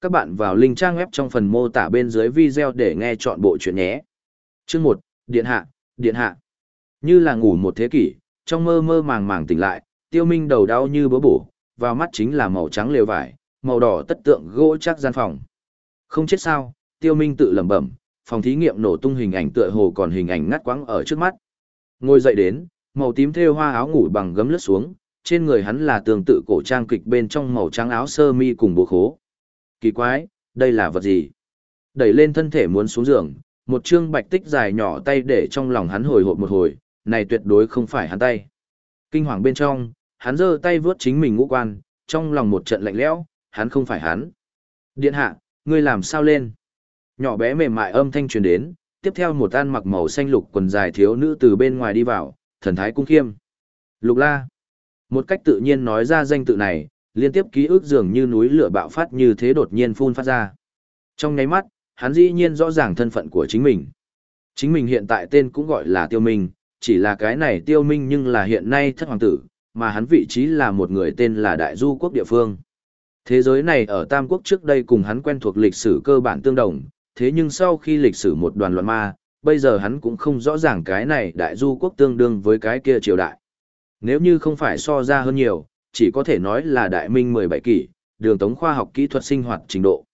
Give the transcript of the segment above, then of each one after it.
Các bạn vào link trang web trong phần mô tả bên dưới video để nghe chọn bộ chuyện nhé. Chương 1, Điện hạ, Điện hạ. Như là ngủ một thế kỷ, trong mơ mơ màng màng tỉnh lại, tiêu minh đầu đau như bớ bổ, vào mắt chính là màu trắng lều vải, màu đỏ tất tượng gỗ chắc gian phòng. Không chết sao, tiêu minh tự lẩm bẩm, phòng thí nghiệm nổ tung hình ảnh tựa hồ còn hình ảnh ngắt quãng ở trước mắt. Ngồi dậy đến, màu tím thêu hoa áo ngủ bằng gấm lướt xuống, trên người hắn là tương tự cổ trang kịch bên trong màu trắng áo sơ mi cùng bộ khố. Kỳ quái, đây là vật gì? Đẩy lên thân thể muốn xuống giường, một chương bạch tích dài nhỏ tay để trong lòng hắn hồi hộp một hồi, này tuyệt đối không phải hắn tay. Kinh hoàng bên trong, hắn giơ tay vướt chính mình ngũ quan, trong lòng một trận lạnh lẽo, hắn không phải hắn. Điện hạ, ngươi làm sao lên? Nhỏ bé mềm mại âm thanh truyền đến, tiếp theo một an mặc màu xanh lục quần dài thiếu nữ từ bên ngoài đi vào, thần thái cung khiêm. Lục la. Một cách tự nhiên nói ra danh tự này, liên tiếp ký ức dường như núi lửa bạo phát như thế đột nhiên phun phát ra. Trong nháy mắt, hắn dĩ nhiên rõ ràng thân phận của chính mình. Chính mình hiện tại tên cũng gọi là Tiêu Minh, chỉ là cái này Tiêu Minh nhưng là hiện nay thất hoàng tử, mà hắn vị trí là một người tên là Đại Du quốc địa phương. Thế giới này ở Tam Quốc trước đây cùng hắn quen thuộc lịch sử cơ bản tương đồng, thế nhưng sau khi lịch sử một đoàn loạn ma, bây giờ hắn cũng không rõ ràng cái này Đại Du quốc tương đương với cái kia triều đại. Nếu như không phải so ra hơn nhiều, chỉ có thể nói là đại minh 17 kỷ, đường tống khoa học kỹ thuật sinh hoạt trình độ.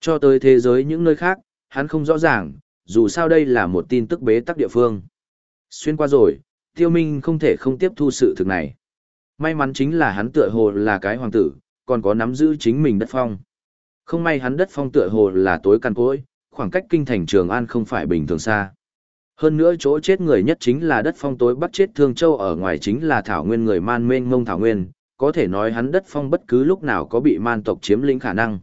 Cho tới thế giới những nơi khác, hắn không rõ ràng, dù sao đây là một tin tức bế tắc địa phương. Xuyên qua rồi, tiêu minh không thể không tiếp thu sự thực này. May mắn chính là hắn tựa hồ là cái hoàng tử, còn có nắm giữ chính mình đất phong. Không may hắn đất phong tựa hồ là tối căn cối, khoảng cách kinh thành Trường An không phải bình thường xa. Hơn nữa chỗ chết người nhất chính là đất phong tối bắt chết Thương Châu ở ngoài chính là Thảo Nguyên người man mênh mông Thảo Nguyên, có thể nói hắn đất phong bất cứ lúc nào có bị man tộc chiếm lĩnh khả năng.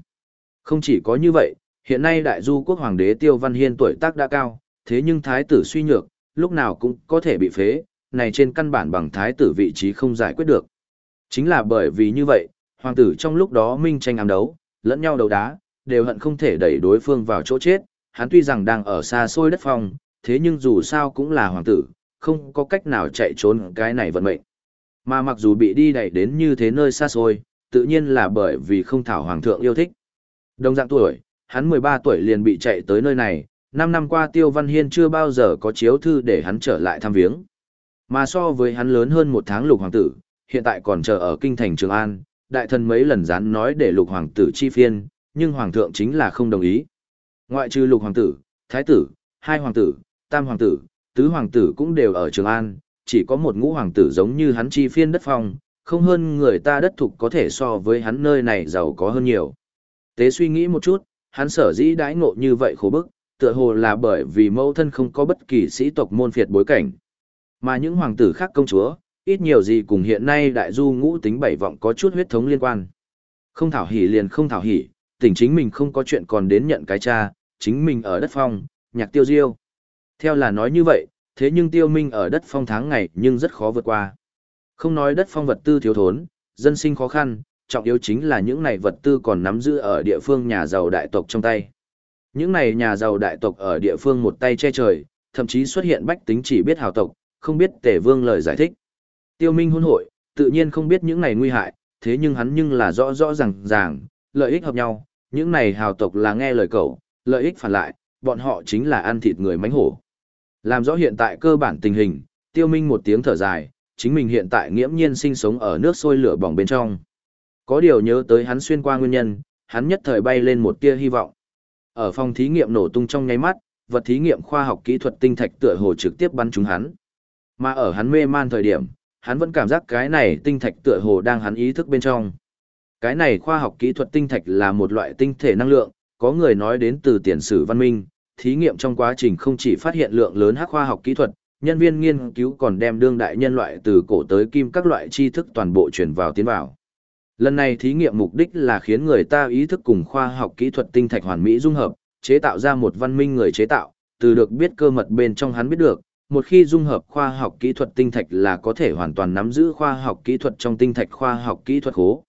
Không chỉ có như vậy, hiện nay đại du quốc hoàng đế Tiêu Văn Hiên tuổi tác đã cao, thế nhưng thái tử suy nhược, lúc nào cũng có thể bị phế, này trên căn bản bằng thái tử vị trí không giải quyết được. Chính là bởi vì như vậy, hoàng tử trong lúc đó minh tranh ám đấu, lẫn nhau đấu đá, đều hận không thể đẩy đối phương vào chỗ chết, hắn tuy rằng đang ở xa xôi đất phong, thế nhưng dù sao cũng là hoàng tử, không có cách nào chạy trốn cái này vận mệnh. Mà mặc dù bị đi đẩy đến như thế nơi xa xôi, tự nhiên là bởi vì không thảo hoàng thượng yêu thích. Đồng dạng tuổi, hắn 13 tuổi liền bị chạy tới nơi này, 5 năm qua Tiêu Văn Hiên chưa bao giờ có chiếu thư để hắn trở lại thăm viếng. Mà so với hắn lớn hơn một tháng lục hoàng tử, hiện tại còn chờ ở kinh thành Trường An, đại thần mấy lần dán nói để lục hoàng tử chi phiên, nhưng hoàng thượng chính là không đồng ý. Ngoại trừ lục hoàng tử, thái tử, hai hoàng tử, tam hoàng tử, tứ hoàng tử cũng đều ở Trường An, chỉ có một ngũ hoàng tử giống như hắn chi phiên đất phong, không hơn người ta đất thục có thể so với hắn nơi này giàu có hơn nhiều. Tế suy nghĩ một chút, hắn sở dĩ đãi ngộ như vậy khổ bức, tựa hồ là bởi vì mẫu thân không có bất kỳ sĩ tộc môn phiệt bối cảnh. Mà những hoàng tử khác công chúa, ít nhiều gì cùng hiện nay đại du ngũ tính bảy vọng có chút huyết thống liên quan. Không thảo hỉ liền không thảo hỉ, tỉnh chính mình không có chuyện còn đến nhận cái cha, chính mình ở đất phong, nhạc tiêu diêu. Theo là nói như vậy, thế nhưng tiêu minh ở đất phong tháng ngày nhưng rất khó vượt qua. Không nói đất phong vật tư thiếu thốn, dân sinh khó khăn, trọng yếu chính là những này vật tư còn nắm giữ ở địa phương nhà giàu đại tộc trong tay. Những này nhà giàu đại tộc ở địa phương một tay che trời, thậm chí xuất hiện bách tính chỉ biết hào tộc, không biết tể vương lời giải thích. Tiêu minh hôn hội, tự nhiên không biết những này nguy hại, thế nhưng hắn nhưng là rõ rõ ràng ràng, lợi ích hợp nhau, những này hào tộc là nghe lời cậu, lợi ích phản lại, bọn họ chính là ăn thịt người mánh hổ. Làm rõ hiện tại cơ bản tình hình, tiêu minh một tiếng thở dài, chính mình hiện tại nghiễm nhiên sinh sống ở nước sôi lửa bỏng bên trong. Có điều nhớ tới hắn xuyên qua nguyên nhân, hắn nhất thời bay lên một tia hy vọng. Ở phòng thí nghiệm nổ tung trong nháy mắt, vật thí nghiệm khoa học kỹ thuật tinh thạch tựa hồ trực tiếp bắn trúng hắn. Mà ở hắn mê man thời điểm, hắn vẫn cảm giác cái này tinh thạch tựa hồ đang hắn ý thức bên trong. Cái này khoa học kỹ thuật tinh thạch là một loại tinh thể năng lượng, có người nói đến từ tiền sử văn minh, thí nghiệm trong quá trình không chỉ phát hiện lượng lớn hắc khoa học kỹ thuật, nhân viên nghiên cứu còn đem đương đại nhân loại từ cổ tới kim các loại tri thức toàn bộ truyền vào tiến vào. Lần này thí nghiệm mục đích là khiến người ta ý thức cùng khoa học kỹ thuật tinh thạch hoàn mỹ dung hợp, chế tạo ra một văn minh người chế tạo, từ được biết cơ mật bên trong hắn biết được, một khi dung hợp khoa học kỹ thuật tinh thạch là có thể hoàn toàn nắm giữ khoa học kỹ thuật trong tinh thạch khoa học kỹ thuật khố.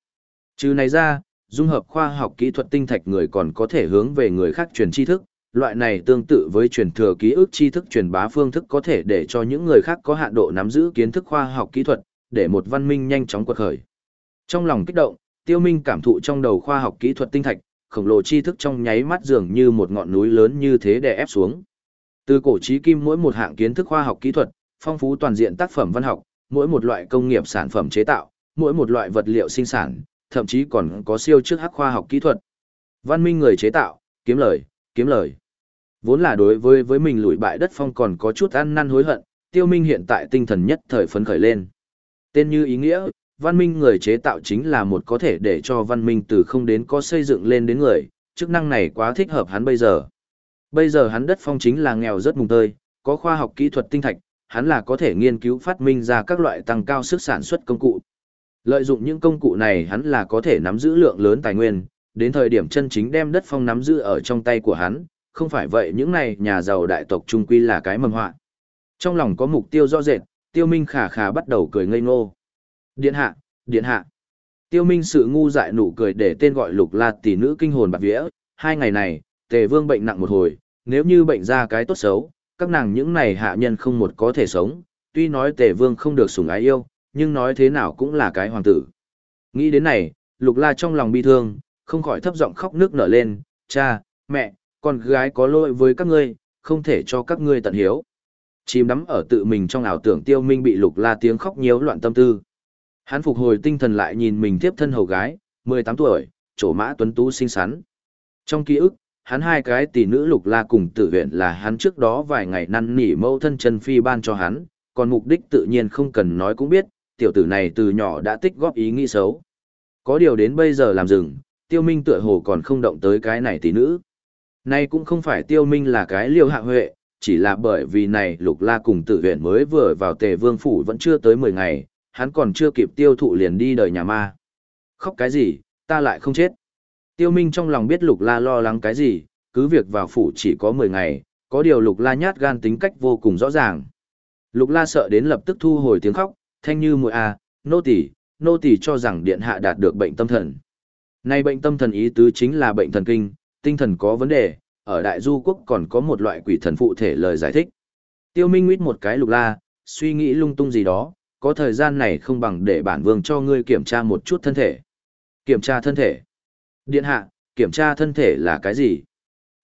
Trừ này ra, dung hợp khoa học kỹ thuật tinh thạch người còn có thể hướng về người khác truyền tri thức, loại này tương tự với truyền thừa ký ức tri thức truyền bá phương thức có thể để cho những người khác có hạn độ nắm giữ kiến thức khoa học kỹ thuật, để một văn minh nhanh chóng quật khởi. Trong lòng kích động, Tiêu Minh cảm thụ trong đầu khoa học kỹ thuật tinh thạch, khổng lồ tri thức trong nháy mắt dường như một ngọn núi lớn như thế đè ép xuống. Từ cổ chí kim mỗi một hạng kiến thức khoa học kỹ thuật, phong phú toàn diện tác phẩm văn học, mỗi một loại công nghiệp sản phẩm chế tạo, mỗi một loại vật liệu sinh sản, thậm chí còn có siêu trước hắc khoa học kỹ thuật. Văn minh người chế tạo, kiếm lời, kiếm lời. Vốn là đối với với mình lùi bại đất phong còn có chút ăn năn hối hận, tiêu minh hiện tại tinh thần nhất thời phấn khởi lên. Tên như ý nghĩa, văn minh người chế tạo chính là một có thể để cho văn minh từ không đến có xây dựng lên đến người, chức năng này quá thích hợp hắn bây giờ. Bây giờ hắn đất phong chính là nghèo rất mùng tơi, có khoa học kỹ thuật tinh thạch, hắn là có thể nghiên cứu phát minh ra các loại tăng cao sức sản xuất công cụ. Lợi dụng những công cụ này hắn là có thể nắm giữ lượng lớn tài nguyên, đến thời điểm chân chính đem đất phong nắm giữ ở trong tay của hắn, không phải vậy những này nhà giàu đại tộc trung quy là cái mầm họa. Trong lòng có mục tiêu rõ rệt, tiêu minh khả khả bắt đầu cười ngây ngô. Điện hạ, điện hạ. Tiêu minh sự ngu dại nụ cười để tên gọi lục la tỷ nữ kinh hồn bạc vía, hai ngày này, tề vương bệnh nặng một hồi, nếu như bệnh ra cái tốt xấu, các nàng những này hạ nhân không một có thể sống, tuy nói tề vương không được sủng ái yêu, nhưng nói thế nào cũng là cái hoàng tử. Nghĩ đến này, lục la trong lòng bi thương, không khỏi thấp giọng khóc nước nở lên, cha, mẹ, con gái có lỗi với các ngươi, không thể cho các ngươi tận hiếu. Chìm đắm ở tự mình trong ảo tưởng tiêu minh bị lục la tiếng khóc nhiễu loạn tâm tư. Hắn phục hồi tinh thần lại nhìn mình tiếp thân hầu gái, 18 tuổi, trổ mã tuấn tú xinh xắn. Trong ký ức, hắn hai cái tỷ nữ lục la cùng tử huyện là hắn trước đó vài ngày năn nỉ mâu thân chân phi ban cho hắn, còn mục đích tự nhiên không cần nói cũng biết, tiểu tử này từ nhỏ đã tích góp ý nghĩ xấu. Có điều đến bây giờ làm rừng, tiêu minh tựa hồ còn không động tới cái này tỷ nữ. Nay cũng không phải tiêu minh là cái liêu hạ huệ, chỉ là bởi vì này lục la cùng tử huyện mới vừa vào tề vương phủ vẫn chưa tới 10 ngày, hắn còn chưa kịp tiêu thụ liền đi đời nhà ma. Khóc cái gì, ta lại không chết. Tiêu Minh trong lòng biết Lục La lo lắng cái gì, cứ việc vào phủ chỉ có 10 ngày, có điều Lục La nhát gan tính cách vô cùng rõ ràng. Lục La sợ đến lập tức thu hồi tiếng khóc, thanh như mùi à, nô tỳ, nô tỳ cho rằng điện hạ đạt được bệnh tâm thần. Này bệnh tâm thần ý tứ chính là bệnh thần kinh, tinh thần có vấn đề, ở Đại Du quốc còn có một loại quỷ thần phụ thể lời giải thích. Tiêu Minh nguyết một cái Lục La, suy nghĩ lung tung gì đó, có thời gian này không bằng để bản vương cho ngươi kiểm tra một chút thân thể. Kiểm tra thân thể. Điện hạ, kiểm tra thân thể là cái gì?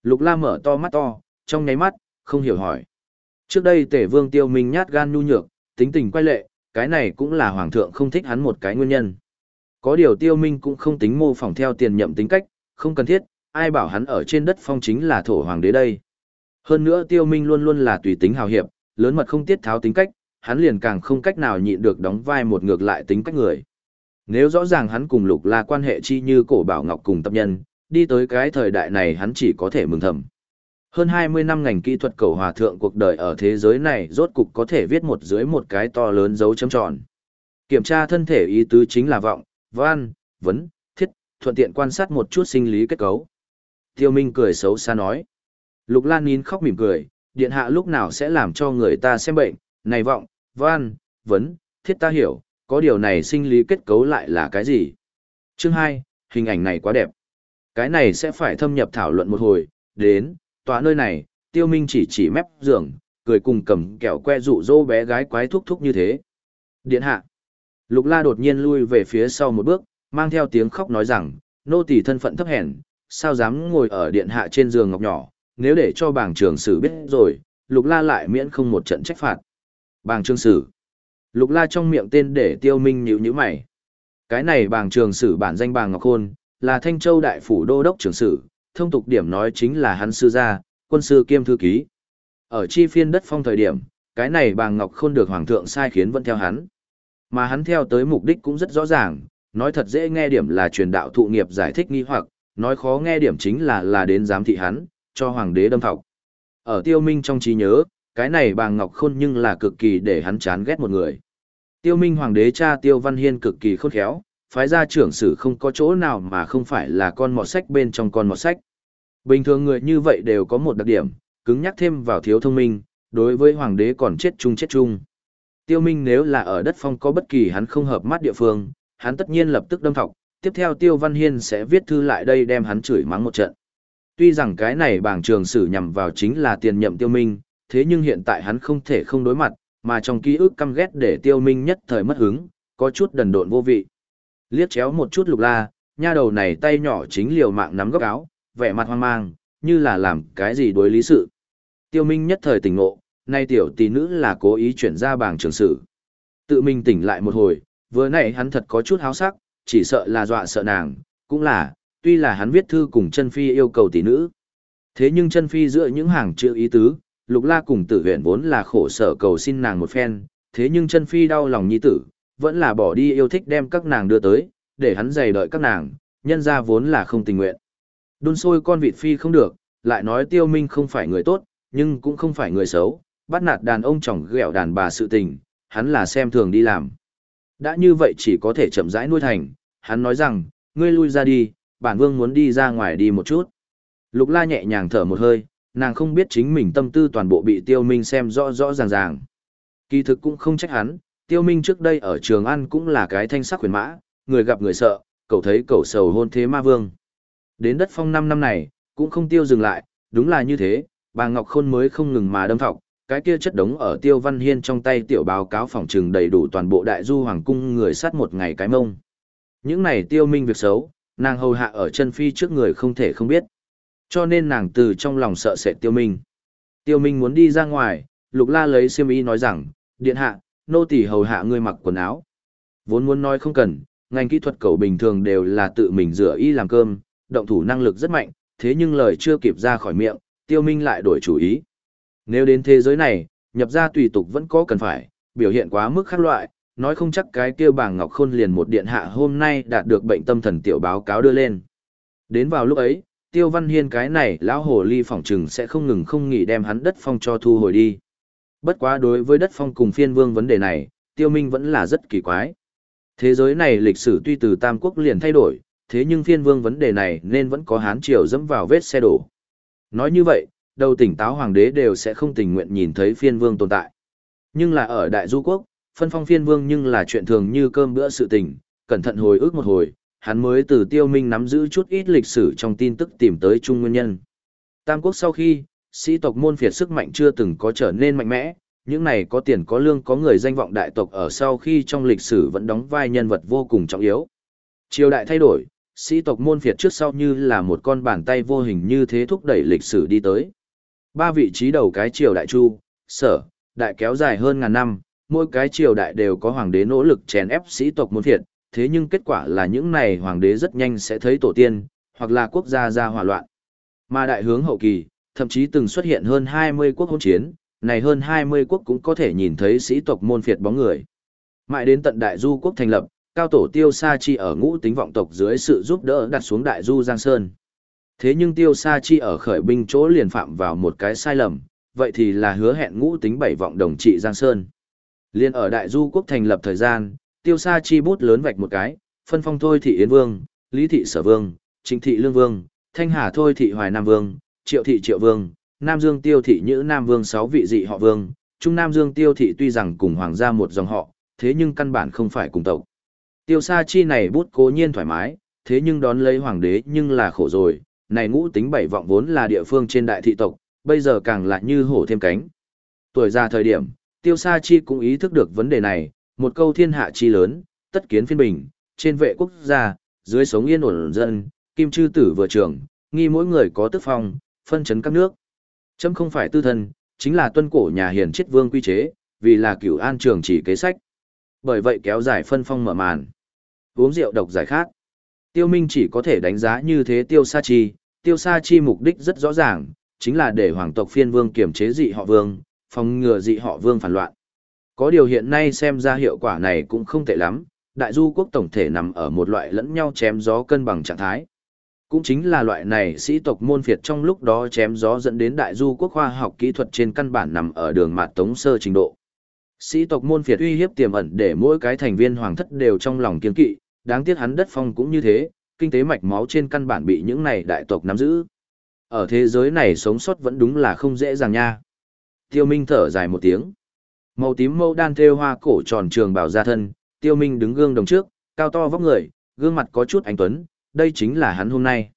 Lục La mở to mắt to, trong nháy mắt, không hiểu hỏi. Trước đây tể vương tiêu minh nhát gan nhu nhược, tính tình quay lệ, cái này cũng là hoàng thượng không thích hắn một cái nguyên nhân. Có điều tiêu minh cũng không tính mô phỏng theo tiền nhậm tính cách, không cần thiết, ai bảo hắn ở trên đất phong chính là thổ hoàng đế đây. Hơn nữa tiêu minh luôn luôn là tùy tính hào hiệp, lớn mật không tiết tháo tính cách, hắn liền càng không cách nào nhịn được đóng vai một ngược lại tính cách người. Nếu rõ ràng hắn cùng Lục là quan hệ chi như cổ bảo ngọc cùng tập nhân, đi tới cái thời đại này hắn chỉ có thể mừng thầm. Hơn 20 năm ngành kỹ thuật cầu hòa thượng cuộc đời ở thế giới này rốt cục có thể viết một dưới một cái to lớn dấu chấm tròn. Kiểm tra thân thể ý tứ chính là vọng, văn, vấn, thiết, thuận tiện quan sát một chút sinh lý kết cấu. Tiêu Minh cười xấu xa nói. Lục Lan nín khóc mỉm cười, điện hạ lúc nào sẽ làm cho người ta xem bệnh, này vọng, văn, vấn, thiết ta hiểu, có điều này sinh lý kết cấu lại là cái gì? Chương 2, hình ảnh này quá đẹp. Cái này sẽ phải thâm nhập thảo luận một hồi, đến, tòa nơi này, tiêu minh chỉ chỉ mép giường, cười cùng cầm kẹo que dụ dỗ bé gái quái thúc thúc như thế. Điện hạ. Lục la đột nhiên lui về phía sau một bước, mang theo tiếng khóc nói rằng, nô tỳ thân phận thấp hèn, sao dám ngồi ở điện hạ trên giường ngọc nhỏ, nếu để cho bảng trường sử biết rồi, lục la lại miễn không một trận trách phạt. Bàng trường sử. Lục la trong miệng tên để tiêu minh nhíu nhíu mày. Cái này bàng trường sử bản danh bàng Ngọc Khôn, là Thanh Châu đại phủ đô đốc trưởng sử, thông tục điểm nói chính là hắn sư gia, quân sư kiêm thư ký. Ở chi phiên đất phong thời điểm, cái này bàng Ngọc Khôn được hoàng thượng sai khiến vẫn theo hắn. Mà hắn theo tới mục đích cũng rất rõ ràng, nói thật dễ nghe điểm là truyền đạo thụ nghiệp giải thích nghi hoặc, nói khó nghe điểm chính là là đến giám thị hắn, cho hoàng đế đâm thọc. Ở tiêu minh trong trí nhớ, cái này bàng Ngọc Khôn nhưng là cực kỳ để hắn chán ghét một người. Tiêu Minh Hoàng đế cha Tiêu Văn Hiên cực kỳ khôn khéo, phái ra trưởng sử không có chỗ nào mà không phải là con mọt sách bên trong con mọt sách. Bình thường người như vậy đều có một đặc điểm, cứng nhắc thêm vào thiếu thông minh, đối với hoàng đế còn chết chung chết chung. Tiêu Minh nếu là ở đất phong có bất kỳ hắn không hợp mắt địa phương, hắn tất nhiên lập tức đâm thọc, tiếp theo Tiêu Văn Hiên sẽ viết thư lại đây đem hắn chửi mắng một trận. Tuy rằng cái này bảng trường sử nhằm vào chính là tiền nhậm Tiêu Minh, thế nhưng hiện tại hắn không thể không đối mặt, mà trong ký ức căm ghét để tiêu minh nhất thời mất hứng, có chút đần độn vô vị. Liếc chéo một chút lục la, nha đầu này tay nhỏ chính liều mạng nắm góc áo, vẻ mặt hoang mang, như là làm cái gì đối lý sự. Tiêu Minh nhất thời tỉnh ngộ, nay tiểu tỷ nữ là cố ý chuyển ra bảng trường sử Tự mình tỉnh lại một hồi, vừa nãy hắn thật có chút háo sắc, chỉ sợ là dọa sợ nàng, cũng là, tuy là hắn viết thư cùng chân phi yêu cầu tỷ nữ. Thế nhưng chân phi giữa những hàng chữ ý tứ, lục la cùng tử huyện vốn là khổ sở cầu xin nàng một phen, thế nhưng chân phi đau lòng nhi tử, vẫn là bỏ đi yêu thích đem các nàng đưa tới, để hắn dày đợi các nàng, nhân ra vốn là không tình nguyện. Đun sôi con vịt phi không được, lại nói tiêu minh không phải người tốt, nhưng cũng không phải người xấu, bắt nạt đàn ông chồng ghẹo đàn bà sự tình, hắn là xem thường đi làm. Đã như vậy chỉ có thể chậm rãi nuôi thành, hắn nói rằng, ngươi lui ra đi, bản vương muốn đi ra ngoài đi một chút. Lục la nhẹ nhàng thở một hơi, nàng không biết chính mình tâm tư toàn bộ bị tiêu minh xem rõ rõ ràng ràng. Kỳ thực cũng không trách hắn, tiêu minh trước đây ở trường ăn cũng là cái thanh sắc huyền mã, người gặp người sợ, cậu thấy cậu sầu hôn thế ma vương. Đến đất phong năm năm này, cũng không tiêu dừng lại, đúng là như thế, bà Ngọc Khôn mới không ngừng mà đâm thọc, cái kia chất đống ở tiêu văn hiên trong tay tiểu báo cáo phòng trừng đầy đủ toàn bộ đại du hoàng cung người sát một ngày cái mông. Những này tiêu minh việc xấu, nàng hầu hạ ở chân phi trước người không thể không biết. Cho nên nàng từ trong lòng sợ sệt tiêu minh. Tiêu minh muốn đi ra ngoài, lục la lấy xiêm y nói rằng, điện hạ, nô tỳ hầu hạ ngươi mặc quần áo. Vốn muốn nói không cần, ngành kỹ thuật cầu bình thường đều là tự mình rửa y làm cơm, động thủ năng lực rất mạnh, thế nhưng lời chưa kịp ra khỏi miệng, tiêu minh lại đổi chủ ý. Nếu đến thế giới này, nhập ra tùy tục vẫn có cần phải, biểu hiện quá mức khác loại, nói không chắc cái kia bảng ngọc khôn liền một điện hạ hôm nay đạt được bệnh tâm thần tiểu báo cáo đưa lên. Đến vào lúc ấy, tiêu văn hiên cái này lão hồ ly phỏng trừng sẽ không ngừng không nghỉ đem hắn đất phong cho thu hồi đi. Bất quá đối với đất phong cùng phiên vương vấn đề này, tiêu minh vẫn là rất kỳ quái. Thế giới này lịch sử tuy từ Tam Quốc liền thay đổi, thế nhưng phiên vương vấn đề này nên vẫn có hán triều dẫm vào vết xe đổ. Nói như vậy, đầu tỉnh táo hoàng đế đều sẽ không tình nguyện nhìn thấy phiên vương tồn tại. Nhưng là ở Đại Du Quốc, phân phong phiên vương nhưng là chuyện thường như cơm bữa sự tình, cẩn thận hồi ức một hồi, hắn mới từ tiêu minh nắm giữ chút ít lịch sử trong tin tức tìm tới chung nguyên nhân. Tam quốc sau khi, sĩ tộc môn phiệt sức mạnh chưa từng có trở nên mạnh mẽ, những này có tiền có lương có người danh vọng đại tộc ở sau khi trong lịch sử vẫn đóng vai nhân vật vô cùng trọng yếu. Triều đại thay đổi, sĩ tộc môn phiệt trước sau như là một con bàn tay vô hình như thế thúc đẩy lịch sử đi tới. Ba vị trí đầu cái triều đại chu, sở, đại kéo dài hơn ngàn năm, mỗi cái triều đại đều có hoàng đế nỗ lực chèn ép sĩ tộc môn phiệt, thế nhưng kết quả là những này hoàng đế rất nhanh sẽ thấy tổ tiên, hoặc là quốc gia ra hỏa loạn. Mà đại hướng hậu kỳ, thậm chí từng xuất hiện hơn 20 quốc hỗn chiến, này hơn 20 quốc cũng có thể nhìn thấy sĩ tộc môn phiệt bóng người. Mãi đến tận đại du quốc thành lập, cao tổ tiêu sa chi ở ngũ tính vọng tộc dưới sự giúp đỡ đặt xuống đại du Giang Sơn. Thế nhưng tiêu sa chi ở khởi binh chỗ liền phạm vào một cái sai lầm, vậy thì là hứa hẹn ngũ tính bảy vọng đồng trị Giang Sơn. Liên ở đại du quốc thành lập thời gian, tiêu sa chi bút lớn vạch một cái, phân phong thôi thị Yến Vương, Lý thị Sở Vương, Trịnh thị Lương Vương, Thanh Hà thôi thị Hoài Nam Vương, Triệu thị Triệu Vương, Nam Dương tiêu thị Nhữ Nam Vương sáu vị dị họ Vương, Trung Nam Dương tiêu thị tuy rằng cùng hoàng gia một dòng họ, thế nhưng căn bản không phải cùng tộc. Tiêu sa chi này bút cố nhiên thoải mái, thế nhưng đón lấy hoàng đế nhưng là khổ rồi, này ngũ tính bảy vọng vốn là địa phương trên đại thị tộc, bây giờ càng lại như hổ thêm cánh. Tuổi già thời điểm, tiêu sa chi cũng ý thức được vấn đề này, một câu thiên hạ chi lớn, tất kiến phiên bình, trên vệ quốc gia, dưới sống yên ổn dân, kim chư tử vừa trưởng, nghi mỗi người có tức phong, phân chấn các nước. Chấm không phải tư thân, chính là tuân cổ nhà hiền chết vương quy chế, vì là cửu an trường chỉ kế sách. Bởi vậy kéo dài phân phong mở màn. Uống rượu độc giải khát. Tiêu Minh chỉ có thể đánh giá như thế Tiêu Sa Chi, Tiêu Sa Chi mục đích rất rõ ràng, chính là để hoàng tộc phiên vương kiểm chế dị họ vương, phòng ngừa dị họ vương phản loạn. Có điều hiện nay xem ra hiệu quả này cũng không tệ lắm, đại du quốc tổng thể nằm ở một loại lẫn nhau chém gió cân bằng trạng thái. Cũng chính là loại này sĩ tộc môn phiệt trong lúc đó chém gió dẫn đến đại du quốc khoa học kỹ thuật trên căn bản nằm ở đường mạt tống sơ trình độ. Sĩ tộc môn phiệt uy hiếp tiềm ẩn để mỗi cái thành viên hoàng thất đều trong lòng kiên kỵ, đáng tiếc hắn đất phong cũng như thế, kinh tế mạch máu trên căn bản bị những này đại tộc nắm giữ. Ở thế giới này sống sót vẫn đúng là không dễ dàng nha. Tiêu Minh thở dài một tiếng. Màu tím mâu đan thêu hoa cổ tròn trường bảo ra thân, Tiêu Minh đứng gương đồng trước, cao to vóc người, gương mặt có chút anh tuấn, đây chính là hắn hôm nay.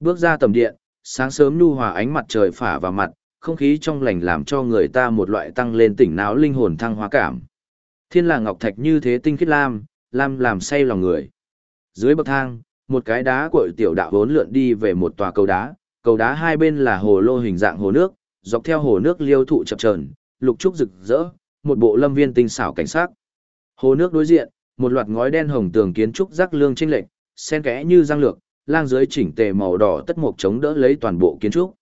Bước ra tầm điện, sáng sớm nhu hòa ánh mặt trời phả vào mặt, không khí trong lành làm cho người ta một loại tăng lên tỉnh não linh hồn thăng hóa cảm. Thiên là ngọc thạch như thế tinh khiết lam, lam làm say lòng người. Dưới bậc thang, một cái đá cội tiểu đạo vốn lượn đi về một tòa cầu đá, cầu đá hai bên là hồ lô hình dạng hồ nước, dọc theo hồ nước liêu thụ chập chờn, lục trúc rực rỡ, một bộ lâm viên tinh xảo cảnh sắc Hồ nước đối diện, một loạt ngói đen hồng tường kiến trúc rắc lương chênh lệch, xen kẽ như răng lược, lang dưới chỉnh tề màu đỏ tất mục chống đỡ lấy toàn bộ kiến trúc.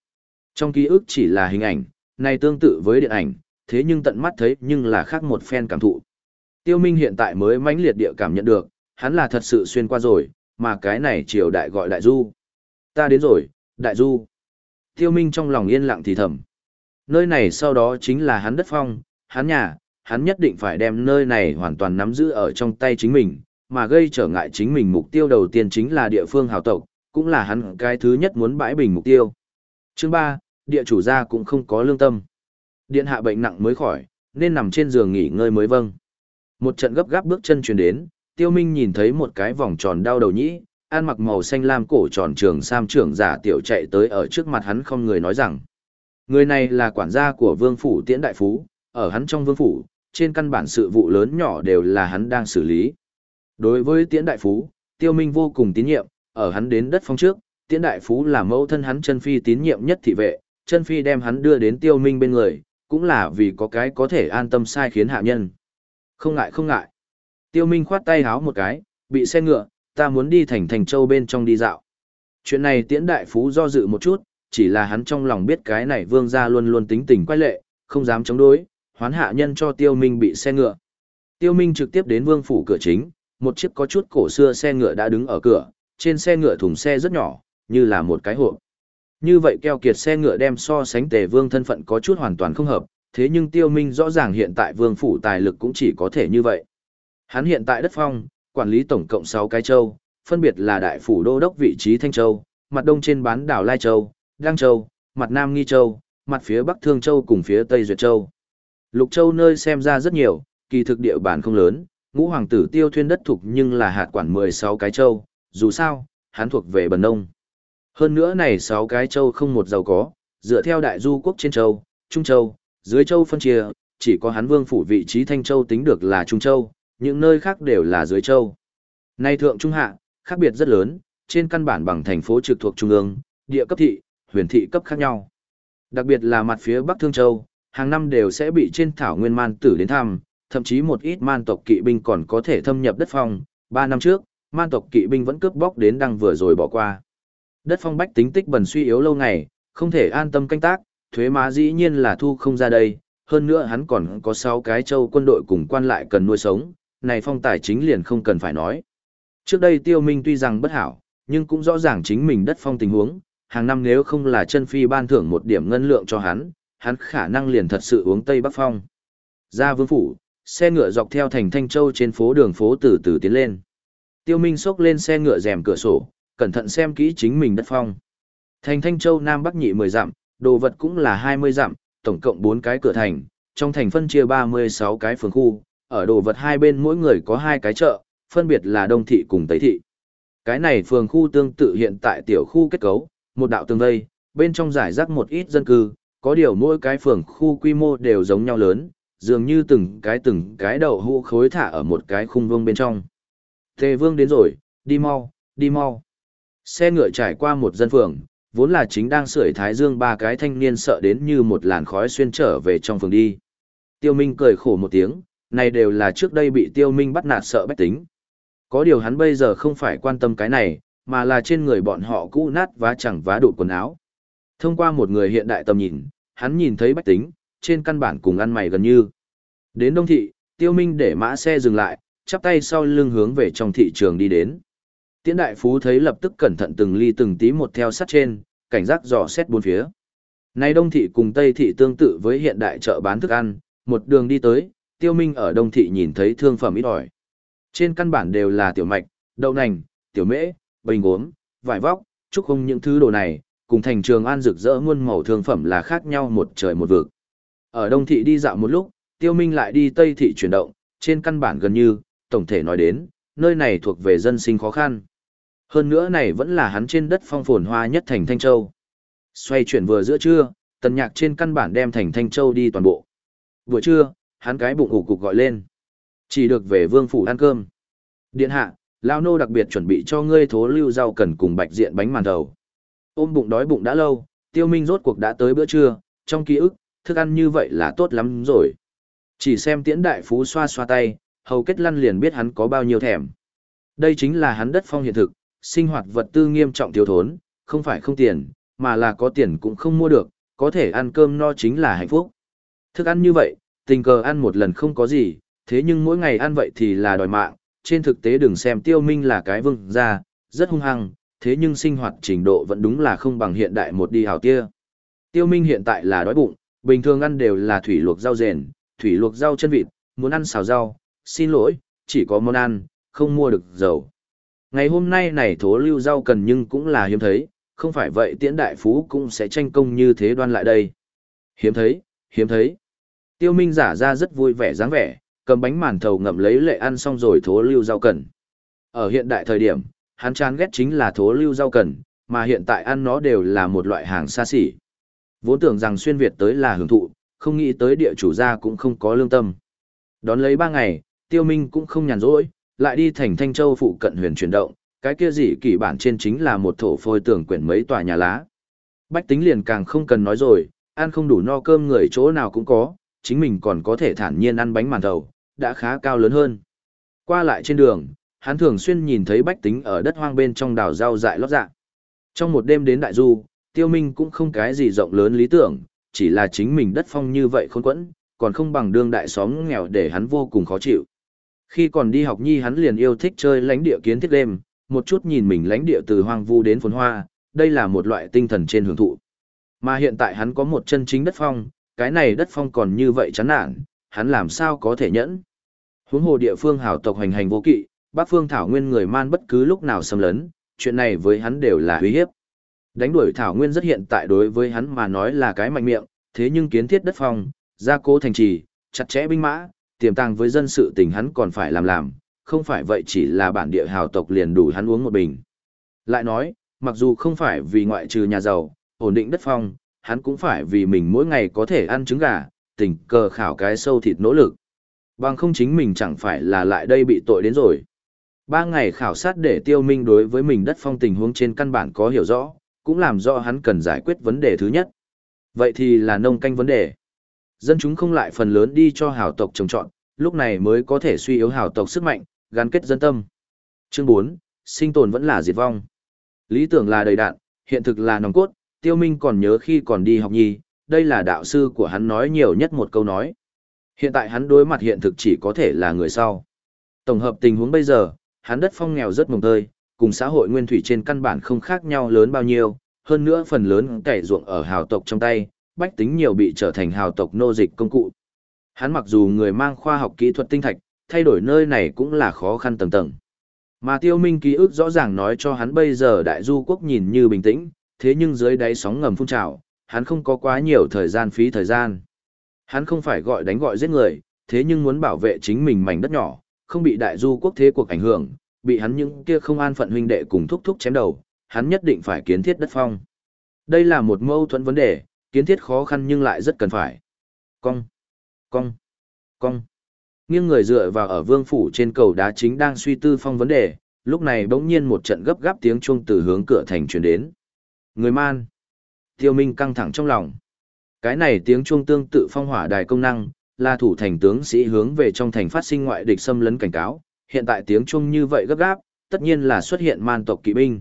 Trong ký ức chỉ là hình ảnh, này tương tự với điện ảnh, thế nhưng tận mắt thấy nhưng là khác một phen cảm thụ. Tiêu Minh hiện tại mới mãnh liệt địa cảm nhận được, hắn là thật sự xuyên qua rồi, mà cái này triều đại gọi đại du. Ta đến rồi, đại du. Tiêu Minh trong lòng yên lặng thì thầm. Nơi này sau đó chính là hắn đất phong, hắn nhà, hắn nhất định phải đem nơi này hoàn toàn nắm giữ ở trong tay chính mình, mà gây trở ngại chính mình mục tiêu đầu tiên chính là địa phương hào tộc, cũng là hắn cái thứ nhất muốn bãi bình mục tiêu. Chương 3, địa chủ gia cũng không có lương tâm. Điện hạ bệnh nặng mới khỏi, nên nằm trên giường nghỉ ngơi mới vâng. Một trận gấp gáp bước chân truyền đến, Tiêu Minh nhìn thấy một cái vòng tròn đau đầu nhĩ, an mặc màu xanh lam cổ tròn trường sam trưởng giả tiểu chạy tới ở trước mặt hắn không người nói rằng. Người này là quản gia của vương phủ tiễn đại phú, ở hắn trong vương phủ, trên căn bản sự vụ lớn nhỏ đều là hắn đang xử lý. Đối với tiễn đại phú, tiêu minh vô cùng tín nhiệm, ở hắn đến đất phong trước, tiễn đại phú là mẫu thân hắn chân phi tín nhiệm nhất thị vệ, chân phi đem hắn đưa đến tiêu minh bên người, cũng là vì có cái có thể an tâm sai khiến hạ nhân. Không ngại không ngại. Tiêu minh khoát tay háo một cái, bị xe ngựa, ta muốn đi thành thành châu bên trong đi dạo. Chuyện này tiễn đại phú do dự một chút, chỉ là hắn trong lòng biết cái này vương gia luôn luôn tính tình quay lệ, không dám chống đối, hoán hạ nhân cho tiêu minh bị xe ngựa. Tiêu minh trực tiếp đến vương phủ cửa chính, một chiếc có chút cổ xưa xe ngựa đã đứng ở cửa, trên xe ngựa thùng xe rất nhỏ, như là một cái hộp. Như vậy keo kiệt xe ngựa đem so sánh tề vương thân phận có chút hoàn toàn không hợp, thế nhưng tiêu minh rõ ràng hiện tại vương phủ tài lực cũng chỉ có thể như vậy. Hắn hiện tại đất phong, quản lý tổng cộng 6 cái châu, phân biệt là đại phủ đô đốc vị trí Thanh Châu, mặt đông trên bán đảo Lai Châu, Đăng Châu, mặt nam Nghi Châu, mặt phía bắc Thương Châu cùng phía tây Duyệt Châu. Lục Châu nơi xem ra rất nhiều, kỳ thực địa bản không lớn, ngũ hoàng tử tiêu thuyên đất thuộc nhưng là hạt quản 16 cái châu, dù sao, hắn thuộc về bần nông. Hơn nữa này 6 cái châu không một giàu có, dựa theo đại du quốc trên châu, Trung Châu, dưới châu phân chia, chỉ có hắn vương phủ vị trí Thanh Châu tính được là Trung Châu, những nơi khác đều là dưới châu. Nay thượng trung hạ, khác biệt rất lớn, trên căn bản bằng thành phố trực thuộc trung ương, địa cấp thị, huyền thị cấp khác nhau. Đặc biệt là mặt phía Bắc Thương Châu, hàng năm đều sẽ bị trên thảo nguyên man tử đến thăm, thậm chí một ít man tộc kỵ binh còn có thể thâm nhập đất phong. Ba năm trước, man tộc kỵ binh vẫn cướp bóc đến đăng vừa rồi bỏ qua. Đất phong bách tính tích bần suy yếu lâu ngày, không thể an tâm canh tác, thuế má dĩ nhiên là thu không ra đây, hơn nữa hắn còn có 6 cái châu quân đội cùng quan lại cần nuôi sống, này phong tài chính liền không cần phải nói. Trước đây tiêu minh tuy rằng bất hảo, nhưng cũng rõ ràng chính mình đất phong tình huống, hàng năm nếu không là chân phi ban thưởng một điểm ngân lượng cho hắn, hắn khả năng liền thật sự uống Tây Bắc Phong. Ra vương phủ, xe ngựa dọc theo thành Thanh Châu trên phố đường phố từ từ tiến lên. Tiêu Minh xốc lên xe ngựa rèm cửa sổ, cẩn thận xem kỹ chính mình đất phong. Thành Thanh Châu Nam Bắc nhị 10 dặm, đồ vật cũng là 20 dặm, tổng cộng 4 cái cửa thành, trong thành phân chia 36 cái phường khu, ở đồ vật hai bên mỗi người có hai cái chợ, phân biệt là Đông Thị cùng Tây Thị. Cái này phường khu tương tự hiện tại tiểu khu kết cấu, một đạo tường vây, bên trong giải rác một ít dân cư, có điều mỗi cái phường khu quy mô đều giống nhau lớn, dường như từng cái từng cái đầu hũ khối thả ở một cái khung vương bên trong. Tề vương đến rồi, đi mau, đi mau. Xe ngựa trải qua một dân phường, vốn là chính đang sưởi thái dương ba cái thanh niên sợ đến như một làn khói xuyên trở về trong phường đi. Tiêu Minh cười khổ một tiếng, này đều là trước đây bị Tiêu Minh bắt nạt sợ bách tính. Có điều hắn bây giờ không phải quan tâm cái này, mà là trên người bọn họ cũ nát và chẳng vá đủ quần áo. Thông qua một người hiện đại tầm nhìn, hắn nhìn thấy bách tính, trên căn bản cùng ăn mày gần như. Đến Đông Thị, Tiêu Minh để mã xe dừng lại, chắp tay sau lưng hướng về trong thị trường đi đến. Tiễn đại phú thấy lập tức cẩn thận từng ly từng tí một theo sát trên, cảnh giác dò xét bốn phía. Nay Đông Thị cùng Tây Thị tương tự với hiện đại chợ bán thức ăn, một đường đi tới, Tiêu Minh ở Đông Thị nhìn thấy thương phẩm ít ỏi. Trên căn bản đều là tiểu mạch, đậu nành, tiểu mễ, bình uống, vải vóc, chúc không những thứ đồ này, cùng thành trường an rực rỡ muôn màu thương phẩm là khác nhau một trời một vực. Ở Đông Thị đi dạo một lúc, Tiêu Minh lại đi Tây Thị chuyển động, trên căn bản gần như, tổng thể nói đến, nơi này thuộc về dân sinh khó khăn. Hơn nữa này vẫn là hắn trên đất phong phồn hoa nhất thành Thanh Châu. Xoay chuyển vừa giữa trưa, tần nhạc trên căn bản đem thành Thanh Châu đi toàn bộ. Vừa trưa, hắn cái bụng ủ cục gọi lên. Chỉ được về vương phủ ăn cơm. Điện hạ, lao nô đặc biệt chuẩn bị cho ngươi thố lưu rau cần cùng bạch diện bánh màn đầu. Ôm bụng đói bụng đã lâu, tiêu minh rốt cuộc đã tới bữa trưa, trong ký ức, thức ăn như vậy là tốt lắm rồi. Chỉ xem tiễn đại phú xoa xoa tay, hầu kết lăn liền biết hắn có bao nhiêu thèm. Đây chính là hắn đất phong hiện thực, sinh hoạt vật tư nghiêm trọng thiếu thốn, không phải không tiền, mà là có tiền cũng không mua được, có thể ăn cơm no chính là hạnh phúc. Thức ăn như vậy, tình cờ ăn một lần không có gì, thế nhưng mỗi ngày ăn vậy thì là đòi mạng, trên thực tế đừng xem tiêu minh là cái vương gia, rất hung hăng, thế nhưng sinh hoạt trình độ vẫn đúng là không bằng hiện đại một đi hào tia. Tiêu minh hiện tại là đói bụng, bình thường ăn đều là thủy luộc rau rền, thủy luộc rau chân vịt, muốn ăn xào rau, xin lỗi, chỉ có món ăn, không mua được dầu. Ngày hôm nay này thố lưu rau cần nhưng cũng là hiếm thấy, không phải vậy tiễn đại phú cũng sẽ tranh công như thế đoan lại đây. Hiếm thấy, hiếm thấy. Tiêu Minh giả ra rất vui vẻ dáng vẻ, cầm bánh màn thầu ngậm lấy lệ ăn xong rồi thố lưu rau cần. Ở hiện đại thời điểm, hắn chán ghét chính là thố lưu rau cần, mà hiện tại ăn nó đều là một loại hàng xa xỉ. Vốn tưởng rằng xuyên Việt tới là hưởng thụ, không nghĩ tới địa chủ gia cũng không có lương tâm. Đón lấy ba ngày, Tiêu Minh cũng không nhàn rỗi, lại đi thành Thanh Châu phụ cận huyền chuyển động, cái kia gì kỳ bản trên chính là một thổ phôi tường quyển mấy tòa nhà lá. Bách tính liền càng không cần nói rồi, ăn không đủ no cơm người chỗ nào cũng có, chính mình còn có thể thản nhiên ăn bánh màn thầu, đã khá cao lớn hơn. Qua lại trên đường, hắn thường xuyên nhìn thấy bách tính ở đất hoang bên trong đào rau dại lót dạ. Trong một đêm đến đại du, tiêu minh cũng không cái gì rộng lớn lý tưởng, chỉ là chính mình đất phong như vậy khốn quẫn, còn không bằng đương đại xóm nghèo để hắn vô cùng khó chịu. Khi còn đi học nhi hắn liền yêu thích chơi lãnh địa kiến thiết đêm, một chút nhìn mình lãnh địa từ hoang vu đến phồn hoa, đây là một loại tinh thần trên hưởng thụ. Mà hiện tại hắn có một chân chính đất phong, cái này đất phong còn như vậy chán nản, hắn làm sao có thể nhẫn. Huống hồ địa phương hảo tộc hành hành vô kỵ, bác Phương Thảo Nguyên người man bất cứ lúc nào xâm lấn, chuyện này với hắn đều là uy hiếp. Đánh đuổi Thảo Nguyên rất hiện tại đối với hắn mà nói là cái mạnh miệng, thế nhưng kiến thiết đất phong, gia cố thành trì, chặt chẽ binh mã, tiềm tàng với dân sự tình hắn còn phải làm làm, không phải vậy chỉ là bản địa hào tộc liền đủ hắn uống một bình. Lại nói, mặc dù không phải vì ngoại trừ nhà giàu, ổn định đất phong, hắn cũng phải vì mình mỗi ngày có thể ăn trứng gà, tình cờ khảo cái sâu thịt nỗ lực. Bằng không chính mình chẳng phải là lại đây bị tội đến rồi. Ba ngày khảo sát để tiêu minh đối với mình đất phong tình huống trên căn bản có hiểu rõ, cũng làm rõ hắn cần giải quyết vấn đề thứ nhất. Vậy thì là nông canh vấn đề. Dân chúng không lại phần lớn đi cho hào tộc trồng trọt, lúc này mới có thể suy yếu hào tộc sức mạnh, gắn kết dân tâm. Chương 4, sinh tồn vẫn là diệt vong. Lý tưởng là đầy đạn, hiện thực là nòng cốt, tiêu minh còn nhớ khi còn đi học nhi, đây là đạo sư của hắn nói nhiều nhất một câu nói. Hiện tại hắn đối mặt hiện thực chỉ có thể là người sau. Tổng hợp tình huống bây giờ, hắn đất phong nghèo rất mồng tơi, cùng xã hội nguyên thủy trên căn bản không khác nhau lớn bao nhiêu, hơn nữa phần lớn cày ruộng ở hào tộc trong tay, bách tính nhiều bị trở thành hào tộc nô dịch công cụ. Hắn mặc dù người mang khoa học kỹ thuật tinh thạch, thay đổi nơi này cũng là khó khăn tầng tầng. Mà tiêu minh ký ức rõ ràng nói cho hắn bây giờ đại du quốc nhìn như bình tĩnh, thế nhưng dưới đáy sóng ngầm phun trào, hắn không có quá nhiều thời gian phí thời gian. Hắn không phải gọi đánh gọi giết người, thế nhưng muốn bảo vệ chính mình mảnh đất nhỏ, không bị đại du quốc thế cuộc ảnh hưởng, bị hắn những kia không an phận huynh đệ cùng thúc thúc chém đầu, hắn nhất định phải kiến thiết đất phong. Đây là một mâu thuẫn vấn đề, kiến thiết khó khăn nhưng lại rất cần phải. Cong, cong, cong. Nghiêng người dựa vào ở vương phủ trên cầu đá chính đang suy tư phong vấn đề, lúc này bỗng nhiên một trận gấp gáp tiếng chuông từ hướng cửa thành truyền đến. Người man. Tiêu Minh căng thẳng trong lòng. Cái này tiếng chuông tương tự phong hỏa đài công năng, là thủ thành tướng sĩ hướng về trong thành phát sinh ngoại địch xâm lấn cảnh cáo. Hiện tại tiếng chuông như vậy gấp gáp, tất nhiên là xuất hiện man tộc kỵ binh.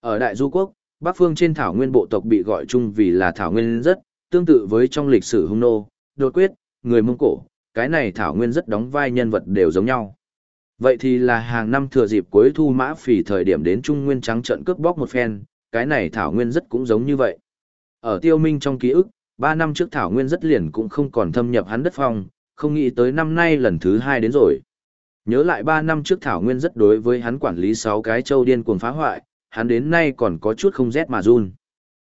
Ở Đại Du Quốc, Bắc phương trên thảo nguyên bộ tộc bị gọi chung vì là thảo nguyên rất, tương tự với trong lịch sử hung nô, đột quyết, người Mông Cổ, cái này thảo nguyên rất đóng vai nhân vật đều giống nhau. Vậy thì là hàng năm thừa dịp cuối thu mã phỉ thời điểm đến Trung Nguyên trắng trận cướp bóc một phen, cái này thảo nguyên rất cũng giống như vậy. Ở tiêu minh trong ký ức, 3 năm trước thảo nguyên rất liền cũng không còn thâm nhập hắn đất phong, không nghĩ tới năm nay lần thứ hai đến rồi. Nhớ lại 3 năm trước thảo nguyên rất đối với hắn quản lý 6 cái châu điên cuồng phá hoại, hắn đến nay còn có chút không rét mà run.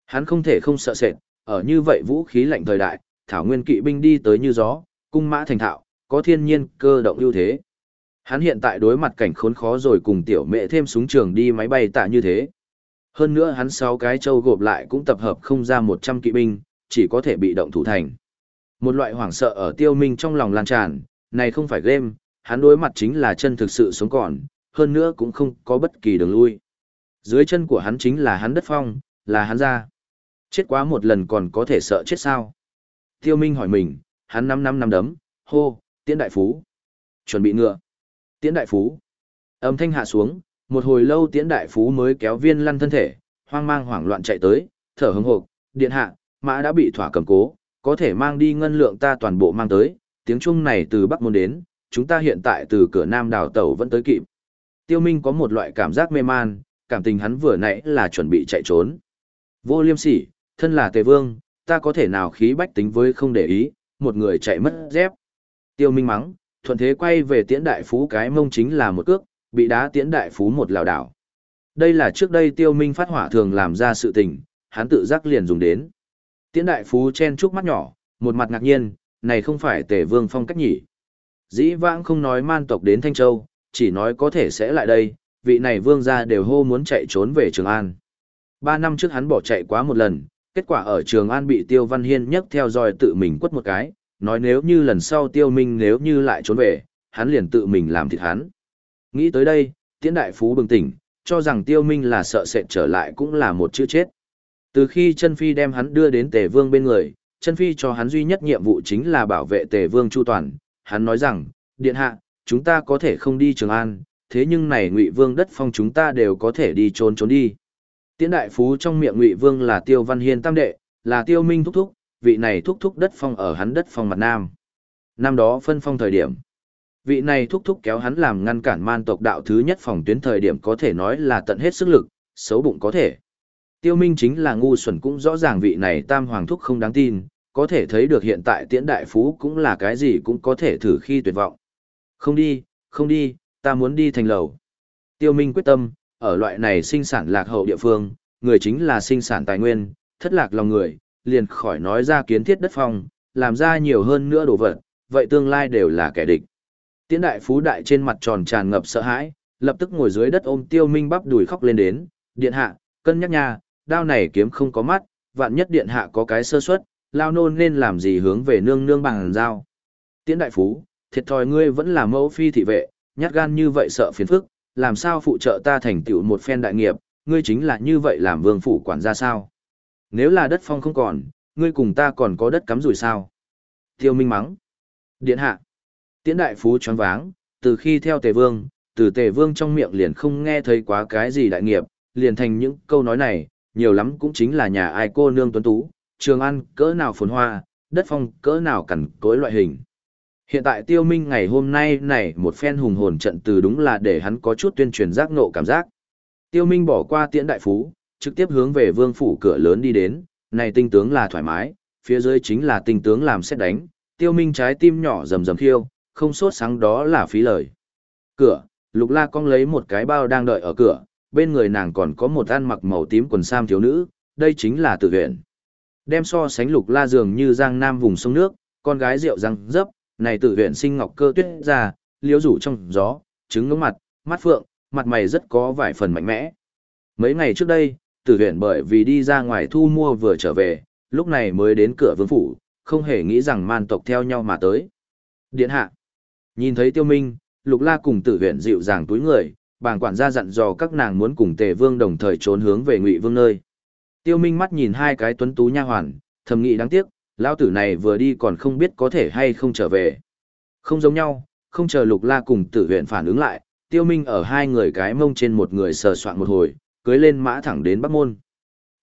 Hắn không thể không sợ sệt, ở như vậy vũ khí lạnh thời đại, thảo nguyên kỵ binh đi tới như gió, cung mã thành thạo, có thiên nhiên cơ động ưu thế. Hắn hiện tại đối mặt cảnh khốn khó rồi cùng tiểu mẹ thêm súng trường đi máy bay tạ như thế. Hơn nữa hắn sáu cái châu gộp lại cũng tập hợp không ra 100 kỵ binh, chỉ có thể bị động thủ thành. Một loại hoảng sợ ở tiêu minh trong lòng lan tràn, này không phải game, hắn đối mặt chính là chân thực sự sống còn, hơn nữa cũng không có bất kỳ đường lui. Dưới chân của hắn chính là hắn đất phong, là hắn ra. Chết quá một lần còn có thể sợ chết sao? Tiêu Minh hỏi mình, hắn năm năm năm đấm, hô, tiễn đại phú. Chuẩn bị ngựa. Tiễn đại phú. Âm thanh hạ xuống, một hồi lâu tiễn đại phú mới kéo viên lăn thân thể, hoang mang hoảng loạn chạy tới, thở hững hộp, điện hạ, mã đã bị thỏa cầm cố, có thể mang đi ngân lượng ta toàn bộ mang tới, tiếng chuông này từ Bắc Môn đến, chúng ta hiện tại từ cửa Nam đảo tàu vẫn tới kịp. Tiêu Minh có một loại cảm giác mê man, cảm tình hắn vừa nãy là chuẩn bị chạy trốn. Vô liêm sỉ, thân là tề vương, ta có thể nào khí bách tính với không để ý, một người chạy mất dép. Tiêu Minh mắng, thuận thế quay về tiễn đại phú cái mông chính là một cước, bị đá tiễn đại phú một lào đảo. Đây là trước đây tiêu minh phát hỏa thường làm ra sự tình, hắn tự giác liền dùng đến. Tiễn đại phú chen chúc mắt nhỏ, một mặt ngạc nhiên, này không phải tề vương phong cách nhỉ. Dĩ vãng không nói man tộc đến Thanh Châu, chỉ nói có thể sẽ lại đây, vị này vương gia đều hô muốn chạy trốn về Trường An. Ba năm trước hắn bỏ chạy quá một lần, kết quả ở Trường An bị Tiêu Văn Hiên nhấc theo dòi tự mình quất một cái, nói nếu như lần sau Tiêu Minh nếu như lại trốn về, hắn liền tự mình làm thịt hắn. Nghĩ tới đây, Tiễn Đại Phú bừng tỉnh, cho rằng Tiêu Minh là sợ sệt trở lại cũng là một chữ chết. Từ khi chân Phi đem hắn đưa đến Tề Vương bên người, chân Phi cho hắn duy nhất nhiệm vụ chính là bảo vệ Tề Vương Chu Toàn. Hắn nói rằng, Điện Hạ, chúng ta có thể không đi Trường An, thế nhưng này Ngụy Vương đất phong chúng ta đều có thể đi trốn trốn đi. Tiễn Đại Phú trong miệng Ngụy Vương là Tiêu Văn Hiên tam đệ, là Tiêu Minh thúc thúc, vị này thúc thúc đất phong ở hắn đất phong mặt nam. Năm đó phân phong thời điểm, vị này thúc thúc kéo hắn làm ngăn cản man tộc đạo thứ nhất phòng tuyến thời điểm có thể nói là tận hết sức lực, xấu bụng có thể. Tiêu Minh chính là ngu xuẩn cũng rõ ràng vị này tam hoàng thúc không đáng tin, có thể thấy được hiện tại tiễn đại phú cũng là cái gì cũng có thể thử khi tuyệt vọng. Không đi, không đi, ta muốn đi thành lầu. Tiêu Minh quyết tâm, ở loại này sinh sản lạc hậu địa phương, người chính là sinh sản tài nguyên, thất lạc lòng người, liền khỏi nói ra kiến thiết đất phong, làm ra nhiều hơn nữa đồ vật, vậy tương lai đều là kẻ địch. Tiễn đại phú đại trên mặt tròn tràn ngập sợ hãi, lập tức ngồi dưới đất ôm tiêu minh bắp đùi khóc lên đến, điện hạ, cân nhắc nha, đao này kiếm không có mắt, vạn nhất điện hạ có cái sơ suất, lao nôn nên làm gì hướng về nương nương bằng dao. Tiễn đại phú, thiệt thòi ngươi vẫn là mẫu phi thị vệ, nhát gan như vậy sợ phiền phức, làm sao phụ trợ ta thành tựu một phen đại nghiệp, ngươi chính là như vậy làm vương phủ quản gia sao. Nếu là đất phong không còn, ngươi cùng ta còn có đất cắm rủi sao. Tiêu minh mắng. Điện hạ. Tiễn đại phú choáng váng, từ khi theo tề vương, từ tề vương trong miệng liền không nghe thấy quá cái gì đại nghiệp, liền thành những câu nói này, nhiều lắm cũng chính là nhà ai cô nương tuấn tú, trường ăn cỡ nào phồn hoa, đất phong cỡ nào cẩn cối loại hình. Hiện tại tiêu minh ngày hôm nay này một phen hùng hồn trận từ đúng là để hắn có chút tuyên truyền giác nộ cảm giác. Tiêu minh bỏ qua tiễn đại phú, trực tiếp hướng về vương phủ cửa lớn đi đến, này tinh tướng là thoải mái, phía dưới chính là tinh tướng làm xét đánh, tiêu minh trái tim nhỏ rầm rầm khiêu, không sốt sáng đó là phí lời. Cửa, lục la cong lấy một cái bao đang đợi ở cửa, bên người nàng còn có một ăn mặc màu tím quần sam thiếu nữ, đây chính là tự huyện. Đem so sánh lục la dường như giang nam vùng sông nước, con gái rượu răng dấp, này tự huyện sinh ngọc cơ tuyết ra, liếu rủ trong gió, trứng ngưỡng mặt, mắt phượng, mặt mày rất có vài phần mạnh mẽ. Mấy ngày trước đây, tử huyện bởi vì đi ra ngoài thu mua vừa trở về, lúc này mới đến cửa vương phủ, không hề nghĩ rằng man tộc theo nhau mà tới. Điện hạ. Nhìn thấy tiêu minh, lục la cùng tử huyện dịu dàng túi người, bàng quản gia dặn dò các nàng muốn cùng tề vương đồng thời trốn hướng về ngụy vương nơi. Tiêu minh mắt nhìn hai cái tuấn tú nha hoàn, thầm nghĩ đáng tiếc, lão tử này vừa đi còn không biết có thể hay không trở về. Không giống nhau, không chờ lục la cùng tử huyện phản ứng lại, tiêu minh ở hai người cái mông trên một người sờ soạn một hồi, cưới lên mã thẳng đến Bắc Môn.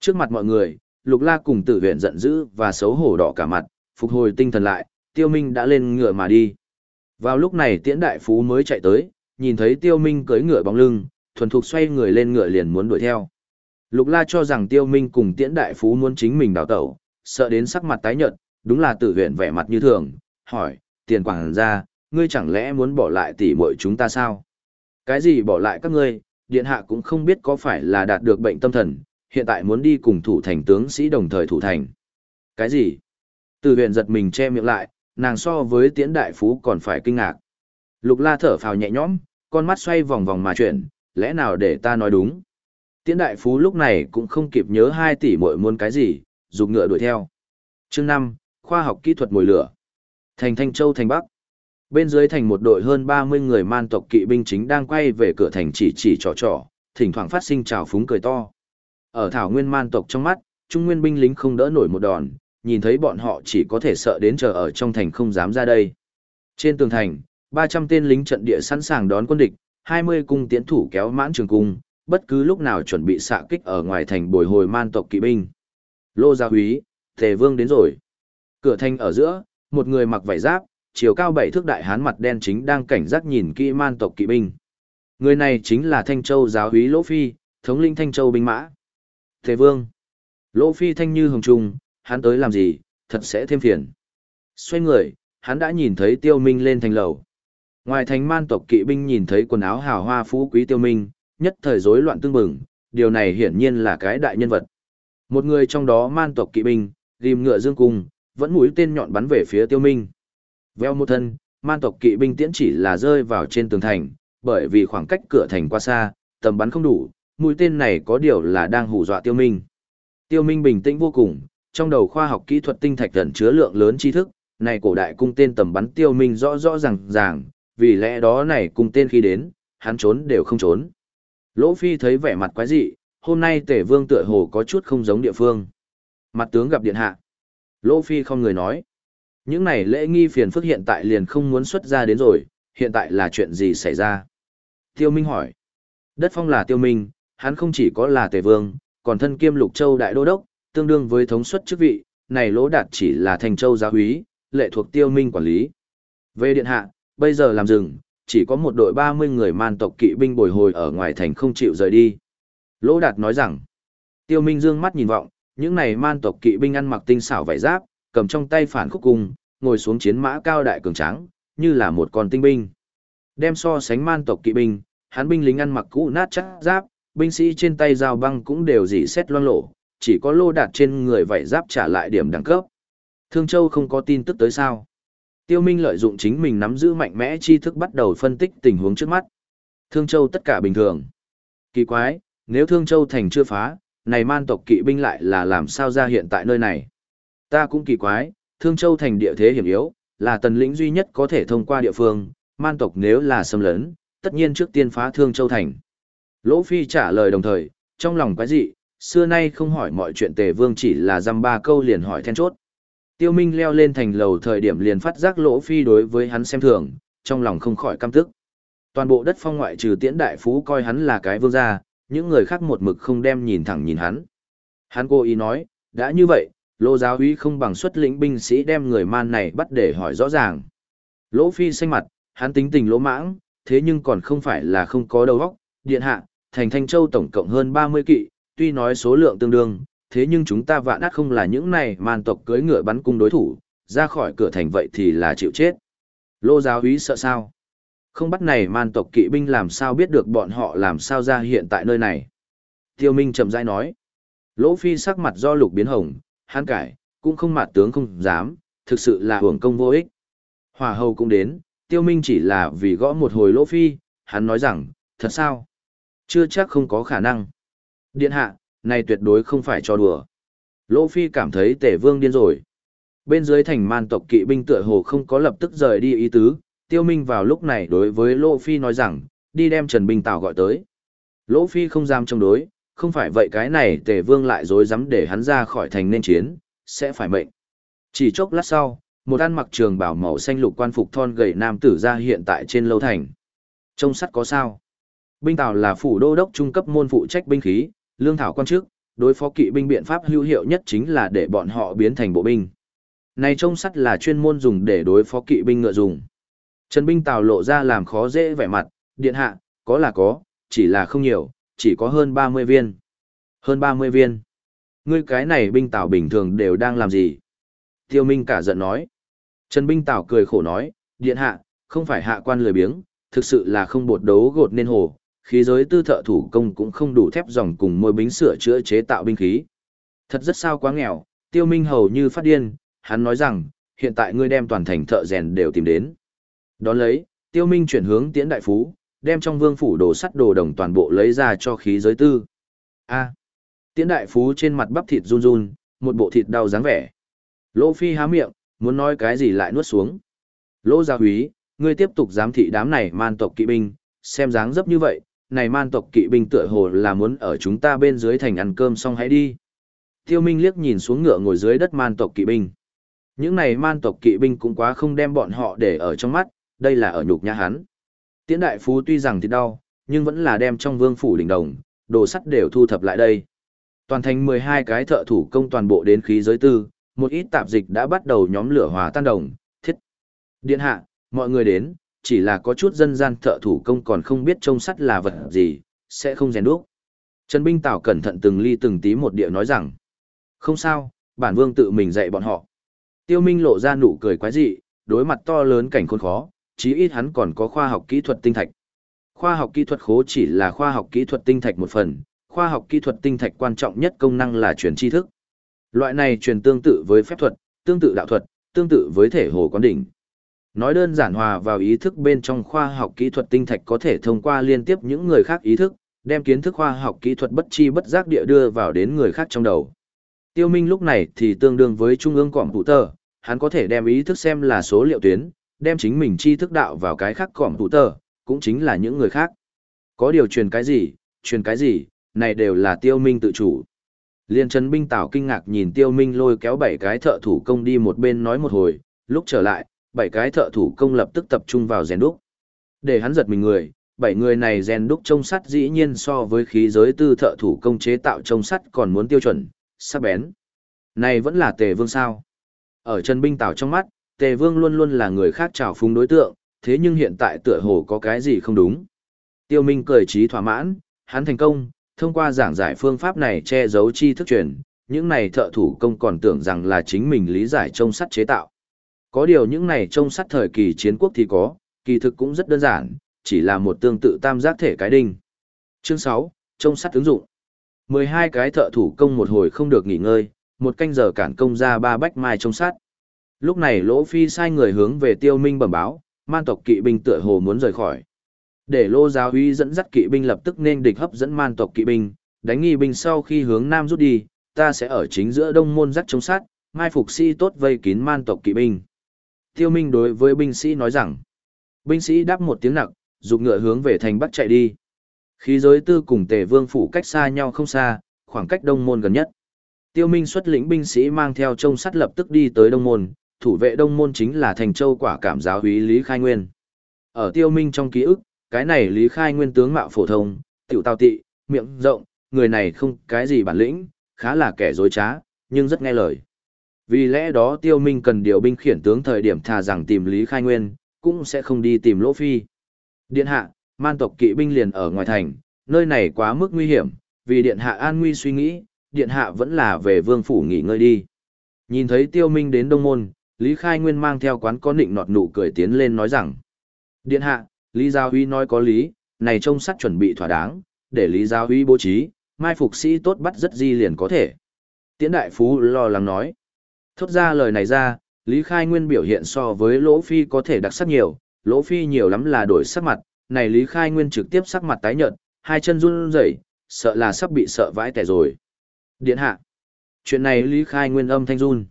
Trước mặt mọi người, lục la cùng tử huyện giận dữ và xấu hổ đỏ cả mặt, phục hồi tinh thần lại, tiêu minh đã lên ngựa mà đi. Vào lúc này tiễn đại phú mới chạy tới, nhìn thấy tiêu minh cưỡi ngựa bóng lưng, thuần thục xoay người lên ngựa liền muốn đuổi theo. Lục la cho rằng tiêu minh cùng tiễn đại phú muốn chính mình đào tẩu, sợ đến sắc mặt tái nhợt, đúng là tử huyện vẻ mặt như thường, hỏi, tiền quảng ra, ngươi chẳng lẽ muốn bỏ lại tỷ muội chúng ta sao? Cái gì bỏ lại các ngươi, điện hạ cũng không biết có phải là đạt được bệnh tâm thần, hiện tại muốn đi cùng thủ thành tướng sĩ đồng thời thủ thành. Cái gì? Tử huyện giật mình che miệng lại, nàng so với tiễn đại phú còn phải kinh ngạc. Lục la thở phào nhẹ nhõm, con mắt xoay vòng vòng mà chuyển, lẽ nào để ta nói đúng. Tiễn đại phú lúc này cũng không kịp nhớ hai tỷ muội muốn cái gì, dùng ngựa đuổi theo. Chương năm, khoa học kỹ thuật mồi lửa. Thành Thanh Châu thành Bắc. Bên dưới thành một đội hơn 30 người man tộc kỵ binh chính đang quay về cửa thành chỉ chỉ trò trò, thỉnh thoảng phát sinh trào phúng cười to. Ở thảo nguyên man tộc trong mắt, trung nguyên binh lính không đỡ nổi một đòn, nhìn thấy bọn họ chỉ có thể sợ đến chờ ở trong thành không dám ra đây. Trên tường thành, 300 tên lính trận địa sẵn sàng đón quân địch, 20 cung tiễn thủ kéo mãn trường cung, bất cứ lúc nào chuẩn bị xạ kích ở ngoài thành bồi hồi man tộc kỵ binh. Lô gia húy, tề vương đến rồi. Cửa thành ở giữa, một người mặc vải giáp, chiều cao bảy thước đại hán mặt đen chính đang cảnh giác nhìn kỹ man tộc kỵ binh. Người này chính là Thanh Châu giáo húy Lỗ Phi, thống linh Thanh Châu binh mã. Tề vương. Lỗ Phi thanh như hồng trung, hắn tới làm gì, thật sẽ thêm phiền. Xoay người, hắn đã nhìn thấy tiêu minh lên thành lầu. Ngoài thành man tộc kỵ binh nhìn thấy quần áo hào hoa phú quý tiêu minh, nhất thời rối loạn tương bừng, điều này hiển nhiên là cái đại nhân vật. Một người trong đó man tộc kỵ binh, ghim ngựa dương cung, vẫn mũi tên nhọn bắn về phía tiêu minh. Veo một thân, man tộc kỵ binh tiễn chỉ là rơi vào trên tường thành, bởi vì khoảng cách cửa thành quá xa, tầm bắn không đủ, mũi tên này có điều là đang hù dọa tiêu minh. Tiêu minh bình tĩnh vô cùng, trong đầu khoa học kỹ thuật tinh thạch gần chứa lượng lớn tri thức, này cổ đại cung tên tầm bắn tiêu minh rõ rõ ràng ràng, vì lẽ đó này cung tên khi đến, hắn trốn đều không trốn. Lỗ Phi thấy vẻ mặt quái dị, hôm nay tể vương tựa hồ có chút không giống địa phương. Mặt tướng gặp điện hạ. Lỗ Phi không người nói. Những này lễ nghi phiền phức hiện tại liền không muốn xuất ra đến rồi, hiện tại là chuyện gì xảy ra? Tiêu Minh hỏi. Đất phong là Tiêu Minh, hắn không chỉ có là tể vương, còn thân kiêm lục châu đại đô đốc, tương đương với thống suất chức vị, này lỗ đạt chỉ là thành châu giáo úy, lệ thuộc Tiêu Minh quản lý. Về điện hạ, bây giờ làm rừng, chỉ có một đội 30 người man tộc kỵ binh bồi hồi ở ngoài thành không chịu rời đi. Lỗ Đạt nói rằng, Tiêu Minh dương mắt nhìn vọng, những này man tộc kỵ binh ăn mặc tinh xảo vải giáp, cầm trong tay phản khúc cung, ngồi xuống chiến mã cao đại cường tráng, như là một con tinh binh. Đem so sánh man tộc kỵ binh, hắn binh lính ăn mặc cũ nát chắc giáp, binh sĩ trên tay dao băng cũng đều dỉ xét loang lổ, chỉ có lô đạt trên người vải giáp trả lại điểm đẳng cấp. Thương Châu không có tin tức tới sao. Tiêu Minh lợi dụng chính mình nắm giữ mạnh mẽ tri thức bắt đầu phân tích tình huống trước mắt. Thương Châu tất cả bình thường. Kỳ quái, nếu Thương Châu thành chưa phá, này man tộc kỵ binh lại là làm sao ra hiện tại nơi này. Ta cũng kỳ quái, Thương Châu thành địa thế hiểm yếu, là tần lĩnh duy nhất có thể thông qua địa phương, man tộc nếu là xâm lấn, tất nhiên trước tiên phá Thương Châu thành. Lỗ Phi trả lời đồng thời, trong lòng quái dị, xưa nay không hỏi mọi chuyện tề vương chỉ là dăm ba câu liền hỏi then chốt. Tiêu Minh leo lên thành lầu thời điểm liền phát giác lỗ phi đối với hắn xem thường, trong lòng không khỏi căm tức. Toàn bộ đất phong ngoại trừ tiễn đại phú coi hắn là cái vương gia, những người khác một mực không đem nhìn thẳng nhìn hắn. Hắn cố ý nói, đã như vậy, lô giáo úy không bằng xuất lĩnh binh sĩ đem người man này bắt để hỏi rõ ràng. Lỗ phi xanh mặt, hắn tính tình lỗ mãng, thế nhưng còn không phải là không có đầu óc, điện hạ, thành Thanh Châu tổng cộng hơn 30 kỵ, tuy nói số lượng tương đương, thế nhưng chúng ta vạn ác không là những này man tộc cưỡi ngựa bắn cung đối thủ, ra khỏi cửa thành vậy thì là chịu chết. Lô giáo úy sợ sao? Không bắt này man tộc kỵ binh làm sao biết được bọn họ làm sao ra hiện tại nơi này. Tiêu Minh chậm rãi nói. Lỗ Phi sắc mặt do lục biến hồng, hắn cải, cũng không mạt tướng không dám, thực sự là hưởng công vô ích. Hòa hầu cũng đến, Tiêu Minh chỉ là vì gõ một hồi Lỗ Phi, hắn nói rằng, thật sao? Chưa chắc không có khả năng. Điện hạ, này tuyệt đối không phải cho đùa. Lỗ Phi cảm thấy tể vương điên rồi. Bên dưới thành man tộc kỵ binh tựa hồ không có lập tức rời đi ý tứ, tiêu minh vào lúc này đối với Lỗ Phi nói rằng, đi đem Trần Bình Tào gọi tới. Lỗ Phi không dám chống đối, không phải vậy cái này Tề vương lại dối dám để hắn ra khỏi thành nên chiến, sẽ phải mệnh. Chỉ chốc lát sau, một ăn mặc trường bảo màu xanh lục quan phục thon gầy nam tử ra hiện tại trên lâu thành. Trông sắt có sao? Binh Tào là phủ đô đốc trung cấp môn phụ trách binh khí, lương thảo quan chức, đối phó kỵ binh biện pháp hữu hiệu nhất chính là để bọn họ biến thành bộ binh. Này trông sắt là chuyên môn dùng để đối phó kỵ binh ngựa dùng. Trần binh tào lộ ra làm khó dễ vẻ mặt, điện hạ, có là có, chỉ là không nhiều, chỉ có hơn 30 viên. Hơn 30 viên. Ngươi cái này binh tào bình thường đều đang làm gì? Tiêu Minh cả giận nói. Trần binh tào cười khổ nói, điện hạ, không phải hạ quan lười biếng, thực sự là không bột đấu gột nên hồ, khí giới tư thợ thủ công cũng không đủ thép dòng cùng môi bính sửa chữa chế tạo binh khí. Thật rất sao quá nghèo, tiêu minh hầu như phát điên, hắn nói rằng, hiện tại ngươi đem toàn thành thợ rèn đều tìm đến. Đón lấy, tiêu minh chuyển hướng tiễn đại phú, đem trong vương phủ đồ sắt đồ đồng toàn bộ lấy ra cho khí giới tư. A. tiễn đại phú trên mặt bắp thịt run run, một bộ thịt đau dáng vẻ. Lỗ phi há miệng, muốn nói cái gì lại nuốt xuống. Lỗ gia húy, ngươi tiếp tục giám thị đám này man tộc kỵ binh, xem dáng dấp như vậy, này man tộc kỵ binh tựa hồ là muốn ở chúng ta bên dưới thành ăn cơm xong hãy đi. Tiêu Minh liếc nhìn xuống ngựa ngồi dưới đất man tộc kỵ binh. Những này man tộc kỵ binh cũng quá không đem bọn họ để ở trong mắt, đây là ở nhục nhã hắn. Tiễn đại phú tuy rằng thì đau, nhưng vẫn là đem trong vương phủ đỉnh đồng, đồ sắt đều thu thập lại đây. Toàn thành 12 cái thợ thủ công toàn bộ đến khí giới tư, một ít tạp dịch đã bắt đầu nhóm lửa hòa tan đồng, thiết. Điện hạ, mọi người đến, chỉ là có chút dân gian thợ thủ công còn không biết trông sắt là vật gì, sẽ không rèn đúc. Trần Binh Tảo cẩn thận từng ly từng tí một địa nói rằng, không sao, bản vương tự mình dạy bọn họ. Tiêu Minh lộ ra nụ cười quái dị, đối mặt to lớn cảnh khốn khó, chí ít hắn còn có khoa học kỹ thuật tinh thạch. Khoa học kỹ thuật khố chỉ là khoa học kỹ thuật tinh thạch một phần, khoa học kỹ thuật tinh thạch quan trọng nhất công năng là truyền tri thức. Loại này truyền tương tự với phép thuật, tương tự đạo thuật, tương tự với thể hồ quán đỉnh. Nói đơn giản hòa vào ý thức bên trong khoa học kỹ thuật tinh thạch có thể thông qua liên tiếp những người khác ý thức, đem kiến thức khoa học kỹ thuật bất chi bất giác địa đưa vào đến người khác trong đầu. Tiêu Minh lúc này thì tương đương với trung ương cọm phụ tờ, hắn có thể đem ý thức xem là số liệu tuyến, đem chính mình chi thức đạo vào cái khác cỏm thủ tờ, cũng chính là những người khác. Có điều truyền cái gì, truyền cái gì, này đều là Tiêu Minh tự chủ. Liên chân Binh Tảo kinh ngạc nhìn Tiêu Minh lôi kéo bảy cái thợ thủ công đi một bên nói một hồi, lúc trở lại, bảy cái thợ thủ công lập tức tập trung vào rèn đúc. Để hắn giật mình người, bảy người này rèn đúc trông sắt dĩ nhiên so với khí giới tư thợ thủ công chế tạo trông sắt còn muốn tiêu chuẩn, sắc bén. Này vẫn là tề vương sao. Ở Trần Binh Tảo trong mắt, tề vương luôn luôn là người khác trào phúng đối tượng, thế nhưng hiện tại tựa hồ có cái gì không đúng. Tiêu Minh cười trí thỏa mãn, hắn thành công, thông qua giảng giải phương pháp này che giấu chi thức truyền, những này thợ thủ công còn tưởng rằng là chính mình lý giải trông sắt chế tạo. Có điều những này trông sắt thời kỳ chiến quốc thì có, kỳ thực cũng rất đơn giản, chỉ là một tương tự tam giác thể cái đinh. Chương 6, trông sắt ứng dụng. 12 cái thợ thủ công một hồi không được nghỉ ngơi, một canh giờ cản công ra ba bách mai trông sắt. Lúc này Lỗ Phi sai người hướng về Tiêu Minh bẩm báo, man tộc kỵ binh tựa hồ muốn rời khỏi. Để Lô Giáo Uy dẫn dắt kỵ binh lập tức nên địch hấp dẫn man tộc kỵ binh, đánh nghi binh sau khi hướng nam rút đi, ta sẽ ở chính giữa đông môn dắt chống sát, mai phục sĩ si tốt vây kín man tộc kỵ binh. Tiêu Minh đối với binh sĩ nói rằng, binh sĩ đáp một tiếng nặng, dục ngựa hướng về thành bắc chạy đi. Khí giới tư cùng tề vương phủ cách xa nhau không xa, khoảng cách đông môn gần nhất. Tiêu Minh xuất lĩnh binh sĩ mang theo trông sắt lập tức đi tới đông môn, thủ vệ đông môn chính là thành châu quả cảm giáo úy Lý Khai Nguyên. Ở Tiêu Minh trong ký ức, cái này Lý Khai Nguyên tướng mạo phổ thông, tiểu tao tị, miệng rộng, người này không cái gì bản lĩnh, khá là kẻ dối trá, nhưng rất nghe lời. Vì lẽ đó Tiêu Minh cần điều binh khiển tướng thời điểm thà rằng tìm Lý Khai Nguyên, cũng sẽ không đi tìm Lỗ Phi. Điện hạ, man tộc kỵ binh liền ở ngoài thành, nơi này quá mức nguy hiểm, vì điện hạ an nguy suy nghĩ, điện hạ vẫn là về vương phủ nghỉ ngơi đi. Nhìn thấy Tiêu Minh đến Đông Môn, Lý Khai Nguyên mang theo quán có nịnh nọt nụ cười tiến lên nói rằng. Điện hạ, Lý Giao Huy nói có lý, này trông sắt chuẩn bị thỏa đáng, để Lý Giao Huy bố trí, mai phục sĩ tốt bắt rất di liền có thể. Tiễn Đại Phú lo lắng nói. Thốt ra lời này ra, Lý Khai Nguyên biểu hiện so với Lỗ Phi có thể đặc sắc nhiều, Lỗ Phi nhiều lắm là đổi sắc mặt, này Lý Khai Nguyên trực tiếp sắc mặt tái nhợt, hai chân run rẩy, sợ là sắp bị sợ vãi tẻ rồi. Điện hạ. Chuyện này Lý Khai Nguyên âm thanh run.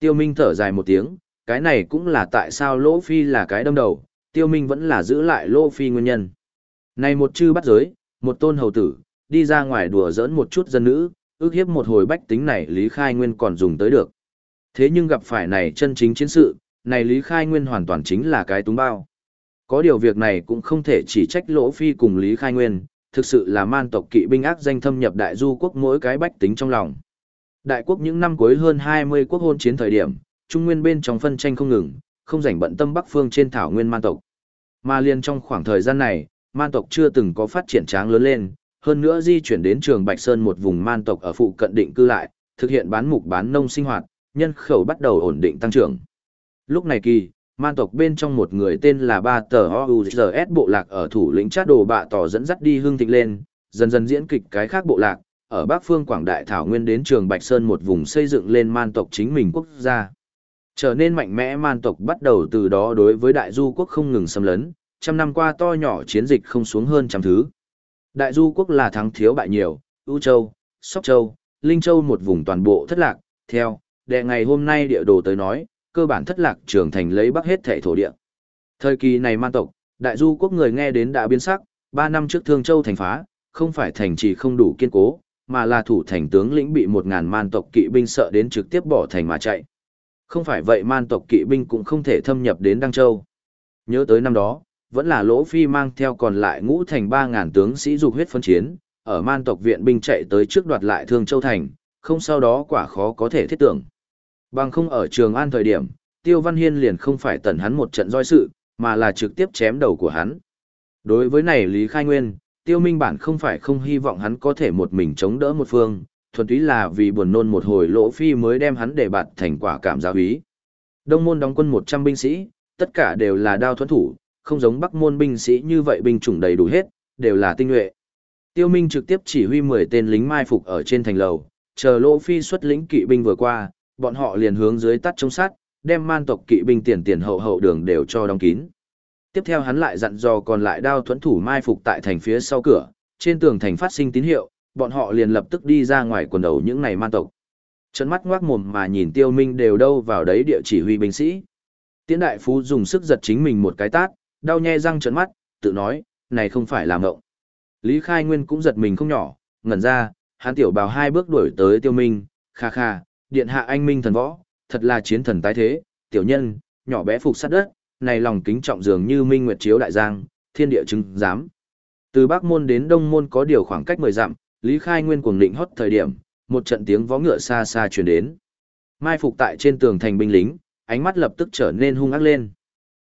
Tiêu Minh thở dài một tiếng, cái này cũng là tại sao Lỗ Phi là cái đâm đầu, Tiêu Minh vẫn là giữ lại Lỗ Phi nguyên nhân. Này một chư bắt giới, một tôn hầu tử, đi ra ngoài đùa giỡn một chút dân nữ, ước hiếp một hồi bách tính này Lý Khai Nguyên còn dùng tới được. Thế nhưng gặp phải này chân chính chiến sự, này Lý Khai Nguyên hoàn toàn chính là cái túng bao. Có điều việc này cũng không thể chỉ trách Lỗ Phi cùng Lý Khai Nguyên, thực sự là man tộc kỵ binh ác danh thâm nhập đại du quốc mỗi cái bách tính trong lòng. Đại quốc những năm cuối hơn 20 quốc hôn chiến thời điểm, Trung Nguyên bên trong phân tranh không ngừng, không rảnh bận tâm Bắc phương trên thảo nguyên man tộc. Mà liên trong khoảng thời gian này, man tộc chưa từng có phát triển tráng lớn lên, hơn nữa di chuyển đến trường Bạch Sơn một vùng man tộc ở phụ cận định cư lại, thực hiện bán mục bán nông sinh hoạt, nhân khẩu bắt đầu ổn định tăng trưởng. Lúc này kỳ, man tộc bên trong một người tên là Ba Tờ O.U.G.S. bộ lạc ở thủ lĩnh chát đồ bạ tỏ dẫn dắt đi hương thịnh lên, dần dần diễn kịch cái khác bộ lạc, ở Bắc Phương Quảng Đại Thảo Nguyên đến trường Bạch Sơn một vùng xây dựng lên man tộc chính mình quốc gia. Trở nên mạnh mẽ man tộc bắt đầu từ đó đối với đại du quốc không ngừng xâm lấn, trăm năm qua to nhỏ chiến dịch không xuống hơn trăm thứ. Đại du quốc là thắng thiếu bại nhiều, U Châu, Sóc Châu, Linh Châu một vùng toàn bộ thất lạc, theo, đệ ngày hôm nay địa đồ tới nói, cơ bản thất lạc trường thành lấy bắc hết thể thổ địa. Thời kỳ này man tộc, đại du quốc người nghe đến đã biến sắc, ba năm trước Thương Châu thành phá, không phải thành trì không đủ kiên cố, mà là thủ thành tướng lĩnh bị một ngàn man tộc kỵ binh sợ đến trực tiếp bỏ thành mà chạy. Không phải vậy man tộc kỵ binh cũng không thể thâm nhập đến Đăng Châu. Nhớ tới năm đó, vẫn là Lỗ Phi mang theo còn lại ngũ thành ba ngàn tướng sĩ dục huyết phân chiến, ở man tộc viện binh chạy tới trước đoạt lại Thương Châu thành, không sau đó quả khó có thể thiết tưởng. Bằng không ở Trường An thời điểm, Tiêu Văn Hiên liền không phải tẩn hắn một trận roi sự, mà là trực tiếp chém đầu của hắn. Đối với này Lý Khai Nguyên, Tiêu Minh bản không phải không hy vọng hắn có thể một mình chống đỡ một phương, thuần túy là vì buồn nôn một hồi lỗ phi mới đem hắn để bạt thành quả cảm giáo úy. Đông môn đóng quân 100 binh sĩ, tất cả đều là đao thuẫn thủ, không giống Bắc môn binh sĩ như vậy binh chủng đầy đủ hết, đều là tinh nhuệ. Tiêu Minh trực tiếp chỉ huy 10 tên lính mai phục ở trên thành lầu, chờ lỗ phi xuất lính kỵ binh vừa qua, bọn họ liền hướng dưới tắt chống sát, đem man tộc kỵ binh tiền tiền hậu hậu đường đều cho đóng kín. Tiếp theo hắn lại dặn dò còn lại đao thuẫn thủ mai phục tại thành phía sau cửa, trên tường thành phát sinh tín hiệu, bọn họ liền lập tức đi ra ngoài quần đầu những này man tộc. Trận mắt ngoác mồm mà nhìn tiêu minh đều đâu vào đấy địa chỉ huy binh sĩ. Tiễn đại phú dùng sức giật chính mình một cái tát, đau nhe răng trận mắt, tự nói, này không phải là mộng. Lý Khai Nguyên cũng giật mình không nhỏ, ngẩn ra, hắn tiểu bào hai bước đuổi tới tiêu minh, kha kha, điện hạ anh minh thần võ, thật là chiến thần tái thế, tiểu nhân, nhỏ bé phục sát đất, này lòng kính trọng dường như minh nguyệt chiếu đại giang, thiên địa chứng giám. Từ Bắc Môn đến Đông Môn có điều khoảng cách 10 dặm, Lý Khai Nguyên cuồng định hót thời điểm, một trận tiếng vó ngựa xa xa truyền đến. Mai phục tại trên tường thành binh lính, ánh mắt lập tức trở nên hung ác lên.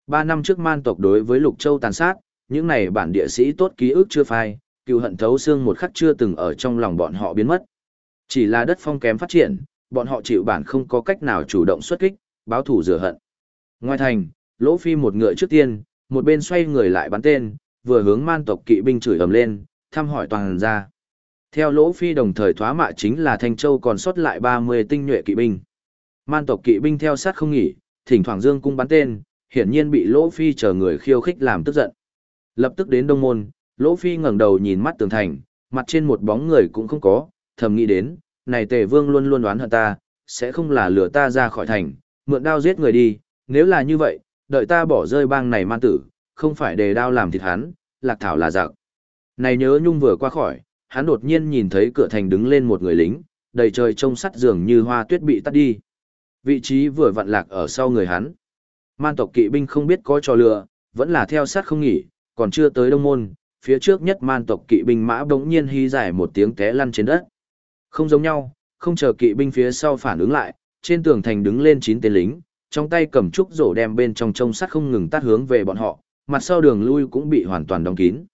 Ba năm trước man tộc đối với Lục Châu tàn sát, những này bản địa sĩ tốt ký ức chưa phai, cựu hận thấu xương một khắc chưa từng ở trong lòng bọn họ biến mất. Chỉ là đất phong kém phát triển, bọn họ chịu bản không có cách nào chủ động xuất kích, báo thủ rửa hận. Ngoài thành, Lỗ Phi một ngựa trước tiên, một bên xoay người lại bắn tên, vừa hướng man tộc kỵ binh chửi ầm lên, thăm hỏi toàn ra. Theo Lỗ Phi đồng thời thoá mạ chính là Thanh Châu còn sót lại 30 tinh nhuệ kỵ binh. Man tộc kỵ binh theo sát không nghỉ, thỉnh thoảng dương cung bắn tên, hiển nhiên bị Lỗ Phi chờ người khiêu khích làm tức giận. Lập tức đến Đông Môn, Lỗ Phi ngẩng đầu nhìn mắt tường thành, mặt trên một bóng người cũng không có, thầm nghĩ đến, này Tề Vương luôn luôn đoán hận ta, sẽ không là lừa ta ra khỏi thành, mượn đao giết người đi, nếu là như vậy, đợi ta bỏ rơi bang này man tử, không phải đề đao làm thịt hắn, lạc thảo là giặc. Này nhớ nhung vừa qua khỏi, hắn đột nhiên nhìn thấy cửa thành đứng lên một người lính, đầy trời trông sắt dường như hoa tuyết bị tắt đi. Vị trí vừa vặn lạc ở sau người hắn. Man tộc kỵ binh không biết có trò lừa, vẫn là theo sát không nghỉ, còn chưa tới đông môn, phía trước nhất man tộc kỵ binh mã bỗng nhiên hí giải một tiếng té lăn trên đất. Không giống nhau, không chờ kỵ binh phía sau phản ứng lại, trên tường thành đứng lên chín tên lính, trong tay cầm trúc rổ đem bên trong trông sắt không ngừng tát hướng về bọn họ, mặt sau đường lui cũng bị hoàn toàn đóng kín.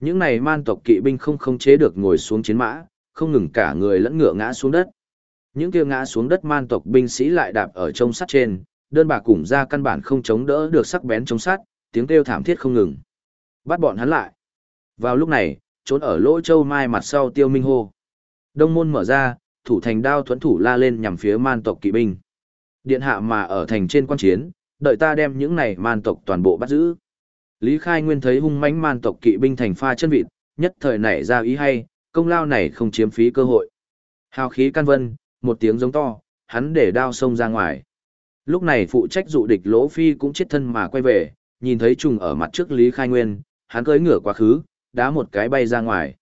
Những này man tộc kỵ binh không khống chế được ngồi xuống chiến mã, không ngừng cả người lẫn ngựa ngã xuống đất. Những kia ngã xuống đất man tộc binh sĩ lại đạp ở trông sắt trên, đơn bà cùng ra căn bản không chống đỡ được sắc bén trông sắt, tiếng kêu thảm thiết không ngừng. Bắt bọn hắn lại. Vào lúc này, trốn ở lỗ châu mai mặt sau tiêu minh hô. Đông môn mở ra, thủ thành đao thuẫn thủ la lên nhằm phía man tộc kỵ binh. Điện hạ mà ở thành trên quan chiến, đợi ta đem những này man tộc toàn bộ bắt giữ. Lý Khai Nguyên thấy hung mãnh man tộc kỵ binh thành pha chân vịt, nhất thời nảy ra ý hay, công lao này không chiếm phí cơ hội. Hào khí can vân, một tiếng giống to, hắn để đao sông ra ngoài. Lúc này phụ trách dụ địch Lỗ Phi cũng chết thân mà quay về, nhìn thấy trùng ở mặt trước Lý Khai Nguyên, hắn cưỡi ngửa quá khứ, đá một cái bay ra ngoài.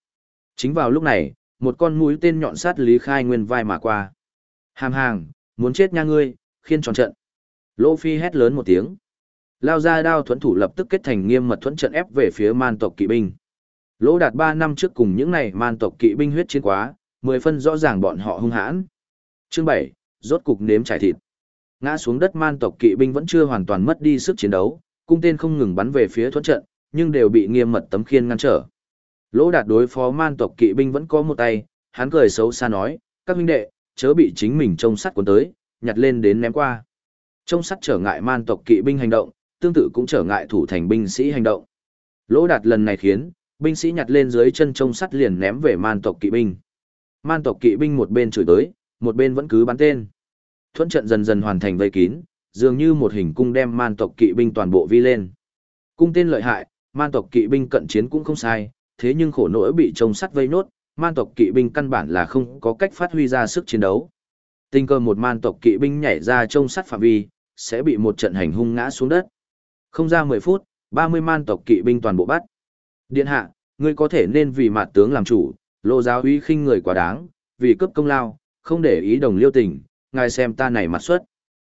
Chính vào lúc này, một con mũi tên nhọn sát Lý Khai Nguyên vai mà qua. Hàm hàng, muốn chết nha ngươi, khiên tròn trận. Lỗ Phi hét lớn một tiếng. Lao ra đao thuẫn thủ lập tức kết thành nghiêm mật thuẫn trận ép về phía man tộc kỵ binh. Lỗ đạt 3 năm trước cùng những này man tộc kỵ binh huyết chiến quá, mười phân rõ ràng bọn họ hung hãn. Chương 7, rốt cục nếm trải thịt. Ngã xuống đất man tộc kỵ binh vẫn chưa hoàn toàn mất đi sức chiến đấu, cung tên không ngừng bắn về phía thuẫn trận, nhưng đều bị nghiêm mật tấm khiên ngăn trở. Lỗ đạt đối phó man tộc kỵ binh vẫn có một tay, hắn cười xấu xa nói, các huynh đệ, chớ bị chính mình trông sắt cuốn tới, nhặt lên đến ném qua. Trông sắt trở ngại man tộc kỵ binh hành động, tương tự cũng trở ngại thủ thành binh sĩ hành động. Lỗ đạt lần này khiến, binh sĩ nhặt lên dưới chân trông sắt liền ném về man tộc kỵ binh. Man tộc kỵ binh một bên chửi tới, một bên vẫn cứ bắn tên. Thuẫn trận dần dần hoàn thành vây kín, dường như một hình cung đem man tộc kỵ binh toàn bộ vi lên. Cung tên lợi hại, man tộc kỵ binh cận chiến cũng không sai, thế nhưng khổ nỗi bị trông sắt vây nốt, man tộc kỵ binh căn bản là không có cách phát huy ra sức chiến đấu. Tình cơ một man tộc kỵ binh nhảy ra trông sắt phạm vi, sẽ bị một trận hành hung ngã xuống đất. Không ra 10 phút, 30 man tộc kỵ binh toàn bộ bắt. Điện hạ, ngươi có thể nên vì mặt tướng làm chủ, lô giáo uy khinh người quá đáng, vì cấp công lao, không để ý đồng liêu tình, ngài xem ta này mặt xuất.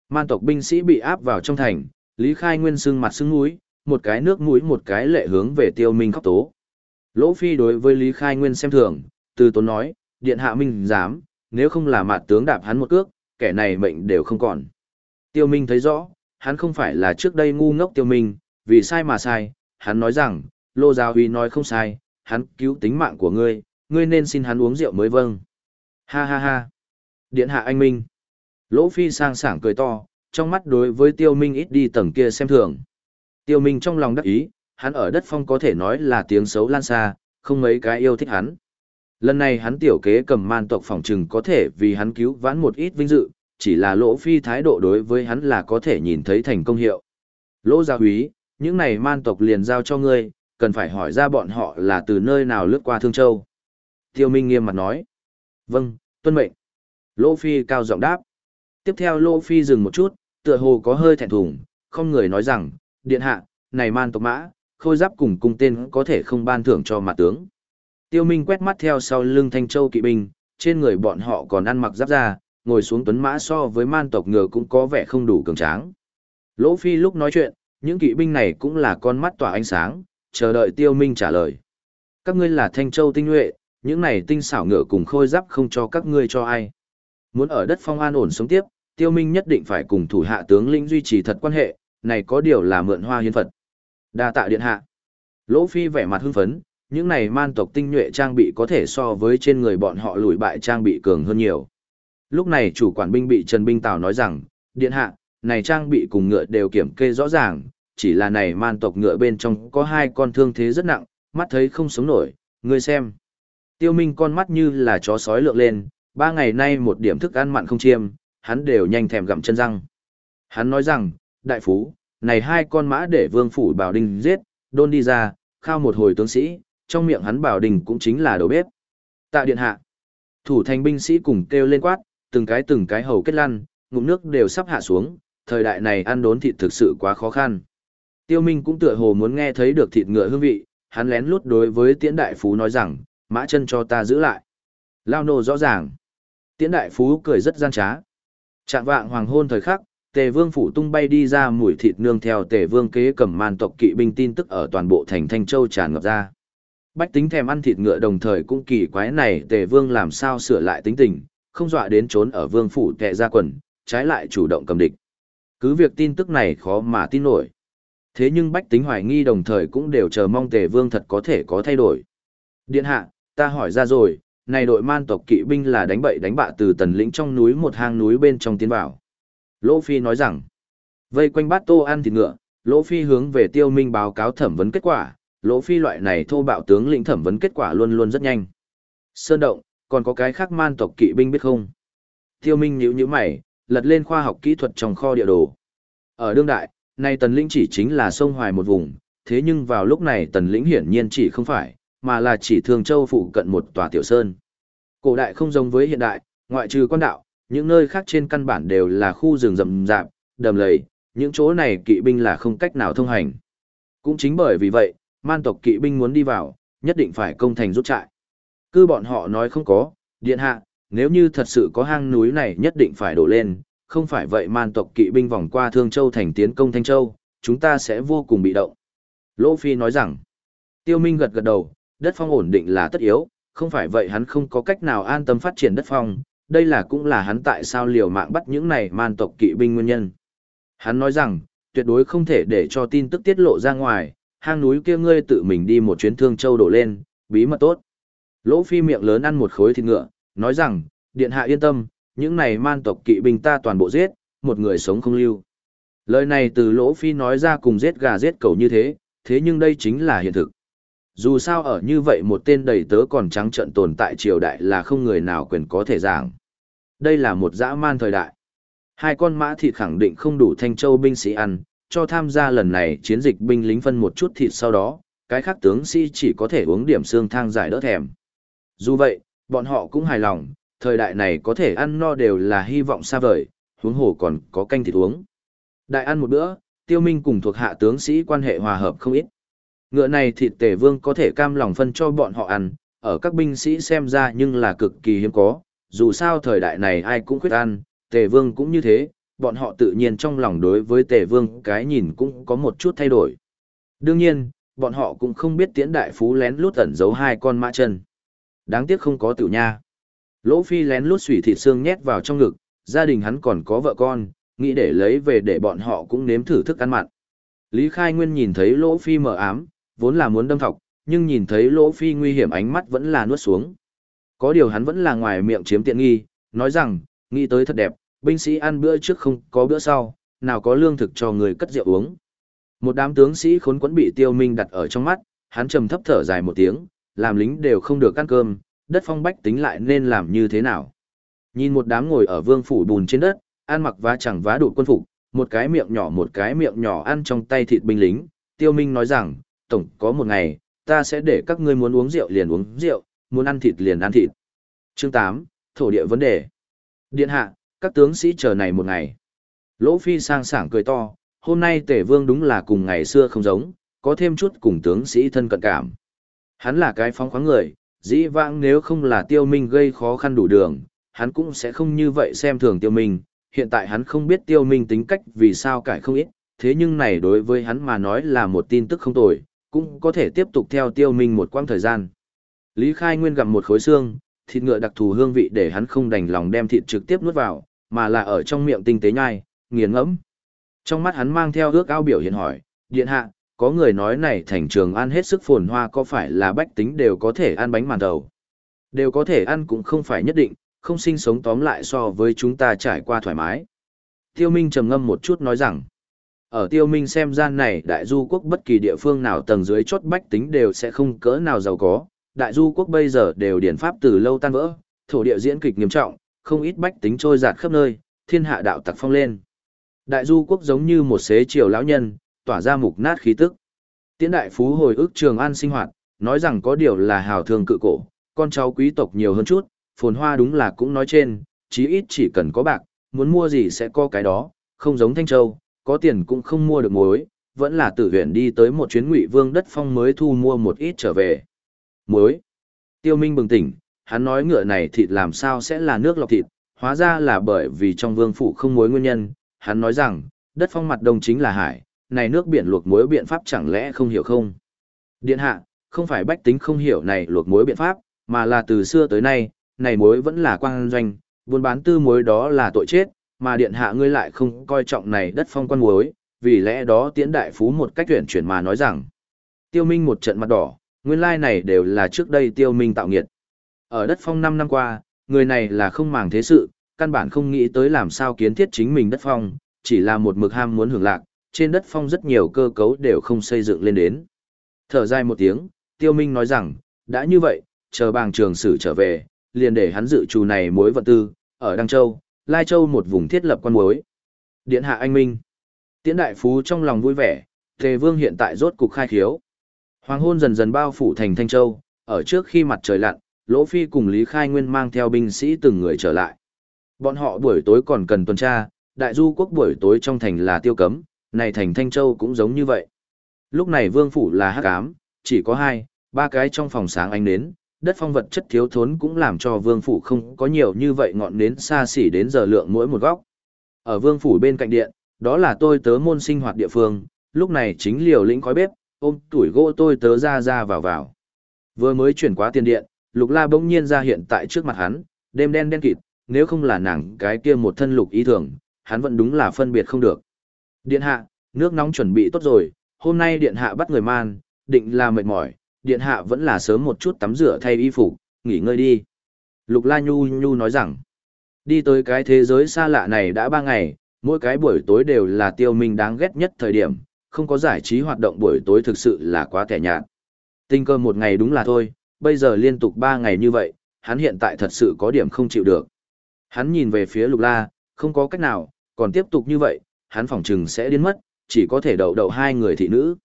Man tộc binh sĩ bị áp vào trong thành, Lý Khai Nguyên sưng mặt sưng mũi, một cái nước mũi một cái lệ hướng về tiêu minh khóc tố. Lỗ Phi đối với Lý Khai Nguyên xem thường, từ tốn nói, điện hạ minh dám, nếu không là mạt tướng đạp hắn một cước, kẻ này mệnh đều không còn. Tiêu Minh thấy rõ, hắn không phải là trước đây ngu ngốc Tiêu Minh, vì sai mà sai, hắn nói rằng, Lô Giáo Huy nói không sai, hắn cứu tính mạng của ngươi, ngươi nên xin hắn uống rượu mới vâng. Ha ha ha. Điện hạ anh Minh. Lỗ Phi sang sảng cười to, trong mắt đối với Tiêu Minh ít đi tầng kia xem thường. Tiêu Minh trong lòng đắc ý, hắn ở đất phong có thể nói là tiếng xấu lan xa, không mấy cái yêu thích hắn. Lần này hắn tiểu kế cầm man tộc phòng trừng có thể vì hắn cứu vãn một ít vinh dự, chỉ là lỗ phi thái độ đối với hắn là có thể nhìn thấy thành công hiệu. Lỗ gia húy, những này man tộc liền giao cho ngươi, cần phải hỏi ra bọn họ là từ nơi nào lướt qua Thương Châu. Tiêu Minh nghiêm mặt nói. Vâng, tuân mệnh. Lỗ phi cao giọng đáp. Tiếp theo Lỗ phi dừng một chút, tựa hồ có hơi thẹn thùng, không người nói rằng, điện hạ, này man tộc mã, khôi giáp cùng cung tên có thể không ban thưởng cho mặt tướng. Tiêu Minh quét mắt theo sau lưng Thanh Châu kỵ binh, trên người bọn họ còn ăn mặc giáp da, ngồi xuống tuấn mã so với man tộc ngựa cũng có vẻ không đủ cường tráng. Lỗ Phi lúc nói chuyện, những kỵ binh này cũng là con mắt tỏa ánh sáng, chờ đợi Tiêu Minh trả lời. Các ngươi là Thanh Châu tinh nhuệ, những này tinh xảo ngựa cùng khôi giáp không cho các ngươi cho ai. Muốn ở đất phong an ổn sống tiếp, Tiêu Minh nhất định phải cùng thủ hạ tướng lĩnh duy trì thật quan hệ, này có điều là mượn hoa hiến Phật. Đa tạ điện hạ. Lỗ Phi vẻ mặt hưng phấn, những này man tộc tinh nhuệ trang bị có thể so với trên người bọn họ lùi bại trang bị cường hơn nhiều. Lúc này chủ quản binh bị Trần Binh Tào nói rằng, điện hạ, này trang bị cùng ngựa đều kiểm kê rõ ràng, chỉ là này man tộc ngựa bên trong có hai con thương thế rất nặng, mắt thấy không sống nổi, ngươi xem. Tiêu Minh con mắt như là chó sói lượn lên, ba ngày nay một điểm thức ăn mặn không chiêm, hắn đều nhanh thèm gặm chân răng. Hắn nói rằng, đại phú, này hai con mã để vương phủ bảo đình giết, đôn đi ra, khao một hồi tướng sĩ, trong miệng hắn bảo đình cũng chính là đầu bếp. Tạ điện hạ, thủ thành binh sĩ cùng kêu lên quát, từng cái từng cái hầu kết lăn, ngụm nước đều sắp hạ xuống, thời đại này ăn đốn thịt thực sự quá khó khăn. Tiêu Minh cũng tựa hồ muốn nghe thấy được thịt ngựa hương vị, hắn lén lút đối với Tiễn Đại Phú nói rằng, mã chân cho ta giữ lại. Lao nô rõ ràng. Tiễn Đại Phú cười rất gian trá. Trạng vạng hoàng hôn thời khắc, Tề Vương phủ tung bay đi ra mùi thịt nương theo Tề Vương kế cầm man tộc kỵ binh tin tức ở toàn bộ thành Thanh Châu tràn ngập ra. Bách tính thèm ăn thịt ngựa đồng thời cũng kỳ quái này Tề Vương làm sao sửa lại tính tình, không dọa đến trốn ở Vương phủ tệ ra quần, trái lại chủ động cầm địch. Cứ việc tin tức này khó mà tin nổi. Thế nhưng bách tính hoài nghi đồng thời cũng đều chờ mong Tề Vương thật có thể có thay đổi. Điện hạ, ta hỏi ra rồi, này đội man tộc kỵ binh là đánh bậy đánh bạ từ tần lĩnh trong núi một hang núi bên trong tiến vào. Lỗ Phi nói rằng, vây quanh bát tô ăn thịt ngựa, Lỗ Phi hướng về tiêu minh báo cáo thẩm vấn kết quả, Lỗ Phi loại này thô bạo tướng lĩnh thẩm vấn kết quả luôn luôn rất nhanh. Sơn động, còn có cái khác man tộc kỵ binh biết không? Tiêu minh nhíu nhíu mày, lật lên khoa học kỹ thuật trong kho địa đồ. Ở đương đại, nay tần lĩnh chỉ chính là sông hoài một vùng, thế nhưng vào lúc này tần lĩnh hiển nhiên chỉ không phải, mà là chỉ thường châu phụ cận một tòa tiểu sơn. Cổ đại không giống với hiện đại, ngoại trừ quan đạo, những nơi khác trên căn bản đều là khu rừng rậm rạp, đầm lầy, những chỗ này kỵ binh là không cách nào thông hành. Cũng chính bởi vì vậy, man tộc kỵ binh muốn đi vào, nhất định phải công thành rút trại. Cứ bọn họ nói không có, điện hạ, nếu như thật sự có hang núi này nhất định phải đổ lên, không phải vậy man tộc kỵ binh vòng qua Thương Châu thành tiến công Thanh Châu, chúng ta sẽ vô cùng bị động. Lỗ Phi nói rằng, Tiêu Minh gật gật đầu, đất phong ổn định là tất yếu, không phải vậy hắn không có cách nào an tâm phát triển đất phong, đây là cũng là hắn tại sao liều mạng bắt những này man tộc kỵ binh nguyên nhân. Hắn nói rằng, tuyệt đối không thể để cho tin tức tiết lộ ra ngoài, hang núi kia ngươi tự mình đi một chuyến thương châu đổ lên, bí mật tốt. Lỗ phi miệng lớn ăn một khối thịt ngựa, nói rằng, điện hạ yên tâm, những này man tộc kỵ binh ta toàn bộ giết, một người sống không lưu. Lời này từ lỗ phi nói ra cùng giết gà giết cẩu như thế, thế nhưng đây chính là hiện thực. Dù sao ở như vậy một tên đầy tớ còn trắng trận tồn tại triều đại là không người nào quyền có thể giảng. Đây là một dã man thời đại. Hai con mã thịt khẳng định không đủ thanh châu binh sĩ ăn, cho tham gia lần này chiến dịch binh lính phân một chút thịt sau đó, cái khác tướng sĩ chỉ có thể uống điểm xương thang giải đỡ thèm. Dù vậy, bọn họ cũng hài lòng, thời đại này có thể ăn no đều là hy vọng xa vời, huống hồ còn có canh thịt uống. Đại ăn một bữa, Tiêu Minh cùng thuộc hạ tướng sĩ quan hệ hòa hợp không ít. Ngựa này thịt tề vương có thể cam lòng phân cho bọn họ ăn, ở các binh sĩ xem ra nhưng là cực kỳ hiếm có, dù sao thời đại này ai cũng khuyết ăn, tề vương cũng như thế, bọn họ tự nhiên trong lòng đối với tề vương cái nhìn cũng có một chút thay đổi. Đương nhiên, bọn họ cũng không biết tiễn đại phú lén lút ẩn giấu hai con mã chân. Đáng tiếc không có tiểu nha. Lỗ phi lén lút sủy thịt xương nhét vào trong ngực, gia đình hắn còn có vợ con, nghĩ để lấy về để bọn họ cũng nếm thử thức ăn mặn. Lý Khai Nguyên nhìn thấy Lỗ Phi mở ám, vốn là muốn đâm thọc, nhưng nhìn thấy Lỗ Phi nguy hiểm ánh mắt vẫn là nuốt xuống. Có điều hắn vẫn là ngoài miệng chiếm tiện nghi, nói rằng, nghĩ tới thật đẹp, binh sĩ ăn bữa trước không có bữa sau, nào có lương thực cho người cất rượu uống. Một đám tướng sĩ khốn quẫn bị tiêu minh đặt ở trong mắt, hắn trầm thấp thở dài một tiếng, làm lính đều không được ăn cơm, đất phong bách tính lại nên làm như thế nào. Nhìn một đám ngồi ở vương phủ bùn trên đất, ăn mặc vá chẳng vá đủ quân phục, một cái miệng nhỏ một cái miệng nhỏ ăn trong tay thịt binh lính, tiêu minh nói rằng, tổng có một ngày, ta sẽ để các ngươi muốn uống rượu liền uống rượu, muốn ăn thịt liền ăn thịt. Chương 8, thổ địa vấn đề. Điện hạ, các tướng sĩ chờ này một ngày. Lỗ Phi sang sảng cười to, hôm nay tể vương đúng là cùng ngày xưa không giống, có thêm chút cùng tướng sĩ thân cận cảm. Hắn là cái phóng khoáng người, dĩ vãng nếu không là tiêu minh gây khó khăn đủ đường, hắn cũng sẽ không như vậy xem thường tiêu minh. Hiện tại hắn không biết tiêu minh tính cách vì sao cải không ít, thế nhưng này đối với hắn mà nói là một tin tức không tồi, cũng có thể tiếp tục theo tiêu minh một quãng thời gian. Lý Khai Nguyên gặm một khối xương, thịt ngựa đặc thù hương vị để hắn không đành lòng đem thịt trực tiếp nuốt vào, mà là ở trong miệng tinh tế nhai, nghiền ngẫm. Trong mắt hắn mang theo ước ao biểu hiện hỏi, điện hạ, có người nói này thành trường ăn hết sức phồn hoa có phải là bách tính đều có thể ăn bánh màn đầu. Đều có thể ăn cũng không phải nhất định, không sinh sống tóm lại so với chúng ta trải qua thoải mái. Tiêu Minh trầm ngâm một chút nói rằng, ở Tiêu Minh xem gian này đại du quốc bất kỳ địa phương nào tầng dưới chốt bách tính đều sẽ không cỡ nào giàu có, đại du quốc bây giờ đều điển pháp từ lâu tan vỡ, thổ địa diễn kịch nghiêm trọng, không ít bách tính trôi giạt khắp nơi, thiên hạ đạo tặc phong lên. Đại du quốc giống như một xế chiều lão nhân, tỏa ra mục nát khí tức. Tiễn đại phú hồi ức trường an sinh hoạt, nói rằng có điều là hào thường cự cổ, con cháu quý tộc nhiều hơn chút, phồn hoa đúng là cũng nói trên, chí ít chỉ cần có bạc, muốn mua gì sẽ có cái đó, không giống Thanh Châu, có tiền cũng không mua được muối, vẫn là tử huyện đi tới một chuyến ngụy vương đất phong mới thu mua một ít trở về. Muối. Tiêu Minh bừng tỉnh, hắn nói ngựa này thịt làm sao sẽ là nước lọc thịt, hóa ra là bởi vì trong vương phủ không mối nguyên nhân, hắn nói rằng, đất phong mặt đông chính là hải, này nước biển luộc muối biện pháp chẳng lẽ không hiểu không? Điện hạ, không phải bách tính không hiểu này luộc muối biện pháp, mà là từ xưa tới nay, này muối vẫn là quan doanh, buôn bán tư muối đó là tội chết, mà điện hạ ngươi lại không coi trọng này đất phong quan muối, vì lẽ đó tiễn đại phú một cách tuyển chuyển mà nói rằng, tiêu minh một trận mặt đỏ, nguyên lai này đều là trước đây tiêu minh tạo nghiệt. Ở đất phong 5 năm qua, người này là không màng thế sự, căn bản không nghĩ tới làm sao kiến thiết chính mình đất phong, chỉ là một mực ham muốn hưởng lạc, trên đất phong rất nhiều cơ cấu đều không xây dựng lên đến. Thở dài một tiếng, tiêu minh nói rằng, đã như vậy, chờ bàng trường sử trở về, liền để hắn dự trù này mối vận tư, ở Đăng Châu, Lai Châu một vùng thiết lập quan mối. Điện hạ anh minh. Tiễn đại phú trong lòng vui vẻ, Tề Vương hiện tại rốt cục khai khiếu. Hoàng hôn dần dần bao phủ thành Thanh Châu, ở trước khi mặt trời lặn, Lỗ Phi cùng Lý Khai Nguyên mang theo binh sĩ từng người trở lại. Bọn họ buổi tối còn cần tuần tra, đại du quốc buổi tối trong thành là tiêu cấm, này thành Thanh Châu cũng giống như vậy. Lúc này vương phủ là hắc ám, chỉ có hai, ba cái trong phòng sáng ánh nến, đất phong vật chất thiếu thốn cũng làm cho vương phủ không có nhiều như vậy ngọn nến xa xỉ đến giờ lượng mỗi một góc. Ở vương phủ bên cạnh điện, đó là tôi tớ môn sinh hoạt địa phương, lúc này chính liều lĩnh khói bếp, ôm tuổi gỗ tôi tớ ra ra vào vào. Vừa mới chuyển qua tiền điện, lục la bỗng nhiên ra hiện tại trước mặt hắn, đêm đen đen kịt, nếu không là nàng cái kia một thân lục ý thường, hắn vẫn đúng là phân biệt không được. Điện hạ, nước nóng chuẩn bị tốt rồi, hôm nay điện hạ bắt người man, định là mệt mỏi, điện hạ vẫn là sớm một chút tắm rửa thay y phục, nghỉ ngơi đi. Lục La Nhu Nhu nói rằng, đi tới cái thế giới xa lạ này đã ba ngày, mỗi cái buổi tối đều là tiêu minh đáng ghét nhất thời điểm, không có giải trí hoạt động buổi tối thực sự là quá tẻ nhạt. Tinh cơ một ngày đúng là thôi, bây giờ liên tục ba ngày như vậy, hắn hiện tại thật sự có điểm không chịu được. Hắn nhìn về phía Lục La, không có cách nào, còn tiếp tục như vậy, hắn phỏng chừng sẽ điên mất, chỉ có thể đậu đậu hai người thị nữ.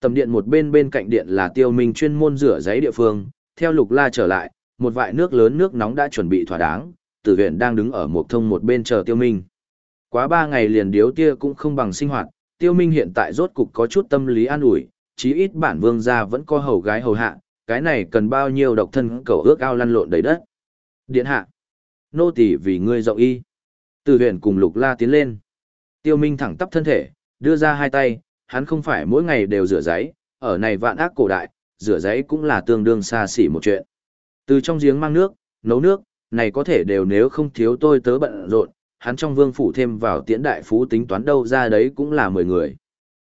Tầm điện một bên bên cạnh điện là tiêu minh chuyên môn rửa giấy địa phương, theo lục la trở lại, một vại nước lớn nước nóng đã chuẩn bị thỏa đáng, tử viện đang đứng ở một thông một bên chờ tiêu minh. Quá ba ngày liền điếu tia cũng không bằng sinh hoạt, Tiêu Minh hiện tại rốt cục có chút tâm lý an ủi, chí ít bản vương gia vẫn có hầu gái hầu hạ, cái này cần bao nhiêu độc thân cầu ước ao lăn lộn đầy đất. Điện hạ, nô tỳ vì ngươi rộng y. Từ huyền cùng lục la tiến lên. Tiêu Minh thẳng tắp thân thể, đưa ra hai tay, hắn không phải mỗi ngày đều rửa giấy, ở này vạn ác cổ đại, rửa giấy cũng là tương đương xa xỉ một chuyện. Từ trong giếng mang nước, nấu nước, này có thể đều nếu không thiếu tôi tớ bận rộn, hắn trong vương phủ thêm vào tiễn đại phú tính toán đâu ra đấy cũng là 10 người.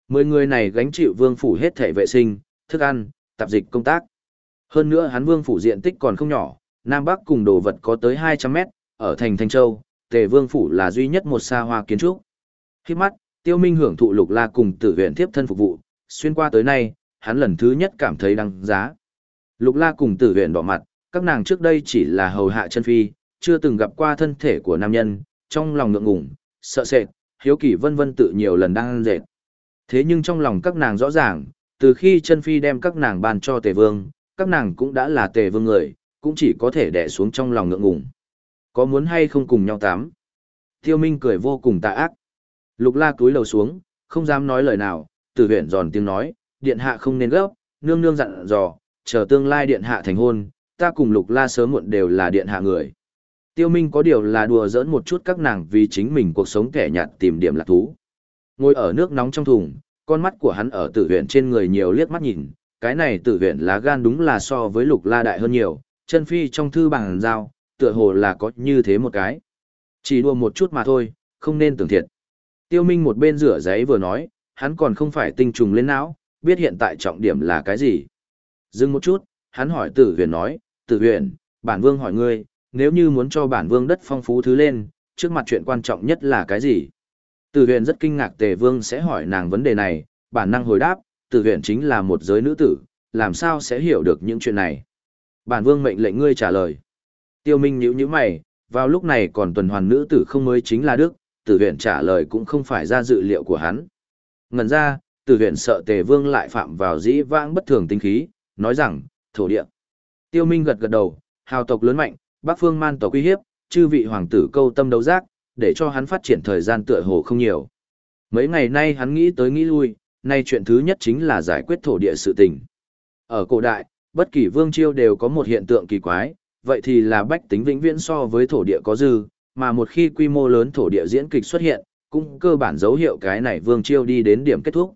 10 người này gánh chịu vương phủ hết thể vệ sinh, thức ăn, tạp dịch công tác. Hơn nữa hắn vương phủ diện tích còn không nhỏ, Nam Bắc cùng đồ vật có tới 200 mét, ở thành Thanh Châu, tề vương phủ là duy nhất một xa hoa kiến trúc. Khi mắt, tiêu minh hưởng thụ lục la cùng tử huyện tiếp thân phục vụ, xuyên qua tới nay, hắn lần thứ nhất cảm thấy đăng giá. Lục la cùng tử huyện đỏ mặt, các nàng trước đây chỉ là hầu hạ chân phi, chưa từng gặp qua thân thể của nam nhân, trong lòng ngượng ngùng, sợ sệt, hiếu kỳ vân vân tự nhiều lần đang dệt. Thế nhưng trong lòng các nàng rõ ràng, từ khi chân phi đem các nàng ban cho tề vương, các nàng cũng đã là tề vương người, cũng chỉ có thể đè xuống trong lòng ngượng ngùng. Có muốn hay không cùng nhau tắm? Tiêu Minh cười vô cùng tà ác. Lục la cúi đầu xuống, không dám nói lời nào, từ huyện giòn tiếng nói, điện hạ không nên gấp, nương nương dặn dò, chờ tương lai điện hạ thành hôn, ta cùng lục la sớm muộn đều là điện hạ người. Tiêu Minh có điều là đùa giỡn một chút các nàng vì chính mình cuộc sống kẻ nhạt tìm điểm lạc thú. Ngồi ở nước nóng trong thùng, con mắt của hắn ở tử huyện trên người nhiều liếc mắt nhìn, cái này tử huyện lá gan đúng là so với lục la đại hơn nhiều, chân phi trong thư bằng giao, tựa hồ là có như thế một cái. Chỉ đùa một chút mà thôi, không nên tưởng thiệt. Tiêu Minh một bên rửa giấy vừa nói, hắn còn không phải tinh trùng lên não, biết hiện tại trọng điểm là cái gì. Dừng một chút, hắn hỏi tử huyền nói, tử huyền, bản vương hỏi ngươi, nếu như muốn cho bản vương đất phong phú thứ lên, trước mặt chuyện quan trọng nhất là cái gì? Tử huyền rất kinh ngạc tề vương sẽ hỏi nàng vấn đề này, bản năng hồi đáp, tử huyện chính là một giới nữ tử, làm sao sẽ hiểu được những chuyện này? Bản vương mệnh lệnh ngươi trả lời. Tiêu Minh nhíu nhíu mày, vào lúc này còn tuần hoàn nữ tử không mới chính là Đức, tử huyện trả lời cũng không phải ra dự liệu của hắn. Ngần ra, tử huyện sợ tề vương lại phạm vào dĩ vãng bất thường tinh khí, nói rằng, thổ địa. Tiêu Minh gật gật đầu, hào tộc lớn mạnh, Bắc Phương man tộc uy hiếp, chư vị hoàng tử câu tâm đấu giác, để cho hắn phát triển thời gian tựa hồ không nhiều. Mấy ngày nay hắn nghĩ tới nghĩ lui, nay chuyện thứ nhất chính là giải quyết thổ địa sự tình. Ở cổ đại, bất kỳ vương triều đều có một hiện tượng kỳ quái, vậy thì là bách tính vĩnh viễn so với thổ địa có dư, mà một khi quy mô lớn thổ địa diễn kịch xuất hiện, cũng cơ bản dấu hiệu cái này vương triều đi đến điểm kết thúc.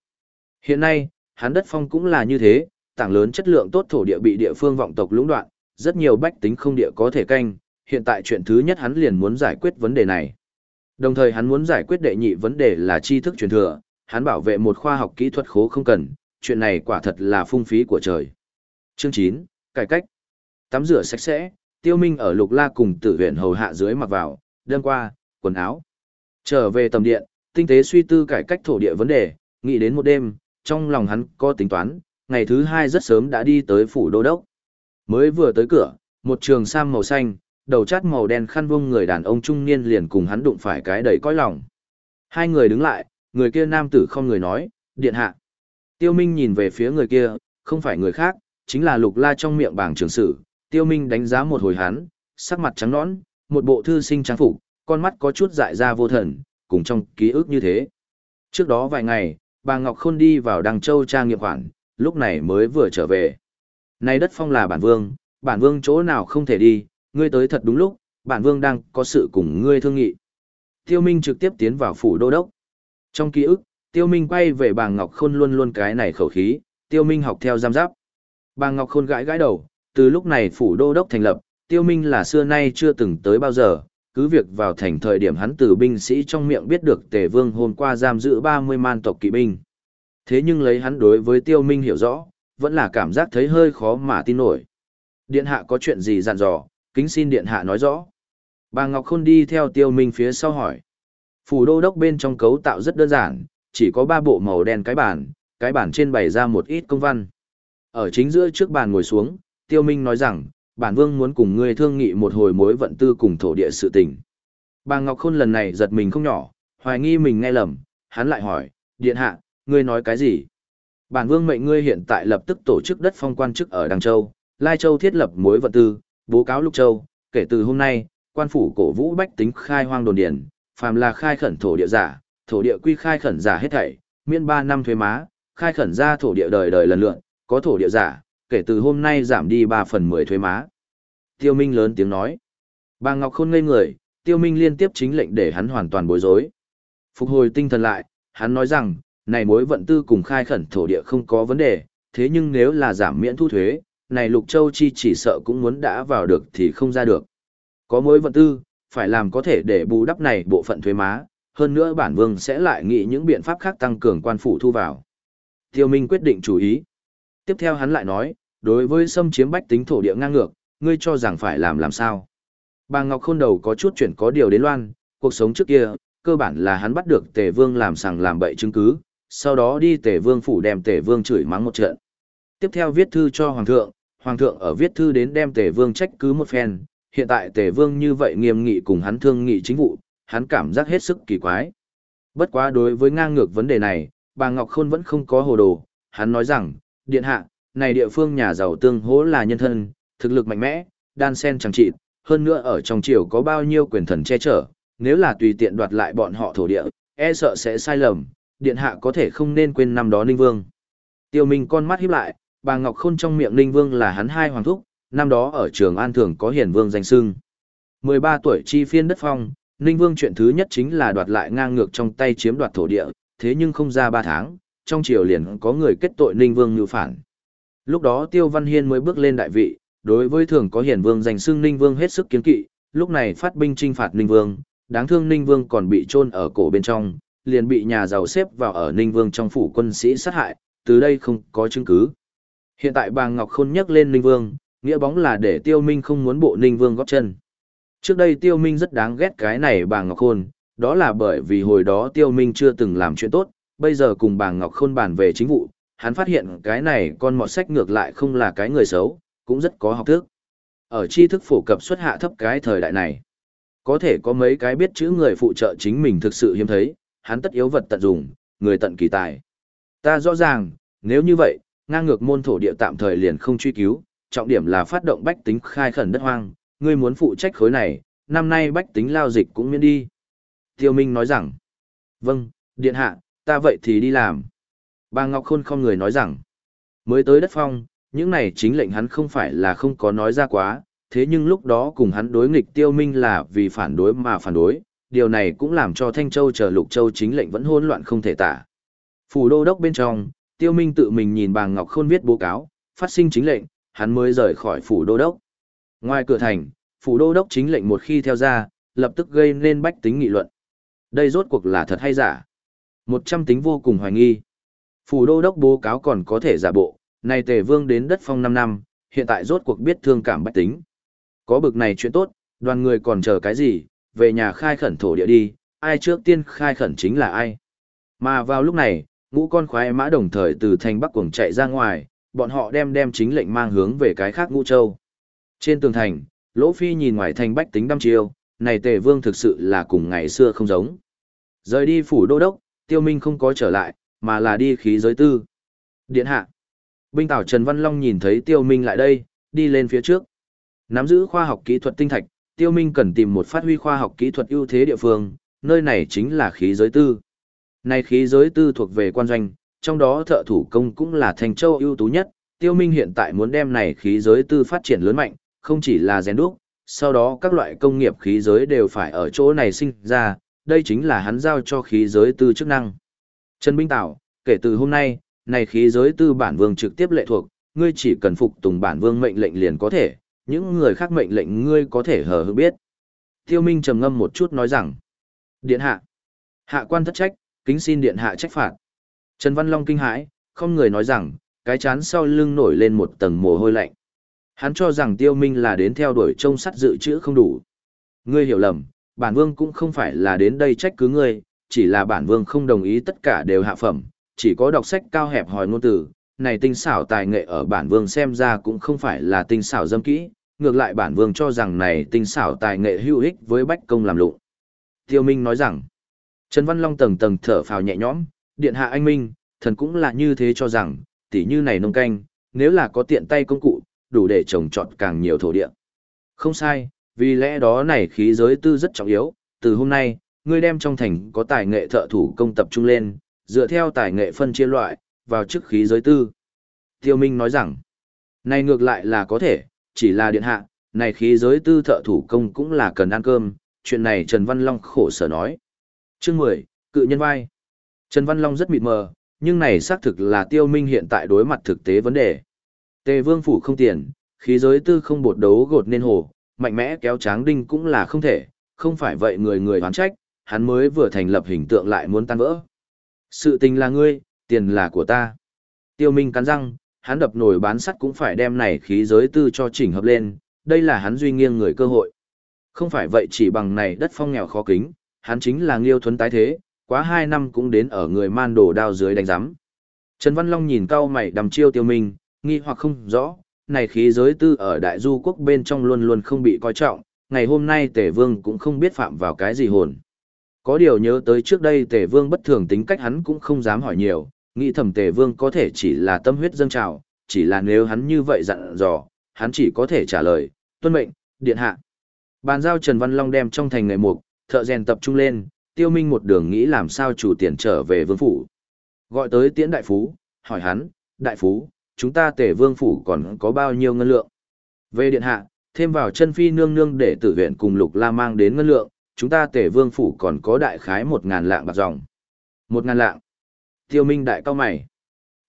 Hiện nay, hắn đất phong cũng là như thế, tảng lớn chất lượng tốt thổ địa bị địa phương vọng tộc lũng đoạn, rất nhiều bách tính không địa có thể canh, hiện tại chuyện thứ nhất hắn liền muốn giải quyết vấn đề này. Đồng thời hắn muốn giải quyết đệ nhị vấn đề là tri thức truyền thừa, hắn bảo vệ một khoa học kỹ thuật khố không cần, chuyện này quả thật là phung phí của trời. Chương 9, cải cách. Tắm rửa sạch sẽ, Tiêu Minh ở Lục La cùng Tử Huyền hầu hạ dưới mặc vào, đêm qua, quần áo. Trở về tầm điện, tinh tế suy tư cải cách thổ địa vấn đề, nghĩ đến một đêm, trong lòng hắn có tính toán, ngày thứ hai rất sớm đã đi tới phủ đô đốc. Mới vừa tới cửa, một trường sam màu xanh, đầu chát màu đen khăn vung người đàn ông trung niên liền cùng hắn đụng phải cái đầy cõi lòng. Hai người đứng lại, người kia nam tử không người nói, điện hạ. Tiêu Minh nhìn về phía người kia, không phải người khác, chính là lục la trong miệng bảng trường sử. Tiêu Minh đánh giá một hồi hắn, sắc mặt trắng nõn, một bộ thư sinh trang phục, con mắt có chút dại ra vô thần, cùng trong ký ức như thế. Trước đó vài ngày, bà Ngọc Khôn đi vào Đăng Châu trang nghiệp khoản, lúc này mới vừa trở về. Nay đất phong là bản vương, bản vương chỗ nào không thể đi, ngươi tới thật đúng lúc, bản vương đang có sự cùng ngươi thương nghị. Tiêu Minh trực tiếp tiến vào phủ đô đốc. Trong ký ức, Tiêu Minh quay về bà Ngọc Khôn luôn luôn cái này khẩu khí, Tiêu Minh học theo giam giáp. Bà Ngọc Khôn gãi gãi đầu, từ lúc này phủ đô đốc thành lập, Tiêu Minh là xưa nay chưa từng tới bao giờ, cứ việc vào thành thời điểm hắn từ binh sĩ trong miệng biết được Tề Vương hôm qua giam giữ 30 man tộc kỵ binh. Thế nhưng lấy hắn đối với Tiêu Minh hiểu rõ, vẫn là cảm giác thấy hơi khó mà tin nổi. Điện hạ có chuyện gì dặn dò, kính xin điện hạ nói rõ. Bà Ngọc Khôn đi theo Tiêu Minh phía sau hỏi. Phủ đô đốc bên trong cấu tạo rất đơn giản, chỉ có ba bộ màu đen cái bàn, cái bàn trên bày ra một ít công văn. Ở chính giữa trước bàn ngồi xuống, Tiêu Minh nói rằng, bản vương muốn cùng ngươi thương nghị một hồi mối vận tư cùng thổ địa sự tình. Bà Ngọc Khôn lần này giật mình không nhỏ, hoài nghi mình nghe lầm, hắn lại hỏi, điện hạ, ngươi nói cái gì? Bản vương mệnh ngươi hiện tại lập tức tổ chức đất phong quan chức ở Đăng Châu, Lai Châu thiết lập mối vận tư, bố cáo Lục Châu, kể từ hôm nay, quan phủ cổ vũ bách tính khai hoang đồn điền, phàm là khai khẩn thổ địa giả, thổ địa quy khai khẩn giả hết thảy, miễn 3 năm thuế má, khai khẩn ra thổ địa đời đời lần lượt, có thổ địa giả, kể từ hôm nay giảm đi 3 phần 10 thuế má. Tiêu Minh lớn tiếng nói. Bà Ngọc Khôn ngây người, Tiêu Minh liên tiếp chính lệnh để hắn hoàn toàn bối rối. Phục hồi tinh thần lại, hắn nói rằng, này mối vận tư cùng khai khẩn thổ địa không có vấn đề, thế nhưng nếu là giảm miễn thu thuế, này Lục Châu Chi chỉ sợ cũng muốn đã vào được thì không ra được. Có mối vận tư, phải làm có thể để bù đắp này bộ phận thuế má, hơn nữa bản vương sẽ lại nghĩ những biện pháp khác tăng cường quan phủ thu vào. Tiêu Minh quyết định chú ý. Tiếp theo hắn lại nói, đối với xâm chiếm bách tính thổ địa ngang ngược, ngươi cho rằng phải làm làm sao. Bà Ngọc Khôn đầu có chút chuyển có điều đến loan, cuộc sống trước kia, cơ bản là hắn bắt được tề vương làm sàng làm bậy chứng cứ, sau đó đi tề vương phủ đem tề vương chửi mắng một trận. Tiếp theo viết thư cho hoàng thượng, hoàng thượng ở viết thư đến đem tề vương trách cứ một phen, hiện tại tề vương như vậy nghiêm nghị cùng hắn thương nghị chính vụ, hắn cảm giác hết sức kỳ quái. Bất quá đối với ngang ngược vấn đề này, bà Ngọc Khôn vẫn không có hồ đồ, hắn nói rằng, điện hạ, này địa phương nhà giàu tương hỗ là nhân thân, thực lực mạnh mẽ, đan sen chẳng trị, hơn nữa ở trong triều có bao nhiêu quyền thần che chở, nếu là tùy tiện đoạt lại bọn họ thổ địa, e sợ sẽ sai lầm, điện hạ có thể không nên quên năm đó Ninh Vương. Tiêu Minh con mắt híp lại, bà Ngọc Khôn trong miệng Ninh Vương là hắn hai hoàng thúc, năm đó ở trường An Thường có Hiền vương danh sưng. 13 tuổi chi phiên đất phong, Ninh Vương chuyện thứ nhất chính là đoạt lại ngang ngược trong tay chiếm đoạt thổ địa, thế nhưng không ra 3 tháng, trong triều liền có người kết tội Ninh Vương như phản. Lúc đó Tiêu Văn Hiên mới bước lên đại vị, đối với thường có Hiền vương danh xưng Ninh Vương hết sức kiến kỵ, lúc này phát binh trinh phạt Ninh Vương, đáng thương Ninh Vương còn bị chôn ở cổ bên trong, liền bị nhà giàu xếp vào ở Ninh Vương trong phủ quân sĩ sát hại, từ đây không có chứng cứ. Hiện tại bà Ngọc Khôn nhắc lên Ninh Vương, nghĩa bóng là để Tiêu Minh không muốn bộ Ninh Vương góp chân. Trước đây Tiêu Minh rất đáng ghét cái này bà Ngọc Khôn, đó là bởi vì hồi đó Tiêu Minh chưa từng làm chuyện tốt, bây giờ cùng bà Ngọc Khôn bàn về chính vụ, hắn phát hiện cái này con mọt sách ngược lại không là cái người xấu, cũng rất có học thức. Ở tri thức phổ cập xuất hạ thấp cái thời đại này, có thể có mấy cái biết chữ người phụ trợ chính mình thực sự hiếm thấy, hắn tất yếu vật tận dụng, người tận kỳ tài. Ta rõ ràng, nếu như vậy, ngang ngược môn thổ địa tạm thời liền không truy cứu, trọng điểm là phát động bách tính khai khẩn đất hoang, ngươi muốn phụ trách khối này, năm nay bách tính lao dịch cũng miễn đi. Tiêu Minh nói rằng, vâng, điện hạ, ta vậy thì đi làm. Bà Ngọc Khôn không người nói rằng, mới tới đất phong, những này chính lệnh hắn không phải là không có nói ra quá, thế nhưng lúc đó cùng hắn đối nghịch tiêu minh là vì phản đối mà phản đối, điều này cũng làm cho Thanh Châu chờ Lục Châu chính lệnh vẫn hỗn loạn không thể tả. Phủ đô đốc bên trong, tiêu minh tự mình nhìn bà Ngọc Khôn viết báo cáo, phát sinh chính lệnh, hắn mới rời khỏi phủ đô đốc. Ngoài cửa thành, phủ đô đốc chính lệnh một khi theo ra, lập tức gây nên bách tính nghị luận. Đây rốt cuộc là thật hay giả? Một trăm tính vô cùng hoài nghi. Phủ đô đốc bố cáo còn có thể giả bộ, này tề vương đến đất phong 5 năm, hiện tại rốt cuộc biết thương cảm bách tính. Có bực này chuyện tốt, đoàn người còn chờ cái gì, về nhà khai khẩn thổ địa đi, ai trước tiên khai khẩn chính là ai. Mà vào lúc này, ngũ con khoái mã đồng thời từ thành bắc cuồng chạy ra ngoài, bọn họ đem đem chính lệnh mang hướng về cái khác ngũ châu. Trên tường thành, Lỗ Phi nhìn ngoài thành bách tính đăm chiêu, này tề vương thực sự là cùng ngày xưa không giống. Rời đi phủ đô đốc, tiêu minh không có trở lại, mà là đi khí giới tư. Điện hạ. Binh tảo Trần Văn Long nhìn thấy tiêu minh lại đây, đi lên phía trước. Nắm giữ khoa học kỹ thuật tinh thạch, tiêu minh cần tìm một phát huy khoa học kỹ thuật ưu thế địa phương, nơi này chính là khí giới tư. Này khí giới tư thuộc về quan doanh, trong đó thợ thủ công cũng là thành châu ưu tú nhất, tiêu minh hiện tại muốn đem này khí giới tư phát triển lớn mạnh, không chỉ là rèn đúc, sau đó các loại công nghiệp khí giới đều phải ở chỗ này sinh ra, đây chính là hắn giao cho khí giới tư chức năng. Trần Binh tảo kể từ hôm nay, này khí giới tư bản vương trực tiếp lệ thuộc, ngươi chỉ cần phục tùng bản vương mệnh lệnh liền có thể, những người khác mệnh lệnh ngươi có thể hờ hững biết. Tiêu Minh trầm ngâm một chút nói rằng, điện hạ, hạ quan thất trách, kính xin điện hạ trách phạt. Trần Văn Long kinh hãi, không người nói rằng, cái chán sau lưng nổi lên một tầng mồ hôi lạnh. Hắn cho rằng tiêu minh là đến theo đuổi trông sắt dự trữ không đủ. Ngươi hiểu lầm, bản vương cũng không phải là đến đây trách cứ ngươi, chỉ là bản vương không đồng ý tất cả đều hạ phẩm, chỉ có đọc sách cao hẹp hỏi ngôn từ, này tinh xảo tài nghệ ở bản vương xem ra cũng không phải là tinh xảo dâm kỹ, ngược lại bản vương cho rằng này tinh xảo tài nghệ hữu ích với bách công làm lụng. Tiêu Minh nói rằng, Trần Văn Long tầng tầng thở phào nhẹ nhõm, điện hạ anh Minh, thần cũng là như thế cho rằng, tỉ như này nông canh, nếu là có tiện tay công cụ, đủ để trồng trọt càng nhiều thổ địa. Không sai, vì lẽ đó này khí giới tư rất trọng yếu, từ hôm nay, ngươi đem trong thành có tài nghệ thợ thủ công tập trung lên, dựa theo tài nghệ phân chia loại, vào chức khí giới tư. Tiêu Minh nói rằng, này ngược lại là có thể, chỉ là điện hạ, này khí giới tư thợ thủ công cũng là cần ăn cơm, chuyện này Trần Văn Long khổ sở nói. Chương 10, cự nhân vai. Trần Văn Long rất mịt mờ, nhưng này xác thực là tiêu minh hiện tại đối mặt thực tế vấn đề. Tề vương phủ không tiền, khí giới tư không bột đấu gột nên hồ, mạnh mẽ kéo tráng đinh cũng là không thể, không phải vậy người người hoán trách, hắn mới vừa thành lập hình tượng lại muốn tan vỡ. Sự tình là ngươi, tiền là của ta. Tiêu Minh cắn răng, hắn đập nổi bán sắt cũng phải đem này khí giới tư cho chỉnh hợp lên, đây là hắn duy nghiêng người cơ hội. Không phải vậy chỉ bằng này đất phong nghèo khó kính, hắn chính là nghiêu thuấn tái thế, quá hai năm cũng đến ở người man đổ đao dưới đánh giám. Trần Văn Long nhìn cao mày đầm chiêu tiêu minh, nghi hoặc không rõ, này khí giới tư ở đại du quốc bên trong luôn luôn không bị coi trọng, ngày hôm nay tể vương cũng không biết phạm vào cái gì hồn. Có điều nhớ tới trước đây tể vương bất thường tính cách hắn cũng không dám hỏi nhiều, nghĩ thầm tể vương có thể chỉ là tâm huyết dâng trào, chỉ là nếu hắn như vậy dặn dò, hắn chỉ có thể trả lời, tuân mệnh, điện hạ. Bàn giao Trần Văn Long đem trong thành ngày mục, thợ rèn tập trung lên, tiêu minh một đường nghĩ làm sao chủ tiền trở về vương phủ. Gọi tới tiễn đại phú, hỏi hắn, đại phú, chúng ta tể vương phủ còn có bao nhiêu ngân lượng. Về điện hạ, thêm vào chân phi nương nương để tử viện cùng lục la mang đến ngân lượng, chúng ta tể vương phủ còn có đại khái một ngàn lạng bạc dòng. Một ngàn lạng. Tiêu minh đại cao mày.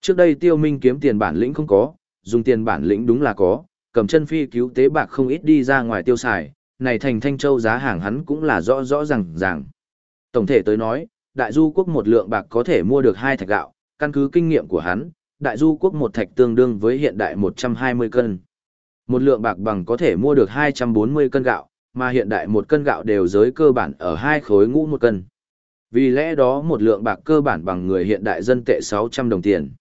Trước đây tiêu minh kiếm tiền bản lĩnh không có, dùng tiền bản lĩnh đúng là có, cầm chân phi cứu tế bạc không ít đi ra ngoài tiêu xài, này thành thanh châu giá hàng hắn cũng là rõ rõ ràng ràng. Tổng thể tới nói, đại du quốc một lượng bạc có thể mua được hai thạch gạo, căn cứ kinh nghiệm của hắn, đại du quốc một thạch tương đương với hiện đại 120 cân. Một lượng bạc bằng có thể mua được 240 cân gạo, mà hiện đại một cân gạo đều giới cơ bản ở hai khối ngũ một cân. Vì lẽ đó một lượng bạc cơ bản bằng người hiện đại dân tệ 600 đồng tiền.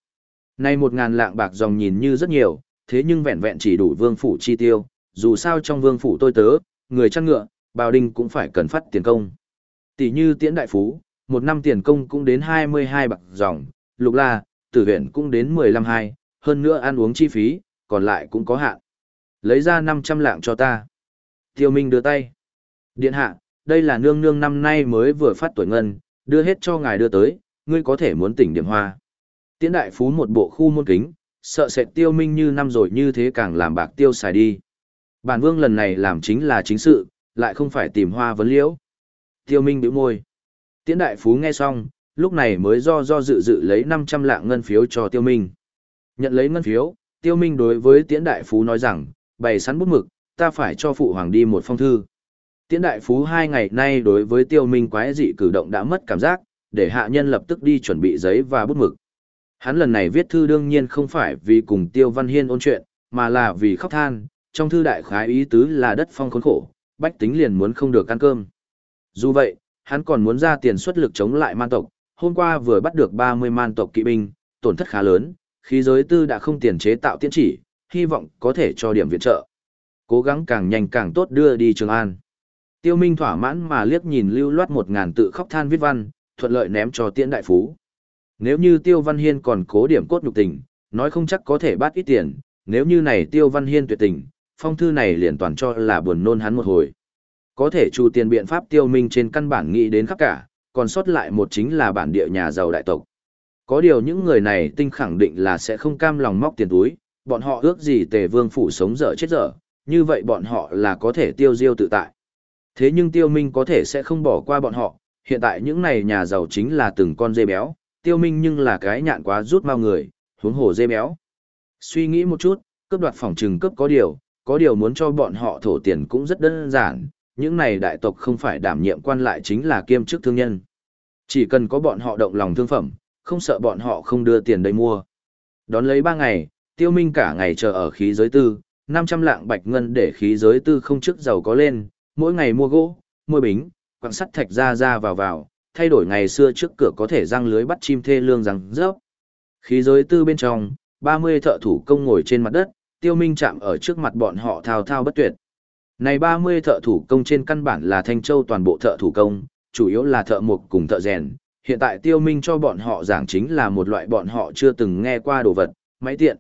Nay một ngàn lạng bạc dòng nhìn như rất nhiều, thế nhưng vẹn vẹn chỉ đủ vương phủ chi tiêu, dù sao trong vương phủ tôi tớ, người chăn ngựa, bào đinh cũng phải cần phát tiền công. Tỷ như tiễn đại phú, một năm tiền công cũng đến 22 bạc dòng, lục la, tử huyện cũng đến 15 hai, hơn nữa ăn uống chi phí, còn lại cũng có hạn. Lấy ra 500 lạng cho ta. Tiêu Minh đưa tay. Điện hạ, đây là nương nương năm nay mới vừa phát tuổi ngân, đưa hết cho ngài đưa tới, ngươi có thể muốn tỉnh điểm hoa. Tiễn đại phú một bộ khu môn kính, sợ sệt tiêu minh như năm rồi như thế càng làm bạc tiêu xài đi. Bản vương lần này làm chính là chính sự, lại không phải tìm hoa vấn liễu. Tiêu minh bĩu môi. Tiễn đại phú nghe xong, lúc này mới do do dự dự lấy 500 lạng ngân phiếu cho tiêu minh. Nhận lấy ngân phiếu, tiêu minh đối với tiễn đại phú nói rằng, bày sẵn bút mực, ta phải cho phụ hoàng đi một phong thư. Tiễn đại phú hai ngày nay đối với tiêu minh quái dị cử động đã mất cảm giác, để hạ nhân lập tức đi chuẩn bị giấy và bút mực. Hắn lần này viết thư đương nhiên không phải vì cùng tiêu văn hiên ôn chuyện, mà là vì khóc than, trong thư đại khái ý tứ là đất phong khốn khổ, bách tính liền muốn không được ăn cơm. Dù vậy, hắn còn muốn ra tiền xuất lực chống lại man tộc, hôm qua vừa bắt được 30 man tộc kỵ binh, tổn thất khá lớn, khí giới tư đã không tiền chế tạo tiến chỉ, hy vọng có thể cho điểm viện trợ. Cố gắng càng nhanh càng tốt đưa đi Trường An. Tiêu Minh thỏa mãn mà liếc nhìn lưu loát một ngàn tự khóc than viết văn, thuận lợi ném cho tiễn đại phú. Nếu như Tiêu Văn Hiên còn cố điểm cốt nhục tình, nói không chắc có thể bắt ít tiền, nếu như này Tiêu Văn Hiên tuyệt tình, phong thư này liền toàn cho là buồn nôn hắn một hồi. Có thể chủ tiền biện pháp Tiêu Minh trên căn bản nghĩ đến khắp cả, còn sót lại một chính là bản địa nhà giàu đại tộc. Có điều những người này tinh khẳng định là sẽ không cam lòng móc tiền túi, bọn họ ước gì tề vương phủ sống dở chết dở, như vậy bọn họ là có thể tiêu diêu tự tại. Thế nhưng tiêu minh có thể sẽ không bỏ qua bọn họ, hiện tại những này nhà giàu chính là từng con dê béo, tiêu minh nhưng là cái nhạn quá rút mau người, huống hồ dê béo. Suy nghĩ một chút, cướp đoạt phòng trừng cướp có điều, có điều muốn cho bọn họ thổ tiền cũng rất đơn giản, những này đại tộc không phải đảm nhiệm quan lại chính là kiêm chức thương nhân. Chỉ cần có bọn họ động lòng thương phẩm, không sợ bọn họ không đưa tiền đây mua. Đón lấy ba ngày, tiêu minh cả ngày chờ ở khí giới tư, 500 lạng bạch ngân để khí giới tư không chức giàu có lên, mỗi ngày mua gỗ, mua bính, quặng sắt thạch ra ra vào vào, thay đổi ngày xưa trước cửa có thể răng lưới bắt chim thê lương rằng rớp. Khí giới tư bên trong, 30 thợ thủ công ngồi trên mặt đất, tiêu minh chạm ở trước mặt bọn họ thao thao bất tuyệt. Này 30 thợ thủ công trên căn bản là Thanh Châu toàn bộ thợ thủ công, chủ yếu là thợ mộc cùng thợ rèn. Hiện tại tiêu minh cho bọn họ giảng chính là một loại bọn họ chưa từng nghe qua đồ vật, máy tiện.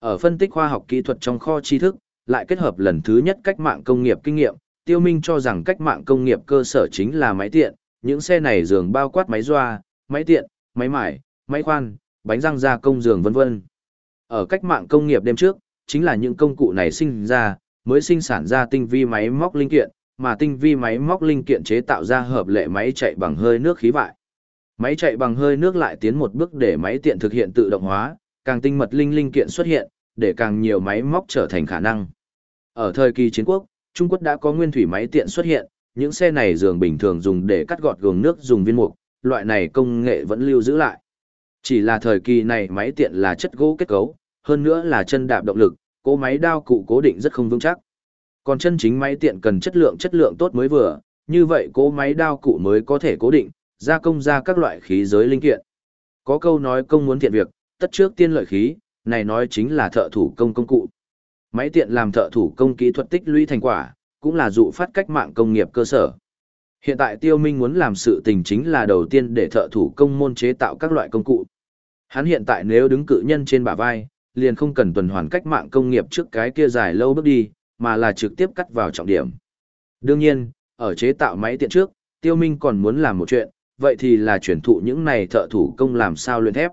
Ở phân tích khoa học kỹ thuật trong kho tri thức, lại kết hợp lần thứ nhất cách mạng công nghiệp kinh nghiệm, tiêu minh cho rằng cách mạng công nghiệp cơ sở chính là máy tiện, những xe này dường bao quát máy doa, máy tiện, máy mải, máy khoan, bánh răng gia công giường vân vân. Ở cách mạng công nghiệp đêm trước, chính là những công cụ này sinh ra, mới sinh sản ra tinh vi máy móc linh kiện, mà tinh vi máy móc linh kiện chế tạo ra hợp lệ máy chạy bằng hơi nước khí vại. Máy chạy bằng hơi nước lại tiến một bước để máy tiện thực hiện tự động hóa, càng tinh mật linh linh kiện xuất hiện, để càng nhiều máy móc trở thành khả năng. Ở thời kỳ chiến quốc, Trung Quốc đã có nguyên thủy máy tiện xuất hiện, những xe này dường bình thường dùng để cắt gọt gường nước dùng viên mục, loại này công nghệ vẫn lưu giữ lại. Chỉ là thời kỳ này máy tiện là chất gỗ kết cấu, hơn nữa là chân đạp động lực, cỗ máy đao cụ cố định rất không vững chắc. Còn chân chính máy tiện cần chất lượng chất lượng tốt mới vừa, như vậy cỗ máy đao cụ mới có thể cố định, gia công ra các loại khí giới linh kiện. Có câu nói công muốn thiện việc, tất trước tiên lợi khí, này nói chính là thợ thủ công công cụ. Máy tiện làm thợ thủ công kỹ thuật tích lũy thành quả, cũng là dụ phát cách mạng công nghiệp cơ sở. Hiện tại Tiêu Minh muốn làm sự tình chính là đầu tiên để thợ thủ công môn chế tạo các loại công cụ. Hắn hiện tại nếu đứng cự nhân trên bả vai, liền không cần tuần hoàn cách mạng công nghiệp trước cái kia dài lâu bước đi, mà là trực tiếp cắt vào trọng điểm. Đương nhiên, ở chế tạo máy tiện trước, Tiêu Minh còn muốn làm một chuyện, vậy thì là chuyển thụ những này thợ thủ công làm sao luyện thép.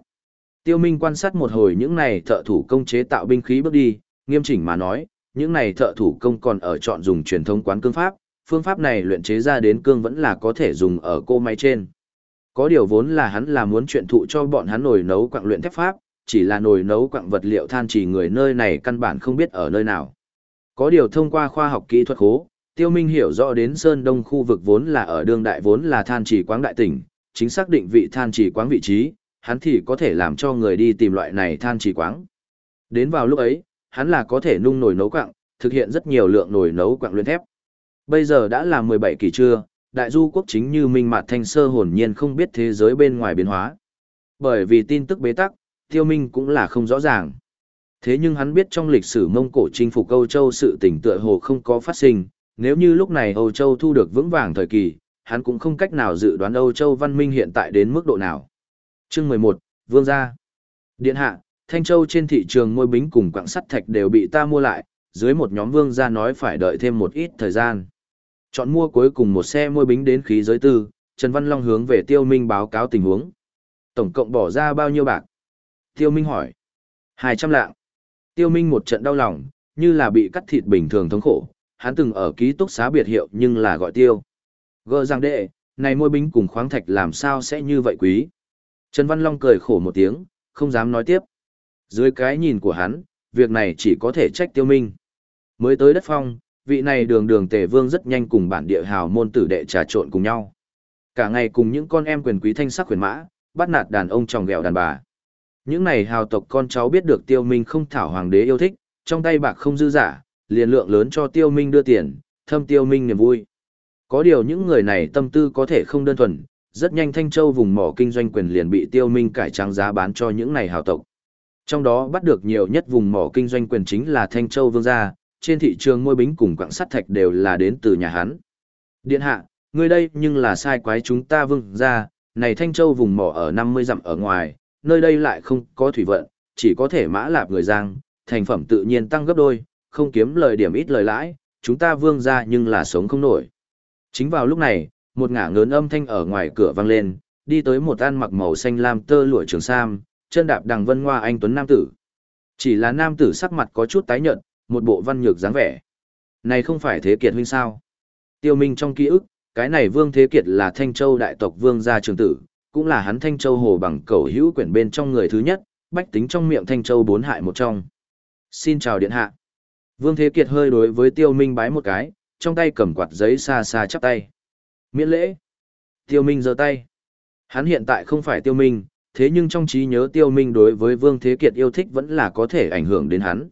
Tiêu Minh quan sát một hồi những này thợ thủ công chế tạo binh khí bước đi, nghiêm chỉnh mà nói, những này thợ thủ công còn ở chọn dùng truyền thống quán cương pháp, phương pháp này luyện chế ra đến cương vẫn là có thể dùng ở cô máy trên. Có điều vốn là hắn là muốn chuyển thụ cho bọn hắn nồi nấu quặng luyện thép pháp, chỉ là nồi nấu quặng vật liệu than chỉ người nơi này căn bản không biết ở nơi nào. Có điều thông qua khoa học kỹ thuật khố, Tiêu Minh hiểu rõ đến Sơn Đông khu vực vốn là ở đương đại vốn là than chỉ quáng đại tỉnh, chính xác định vị than chỉ quáng vị trí, hắn thì có thể làm cho người đi tìm loại này than chỉ quáng. Đến vào lúc ấy, hắn là có thể nung nồi nấu quặng, thực hiện rất nhiều lượng nồi nấu quặng luyện thép. Bây giờ đã là 17 kỳ trưa, đại du quốc chính như minh mạt thanh sơ hồn nhiên không biết thế giới bên ngoài biến hóa. Bởi vì tin tức bế tắc, tiêu minh cũng là không rõ ràng. Thế nhưng hắn biết trong lịch sử Mông Cổ chinh phục Âu Châu sự tình tựa hồ không có phát sinh, nếu như lúc này Âu Châu thu được vững vàng thời kỳ, hắn cũng không cách nào dự đoán Âu Châu văn minh hiện tại đến mức độ nào. Chương 11, Vương gia. Điện hạ, Thanh Châu trên thị trường môi bính cùng quặng sắt thạch đều bị ta mua lại, dưới một nhóm vương gia nói phải đợi thêm một ít thời gian. Chọn mua cuối cùng một xe môi bính đến khí giới tư, Trần Văn Long hướng về Tiêu Minh báo cáo tình huống. Tổng cộng bỏ ra bao nhiêu bạc? Tiêu Minh hỏi. 200 lạng. Tiêu Minh một trận đau lòng, như là bị cắt thịt bình thường thống khổ, hắn từng ở ký túc xá biệt hiệu nhưng là gọi tiêu. Gơ rằng đệ, này môi bính cùng khoáng thạch làm sao sẽ như vậy quý? Trần Văn Long cười khổ một tiếng, không dám nói tiếp. Dưới cái nhìn của hắn, việc này chỉ có thể trách tiêu minh. Mới tới đất phong, vị này đường đường tề vương rất nhanh cùng bản địa hào môn tử đệ trà trộn cùng nhau. Cả ngày cùng những con em quyền quý thanh sắc quyền mã, bắt nạt đàn ông tròng gẹo đàn bà. Những này hào tộc con cháu biết được tiêu minh không thảo hoàng đế yêu thích, trong tay bạc không dư giả, liền lượng lớn cho tiêu minh đưa tiền, thâm tiêu minh niềm vui. Có điều những người này tâm tư có thể không đơn thuần, rất nhanh Thanh Châu vùng mỏ kinh doanh quyền liền bị tiêu minh cải trang giá bán cho những này hào tộc. Trong đó bắt được nhiều nhất vùng mỏ kinh doanh quyền chính là Thanh Châu Vương gia, trên thị trường môi bính cùng quặng sắt thạch đều là đến từ nhà hắn. Điện hạ, người đây nhưng là sai quái chúng ta vương gia, này Thanh Châu vùng mỏ ở 50 dặm ở ngoài, nơi đây lại không có thủy vận, chỉ có thể mã lạp người giang, thành phẩm tự nhiên tăng gấp đôi, không kiếm lời điểm ít lời lãi, chúng ta vương gia nhưng là sống không nổi. Chính vào lúc này, một ngả ngớn âm thanh ở ngoài cửa vang lên, đi tới một ăn mặc màu xanh lam tơ lụa trường sam, chân đạp đằng vân hoa anh tuấn nam tử. Chỉ là nam tử sắc mặt có chút tái nhợt, một bộ văn nhược dáng vẻ. Này không phải Thế Kiệt huynh sao? Tiêu Minh trong ký ức, cái này Vương Thế Kiệt là Thanh Châu đại tộc vương gia trường tử, cũng là hắn Thanh Châu hồ bằng cầu hữu quyển bên trong người thứ nhất, bách tính trong miệng Thanh Châu bốn hại một trong. Xin chào điện hạ. Vương Thế Kiệt hơi đối với Tiêu Minh bái một cái, trong tay cầm quạt giấy xa xa chắp tay. Miễn lễ. Tiêu Minh giơ tay. Hắn hiện tại không phải Tiêu Minh, thế nhưng trong trí nhớ Tiêu Minh đối với Vương Thế Kiệt yêu thích vẫn là có thể ảnh hưởng đến hắn.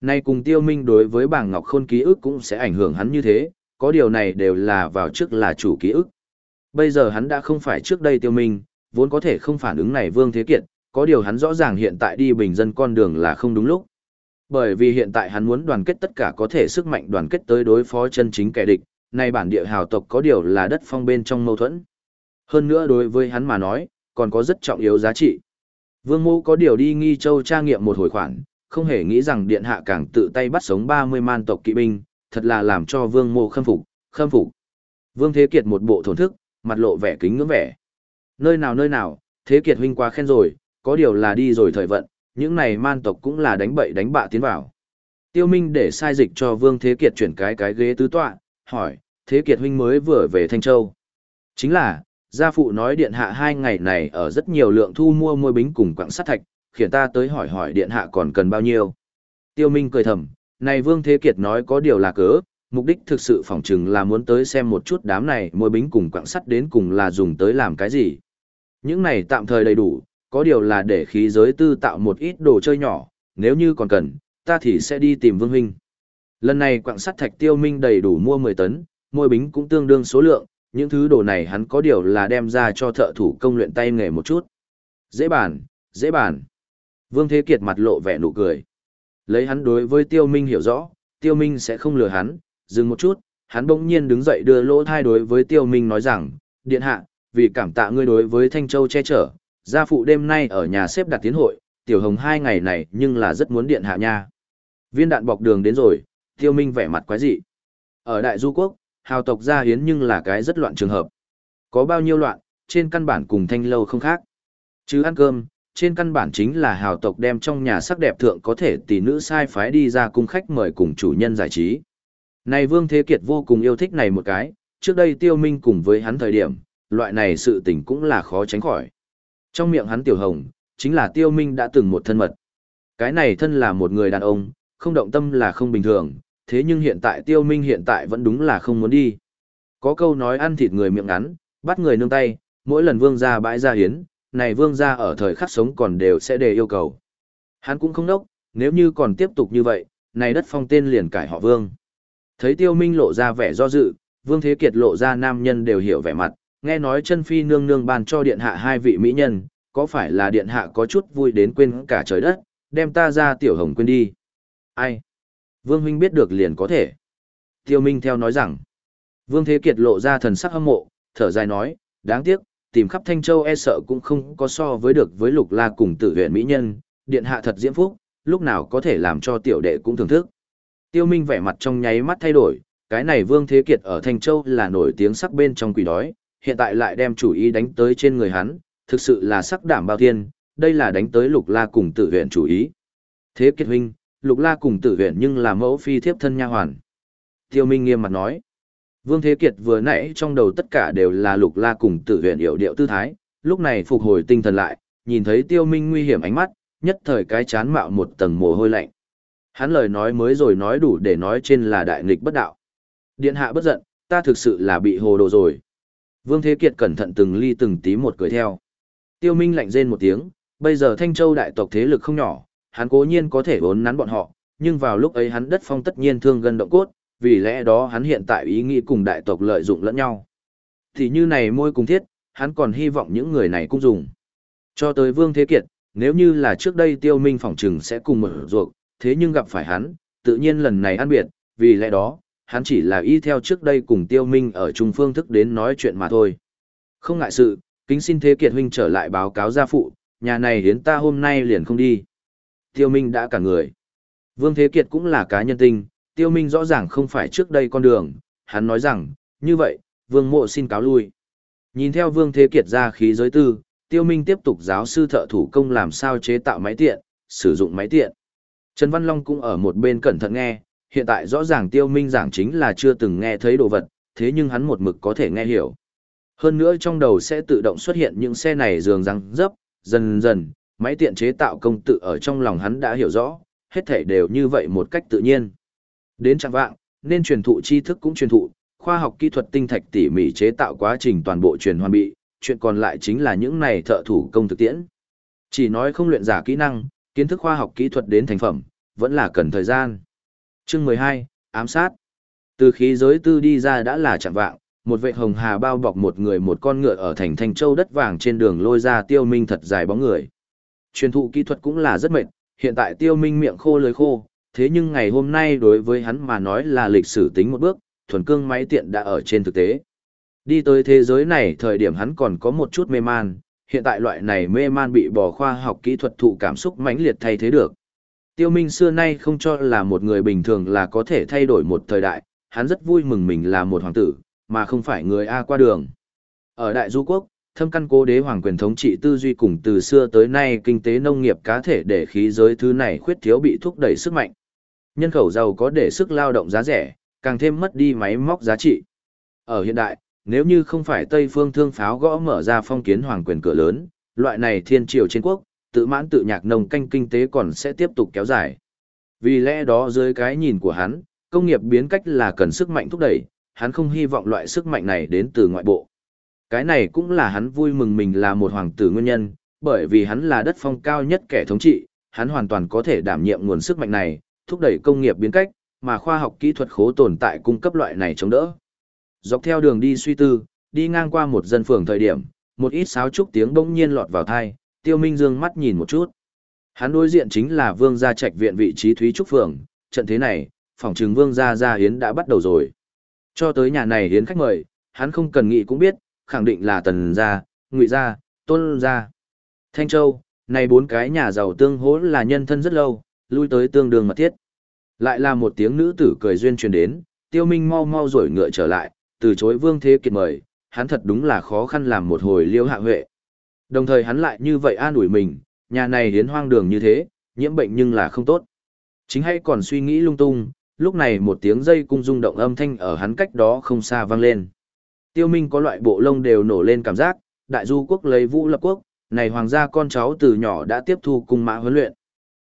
Nay cùng Tiêu Minh đối với bảng Ngọc Khôn ký ức cũng sẽ ảnh hưởng hắn như thế, có điều này đều là vào trước là chủ ký ức. Bây giờ hắn đã không phải trước đây Tiêu Minh, vốn có thể không phản ứng này Vương Thế Kiệt, có điều hắn rõ ràng hiện tại đi bình dân con đường là không đúng lúc. Bởi vì hiện tại hắn muốn đoàn kết tất cả có thể sức mạnh đoàn kết tới đối phó chân chính kẻ địch, nay bản địa hào tộc có điều là đất phong bên trong mâu thuẫn. Hơn nữa đối với hắn mà nói, còn có rất trọng yếu giá trị. Vương Mô có điều đi nghi châu tra nghiệm một hồi khoản, không hề nghĩ rằng điện hạ càng tự tay bắt sống 30 man tộc kỵ binh, thật là làm cho Vương Mô khâm phục, khâm phục. Vương Thế Kiệt một bộ thổn thức, mặt lộ vẻ kính ngưỡng vẻ. Nơi nào nơi nào, Thế kiệt huynh quá khen rồi, có điều là đi rồi thời vận, những này man tộc cũng là đánh bậy đánh bạ tiến vào. Tiêu Minh để sai dịch cho Vương Thế Kiệt chuyển cái cái ghế tứ tọa, hỏi, Thế Kiệt huynh mới vừa về Thanh Châu. Chính là, gia phụ nói điện hạ hai ngày này ở rất nhiều lượng thu mua môi bính cùng quặng sắt thạch, khiến ta tới hỏi hỏi điện hạ còn cần bao nhiêu. Tiêu Minh cười thầm, này Vương Thế Kiệt nói có điều là cớ, mục đích thực sự phỏng chừng là muốn tới xem một chút đám này Môi bính cùng quặng sắt đến cùng là dùng tới làm cái gì. Những này tạm thời đầy đủ, có điều là để khí giới tư tạo một ít đồ chơi nhỏ, nếu như còn cần, ta thì sẽ đi tìm Vương Huynh. Lần này quặng sắt thạch tiêu minh đầy đủ mua 10 tấn, môi bính cũng tương đương số lượng, những thứ đồ này hắn có điều là đem ra cho thợ thủ công luyện tay nghề một chút. Dễ bàn, dễ bàn. Vương Thế Kiệt mặt lộ vẻ nụ cười. Lấy hắn đối với tiêu minh hiểu rõ, tiêu minh sẽ không lừa hắn, dừng một chút, hắn bỗng nhiên đứng dậy đưa lỗ thai đối với tiêu minh nói rằng, điện hạ, vì cảm tạ ngươi đối với Thanh Châu che chở, gia phụ đêm nay ở nhà xếp đặt tiến hội, tiểu hồng hai ngày này nhưng là rất muốn điện hạ nha. Viên đạn bọc đường đến rồi, tiêu minh vẻ mặt quái dị. Ở Đại Du Quốc, hào tộc gia hiến nhưng là cái rất loạn trường hợp. Có bao nhiêu loạn, trên căn bản cùng thanh lâu không khác. Chứ ăn cơm, trên căn bản chính là hào tộc đem trong nhà sắc đẹp thượng có thể tỷ nữ sai phái đi ra cung khách mời cùng chủ nhân giải trí. Này Vương Thế Kiệt vô cùng yêu thích này một cái, trước đây tiêu minh cùng với hắn thời điểm, loại này sự tình cũng là khó tránh khỏi. Trong miệng hắn tiểu hồng, chính là tiêu minh đã từng một thân mật. Cái này thân là một người đàn ông, không động tâm là không bình thường, thế nhưng hiện tại tiêu minh hiện tại vẫn đúng là không muốn đi. Có câu nói ăn thịt người miệng ngắn, bắt người nương tay, mỗi lần vương gia bãi ra hiến, này vương gia ở thời khắc sống còn đều sẽ đề yêu cầu. Hắn cũng không đốc, nếu như còn tiếp tục như vậy, này đất phong tên liền cải họ vương. Thấy tiêu minh lộ ra vẻ do dự, vương thế kiệt lộ ra nam nhân đều hiểu vẻ mặt, nghe nói chân phi nương nương ban cho điện hạ hai vị mỹ nhân, có phải là điện hạ có chút vui đến quên cả trời đất, đem ta ra tiểu hồng quên đi. Ai? Vương huynh biết được liền có thể. Tiêu Minh theo nói rằng, Vương Thế Kiệt lộ ra thần sắc hâm mộ, thở dài nói, đáng tiếc, tìm khắp Thanh Châu e sợ cũng không có so với được với lục la cùng tử huyện mỹ nhân, điện hạ thật diễm phúc, lúc nào có thể làm cho tiểu đệ cũng thưởng thức. Tiêu Minh vẻ mặt trong nháy mắt thay đổi, cái này Vương Thế Kiệt ở Thanh Châu là nổi tiếng sắc bên trong quỷ đói, hiện tại lại đem chủ ý đánh tới trên người hắn, thực sự là sắc đảm bao thiên, đây là đánh tới lục la cùng tử huyện chủ ý. Thế Kiệt huynh, lục la cùng tử huyện nhưng là mẫu phi thiếp thân nha hoàn. Tiêu Minh nghiêm mặt nói. Vương Thế Kiệt vừa nãy trong đầu tất cả đều là lục la cùng tử huyện hiểu điệu tư thái, lúc này phục hồi tinh thần lại, nhìn thấy Tiêu Minh nguy hiểm ánh mắt, nhất thời cái chán mạo một tầng mồ hôi lạnh. Hắn lời nói mới rồi nói đủ để nói trên là đại nghịch bất đạo. Điện hạ bất giận, ta thực sự là bị hồ đồ rồi. Vương Thế Kiệt cẩn thận từng ly từng tí một cười theo. Tiêu Minh lạnh rên một tiếng, bây giờ Thanh Châu đại tộc thế lực không nhỏ, hắn cố nhiên có thể bốn nắn bọn họ, nhưng vào lúc ấy hắn đất phong tất nhiên thương gần động cốt, vì lẽ đó hắn hiện tại ý nghĩ cùng đại tộc lợi dụng lẫn nhau. Thì như này môi cùng thiết, hắn còn hy vọng những người này cũng dùng. Cho tới Vương Thế Kiệt, nếu như là trước đây Tiêu Minh phỏng trừng sẽ cùng mở ruột, thế nhưng gặp phải hắn, tự nhiên lần này ăn biệt, vì lẽ đó, hắn chỉ là y theo trước đây cùng Tiêu Minh ở trung phương thức đến nói chuyện mà thôi. Không ngại sự, kính xin Thế Kiệt huynh trở lại báo cáo gia phụ, nhà này hiến ta hôm nay liền không đi. Tiêu Minh đã cả người. Vương Thế Kiệt cũng là cá nhân tinh, Tiêu Minh rõ ràng không phải trước đây con đường, hắn nói rằng, như vậy, Vương Mộ xin cáo lui. Nhìn theo Vương Thế Kiệt ra khí giới tư, Tiêu Minh tiếp tục giáo sư thợ thủ công làm sao chế tạo máy tiện, sử dụng máy tiện. Trần Văn Long cũng ở một bên cẩn thận nghe, hiện tại rõ ràng Tiêu Minh giảng chính là chưa từng nghe thấy đồ vật, thế nhưng hắn một mực có thể nghe hiểu. Hơn nữa trong đầu sẽ tự động xuất hiện những xe này dường răng dấp, dần dần, máy tiện chế tạo công tự ở trong lòng hắn đã hiểu rõ, hết thể đều như vậy một cách tự nhiên. Đến trạng vạng, nên truyền thụ tri thức cũng truyền thụ, khoa học kỹ thuật tinh thạch tỉ mỉ chế tạo quá trình toàn bộ truyền hoàn bị, chuyện còn lại chính là những này thợ thủ công thực tiễn. Chỉ nói không luyện giả kỹ năng, kiến thức khoa học kỹ thuật đến thành phẩm, vẫn là cần thời gian. Chương 12, ám sát. Từ khí giới tư đi ra đã là chạm vạng, một vệ hồng hà bao bọc một người một con ngựa ở thành thành châu đất vàng trên đường lôi ra tiêu minh thật dài bóng người. Truyền thụ kỹ thuật cũng là rất mệt, hiện tại tiêu minh miệng khô lưới khô, thế nhưng ngày hôm nay đối với hắn mà nói là lịch sử tính một bước, thuần cương máy tiện đã ở trên thực tế. Đi tới thế giới này thời điểm hắn còn có một chút mê man, hiện tại loại này mê man bị bỏ khoa học kỹ thuật thụ cảm xúc mãnh liệt thay thế được. Tiêu Minh xưa nay không cho là một người bình thường là có thể thay đổi một thời đại, hắn rất vui mừng mình là một hoàng tử, mà không phải người A qua đường. Ở Đại Du Quốc, thâm căn cố đế hoàng quyền thống trị tư duy cùng từ xưa tới nay kinh tế nông nghiệp cá thể để khí giới thứ này khuyết thiếu bị thúc đẩy sức mạnh. Nhân khẩu giàu có để sức lao động giá rẻ, càng thêm mất đi máy móc giá trị. Ở hiện đại, nếu như không phải Tây phương thương pháo gõ mở ra phong kiến hoàng quyền cửa lớn, loại này thiên triều trên quốc, tự mãn tự nhạc nông canh kinh tế còn sẽ tiếp tục kéo dài. Vì lẽ đó dưới cái nhìn của hắn, công nghiệp biến cách là cần sức mạnh thúc đẩy, hắn không hy vọng loại sức mạnh này đến từ ngoại bộ. Cái này cũng là hắn vui mừng mình là một hoàng tử nguyên nhân, bởi vì hắn là đất phong cao nhất kẻ thống trị, hắn hoàn toàn có thể đảm nhiệm nguồn sức mạnh này, thúc đẩy công nghiệp biến cách, mà khoa học kỹ thuật khố tồn tại cung cấp loại này chống đỡ. Dọc theo đường đi suy tư, đi ngang qua một dân phường thời điểm, một ít sáo trúc tiếng bỗng nhiên lọt vào thai, Tiêu Minh dương mắt nhìn một chút. Hắn đối diện chính là Vương gia trạch viện vị trí Thúy Trúc phường, trận thế này, phòng trường Vương gia gia hiến đã bắt đầu rồi. Cho tới nhà này hiến khách mời, hắn không cần nghĩ cũng biết, khẳng định là Tần gia, Ngụy gia, Tôn gia. Thanh Châu, này bốn cái nhà giàu tương hỗ là nhân thân rất lâu, lui tới tương đương mật thiết. Lại là một tiếng nữ tử cười duyên truyền đến, Tiêu Minh mau mau rồi ngựa trở lại, từ chối Vương Thế Kiệt mời, hắn thật đúng là khó khăn làm một hồi liêu hạ huệ. Đồng thời hắn lại như vậy an ủi mình, nhà này hiến hoang đường như thế, nhiễm bệnh nhưng là không tốt. Chính hay còn suy nghĩ lung tung, lúc này một tiếng dây cung rung động âm thanh ở hắn cách đó không xa vang lên. Tiêu Minh có loại bộ lông đều nổ lên cảm giác, đại du quốc lấy vũ lập quốc, này hoàng gia con cháu từ nhỏ đã tiếp thu cung mã huấn luyện.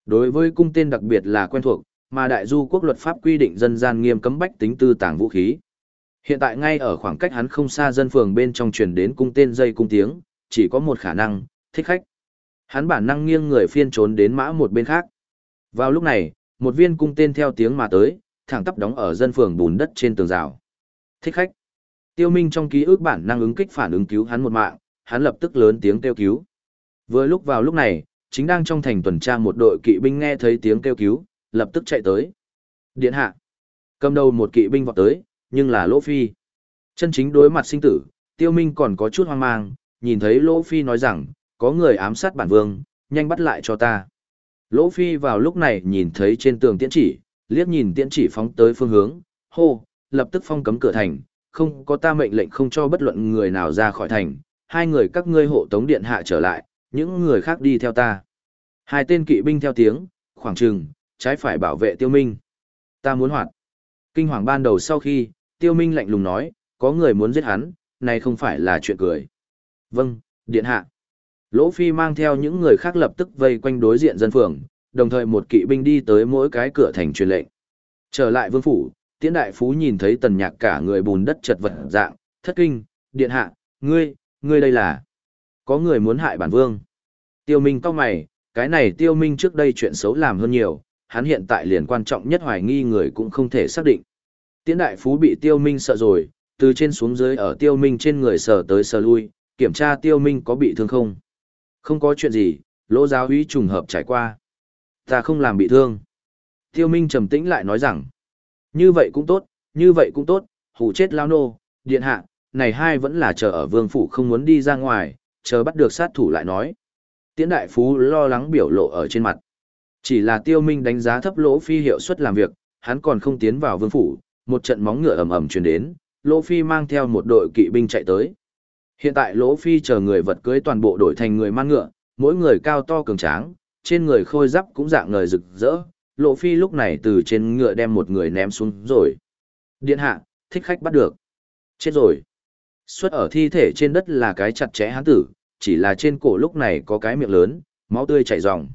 Đối với cung tên đặc biệt là quen thuộc, mà đại du quốc luật pháp quy định dân gian nghiêm cấm bách tính tư tàng vũ khí. Hiện tại ngay ở khoảng cách hắn không xa dân phường bên trong truyền đến cung tên dây cung tiếng, chỉ có một khả năng, thích khách. Hắn bản năng nghiêng người phiên trốn đến mã một bên khác. Vào lúc này, một viên cung tên theo tiếng mà tới, thẳng tắp đóng ở dân phường bùn đất trên tường rào. Thích khách. Tiêu Minh trong ký ức bản năng ứng kích phản ứng cứu hắn một mạng, hắn lập tức lớn tiếng kêu cứu. Vừa lúc vào lúc này, chính đang trong thành tuần tra một đội kỵ binh nghe thấy tiếng kêu cứu, lập tức chạy tới. Điện hạ. Cầm đầu một kỵ binh vọt tới, nhưng là Lỗ Phi. Chân chính đối mặt sinh tử, Tiêu Minh còn có chút hoang mang, nhìn thấy Lỗ Phi nói rằng, có người ám sát bản vương, nhanh bắt lại cho ta. Lỗ Phi vào lúc này nhìn thấy trên tường tiễn chỉ, liếc nhìn tiễn chỉ phóng tới phương hướng, hô, lập tức phong cấm cửa thành, không có ta mệnh lệnh không cho bất luận người nào ra khỏi thành, hai người các ngươi hộ tống điện hạ trở lại, những người khác đi theo ta. Hai tên kỵ binh theo tiếng, khoảng trừng, trái phải bảo vệ tiêu minh. Ta muốn hoạt. Kinh hoàng ban đầu sau khi, tiêu minh lạnh lùng nói, có người muốn giết hắn, này không phải là chuyện cười. Vâng, điện hạ. Lỗ Phi mang theo những người khác lập tức vây quanh đối diện dân phường, đồng thời một kỵ binh đi tới mỗi cái cửa thành truyền lệnh. Trở lại vương phủ, tiễn đại phú nhìn thấy tần nhạc cả người bùn đất chật vật dạng, thất kinh, điện hạ, ngươi, ngươi đây là. Có người muốn hại bản vương. Tiêu Minh cao mày, cái này Tiêu Minh trước đây chuyện xấu làm hơn nhiều, hắn hiện tại liền quan trọng nhất hoài nghi người cũng không thể xác định. Tiễn đại phú bị Tiêu Minh sợ rồi, từ trên xuống dưới ở Tiêu Minh trên người sờ tới sờ lui, kiểm tra Tiêu Minh có bị thương không. Không có chuyện gì, lỗ giáo úy trùng hợp trải qua. Ta không làm bị thương. Tiêu Minh trầm tĩnh lại nói rằng, như vậy cũng tốt, như vậy cũng tốt, hù chết lao nô, điện hạ, này hai vẫn là chờ ở vương phủ không muốn đi ra ngoài, chờ bắt được sát thủ lại nói. Tiễn đại phú lo lắng biểu lộ ở trên mặt. Chỉ là tiêu minh đánh giá thấp lỗ phi hiệu suất làm việc, hắn còn không tiến vào vương phủ, một trận móng ngựa ầm ầm truyền đến, lỗ phi mang theo một đội kỵ binh chạy tới. Hiện tại lỗ phi chờ người vật cưới toàn bộ đổi thành người mang ngựa, mỗi người cao to cường tráng, trên người khôi giáp cũng dạng người rực rỡ, lỗ phi lúc này từ trên ngựa đem một người ném xuống rồi. Điện hạ, thích khách bắt được. Chết rồi. Xuất ở thi thể trên đất là cái chặt chẽ hắn tử, chỉ là trên cổ lúc này có cái miệng lớn, máu tươi chảy ròng.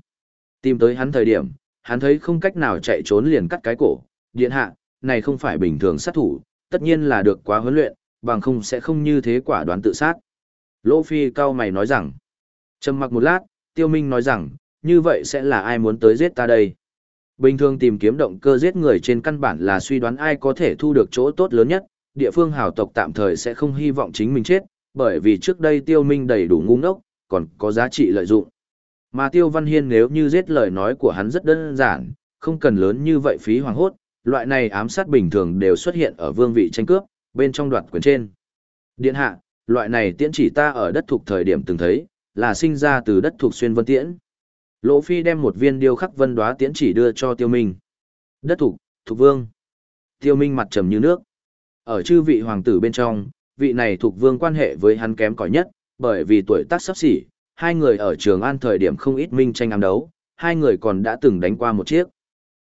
Tìm tới hắn thời điểm, hắn thấy không cách nào chạy trốn liền cắt cái cổ. Điện hạ, này không phải bình thường sát thủ, tất nhiên là được quá huấn luyện, bằng không sẽ không như thế quả đoán tự sát. Lỗ Phi cao mày nói rằng, trầm mặc một lát, Tiêu Minh nói rằng, như vậy sẽ là ai muốn tới giết ta đây? Bình thường tìm kiếm động cơ giết người trên căn bản là suy đoán ai có thể thu được chỗ tốt lớn nhất, địa phương hào tộc tạm thời sẽ không hy vọng chính mình chết, bởi vì trước đây Tiêu Minh đầy đủ ngu ngốc, còn có giá trị lợi dụng. Mà Tiêu Văn Hiên nếu như giết lời nói của hắn rất đơn giản, không cần lớn như vậy phí hoàng hốt, loại này ám sát bình thường đều xuất hiện ở vương vị tranh cướp, bên trong đoạt quyền trên. Điện hạ, loại này tiễn chỉ ta ở đất thuộc thời điểm từng thấy, là sinh ra từ đất thuộc xuyên vân tiễn. Lỗ Phi đem một viên điêu khắc vân đoá tiễn chỉ đưa cho Tiêu Minh. Đất thuộc, thuộc vương. Tiêu Minh mặt trầm như nước. Ở chư vị hoàng tử bên trong, vị này thuộc vương quan hệ với hắn kém cỏi nhất, bởi vì tuổi tác sắp xỉ, hai người ở Trường An thời điểm không ít minh tranh ám đấu, hai người còn đã từng đánh qua một chiếc.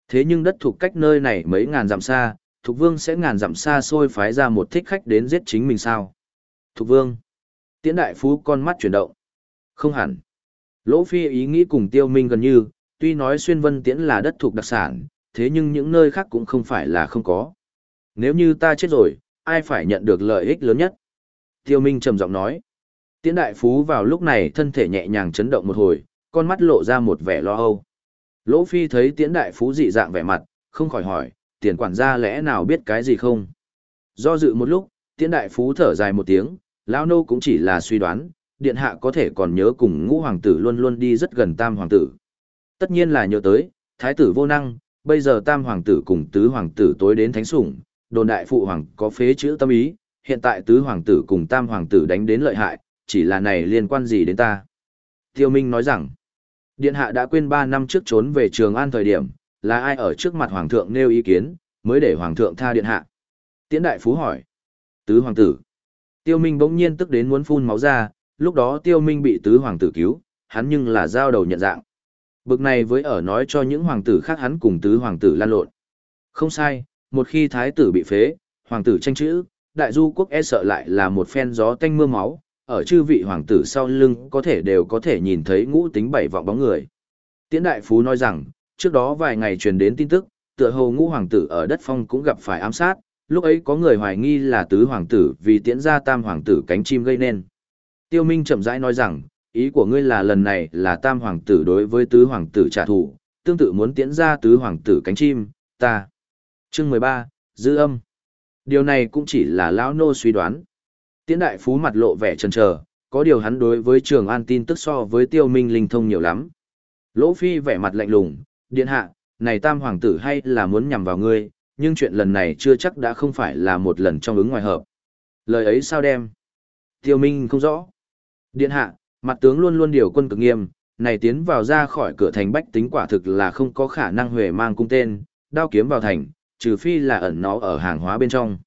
Thế nhưng đất thuộc cách nơi này mấy ngàn dặm xa, Thục Vương sẽ ngàn dặm xa xôi phái ra một thích khách đến giết chính mình sao? Thục Vương. Tiễn đại phú con mắt chuyển động. Không hẳn. Lỗ Phi ý nghĩ cùng Tiêu Minh gần như, tuy nói xuyên vân tiễn là đất thuộc đặc sản, thế nhưng những nơi khác cũng không phải là không có. Nếu như ta chết rồi, ai phải nhận được lợi ích lớn nhất? Tiêu Minh trầm giọng nói. Tiễn đại phú vào lúc này thân thể nhẹ nhàng chấn động một hồi, con mắt lộ ra một vẻ lo âu. Lỗ Phi thấy tiễn đại phú dị dạng vẻ mặt, không khỏi hỏi, tiền quản gia lẽ nào biết cái gì không? Do dự một lúc, tiễn đại phú thở dài một tiếng, lão nô cũng chỉ là suy đoán, điện hạ có thể còn nhớ cùng ngũ hoàng tử luôn luôn đi rất gần tam hoàng tử. Tất nhiên là nhớ tới, thái tử vô năng, bây giờ tam hoàng tử cùng tứ hoàng tử tối đến thánh sủng, đồn đại phụ hoàng có phế chữ tâm ý, hiện tại tứ hoàng tử cùng tam hoàng tử đánh đến lợi hại, chỉ là này liên quan gì đến ta. Tiêu Minh nói rằng, điện hạ đã quên 3 năm trước trốn về Trường An thời điểm, là ai ở trước mặt hoàng thượng nêu ý kiến, mới để hoàng thượng tha điện hạ. Tiễn đại phú hỏi, tứ hoàng tử. Tiêu Minh bỗng nhiên tức đến muốn phun máu ra, lúc đó Tiêu Minh bị tứ hoàng tử cứu, hắn nhưng là giao đầu nhận dạng. Bực này với ở nói cho những hoàng tử khác hắn cùng tứ hoàng tử lan lộn. Không sai, một khi thái tử bị phế, hoàng tử tranh chữ, đại du quốc e sợ lại là một phen gió tanh mưa máu, ở chư vị hoàng tử sau lưng có thể đều có thể nhìn thấy ngũ tính bảy vọng bóng người. Tiễn đại phú nói rằng, trước đó vài ngày truyền đến tin tức, tựa hồ ngũ hoàng tử ở đất phong cũng gặp phải ám sát, lúc ấy có người hoài nghi là tứ hoàng tử vì tiễn ra tam hoàng tử cánh chim gây nên. Tiêu Minh chậm rãi nói rằng, ý của ngươi là lần này là tam hoàng tử đối với tứ hoàng tử trả thù, tương tự muốn tiễn ra tứ hoàng tử cánh chim, ta. Chương 13, Dư âm. Điều này cũng chỉ là lão nô suy đoán. Tiễn đại phú mặt lộ vẻ chần chờ, có điều hắn đối với Trường An tin tức so với Tiêu Minh linh thông nhiều lắm. Lỗ Phi vẻ mặt lạnh lùng, điện hạ, này tam hoàng tử hay là muốn nhằm vào ngươi, nhưng chuyện lần này chưa chắc đã không phải là một lần trong ứng ngoài hợp. Lời ấy sao đem? Tiêu Minh không rõ. Điện hạ, mặt tướng luôn luôn điều quân cực nghiêm, này tiến vào ra khỏi cửa thành bách tính quả thực là không có khả năng huề mang cung tên, đao kiếm vào thành, trừ phi là ẩn nó ở hàng hóa bên trong.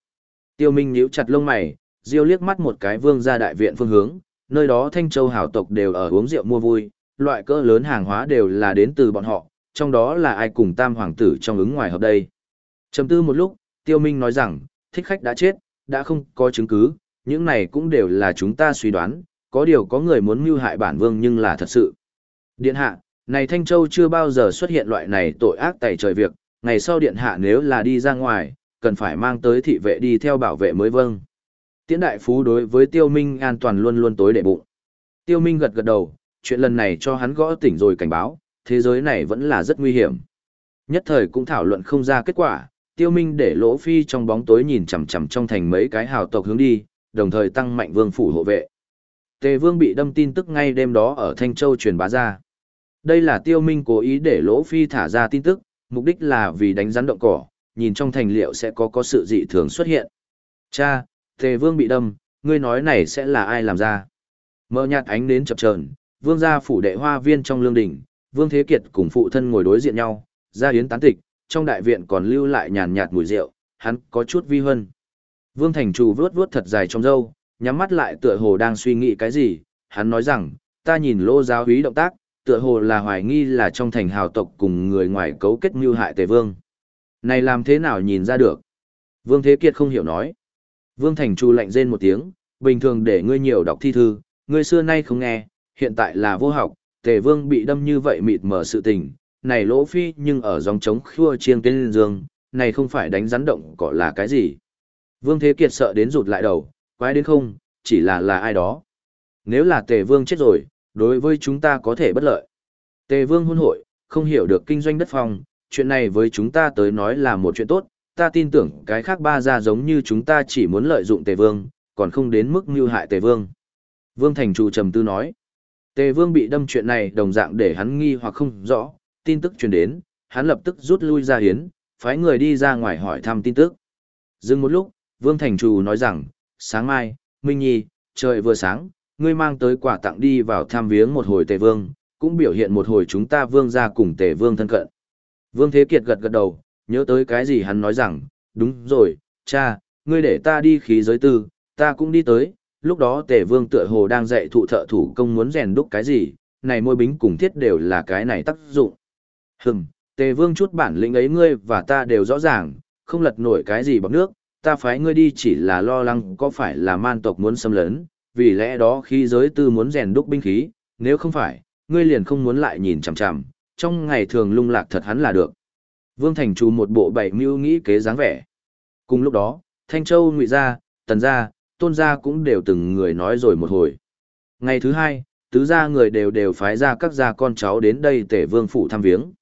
Tiêu Minh nhíu chặt lông mày, diêu liếc mắt một cái vương gia đại viện phương hướng, nơi đó Thanh Châu hảo tộc đều ở uống rượu mua vui, loại cỡ lớn hàng hóa đều là đến từ bọn họ, trong đó là ai cùng tam hoàng tử trong ứng ngoài hợp đây. Chầm tư một lúc, Tiêu Minh nói rằng, thích khách đã chết, đã không có chứng cứ, những này cũng đều là chúng ta suy đoán, có điều có người muốn mưu hại bản vương nhưng là thật sự. Điện hạ, này Thanh Châu chưa bao giờ xuất hiện loại này tội ác tẩy trời việc, ngày sau điện hạ nếu là đi ra ngoài, cần phải mang tới thị vệ đi theo bảo vệ mới vâng. Tiễn đại phú đối với tiêu minh an toàn luôn luôn tối đệ bụng. Tiêu minh gật gật đầu, chuyện lần này cho hắn gõ tỉnh rồi cảnh báo, thế giới này vẫn là rất nguy hiểm. Nhất thời cũng thảo luận không ra kết quả, tiêu minh để lỗ phi trong bóng tối nhìn chằm chằm trong thành mấy cái hào tộc hướng đi, đồng thời tăng mạnh vương phủ hộ vệ. Tề vương bị đâm tin tức ngay đêm đó ở Thanh Châu truyền bá ra. Đây là tiêu minh cố ý để lỗ phi thả ra tin tức, mục đích là vì đánh rắn động cỏ, nhìn trong thành liệu sẽ có có sự dị thường xuất hiện. Cha, Tề Vương bị đâm, ngươi nói này sẽ là ai làm ra? Mơ nhạt ánh đến chập trờn, Vương gia phủ đệ hoa viên trong lương đỉnh, Vương Thế Kiệt cùng phụ thân ngồi đối diện nhau, ra yến tán tịch, trong đại viện còn lưu lại nhàn nhạt mùi rượu, hắn có chút vi hơn. Vương Thành Trù vuốt vuốt thật dài trong râu, nhắm mắt lại tựa hồ đang suy nghĩ cái gì, hắn nói rằng, ta nhìn lô giáo húy động tác, tựa hồ là hoài nghi là trong thành hào tộc cùng người ngoài cấu kết mưu hại tề vương. Này làm thế nào nhìn ra được? Vương Thế Kiệt không hiểu nói. Vương Thành Chu lạnh rên một tiếng, bình thường để ngươi nhiều đọc thi thư, ngươi xưa nay không nghe, hiện tại là vô học, tề vương bị đâm như vậy mịt mở sự tình, này lỗ phi nhưng ở dòng trống khua chiêng tên dương, này không phải đánh rắn động cỏ là cái gì. Vương Thế Kiệt sợ đến rụt lại đầu, quái đến không, chỉ là là ai đó. Nếu là tề vương chết rồi, đối với chúng ta có thể bất lợi. Tề vương hôn hội, không hiểu được kinh doanh đất phong, chuyện này với chúng ta tới nói là một chuyện tốt, ta tin tưởng cái khác ba gia giống như chúng ta chỉ muốn lợi dụng tề vương, còn không đến mức mưu hại tề vương. Vương Thành Chủ trầm tư nói, tề vương bị đâm chuyện này đồng dạng để hắn nghi hoặc không rõ, tin tức truyền đến, hắn lập tức rút lui ra hiến, phái người đi ra ngoài hỏi thăm tin tức. Dừng một lúc, Vương Thành Chủ nói rằng, sáng mai, Minh Nhi, trời vừa sáng, ngươi mang tới quà tặng đi vào thăm viếng một hồi tề vương, cũng biểu hiện một hồi chúng ta vương ra cùng tề vương thân cận. Vương Thế Kiệt gật gật đầu, nhớ tới cái gì hắn nói rằng, đúng rồi, cha, ngươi để ta đi khí giới tư, ta cũng đi tới, lúc đó tề vương tựa hồ đang dạy thụ thợ thủ công muốn rèn đúc cái gì, này môi bính cùng thiết đều là cái này tác dụng. Hừm, tề vương chút bản lĩnh ấy ngươi và ta đều rõ ràng, không lật nổi cái gì bằng nước, ta phái ngươi đi chỉ là lo lắng có phải là man tộc muốn xâm lấn, vì lẽ đó khi giới tư muốn rèn đúc binh khí, nếu không phải, ngươi liền không muốn lại nhìn chằm chằm, trong ngày thường lung lạc thật hắn là được. Vương Thành Trù một bộ bảy mưu nghĩ kế dáng vẻ. Cùng lúc đó, Thanh Châu, Ngụy Gia, Tần Gia, Tôn Gia cũng đều từng người nói rồi một hồi. Ngày thứ hai, tứ gia người đều đều phái ra các gia con cháu đến đây tể vương phủ thăm viếng.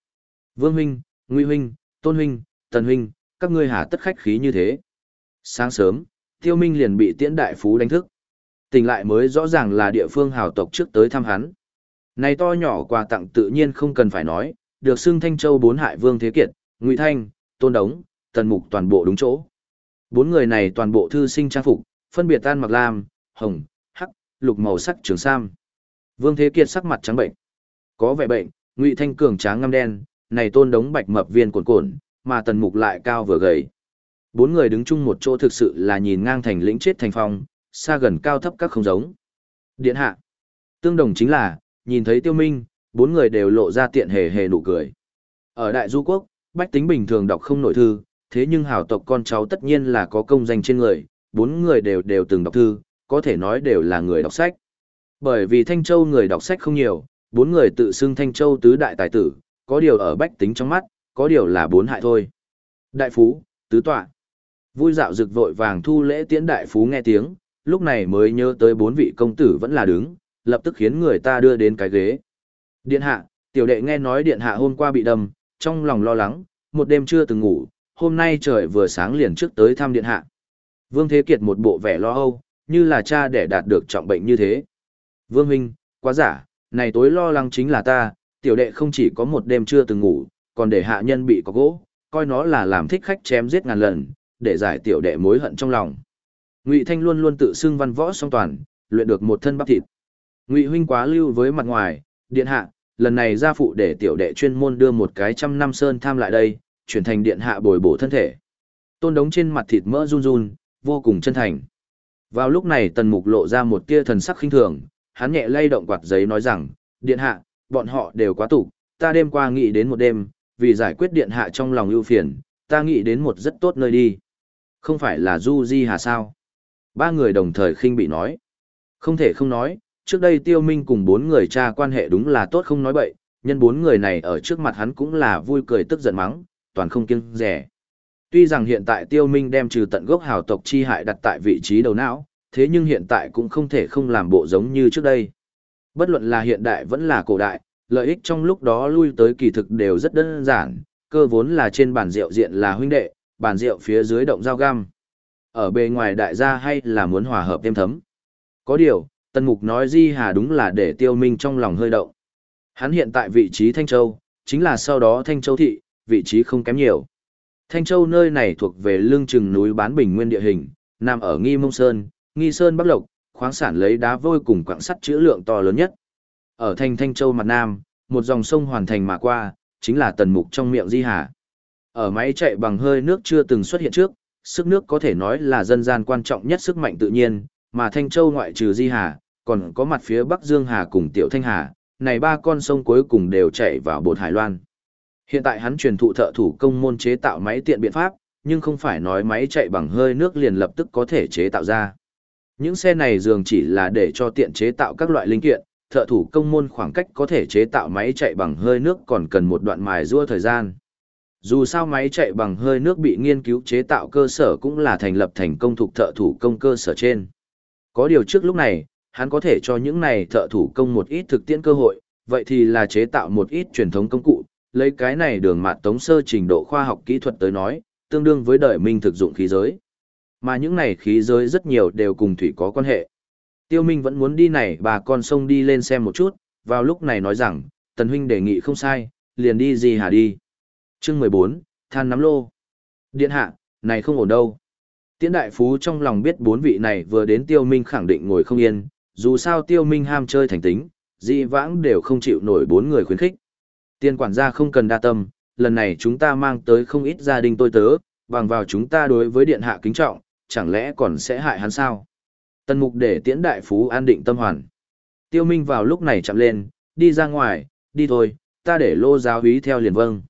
Vương huynh, Ngụy huynh, Tôn huynh, Tần huynh, các ngươi hà tất khách khí như thế. Sáng sớm, Tiêu Minh liền bị Tiễn đại phú đánh thức. Tỉnh lại mới rõ ràng là địa phương hào tộc trước tới thăm hắn. Này to nhỏ quà tặng tự nhiên không cần phải nói, được xưng Thanh Châu bốn hại Vương Thế Kiệt, Ngụy Thanh, Tôn Đống, Tần Mục toàn bộ đúng chỗ. Bốn người này toàn bộ thư sinh trang phục, phân biệt tan mặc lam, hồng, hắc, lục màu sắc trường sam. Vương Thế Kiệt sắc mặt trắng bệnh. Có vẻ bệnh, Ngụy Thanh cường tráng ngăm đen, này Tôn Đống bạch mập viên cuộn cuộn, mà Tần Mục lại cao vừa gầy. Bốn người đứng chung một chỗ thực sự là nhìn ngang thành lĩnh chết thành phong, xa gần cao thấp các không giống. Điện hạ. Tương đồng chính là, nhìn thấy tiêu minh, bốn người đều lộ ra tiện hề hề nụ cười. Ở Đại Du Quốc, bách tính bình thường đọc không nổi thư, thế nhưng hào tộc con cháu tất nhiên là có công danh trên người, bốn người đều đều từng đọc thư, có thể nói đều là người đọc sách. Bởi vì Thanh Châu người đọc sách không nhiều, bốn người tự xưng Thanh Châu tứ đại tài tử, có điều ở bách tính trong mắt, có điều là bốn hại thôi. Đại Phú, tứ tọa. Vui dạo rực vội vàng thu lễ tiễn Đại Phú nghe tiếng, lúc này mới nhớ tới bốn vị công tử vẫn là đứng, lập tức khiến người ta đưa đến cái ghế. Điện hạ, tiểu đệ nghe nói điện hạ hôm qua bị đâm, trong lòng lo lắng, một đêm chưa từng ngủ, hôm nay trời vừa sáng liền trước tới thăm điện hạ. Vương Thế Kiệt một bộ vẻ lo âu, như là cha để đạt được trọng bệnh như thế. Vương Huynh, quá giả, này tối lo lắng chính là ta, tiểu đệ không chỉ có một đêm chưa từng ngủ, còn để hạ nhân bị có gỗ, coi nó là làm thích khách chém giết ngàn lần, để giải tiểu đệ mối hận trong lòng. Ngụy Thanh luôn luôn tự xưng văn võ song toàn, luyện được một thân bắp thịt. Ngụy huynh quá lưu với mặt ngoài, điện hạ, lần này gia phụ để tiểu đệ chuyên môn đưa một cái trăm năm sơn tham lại đây, chuyển thành điện hạ bồi bổ thân thể. Tôn đống trên mặt thịt mỡ run run, vô cùng chân thành. Vào lúc này tần mục lộ ra một tia thần sắc khinh thường, hắn nhẹ lay động quạt giấy nói rằng, điện hạ, bọn họ đều quá tục, ta đêm qua nghĩ đến một đêm, vì giải quyết điện hạ trong lòng ưu phiền, ta nghĩ đến một rất tốt nơi đi. Không phải là Du Di Hà sao? Ba người đồng thời khinh bị nói. Không thể không nói, trước đây tiêu minh cùng bốn người cha quan hệ đúng là tốt không nói bậy, nhân bốn người này ở trước mặt hắn cũng là vui cười tức giận mắng, toàn không kiêng rẻ. Tuy rằng hiện tại tiêu minh đem trừ tận gốc hào tộc chi hại đặt tại vị trí đầu não, thế nhưng hiện tại cũng không thể không làm bộ giống như trước đây. Bất luận là hiện đại vẫn là cổ đại, lợi ích trong lúc đó lui tới kỳ thực đều rất đơn giản, cơ vốn là trên bàn rượu diện là huynh đệ, bàn rượu phía dưới động dao găm. Ở bề ngoài đại gia hay là muốn hòa hợp thêm thấm. Có điều, Tần Mục nói Di Hà đúng là để tiêu minh trong lòng hơi động. Hắn hiện tại vị trí Thanh Châu, chính là sau đó Thanh Châu thị, vị trí không kém nhiều. Thanh Châu nơi này thuộc về lương chừng núi bán bình nguyên địa hình, nằm ở Nghi Mông Sơn, Nghi Sơn Bắc Lộc, khoáng sản lấy đá vôi cùng quặng sắt chữ lượng to lớn nhất. Ở thành Thanh Châu mặt Nam, một dòng sông hoàn thành mà qua, chính là tần mục trong miệng Di Hà. Ở máy chạy bằng hơi nước chưa từng xuất hiện trước, sức nước có thể nói là dân gian quan trọng nhất sức mạnh tự nhiên, mà Thanh Châu ngoại trừ Di Hà, còn có mặt phía Bắc Dương Hà cùng Tiểu Thanh Hà, này ba con sông cuối cùng đều chảy vào bột Hải Loan. Hiện tại hắn truyền thụ thợ thủ công môn chế tạo máy tiện biện pháp, nhưng không phải nói máy chạy bằng hơi nước liền lập tức có thể chế tạo ra. Những xe này dường chỉ là để cho tiện chế tạo các loại linh kiện, thợ thủ công môn khoảng cách có thể chế tạo máy chạy bằng hơi nước còn cần một đoạn mài rua thời gian. Dù sao máy chạy bằng hơi nước bị nghiên cứu chế tạo cơ sở cũng là thành lập thành công thuộc thợ thủ công cơ sở trên. Có điều trước lúc này, hắn có thể cho những này thợ thủ công một ít thực tiễn cơ hội, vậy thì là chế tạo một ít truyền thống công cụ, lấy cái này đường mạt tống sơ trình độ khoa học kỹ thuật tới nói, tương đương với đời minh thực dụng khí giới. Mà những này khí giới rất nhiều đều cùng thủy có quan hệ. Tiêu Minh vẫn muốn đi này bà con sông đi lên xem một chút, vào lúc này nói rằng, Tần Huynh đề nghị không sai, liền đi gì hả đi. Chương 14, Than nắm lô. Điện hạ, này không ổn đâu. Tiễn đại phú trong lòng biết bốn vị này vừa đến tiêu minh khẳng định ngồi không yên, dù sao tiêu minh ham chơi thành tính, dị vãng đều không chịu nổi bốn người khuyến khích. Tiên quản gia không cần đa tâm, lần này chúng ta mang tới không ít gia đình tôi tớ, bằng vào chúng ta đối với điện hạ kính trọng, chẳng lẽ còn sẽ hại hắn sao? Tần mục để tiễn đại phú an định tâm hoàn. Tiêu Minh vào lúc này chạm lên, đi ra ngoài, đi thôi, ta để lô giáo húy theo liền vâng.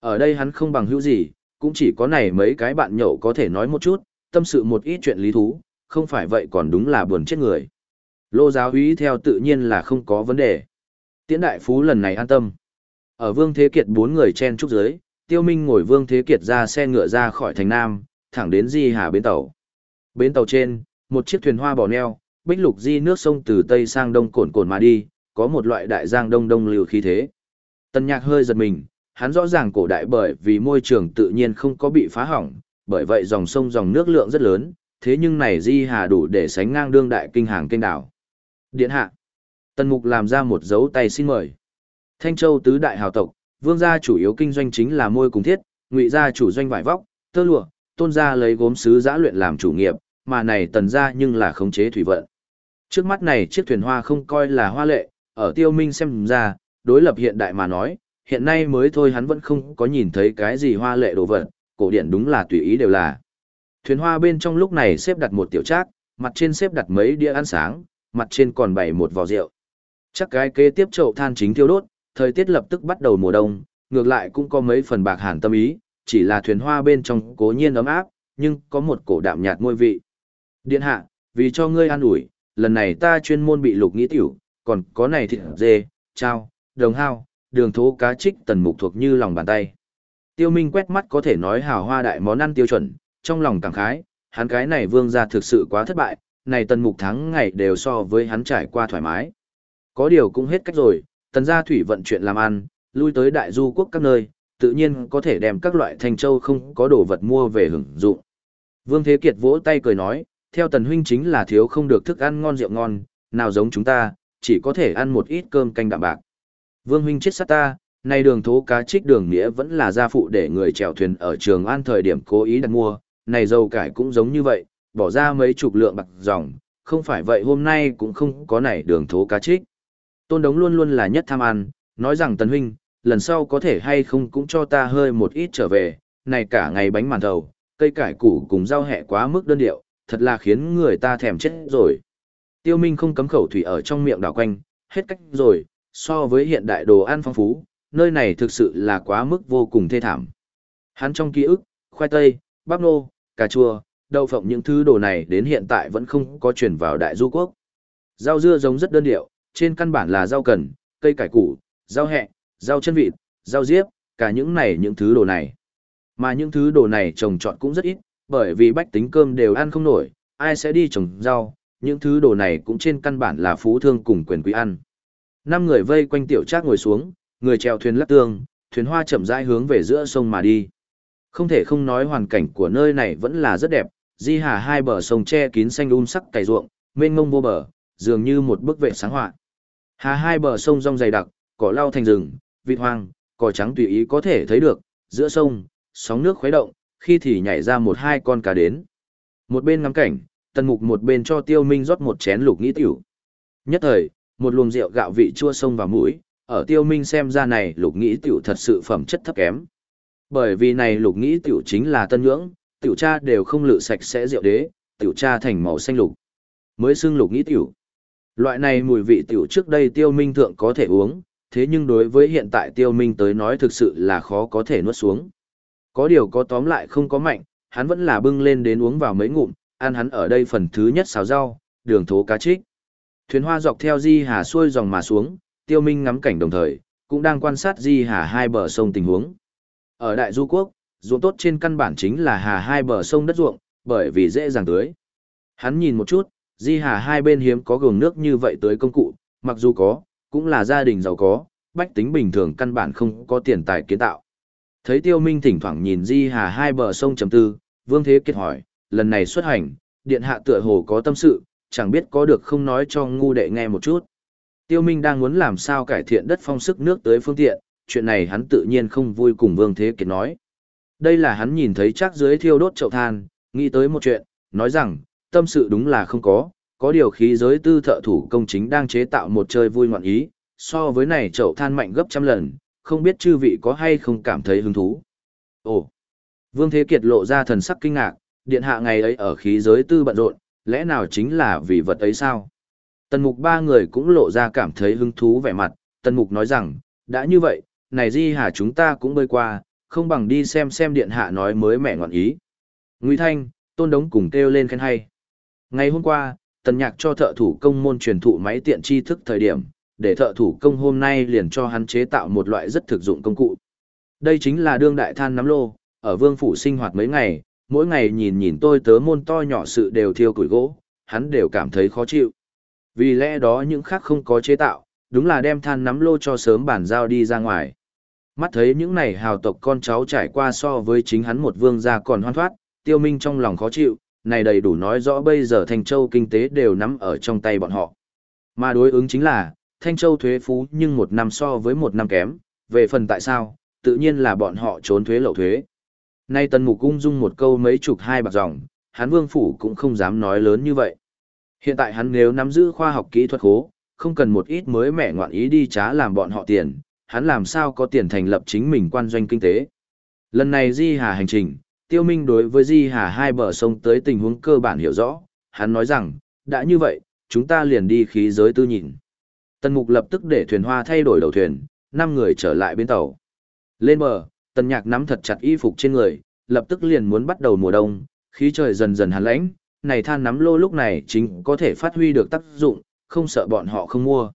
Ở đây hắn không bằng hữu gì, cũng chỉ có này mấy cái bạn nhậu có thể nói một chút, tâm sự một ít chuyện lý thú, không phải vậy còn đúng là buồn chết người. Lô giáo úy theo tự nhiên là không có vấn đề. Tiễn đại phú lần này an tâm. Ở Vương Thế Kiệt bốn người chen trúc dưới, Tiêu Minh ngồi Vương Thế Kiệt ra xe ngựa ra khỏi thành Nam, thẳng đến Di Hà bến tàu. Bến tàu trên, một chiếc thuyền hoa bò neo, bích lục di nước sông từ tây sang đông cồn cồn mà đi, có một loại đại giang đông đông liều khí thế. Tân nhạc hơi giật mình, hắn rõ ràng cổ đại bởi vì môi trường tự nhiên không có bị phá hỏng, bởi vậy dòng sông dòng nước lượng rất lớn, thế nhưng này di hà đủ để sánh ngang đương đại kinh hàng kênh đảo. Điện hạ. Tần Mục làm ra một dấu tay xin mời. Thanh Châu tứ đại hào tộc, vương gia chủ yếu kinh doanh chính là môi cùng thiết, ngụy gia chủ doanh vải vóc, tơ lụa, tôn gia lấy gốm sứ giã luyện làm chủ nghiệp, mà này tần gia nhưng là khống chế thủy vận. Trước mắt này chiếc thuyền hoa không coi là hoa lệ, ở tiêu minh xem ra, đối lập hiện đại mà nói, hiện nay mới thôi hắn vẫn không có nhìn thấy cái gì hoa lệ đồ vật, cổ điển đúng là tùy ý đều là. Thuyền hoa bên trong lúc này xếp đặt một tiểu trác, mặt trên xếp đặt mấy đĩa ăn sáng, mặt trên còn bày một vò rượu. Chắc cái kế tiếp chậu than chính thiêu đốt, thời tiết lập tức bắt đầu mùa đông, ngược lại cũng có mấy phần bạc hàn tâm ý, chỉ là thuyền hoa bên trong cố nhiên ấm áp, nhưng có một cổ đạm nhạt ngôi vị. Điện hạ, vì cho ngươi an ủi, lần này ta chuyên môn bị lục nghĩ tiểu, còn có này thịt dê, trao, đồng hao, đường thố cá trích tần mục thuộc như lòng bàn tay. Tiêu Minh quét mắt có thể nói hào hoa đại món ăn tiêu chuẩn, trong lòng cảm khái, hắn cái này vương gia thực sự quá thất bại, này tần mục thắng ngày đều so với hắn trải qua thoải mái. Có điều cũng hết cách rồi, tần gia thủy vận chuyện làm ăn, lui tới đại du quốc các nơi, tự nhiên có thể đem các loại thanh châu không có đồ vật mua về hưởng dụng. Vương Thế Kiệt vỗ tay cười nói, theo tần huynh chính là thiếu không được thức ăn ngon rượu ngon, nào giống chúng ta, chỉ có thể ăn một ít cơm canh đạm bạc. Vương huynh chết sát ta, nay đường thố cá trích đường nghĩa vẫn là gia phụ để người chèo thuyền ở trường an thời điểm cố ý đặt mua, này dầu cải cũng giống như vậy, bỏ ra mấy chục lượng bạc dòng, không phải vậy hôm nay cũng không có này đường thố cá trích. Tôn Đống luôn luôn là nhất tham ăn, nói rằng tần huynh, lần sau có thể hay không cũng cho ta hơi một ít trở về, này cả ngày bánh màn thầu, cây cải củ cùng rau hẹ quá mức đơn điệu, thật là khiến người ta thèm chết rồi. Tiêu Minh không cấm khẩu thủy ở trong miệng đảo quanh, hết cách rồi, so với hiện đại đồ ăn phong phú, nơi này thực sự là quá mức vô cùng thê thảm. Hắn trong ký ức, khoai tây, bắp nô, cà chua, đậu phộng những thứ đồ này đến hiện tại vẫn không có chuyển vào đại du quốc. Rau dưa giống rất đơn điệu, trên căn bản là rau cần, cây cải củ, rau hẹ, rau chân vịt, rau diếp, cả những này những thứ đồ này. Mà những thứ đồ này trồng trọt cũng rất ít, bởi vì bách tính cơm đều ăn không nổi, ai sẽ đi trồng rau, những thứ đồ này cũng trên căn bản là phú thương cùng quyền quý ăn. Năm người vây quanh tiểu trác ngồi xuống, người chèo thuyền lắc tương, thuyền hoa chậm rãi hướng về giữa sông mà đi. Không thể không nói hoàn cảnh của nơi này vẫn là rất đẹp, di hà hai bờ sông che kín xanh um sắc cày ruộng, mênh mông vô bờ, dường như một bức vệ sáng họa. Hà hai bờ sông rong dày đặc, cỏ lau thành rừng, vịt hoang, cỏ trắng tùy ý có thể thấy được, giữa sông, sóng nước khuấy động, khi thì nhảy ra một hai con cá đến. Một bên ngắm cảnh, tần mục một bên cho tiêu minh rót một chén lục nghĩ tiểu. Nhất thời, một luồng rượu gạo vị chua sông vào mũi, ở tiêu minh xem ra này lục nghĩ tiểu thật sự phẩm chất thấp kém. Bởi vì này lục nghĩ tiểu chính là tân nhưỡng, tiểu cha đều không lự sạch sẽ rượu đế, tiểu cha thành màu xanh lục. Mới xưng lục nghĩ tiểu. Loại này mùi vị tiểu trước đây tiêu minh thượng có thể uống, thế nhưng đối với hiện tại tiêu minh tới nói thực sự là khó có thể nuốt xuống. Có điều có tóm lại không có mạnh, hắn vẫn là bưng lên đến uống vào mấy ngụm, ăn hắn ở đây phần thứ nhất xào rau, đường thố cá trích. Thuyền hoa dọc theo di hà xuôi dòng mà xuống, tiêu minh ngắm cảnh đồng thời, cũng đang quan sát di hà hai bờ sông tình huống. Ở Đại Du Quốc, ruộng tốt trên căn bản chính là hà hai bờ sông đất ruộng, bởi vì dễ dàng tưới. Hắn nhìn một chút, di hà hai bên hiếm có gồm nước như vậy tới công cụ, mặc dù có, cũng là gia đình giàu có, bách tính bình thường căn bản không có tiền tài kiến tạo. Thấy tiêu minh thỉnh thoảng nhìn di hà hai bờ sông trầm tư, vương thế kiệt hỏi, lần này xuất hành, điện hạ tựa hồ có tâm sự, chẳng biết có được không nói cho ngu đệ nghe một chút. Tiêu Minh đang muốn làm sao cải thiện đất phong sức nước tới phương tiện, chuyện này hắn tự nhiên không vui cùng Vương Thế Kiệt nói. Đây là hắn nhìn thấy chắc dưới thiêu đốt chậu than, nghĩ tới một chuyện, nói rằng, tâm sự đúng là không có, có điều khí giới tư thợ thủ công chính đang chế tạo một chơi vui ngoạn ý, so với này chậu than mạnh gấp trăm lần, không biết chư vị có hay không cảm thấy hứng thú. Ồ! Vương Thế Kiệt lộ ra thần sắc kinh ngạc, điện hạ ngày ấy ở khí giới tư bận rộn, lẽ nào chính là vì vật ấy sao? Tần mục ba người cũng lộ ra cảm thấy hứng thú vẻ mặt, tần mục nói rằng, đã như vậy, này di hà chúng ta cũng bơi qua, không bằng đi xem xem điện hạ nói mới mẹ ngọn ý. Ngụy Thanh, Tôn Đống cùng kêu lên khen hay. Ngày hôm qua, tần nhạc cho thợ thủ công môn truyền thụ máy tiện tri thức thời điểm, để thợ thủ công hôm nay liền cho hắn chế tạo một loại rất thực dụng công cụ. Đây chính là đương đại than nắm lô, ở vương phủ sinh hoạt mấy ngày, mỗi ngày nhìn nhìn tôi tớ môn to nhỏ sự đều thiêu củi gỗ, hắn đều cảm thấy khó chịu. Vì lẽ đó những khác không có chế tạo, đúng là đem than nắm lô cho sớm bản giao đi ra ngoài. Mắt thấy những này hào tộc con cháu trải qua so với chính hắn một vương gia còn hoan thoát, tiêu minh trong lòng khó chịu, này đầy đủ nói rõ bây giờ Thanh Châu kinh tế đều nắm ở trong tay bọn họ. Mà đối ứng chính là, Thanh Châu thuế phú nhưng một năm so với một năm kém, về phần tại sao, tự nhiên là bọn họ trốn thuế lậu thuế. Nay tần mục cung dung một câu mấy chục hai bạc dòng, hắn vương phủ cũng không dám nói lớn như vậy. Hiện tại hắn nếu nắm giữ khoa học kỹ thuật khố, không cần một ít mới mẻ ngoạn ý đi trá làm bọn họ tiền, hắn làm sao có tiền thành lập chính mình quan doanh kinh tế. Lần này Di Hà hành trình, Tiêu Minh đối với Di Hà hai bờ sông tới tình huống cơ bản hiểu rõ, hắn nói rằng, đã như vậy, chúng ta liền đi khí giới tư nhìn. Tần Mục lập tức để thuyền hoa thay đổi đầu thuyền, năm người trở lại bên tàu. Lên bờ, Tần Nhạc nắm thật chặt y phục trên người, lập tức liền muốn bắt đầu mùa đông, khí trời dần dần hàn lãnh, này than nắm lô lúc này chính có thể phát huy được tác dụng, không sợ bọn họ không mua.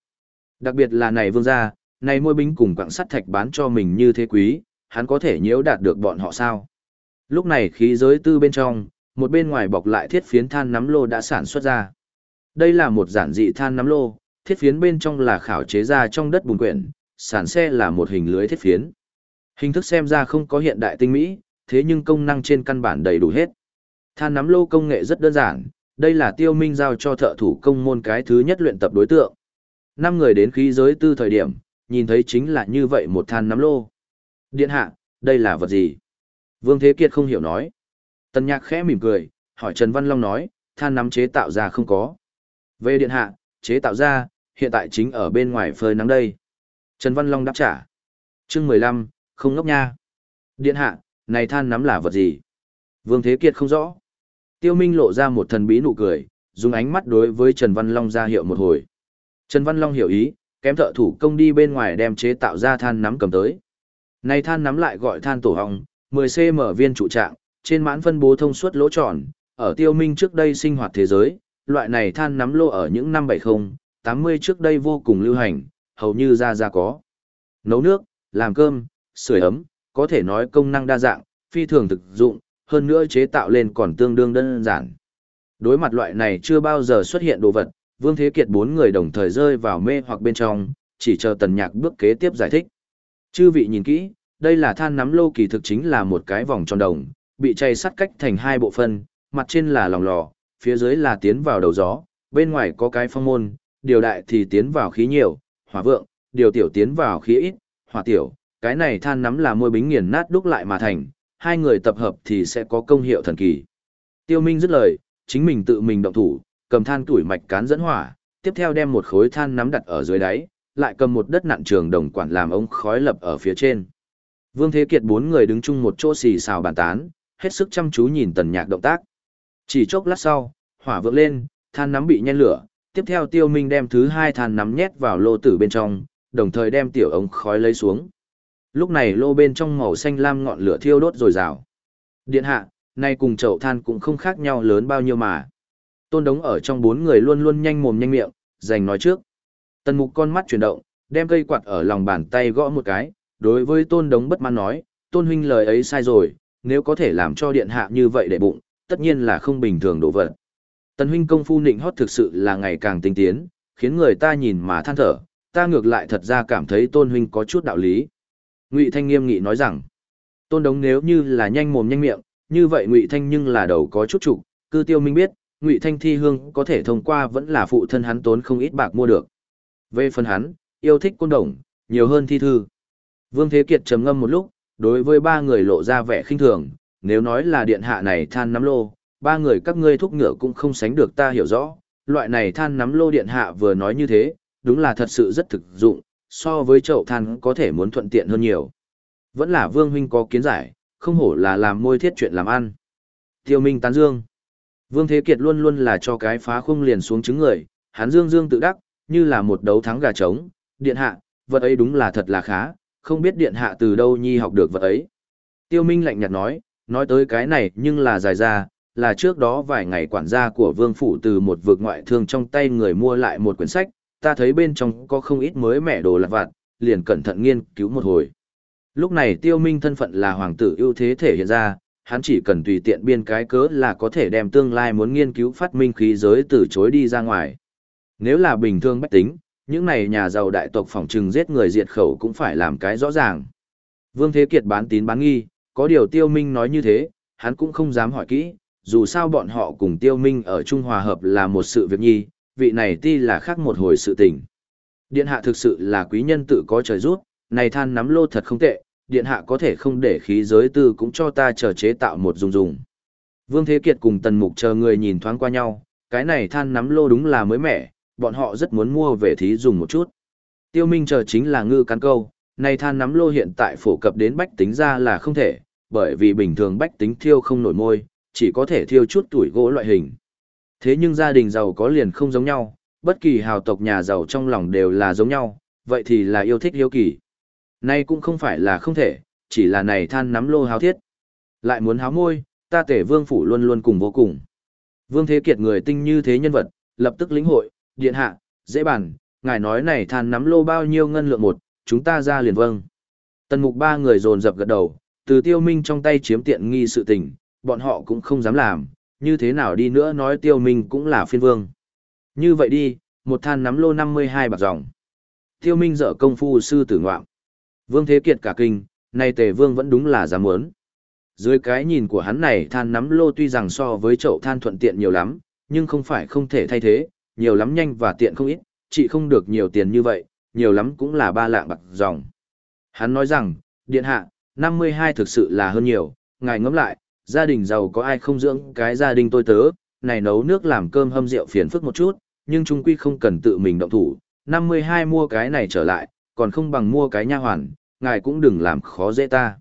Đặc biệt là này vương gia, này môi binh cùng quặng sắt thạch bán cho mình như thế quý, hắn có thể nhiễu đạt được bọn họ sao? Lúc này khí giới tư bên trong, một bên ngoài bọc lại thiết phiến than nắm lô đã sản xuất ra. Đây là một giản dị than nắm lô, thiết phiến bên trong là khảo chế ra trong đất bùn quyển, sản xe là một hình lưới thiết phiến. Hình thức xem ra không có hiện đại tinh mỹ, thế nhưng công năng trên căn bản đầy đủ hết. Than nắm lô công nghệ rất đơn giản, đây là tiêu minh giao cho thợ thủ công môn cái thứ nhất luyện tập đối tượng. Năm người đến khí giới tư thời điểm, nhìn thấy chính là như vậy một than nắm lô. Điện hạ, đây là vật gì? Vương Thế Kiệt không hiểu nói. Tần Nhạc khẽ mỉm cười, hỏi Trần Văn Long nói, than nắm chế tạo ra không có. Về điện hạ, chế tạo ra, hiện tại chính ở bên ngoài phơi nắng đây. Trần Văn Long đáp trả. chương 15, không ngốc nha. Điện hạ, này than nắm là vật gì? Vương Thế Kiệt không rõ. Tiêu Minh lộ ra một thần bí nụ cười, dùng ánh mắt đối với Trần Văn Long ra hiệu một hồi. Trần Văn Long hiểu ý, kém thợ thủ công đi bên ngoài đem chế tạo ra than nắm cầm tới. Này than nắm lại gọi than tổ hong, 10cm viên trụ trạng, trên mãn phân bố thông suốt lỗ tròn, ở tiêu minh trước đây sinh hoạt thế giới, loại này than nắm lô ở những năm 70, 80 trước đây vô cùng lưu hành, hầu như ra ra có. Nấu nước, làm cơm, sưởi ấm, có thể nói công năng đa dạng, phi thường thực dụng, hơn nữa chế tạo lên còn tương đương đơn giản. Đối mặt loại này chưa bao giờ xuất hiện đồ vật, Vương Thế Kiệt bốn người đồng thời rơi vào mê hoặc bên trong, chỉ chờ tần nhạc bước kế tiếp giải thích. Chư vị nhìn kỹ, đây là than nắm lô kỳ thực chính là một cái vòng tròn đồng, bị chay sắt cách thành hai bộ phân, mặt trên là lòng lò, phía dưới là tiến vào đầu gió, bên ngoài có cái phong môn, điều đại thì tiến vào khí nhiều, hỏa vượng, điều tiểu tiến vào khí ít, hỏa tiểu, cái này than nắm là môi bính nghiền nát đúc lại mà thành, hai người tập hợp thì sẽ có công hiệu thần kỳ. Tiêu Minh dứt lời, chính mình tự mình động thủ, cầm than tuổi mạch cán dẫn hỏa, tiếp theo đem một khối than nắm đặt ở dưới đáy, lại cầm một đất nặng trường đồng quản làm ống khói lập ở phía trên. Vương Thế Kiệt bốn người đứng chung một chỗ xì xào bàn tán, hết sức chăm chú nhìn tần nhạc động tác. Chỉ chốc lát sau, hỏa vượng lên, than nắm bị nhen lửa, tiếp theo tiêu minh đem thứ hai than nắm nhét vào lô tử bên trong, đồng thời đem tiểu ống khói lấy xuống. Lúc này lô bên trong màu xanh lam ngọn lửa thiêu đốt rồi rào. Điện hạ, nay cùng chậu than cũng không khác nhau lớn bao nhiêu mà. Tôn đống ở trong bốn người luôn luôn nhanh mồm nhanh miệng, dành nói trước. Tần mục con mắt chuyển động, đem cây quạt ở lòng bàn tay gõ một cái, đối với tôn đống bất mãn nói, tôn huynh lời ấy sai rồi, nếu có thể làm cho điện hạ như vậy để bụng, tất nhiên là không bình thường đổ vật. Tần huynh công phu nịnh hót thực sự là ngày càng tinh tiến, khiến người ta nhìn mà than thở, ta ngược lại thật ra cảm thấy tôn huynh có chút đạo lý. Ngụy Thanh nghiêm nghị nói rằng, tôn đống nếu như là nhanh mồm nhanh miệng, như vậy Ngụy Thanh nhưng là đầu có chút trục, cư tiêu minh biết, Ngụy Thanh thi hương có thể thông qua vẫn là phụ thân hắn tốn không ít bạc mua được. Về phần hắn, yêu thích côn đồng, nhiều hơn thi thư. Vương Thế Kiệt trầm ngâm một lúc, đối với ba người lộ ra vẻ khinh thường, nếu nói là điện hạ này than nắm lô, ba người các ngươi thúc ngựa cũng không sánh được ta hiểu rõ, loại này than nắm lô điện hạ vừa nói như thế, đúng là thật sự rất thực dụng, so với chậu than có thể muốn thuận tiện hơn nhiều. Vẫn là Vương huynh có kiến giải, không hổ là làm môi thiết chuyện làm ăn. Tiêu Minh tán dương. Vương Thế Kiệt luôn luôn là cho cái phá khung liền xuống trứng người, hắn dương dương tự đắc, như là một đấu thắng gà trống, điện hạ, vật ấy đúng là thật là khá, không biết điện hạ từ đâu nhi học được vật ấy. Tiêu Minh lạnh nhạt nói, nói tới cái này nhưng là dài ra, là trước đó vài ngày quản gia của vương phủ từ một vực ngoại thương trong tay người mua lại một quyển sách, ta thấy bên trong có không ít mới mẻ đồ lặt vặt, liền cẩn thận nghiên cứu một hồi. Lúc này tiêu minh thân phận là hoàng tử ưu thế thể hiện ra, hắn chỉ cần tùy tiện biên cái cớ là có thể đem tương lai muốn nghiên cứu phát minh khí giới từ chối đi ra ngoài. Nếu là bình thường bách tính, những này nhà giàu đại tộc phỏng trừng giết người diệt khẩu cũng phải làm cái rõ ràng. Vương Thế Kiệt bán tín bán nghi, có điều tiêu minh nói như thế, hắn cũng không dám hỏi kỹ, dù sao bọn họ cùng tiêu minh ở Trung Hòa Hợp là một sự việc nhi, vị này ti là khác một hồi sự tình. Điện hạ thực sự là quý nhân tự có trời rút, này than nắm lô thật không tệ, điện hạ có thể không để khí giới tư cũng cho ta chờ chế tạo một dùng dùng. Vương Thế Kiệt cùng Tần Mục chờ người nhìn thoáng qua nhau, cái này than nắm lô đúng là mới mẻ, bọn họ rất muốn mua về thí dùng một chút. Tiêu Minh chờ chính là ngư cắn câu, này than nắm lô hiện tại phổ cập đến bách tính ra là không thể, bởi vì bình thường bách tính thiêu không nổi môi, chỉ có thể thiêu chút tuổi gỗ loại hình. Thế nhưng gia đình giàu có liền không giống nhau, bất kỳ hào tộc nhà giàu trong lòng đều là giống nhau, vậy thì là yêu thích hiếu kỳ. Nay cũng không phải là không thể, chỉ là này than nắm lô háo thiết. Lại muốn háo môi, ta tể vương phủ luôn luôn cùng vô cùng. Vương Thế Kiệt người tinh như thế nhân vật, lập tức lĩnh hội, điện hạ, dễ bàn, ngài nói này than nắm lô bao nhiêu ngân lượng một, chúng ta ra liền vâng. Tần mục ba người dồn dập gật đầu, từ tiêu minh trong tay chiếm tiện nghi sự tình, bọn họ cũng không dám làm, như thế nào đi nữa nói tiêu minh cũng là phiên vương. Như vậy đi, một than nắm lô 52 bạc dòng. Tiêu minh dở công phu sư tử ngoạm. Vương Thế Kiệt cả kinh, nay tề vương vẫn đúng là dám muốn. Dưới cái nhìn của hắn này than nắm lô tuy rằng so với chậu than thuận tiện nhiều lắm, nhưng không phải không thể thay thế, nhiều lắm nhanh và tiện không ít, chỉ không được nhiều tiền như vậy, nhiều lắm cũng là ba lạng bạc dòng. Hắn nói rằng, điện hạ, 52 thực sự là hơn nhiều, ngài ngẫm lại, gia đình giàu có ai không dưỡng cái gia đình tôi tớ, này nấu nước làm cơm hâm rượu phiền phức một chút, nhưng trung quy không cần tự mình động thủ, 52 mua cái này trở lại, còn không bằng mua cái nha hoàn, ngài cũng đừng làm khó dễ ta.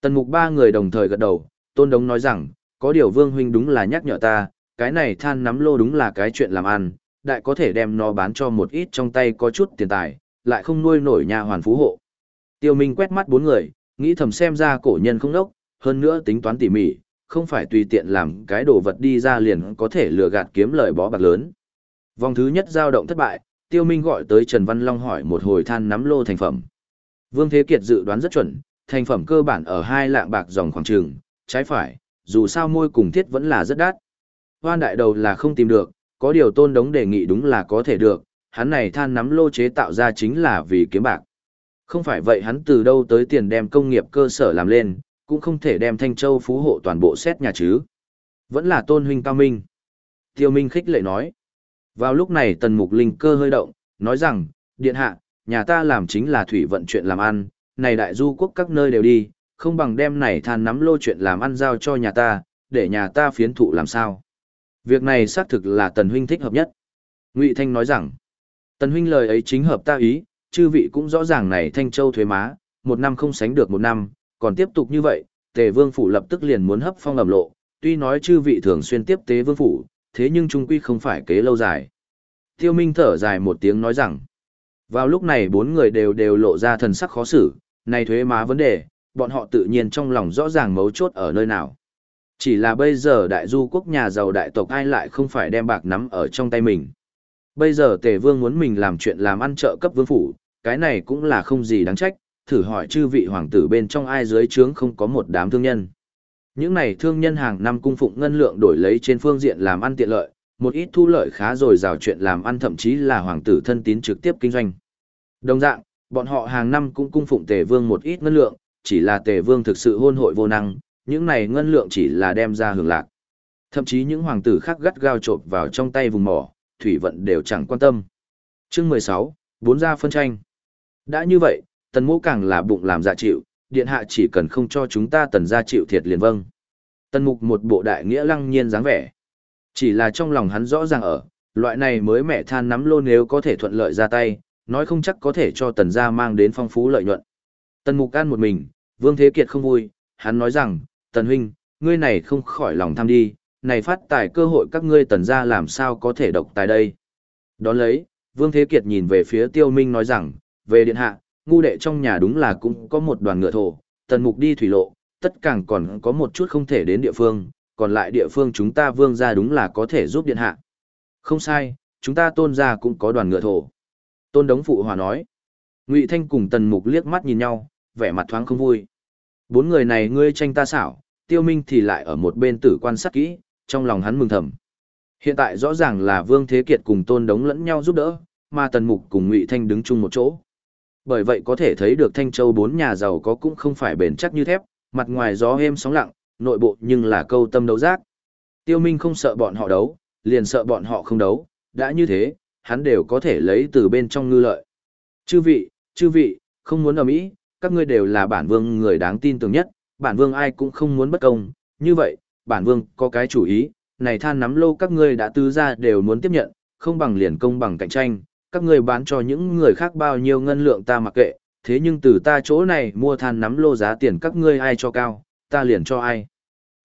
Tần mục ba người đồng thời gật đầu, tôn đống nói rằng, có điều vương huynh đúng là nhắc nhở ta, cái này than nắm lô đúng là cái chuyện làm ăn, đại có thể đem nó bán cho một ít trong tay có chút tiền tài, lại không nuôi nổi nha hoàn phú hộ. Tiêu Minh quét mắt bốn người, nghĩ thầm xem ra cổ nhân không đốc, hơn nữa tính toán tỉ mỉ, không phải tùy tiện làm cái đồ vật đi ra liền có thể lừa gạt kiếm lời bó bạc lớn. Vòng thứ nhất giao động thất bại, Tiêu Minh gọi tới Trần Văn Long hỏi một hồi than nắm lô thành phẩm. Vương Thế Kiệt dự đoán rất chuẩn, thành phẩm cơ bản ở hai lạng bạc dòng khoảng trường, trái phải, dù sao môi cùng thiết vẫn là rất đắt. Hoan đại đầu là không tìm được, có điều tôn đống đề nghị đúng là có thể được, hắn này than nắm lô chế tạo ra chính là vì kiếm bạc. Không phải vậy hắn từ đâu tới tiền đem công nghiệp cơ sở làm lên, cũng không thể đem Thanh Châu phú hộ toàn bộ xét nhà chứ. Vẫn là tôn huynh cao minh. Tiêu Minh khích lệ nói. Vào lúc này tần mục linh cơ hơi động, nói rằng, điện hạ, nhà ta làm chính là thủy vận chuyện làm ăn, này đại du quốc các nơi đều đi, không bằng đem này than nắm lô chuyện làm ăn giao cho nhà ta, để nhà ta phiến thụ làm sao. Việc này xác thực là tần huynh thích hợp nhất. Ngụy Thanh nói rằng, tần huynh lời ấy chính hợp ta ý, chư vị cũng rõ ràng này Thanh Châu thuế má, một năm không sánh được một năm, còn tiếp tục như vậy, tề vương phủ lập tức liền muốn hấp phong ẩm lộ, tuy nói chư vị thường xuyên tiếp tế vương phủ, thế nhưng trung quy không phải kế lâu dài. Tiêu Minh thở dài một tiếng nói rằng, vào lúc này bốn người đều đều lộ ra thần sắc khó xử, này thuế má vấn đề, bọn họ tự nhiên trong lòng rõ ràng mấu chốt ở nơi nào. Chỉ là bây giờ đại du quốc nhà giàu đại tộc ai lại không phải đem bạc nắm ở trong tay mình. Bây giờ tề vương muốn mình làm chuyện làm ăn trợ cấp vương phủ, cái này cũng là không gì đáng trách, thử hỏi chư vị hoàng tử bên trong ai dưới trướng không có một đám thương nhân. Những này thương nhân hàng năm cung phụng ngân lượng đổi lấy trên phương diện làm ăn tiện lợi, một ít thu lợi khá rồi rào chuyện làm ăn thậm chí là hoàng tử thân tín trực tiếp kinh doanh. Đồng dạng, bọn họ hàng năm cũng cung phụng tề vương một ít ngân lượng, chỉ là tề vương thực sự hôn hội vô năng, những này ngân lượng chỉ là đem ra hưởng lạc. Thậm chí những hoàng tử khác gắt gao trộn vào trong tay vùng mỏ, thủy vận đều chẳng quan tâm. Chương 16, bốn gia phân tranh. Đã như vậy, tần mô càng là bụng làm dạ chịu, điện hạ chỉ cần không cho chúng ta tần gia chịu thiệt liền vâng. Tần mục một bộ đại nghĩa lăng nhiên dáng vẻ. Chỉ là trong lòng hắn rõ ràng ở, loại này mới mẹ than nắm lô nếu có thể thuận lợi ra tay, nói không chắc có thể cho tần gia mang đến phong phú lợi nhuận. Tần mục ăn một mình, vương thế kiệt không vui, hắn nói rằng, tần huynh, ngươi này không khỏi lòng tham đi, này phát tài cơ hội các ngươi tần gia làm sao có thể độc tài đây. Đón lấy, Vương Thế Kiệt nhìn về phía Tiêu Minh nói rằng, về điện hạ, ngu đệ trong nhà đúng là cũng có một đoàn ngựa thổ, tần mục đi thủy lộ, tất càng còn có một chút không thể đến địa phương, còn lại địa phương chúng ta vương ra đúng là có thể giúp điện hạ. Không sai, chúng ta tôn ra cũng có đoàn ngựa thổ. Tôn Đống Phụ Hòa nói. Ngụy Thanh cùng tần mục liếc mắt nhìn nhau, vẻ mặt thoáng không vui. Bốn người này ngươi tranh ta xảo, tiêu minh thì lại ở một bên tử quan sát kỹ, trong lòng hắn mừng thầm. Hiện tại rõ ràng là Vương Thế Kiệt cùng Tôn Đống lẫn nhau giúp đỡ, mà Tần Mục cùng Ngụy Thanh đứng chung một chỗ. Bởi vậy có thể thấy được Thanh Châu bốn nhà giàu có cũng không phải bền chắc như thép, mặt ngoài gió êm sóng lặng, nội bộ nhưng là câu tâm đấu giác. Tiêu Minh không sợ bọn họ đấu, liền sợ bọn họ không đấu, đã như thế, hắn đều có thể lấy từ bên trong ngư lợi. Chư vị, chư vị, không muốn ở mỹ, các ngươi đều là bản vương người đáng tin tưởng nhất, bản vương ai cũng không muốn bất công, như vậy, bản vương có cái chủ ý, này than nắm lô các ngươi đã tứ ra đều muốn tiếp nhận, không bằng liền công bằng cạnh tranh, các ngươi bán cho những người khác bao nhiêu ngân lượng ta mặc kệ, thế nhưng từ ta chỗ này mua than nắm lô giá tiền các ngươi ai cho cao, ta liền cho ai.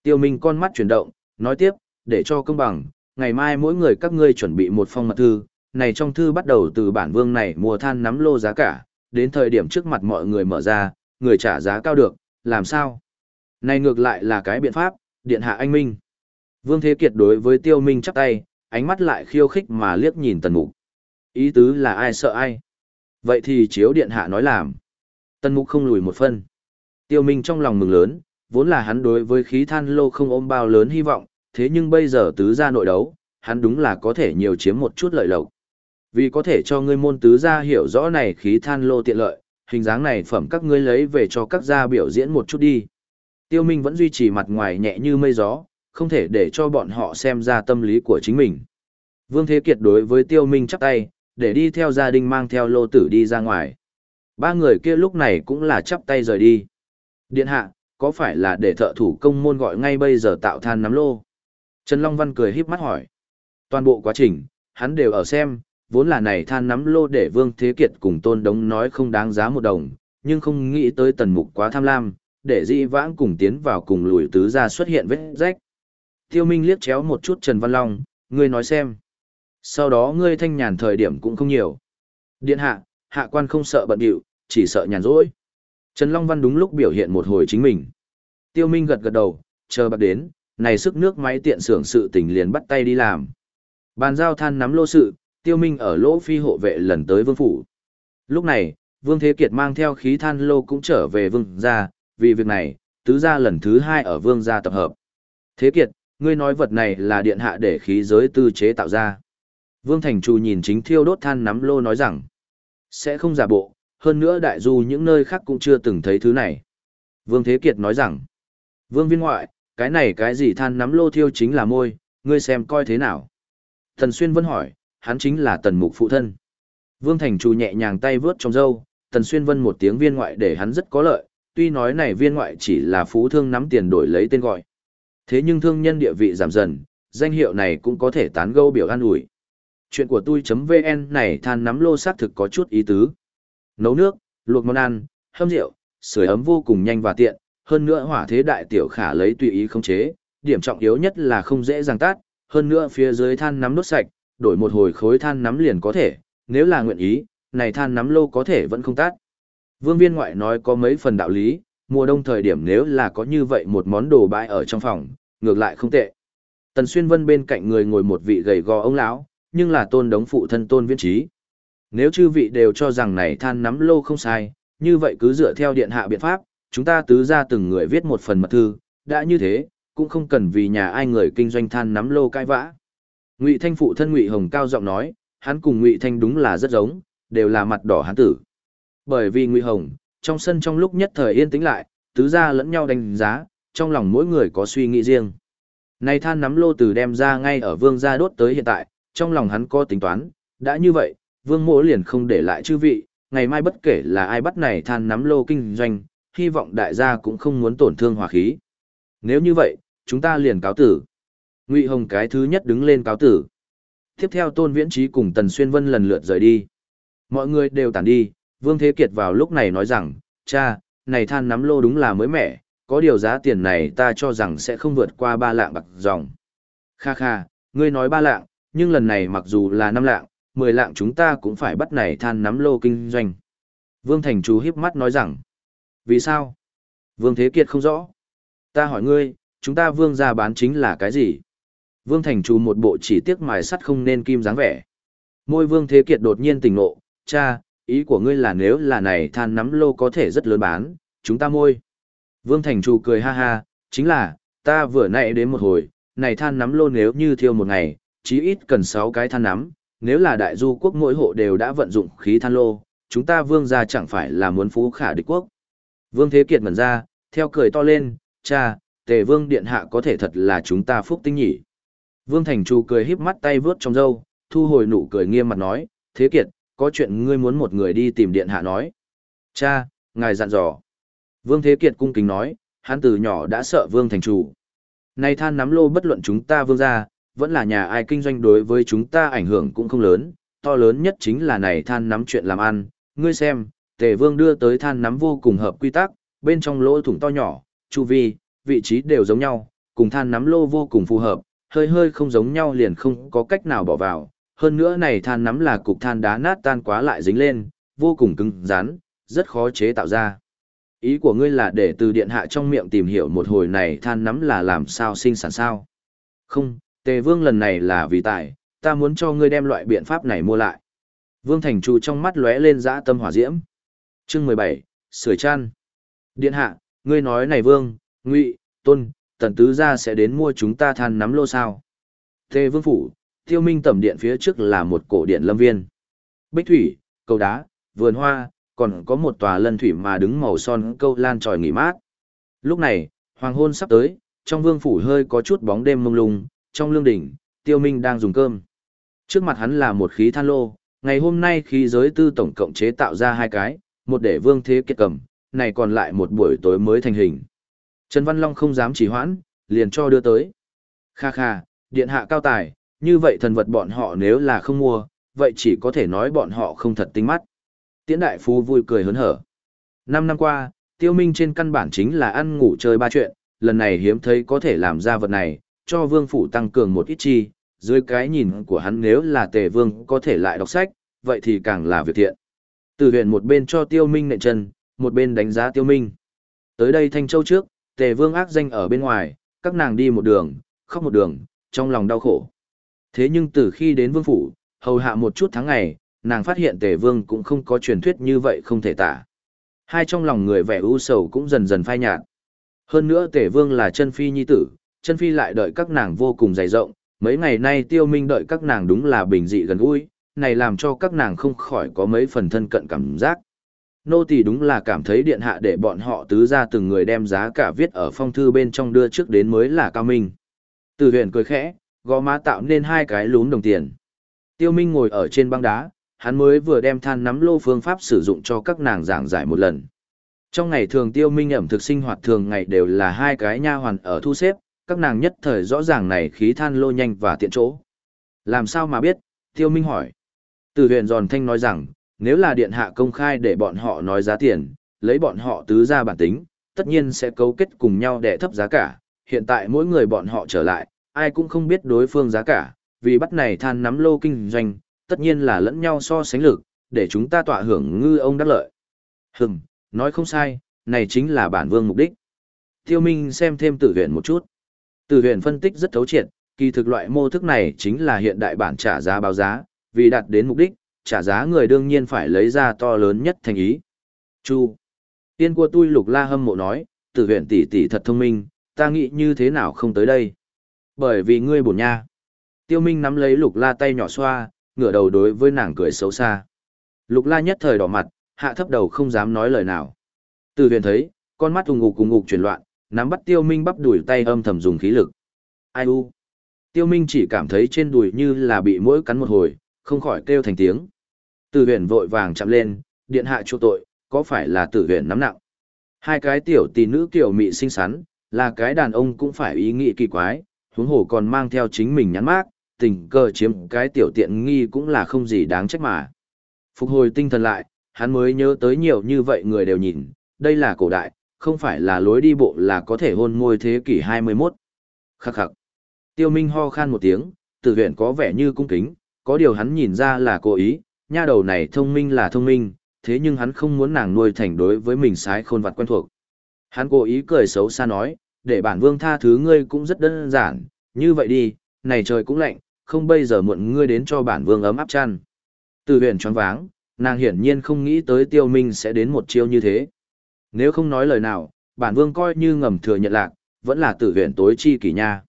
Tiêu Minh con mắt chuyển động, nói tiếp, để cho công bằng, ngày mai mỗi người các ngươi chuẩn bị một phong mật thư, này trong thư bắt đầu từ bản vương này mua than nắm lô giá cả, đến thời điểm trước mặt mọi người mở ra, người trả giá cao được, làm sao? Này ngược lại là cái biện pháp, điện hạ anh Minh. Vương Thế Kiệt đối với Tiêu Minh chắp tay, ánh mắt lại khiêu khích mà liếc nhìn Tần Mục. Ý tứ là ai sợ ai? Vậy thì chiếu điện hạ nói làm. Tân Mục không lùi một phân. Tiêu Minh trong lòng mừng lớn, vốn là hắn đối với khí than lô không ôm bao lớn hy vọng, thế nhưng bây giờ tứ gia nội đấu, hắn đúng là có thể nhiều chiếm một chút lợi lộc. Vì có thể cho ngươi môn tứ gia hiểu rõ này khí than lô tiện lợi, hình dáng này phẩm các ngươi lấy về cho các gia biểu diễn một chút đi. Tiêu Minh vẫn duy trì mặt ngoài nhẹ như mây gió, không thể để cho bọn họ xem ra tâm lý của chính mình. Vương Thế Kiệt đối với Tiêu Minh chắp tay, để đi theo gia đình mang theo lô tử đi ra ngoài. Ba người kia lúc này cũng là chắp tay rời đi. Điện hạ, có phải là để thợ thủ công môn gọi ngay bây giờ tạo than nắm lô? Trần Long Văn cười híp mắt hỏi. Toàn bộ quá trình, hắn đều ở xem, vốn là này than nắm lô để Vương Thế Kiệt cùng Tôn Đống nói không đáng giá một đồng, nhưng không nghĩ tới tần mục quá tham lam, để di vãng cùng tiến vào cùng lùi tứ ra xuất hiện vết rách. Tiêu Minh liếc chéo một chút Trần Văn Long, ngươi nói xem. Sau đó ngươi thanh nhàn thời điểm cũng không nhiều. Điện hạ, hạ quan không sợ bận điệu, chỉ sợ nhàn rỗi. Trần Long Văn đúng lúc biểu hiện một hồi chính mình. Tiêu Minh gật gật đầu, chờ bạc đến, này sức nước máy tiện xưởng sự tình liền bắt tay đi làm. Bàn giao than nắm lô sự, Tiêu Minh ở lỗ phi hộ vệ lần tới vương phủ. Lúc này, Vương Thế Kiệt mang theo khí than lô cũng trở về vương gia, vì việc này, tứ gia lần thứ hai ở vương gia tập hợp. Thế Kiệt, ngươi nói vật này là điện hạ để khí giới tư chế tạo ra. Vương Thành Trù nhìn chính thiêu đốt than nắm lô nói rằng, sẽ không giả bộ, hơn nữa đại du những nơi khác cũng chưa từng thấy thứ này. Vương Thế Kiệt nói rằng, Vương viên ngoại, cái này cái gì than nắm lô thiêu chính là môi, ngươi xem coi thế nào. Tần Xuyên Vân hỏi, hắn chính là tần mục phụ thân. Vương Thành Trù nhẹ nhàng tay vướt trong dâu, Tần Xuyên Vân một tiếng viên ngoại để hắn rất có lợi, tuy nói này viên ngoại chỉ là phú thương nắm tiền đổi lấy tên gọi. Thế nhưng thương nhân địa vị giảm dần, danh hiệu này cũng có thể tán gẫu biểu an ủi. Chuyện của tôi.vn này than nắm lô xác thực có chút ý tứ. Nấu nước, luộc món ăn, hâm rượu, sưởi ấm vô cùng nhanh và tiện, hơn nữa hỏa thế đại tiểu khả lấy tùy ý khống chế, điểm trọng yếu nhất là không dễ dàng tát, hơn nữa phía dưới than nắm đốt sạch, đổi một hồi khối than nắm liền có thể, nếu là nguyện ý, này than nắm lô có thể vẫn không tát. Vương viên ngoại nói có mấy phần đạo lý, mùa đông thời điểm nếu là có như vậy một món đồ bãi ở trong phòng, ngược lại không tệ. Tần Xuyên Vân bên cạnh người ngồi một vị gầy gò ông lão, nhưng là tôn đống phụ thân tôn viễn trí. Nếu chư vị đều cho rằng này than nắm lô không sai, như vậy cứ dựa theo điện hạ biện pháp, chúng ta tứ ra từng người viết một phần mật thư, đã như thế, cũng không cần vì nhà ai người kinh doanh than nắm lô cãi vã. Ngụy Thanh phụ thân Ngụy Hồng cao giọng nói, hắn cùng Ngụy Thanh đúng là rất giống, đều là mặt đỏ hắn tử. Bởi vì Ngụy Hồng, trong sân trong lúc nhất thời yên tĩnh lại, tứ gia lẫn nhau đánh giá, trong lòng mỗi người có suy nghĩ riêng. Này than nắm lô từ đem ra ngay ở vương gia đốt tới hiện tại, trong lòng hắn có tính toán, đã như vậy, vương mỗ liền không để lại chư vị, ngày mai bất kể là ai bắt này than nắm lô kinh doanh, hy vọng đại gia cũng không muốn tổn thương hòa khí. Nếu như vậy, chúng ta liền cáo tử. Ngụy Hồng cái thứ nhất đứng lên cáo tử. Tiếp theo Tôn Viễn Trí cùng Tần Xuyên Vân lần lượt rời đi. Mọi người đều tản đi, Vương Thế Kiệt vào lúc này nói rằng, cha, này than nắm lô đúng là mới mẻ, có điều giá tiền này ta cho rằng sẽ không vượt qua ba lạng bạc dòng. Kha kha, ngươi nói ba lạng, nhưng lần này mặc dù là năm lạng, mười lạng chúng ta cũng phải bắt này than nắm lô kinh doanh. Vương Thành Chú hiếp mắt nói rằng, vì sao? Vương Thế Kiệt không rõ. Ta hỏi ngươi, chúng ta vương ra bán chính là cái gì? Vương Thành Chú một bộ chỉ tiếc mài sắt không nên kim dáng vẻ. Môi Vương Thế Kiệt đột nhiên tỉnh nộ, cha, ý của ngươi là nếu là này than nắm lô có thể rất lớn bán, chúng ta môi. Vương Thành Chú cười ha ha, chính là, ta vừa nãy đến một hồi, này than nắm lô nếu như thiêu một ngày, chí ít cần 6 cái than nắm, nếu là đại du quốc mỗi hộ đều đã vận dụng khí than lô, chúng ta vương gia chẳng phải là muốn phú khả địch quốc. Vương Thế Kiệt mẩn ra, theo cười to lên, cha, tề vương điện hạ có thể thật là chúng ta phúc tinh nhỉ. Vương Thành Chu cười híp mắt tay vướt trong râu, thu hồi nụ cười nghiêm mặt nói, Thế Kiệt, có chuyện ngươi muốn một người đi tìm điện hạ nói. Cha, ngài dặn dò. Vương Thế Kiệt cung kính nói, hắn từ nhỏ đã sợ Vương Thành chủ Nay than nắm lô bất luận chúng ta vương gia, vẫn là nhà ai kinh doanh đối với chúng ta ảnh hưởng cũng không lớn, to lớn nhất chính là này than nắm chuyện làm ăn, ngươi xem, tề vương đưa tới than nắm vô cùng hợp quy tắc, bên trong lỗ thủng to nhỏ, chu vi, vị trí đều giống nhau, cùng than nắm lô vô cùng phù hợp, hơi hơi không giống nhau liền không có cách nào bỏ vào, hơn nữa này than nắm là cục than đá nát tan quá lại dính lên, vô cùng cứng rắn, rất khó chế tạo ra. Ý của ngươi là để từ điện hạ trong miệng tìm hiểu một hồi này than nắm là làm sao sinh sản sao? Không, tề vương lần này là vì tài, ta muốn cho ngươi đem loại biện pháp này mua lại. Vương Thành Trụ trong mắt lóe lên dã tâm hỏa diễm. Chương mười bảy, sửa chăn. Điện hạ, ngươi nói này Vương, Ngụy, Tôn, Tần Tứ gia sẽ đến mua chúng ta than nắm lô sao? Tề Vương phủ, Tiêu Minh tẩm điện phía trước là một cổ điện lâm viên. Bích thủy, cầu đá, vườn hoa, còn có một tòa lân thủy mà đứng màu son câu lan tròi nghỉ mát. Lúc này, hoàng hôn sắp tới, trong vương phủ hơi có chút bóng đêm mông lung, trong lương đỉnh, Tiêu Minh đang dùng cơm. Trước mặt hắn là một khí than lô, ngày hôm nay khí giới tư tổng cộng chế tạo ra hai cái, một để vương thế kiệt cầm, này còn lại một buổi tối mới thành hình. Trần Văn Long không dám chỉ hoãn, liền cho đưa tới. Kha kha, điện hạ cao tài, như vậy thần vật bọn họ nếu là không mua, vậy chỉ có thể nói bọn họ không thật tinh mắt. Tiễn đại phu vui cười hớn hở. Năm năm qua, tiêu minh trên căn bản chính là ăn ngủ chơi ba chuyện, lần này hiếm thấy có thể làm ra vật này, cho vương phủ tăng cường một ít chi, dưới cái nhìn của hắn nếu là tề vương có thể lại đọc sách, vậy thì càng là việc thiện. Từ huyện một bên cho tiêu minh nệ chân, một bên đánh giá tiêu minh. Tới đây Thanh Châu trước, tề vương ác danh ở bên ngoài, các nàng đi một đường, khóc một đường, trong lòng đau khổ. Thế nhưng từ khi đến vương phủ, hầu hạ một chút tháng ngày, nàng phát hiện tề vương cũng không có truyền thuyết như vậy không thể tả. Hai trong lòng người vẻ u sầu cũng dần dần phai nhạt. Hơn nữa tề vương là chân phi nhi tử, chân phi lại đợi các nàng vô cùng dày rộng, mấy ngày nay tiêu minh đợi các nàng đúng là bình dị gần gũi, này làm cho các nàng không khỏi có mấy phần thân cận cảm giác. Nô tỳ đúng là cảm thấy điện hạ để bọn họ tứ ra từng người đem giá cả viết ở phong thư bên trong đưa trước đến mới là cao minh. Từ huyền cười khẽ, gò má tạo nên hai cái lún đồng tiền. Tiêu Minh ngồi ở trên băng đá, hắn mới vừa đem than nắm lô phương pháp sử dụng cho các nàng giảng giải một lần. Trong ngày thường Tiêu Minh ẩm thực sinh hoạt thường ngày đều là hai cái nha hoàn ở thu xếp, các nàng nhất thời rõ ràng này khí than lô nhanh và tiện chỗ. Làm sao mà biết? Tiêu Minh hỏi. Từ huyền giòn thanh nói rằng, nếu là điện hạ công khai để bọn họ nói giá tiền, lấy bọn họ tứ ra bản tính, tất nhiên sẽ cấu kết cùng nhau để thấp giá cả. Hiện tại mỗi người bọn họ trở lại, ai cũng không biết đối phương giá cả, vì bắt này than nắm lô kinh doanh, tất nhiên là lẫn nhau so sánh lực, để chúng ta tỏa hưởng ngư ông đắc lợi. Hừm, nói không sai, này chính là bản vương mục đích. Tiêu Minh xem thêm tử huyền một chút. Tử huyền phân tích rất thấu triệt, kỳ thực loại mô thức này chính là hiện đại bản trả giá báo giá, vì đạt đến mục đích, trả giá người đương nhiên phải lấy ra to lớn nhất thành ý. Chu. Tiên của tôi lục la hâm mộ nói, tử huyền tỷ tỷ thật thông minh, ta nghĩ như thế nào không tới đây. Bởi vì ngươi bổn nha. Tiêu Minh nắm lấy lục la tay nhỏ xoa, ngửa đầu đối với nàng cười xấu xa. Lục la nhất thời đỏ mặt, hạ thấp đầu không dám nói lời nào. Từ huyền thấy, con mắt ung ngục cùng ngục chuyển loạn, nắm bắt tiêu minh bắp đuổi tay âm thầm dùng khí lực. Ai u? Tiêu minh chỉ cảm thấy trên đùi như là bị mũi cắn một hồi, không khỏi kêu thành tiếng. Tử huyền vội vàng chạm lên, điện hạ chỗ tội, có phải là tử huyền nắm nặng? Hai cái tiểu tỷ nữ kiểu mị xinh xắn, là cái đàn ông cũng phải ý nghĩ kỳ quái, huống hồ còn mang theo chính mình nhắn mát, tình cờ chiếm cái tiểu tiện nghi cũng là không gì đáng trách mà. Phục hồi tinh thần lại, hắn mới nhớ tới nhiều như vậy người đều nhìn, đây là cổ đại, không phải là lối đi bộ là có thể hôn môi thế kỷ 21. Khắc khắc. Tiêu Minh ho khan một tiếng, tử huyện có vẻ như cung kính, có điều hắn nhìn ra là cố ý, nha đầu này thông minh là thông minh, thế nhưng hắn không muốn nàng nuôi thành đối với mình sái khôn vặt quen thuộc. Hắn cố ý cười xấu xa nói, để bản vương tha thứ ngươi cũng rất đơn giản, như vậy đi, này trời cũng lạnh, không bây giờ muộn ngươi đến cho bản vương ấm áp chăn. Từ huyền choáng váng, nàng hiển nhiên không nghĩ tới tiêu minh sẽ đến một chiêu như thế. Nếu không nói lời nào, bản vương coi như ngầm thừa nhận lạc, vẫn là tử huyền tối chi kỷ nha.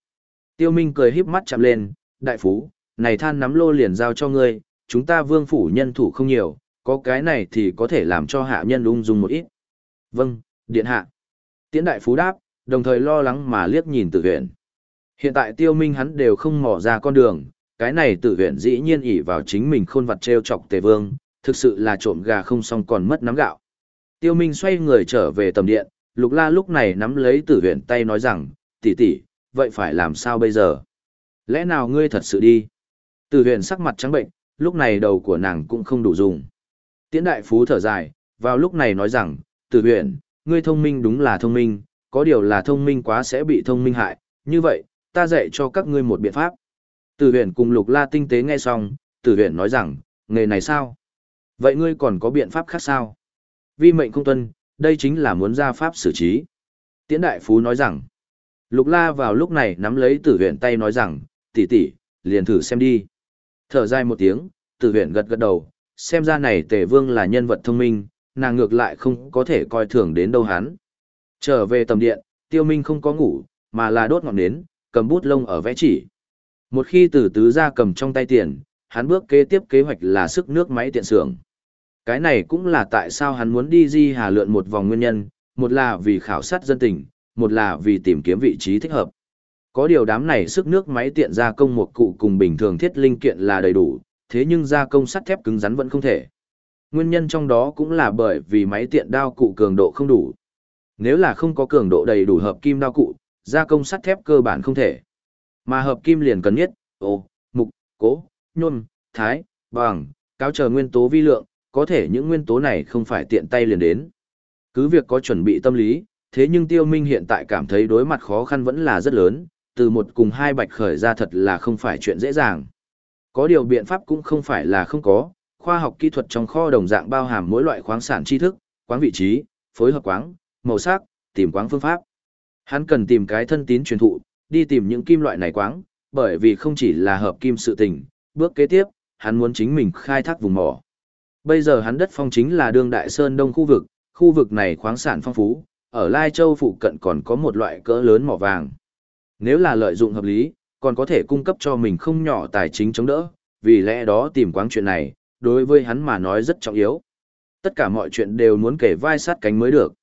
Tiêu minh cười híp mắt chạm lên, đại phú, này than nắm lô liền giao cho ngươi, chúng ta vương phủ nhân thủ không nhiều, có cái này thì có thể làm cho hạ nhân ung dung một ít. Vâng, điện hạ. Tiễn đại phú đáp, đồng thời lo lắng mà liếc nhìn tử huyện. Hiện tại tiêu minh hắn đều không mò ra con đường, cái này tử huyện dĩ nhiên ỉ vào chính mình khôn vặt treo chọc tề vương, thực sự là trộm gà không xong còn mất nắm gạo. Tiêu minh xoay người trở về tầm điện, lục la lúc này nắm lấy tử Huyền tay nói rằng, tỷ tỷ, vậy phải làm sao bây giờ? Lẽ nào ngươi thật sự đi? Tử Huyền sắc mặt trắng bệnh, lúc này đầu của nàng cũng không đủ dùng. Tiễn đại phú thở dài, vào lúc này nói rằng, tử Huyền, ngươi thông minh đúng là thông minh, có điều là thông minh quá sẽ bị thông minh hại, như vậy, ta dạy cho các ngươi một biện pháp. Tử Huyền cùng lục la tinh tế nghe xong, tử Huyền nói rằng, nghề này sao? Vậy ngươi còn có biện pháp khác sao? Vi mệnh không tuân, đây chính là muốn ra pháp xử trí. Tiễn đại phú nói rằng, lục la vào lúc này nắm lấy tử huyện tay nói rằng, tỷ tỷ, liền thử xem đi. Thở dài một tiếng, tử huyện gật gật đầu, xem ra này tề vương là nhân vật thông minh, nàng ngược lại không có thể coi thường đến đâu hắn. Trở về tầm điện, tiêu minh không có ngủ, mà là đốt ngọn nến, cầm bút lông ở vẽ chỉ. Một khi từ tứ ra cầm trong tay tiền, hắn bước kế tiếp kế hoạch là sức nước máy tiện xưởng. Cái này cũng là tại sao hắn muốn đi di hà lượn một vòng nguyên nhân, một là vì khảo sát dân tình, một là vì tìm kiếm vị trí thích hợp. Có điều đám này sức nước máy tiện gia công một cụ cùng bình thường thiết linh kiện là đầy đủ, thế nhưng gia công sắt thép cứng rắn vẫn không thể. Nguyên nhân trong đó cũng là bởi vì máy tiện đao cụ cường độ không đủ. Nếu là không có cường độ đầy đủ hợp kim đao cụ, gia công sắt thép cơ bản không thể. Mà hợp kim liền cần nhất, ô, mục, cố, nhôm, thái, bằng, cáo chờ nguyên tố vi lượng, có thể những nguyên tố này không phải tiện tay liền đến. Cứ việc có chuẩn bị tâm lý, thế nhưng tiêu minh hiện tại cảm thấy đối mặt khó khăn vẫn là rất lớn, từ một cùng hai bạch khởi ra thật là không phải chuyện dễ dàng. Có điều biện pháp cũng không phải là không có, khoa học kỹ thuật trong kho đồng dạng bao hàm mỗi loại khoáng sản tri thức, quáng vị trí, phối hợp quáng, màu sắc, tìm quáng phương pháp. Hắn cần tìm cái thân tín truyền thụ, đi tìm những kim loại này quáng, bởi vì không chỉ là hợp kim sự tình, bước kế tiếp, hắn muốn chính mình khai thác vùng mỏ. Bây giờ hắn đất phong chính là đương đại sơn đông khu vực, khu vực này khoáng sản phong phú, ở Lai Châu phụ cận còn có một loại cỡ lớn mỏ vàng. Nếu là lợi dụng hợp lý, còn có thể cung cấp cho mình không nhỏ tài chính chống đỡ, vì lẽ đó tìm quáng chuyện này, đối với hắn mà nói rất trọng yếu. Tất cả mọi chuyện đều muốn kể vai sát cánh mới được.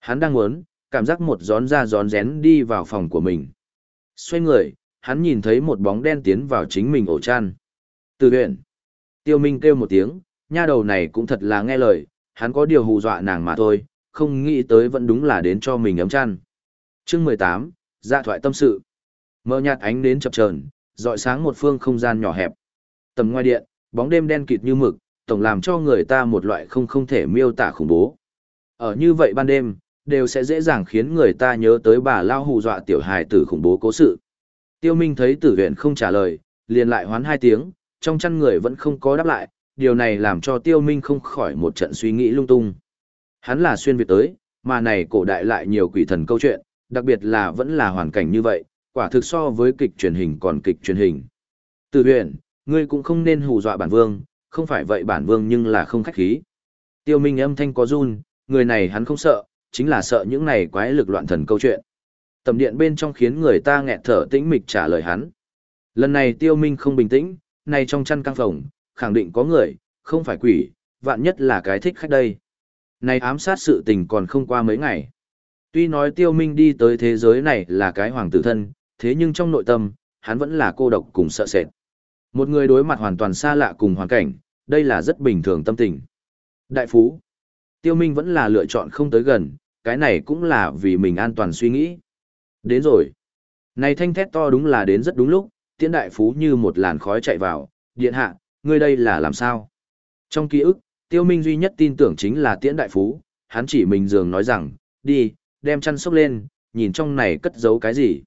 Hắn đang muốn, cảm giác một gión ra gión rén đi vào phòng của mình. Xoay người, hắn nhìn thấy một bóng đen tiến vào chính mình ổ chăn. Từ huyện. Tiêu Minh kêu một tiếng, nha đầu này cũng thật là nghe lời, hắn có điều hù dọa nàng mà thôi, không nghĩ tới vẫn đúng là đến cho mình ấm chăn. Chương 18, dạ thoại tâm sự. Mơ nhạt ánh đến chập chờn, dọi sáng một phương không gian nhỏ hẹp. Tầm ngoài điện, bóng đêm đen kịt như mực, tổng làm cho người ta một loại không không thể miêu tả khủng bố. Ở như vậy ban đêm, đều sẽ dễ dàng khiến người ta nhớ tới bà lao hù dọa tiểu hài tử khủng bố cố sự. Tiêu Minh thấy tử huyện không trả lời, liền lại hoán hai tiếng, trong chăn người vẫn không có đáp lại, điều này làm cho Tiêu Minh không khỏi một trận suy nghĩ lung tung. Hắn là xuyên Việt tới, mà này cổ đại lại nhiều quỷ thần câu chuyện, đặc biệt là vẫn là hoàn cảnh như vậy, quả thực so với kịch truyền hình còn kịch truyền hình. Từ huyện, ngươi cũng không nên hù dọa bản vương, không phải vậy bản vương nhưng là không khách khí. Tiêu Minh âm thanh có run, người này hắn không sợ, chính là sợ những này quái lực loạn thần câu chuyện. Tầm điện bên trong khiến người ta nghẹt thở tĩnh mịch trả lời hắn. Lần này Tiêu Minh không bình tĩnh, này trong chăn căng phòng, khẳng định có người, không phải quỷ, vạn nhất là cái thích khách đây. Này ám sát sự tình còn không qua mấy ngày. Tuy nói Tiêu Minh đi tới thế giới này là cái hoàng tử thân, thế nhưng trong nội tâm, hắn vẫn là cô độc cùng sợ sệt. Một người đối mặt hoàn toàn xa lạ cùng hoàn cảnh, đây là rất bình thường tâm tình. Đại phú, Tiêu Minh vẫn là lựa chọn không tới gần, cái này cũng là vì mình an toàn suy nghĩ. Đến rồi. Này thanh thét to đúng là đến rất đúng lúc, tiễn đại phú như một làn khói chạy vào, điện hạ, ngươi đây là làm sao? Trong ký ức, tiêu minh duy nhất tin tưởng chính là tiễn đại phú, hắn chỉ mình dường nói rằng, đi, đem chăn sốc lên, nhìn trong này cất giấu cái gì.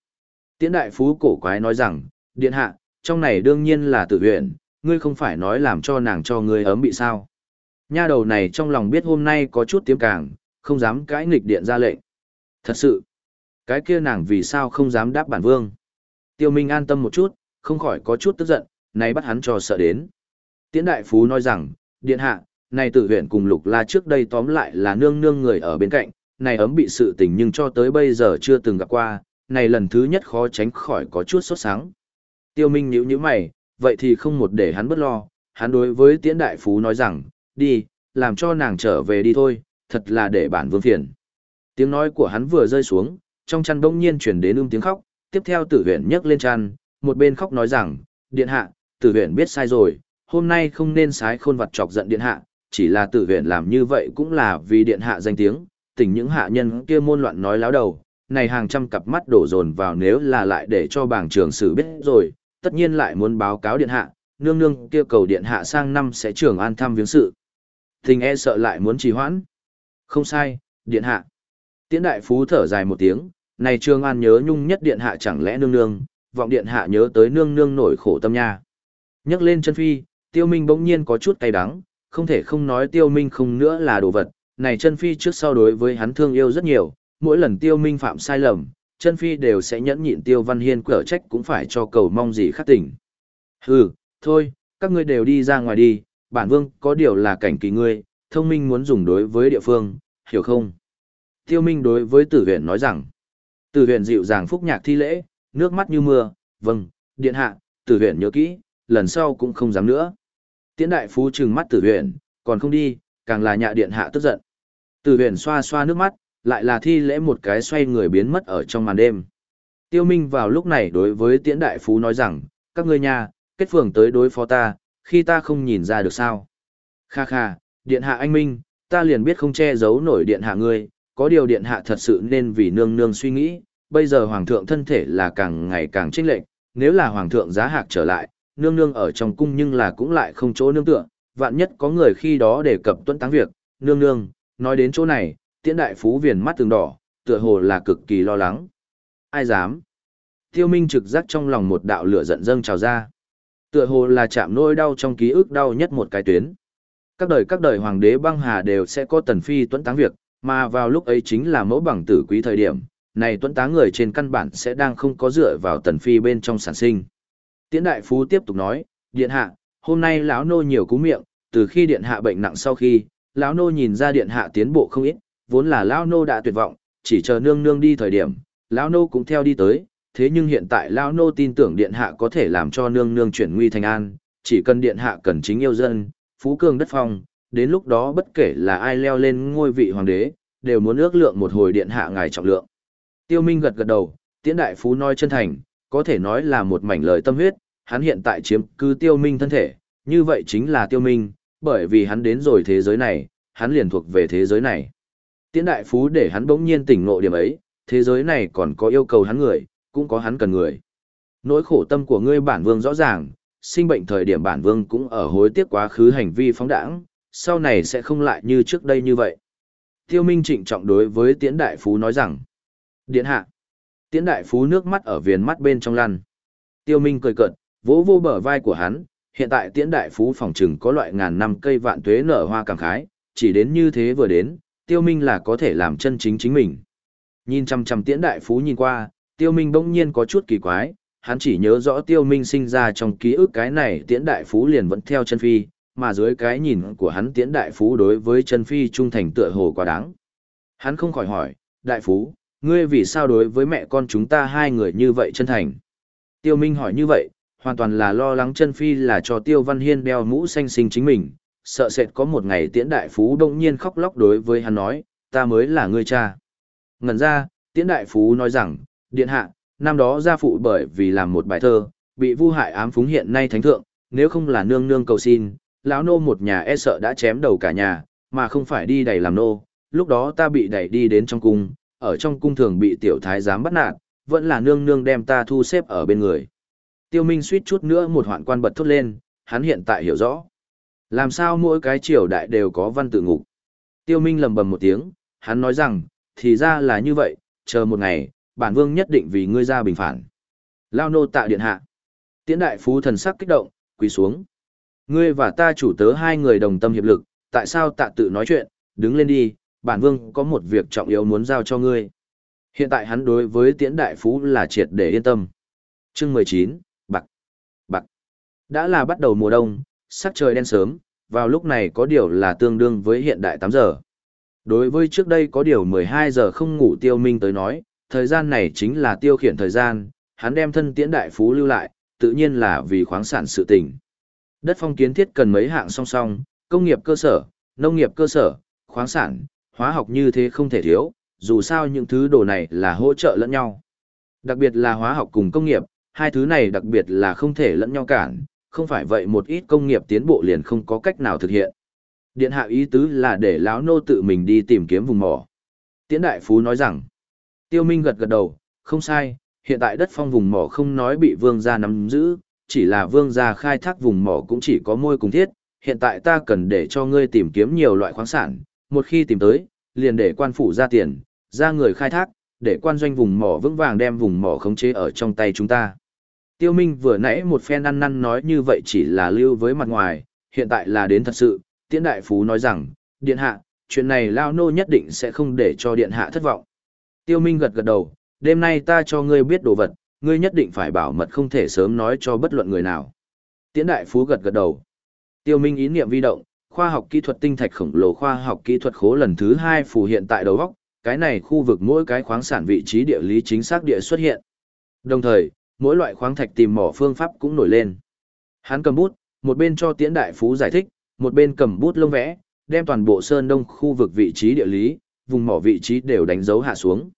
Tiễn đại phú cổ quái nói rằng, điện hạ, trong này đương nhiên là tự huyện, ngươi không phải nói làm cho nàng cho ngươi ấm bị sao. Nha đầu này trong lòng biết hôm nay có chút tiếm càng, không dám cãi nghịch điện ra lệnh. Thật sự, cái kia nàng vì sao không dám đáp bản vương. Tiêu Minh an tâm một chút, không khỏi có chút tức giận, này bắt hắn cho sợ đến. Tiễn đại phú nói rằng, điện hạ, này tử huyện cùng lục la trước đây tóm lại là nương nương người ở bên cạnh, này ấm bị sự tình nhưng cho tới bây giờ chưa từng gặp qua, này lần thứ nhất khó tránh khỏi có chút sốt sáng. Tiêu Minh nhíu nhíu mày, vậy thì không một để hắn bất lo, hắn đối với tiễn đại phú nói rằng, đi, làm cho nàng trở về đi thôi, thật là để bản vương phiền. Tiếng nói của hắn vừa rơi xuống, trong chăn đông nhiên chuyển đến ưm tiếng khóc, tiếp theo tử huyện nhấc lên chăn, một bên khóc nói rằng, điện hạ, tử huyện biết sai rồi, hôm nay không nên sái khôn vật chọc giận điện hạ, chỉ là tử huyện làm như vậy cũng là vì điện hạ danh tiếng, tỉnh những hạ nhân kia môn loạn nói láo đầu, này hàng trăm cặp mắt đổ dồn vào nếu là lại để cho bảng trường sử biết rồi, tất nhiên lại muốn báo cáo điện hạ, nương nương kia cầu điện hạ sang năm sẽ trưởng an thăm viếng sự. Tình e sợ lại muốn trì hoãn. Không sai, điện hạ. Tiễn đại phú thở dài một tiếng, này trường An nhớ nhung nhất điện hạ chẳng lẽ nương nương, vọng điện hạ nhớ tới nương nương nổi khổ tâm nha. Nhắc lên chân phi, tiêu minh bỗng nhiên có chút cay đắng, không thể không nói tiêu minh không nữa là đồ vật, này chân phi trước sau đối với hắn thương yêu rất nhiều, mỗi lần tiêu minh phạm sai lầm, chân phi đều sẽ nhẫn nhịn tiêu văn hiên cở trách cũng phải cho cầu mong gì khác tỉnh. Hừ, thôi, các ngươi đều đi ra ngoài đi, bản vương có điều là cảnh kỳ ngươi, thông minh muốn dùng đối với địa phương, hiểu không? Tiêu Minh đối với tử huyện nói rằng, tử huyện dịu dàng phúc nhạc thi lễ, nước mắt như mưa, vâng, điện hạ, tử huyện nhớ kỹ, lần sau cũng không dám nữa. Tiễn đại phú trừng mắt tử huyền, còn không đi, càng là nhạ điện hạ tức giận. Tử huyền xoa xoa nước mắt, lại là thi lễ một cái xoay người biến mất ở trong màn đêm. Tiêu Minh vào lúc này đối với tiễn đại phú nói rằng, các ngươi nhà, kết phường tới đối phó ta, khi ta không nhìn ra được sao. Kha kha, điện hạ anh Minh, ta liền biết không che giấu nổi điện hạ ngươi, có điều điện hạ thật sự nên vì nương nương suy nghĩ, bây giờ hoàng thượng thân thể là càng ngày càng trinh lệnh, nếu là hoàng thượng giá hạc trở lại, nương nương ở trong cung nhưng là cũng lại không chỗ nương tựa, vạn nhất có người khi đó đề cập Tuấn táng việc, nương nương, nói đến chỗ này, tiễn đại phú viền mắt từng đỏ, tựa hồ là cực kỳ lo lắng. Ai dám? Tiêu Minh trực giác trong lòng một đạo lửa giận dâng trào ra. Tựa hồ là chạm nỗi đau trong ký ức đau nhất một cái tuyến. Các đời các đời hoàng đế băng hà đều sẽ có tần phi tuấn táng việc, mà vào lúc ấy chính là mẫu bằng tử quý thời điểm, này tuấn táng người trên căn bản sẽ đang không có dựa vào tần phi bên trong sản sinh. Tiễn đại phú tiếp tục nói, điện hạ, hôm nay lão nô nhiều cú miệng, từ khi điện hạ bệnh nặng sau khi, lão nô nhìn ra điện hạ tiến bộ không ít, vốn là lão nô đã tuyệt vọng, chỉ chờ nương nương đi thời điểm, lão nô cũng theo đi tới, thế nhưng hiện tại lão nô tin tưởng điện hạ có thể làm cho nương nương chuyển nguy thành an, chỉ cần điện hạ cần chính yêu dân, phú cường đất phong, đến lúc đó bất kể là ai leo lên ngôi vị hoàng đế, đều muốn ước lượng một hồi điện hạ ngài trọng lượng. Tiêu Minh gật gật đầu, tiễn đại phú nói chân thành, có thể nói là một mảnh lời tâm huyết, hắn hiện tại chiếm cứ tiêu minh thân thể, như vậy chính là tiêu minh, bởi vì hắn đến rồi thế giới này, hắn liền thuộc về thế giới này. Tiễn đại phú để hắn bỗng nhiên tỉnh ngộ điểm ấy, thế giới này còn có yêu cầu hắn người, cũng có hắn cần người. Nỗi khổ tâm của ngươi bản vương rõ ràng, sinh bệnh thời điểm bản vương cũng ở hối tiếc quá khứ hành vi phóng đãng, sau này sẽ không lại như trước đây như vậy. Tiêu Minh trịnh trọng đối với Tiễn Đại Phú nói rằng, Điện hạ, Tiễn Đại Phú nước mắt ở viền mắt bên trong lăn. Tiêu Minh cười cợt, vỗ vô bờ vai của hắn, hiện tại Tiễn Đại Phú phòng trừng có loại ngàn năm cây vạn tuế nở hoa cảm khái, chỉ đến như thế vừa đến, Tiêu Minh là có thể làm chân chính chính mình. Nhìn chăm chăm Tiễn Đại Phú nhìn qua, Tiêu Minh bỗng nhiên có chút kỳ quái, hắn chỉ nhớ rõ Tiêu Minh sinh ra trong ký ức cái này Tiễn Đại Phú liền vẫn theo chân phi, mà dưới cái nhìn của hắn Tiễn Đại Phú đối với chân phi trung thành tựa hồ quá đáng. Hắn không khỏi hỏi, Đại Phú, ngươi vì sao đối với mẹ con chúng ta hai người như vậy chân thành? Tiêu Minh hỏi như vậy, hoàn toàn là lo lắng chân phi là cho Tiêu Văn Hiên đeo mũ xanh sinh chính mình, sợ sệt có một ngày Tiễn Đại Phú đông nhiên khóc lóc đối với hắn nói, ta mới là ngươi cha. Ngẩn ra, Tiễn Đại Phú nói rằng, điện hạ, năm đó gia phụ bởi vì làm một bài thơ, bị vu hại ám phúng hiện nay thánh thượng, nếu không là nương nương cầu xin, lão nô một nhà e sợ đã chém đầu cả nhà, mà không phải đi đẩy làm nô, lúc đó ta bị đẩy đi đến trong cung, ở trong cung thường bị tiểu thái giám bắt nạt, vẫn là nương nương đem ta thu xếp ở bên người. Tiêu Minh suýt chút nữa một hoạn quan bật thốt lên, hắn hiện tại hiểu rõ. Làm sao mỗi cái triều đại đều có văn tự ngục. Tiêu Minh lầm bầm một tiếng, hắn nói rằng, thì ra là như vậy, chờ một ngày, bản vương nhất định vì ngươi ra bình phản. Lao nô tạ điện hạ. Tiễn đại phú thần sắc kích động, quỳ xuống. Ngươi và ta chủ tớ hai người đồng tâm hiệp lực, tại sao tạ tự nói chuyện, đứng lên đi, bản vương có một việc trọng yếu muốn giao cho ngươi. Hiện tại hắn đối với tiễn đại phú là triệt để yên tâm. Chương 19, Bạc. Bạc. Đã là bắt đầu mùa đông, sắc trời đen sớm, vào lúc này có điều là tương đương với hiện đại 8 giờ. Đối với trước đây có điều 12 giờ không ngủ tiêu minh tới nói, thời gian này chính là tiêu khiển thời gian, hắn đem thân tiễn đại phú lưu lại, tự nhiên là vì khoáng sản sự tình. Đất phong kiến thiết cần mấy hạng song song, công nghiệp cơ sở, nông nghiệp cơ sở, khoáng sản, hóa học như thế không thể thiếu, dù sao những thứ đồ này là hỗ trợ lẫn nhau. Đặc biệt là hóa học cùng công nghiệp, hai thứ này đặc biệt là không thể lẫn nhau cản, không phải vậy một ít công nghiệp tiến bộ liền không có cách nào thực hiện. Điện hạ ý tứ là để lão nô tự mình đi tìm kiếm vùng mỏ. Tiễn đại phú nói rằng, tiêu minh gật gật đầu, không sai, hiện tại đất phong vùng mỏ không nói bị vương gia nắm giữ, chỉ là vương gia khai thác vùng mỏ cũng chỉ có môi cùng thiết, hiện tại ta cần để cho ngươi tìm kiếm nhiều loại khoáng sản, một khi tìm tới, liền để quan phủ ra tiền, ra người khai thác, để quan doanh vùng mỏ vững vàng đem vùng mỏ khống chế ở trong tay chúng ta. Tiêu Minh vừa nãy một phen ăn năn nói như vậy chỉ là lưu với mặt ngoài, hiện tại là đến thật sự, Tiễn Đại Phú nói rằng, Điện Hạ, chuyện này Lao Nô nhất định sẽ không để cho Điện Hạ thất vọng. Tiêu Minh gật gật đầu, đêm nay ta cho ngươi biết đồ vật, ngươi nhất định phải bảo mật không thể sớm nói cho bất luận người nào. Tiễn Đại Phú gật gật đầu. Tiêu Minh ý niệm vi động, khoa học kỹ thuật tinh thạch khổng lồ khoa học kỹ thuật khố lần thứ hai phù hiện tại đầu góc, cái này khu vực mỗi cái khoáng sản vị trí địa lý chính xác địa xuất hiện. Đồng thời, mỗi loại khoáng thạch tìm mỏ phương pháp cũng nổi lên. Hắn cầm bút, một bên cho Tiễn Đại Phú giải thích, một bên cầm bút lông vẽ, đem toàn bộ sơn đông khu vực vị trí địa lý, vùng mỏ vị trí đều đánh dấu hạ xuống.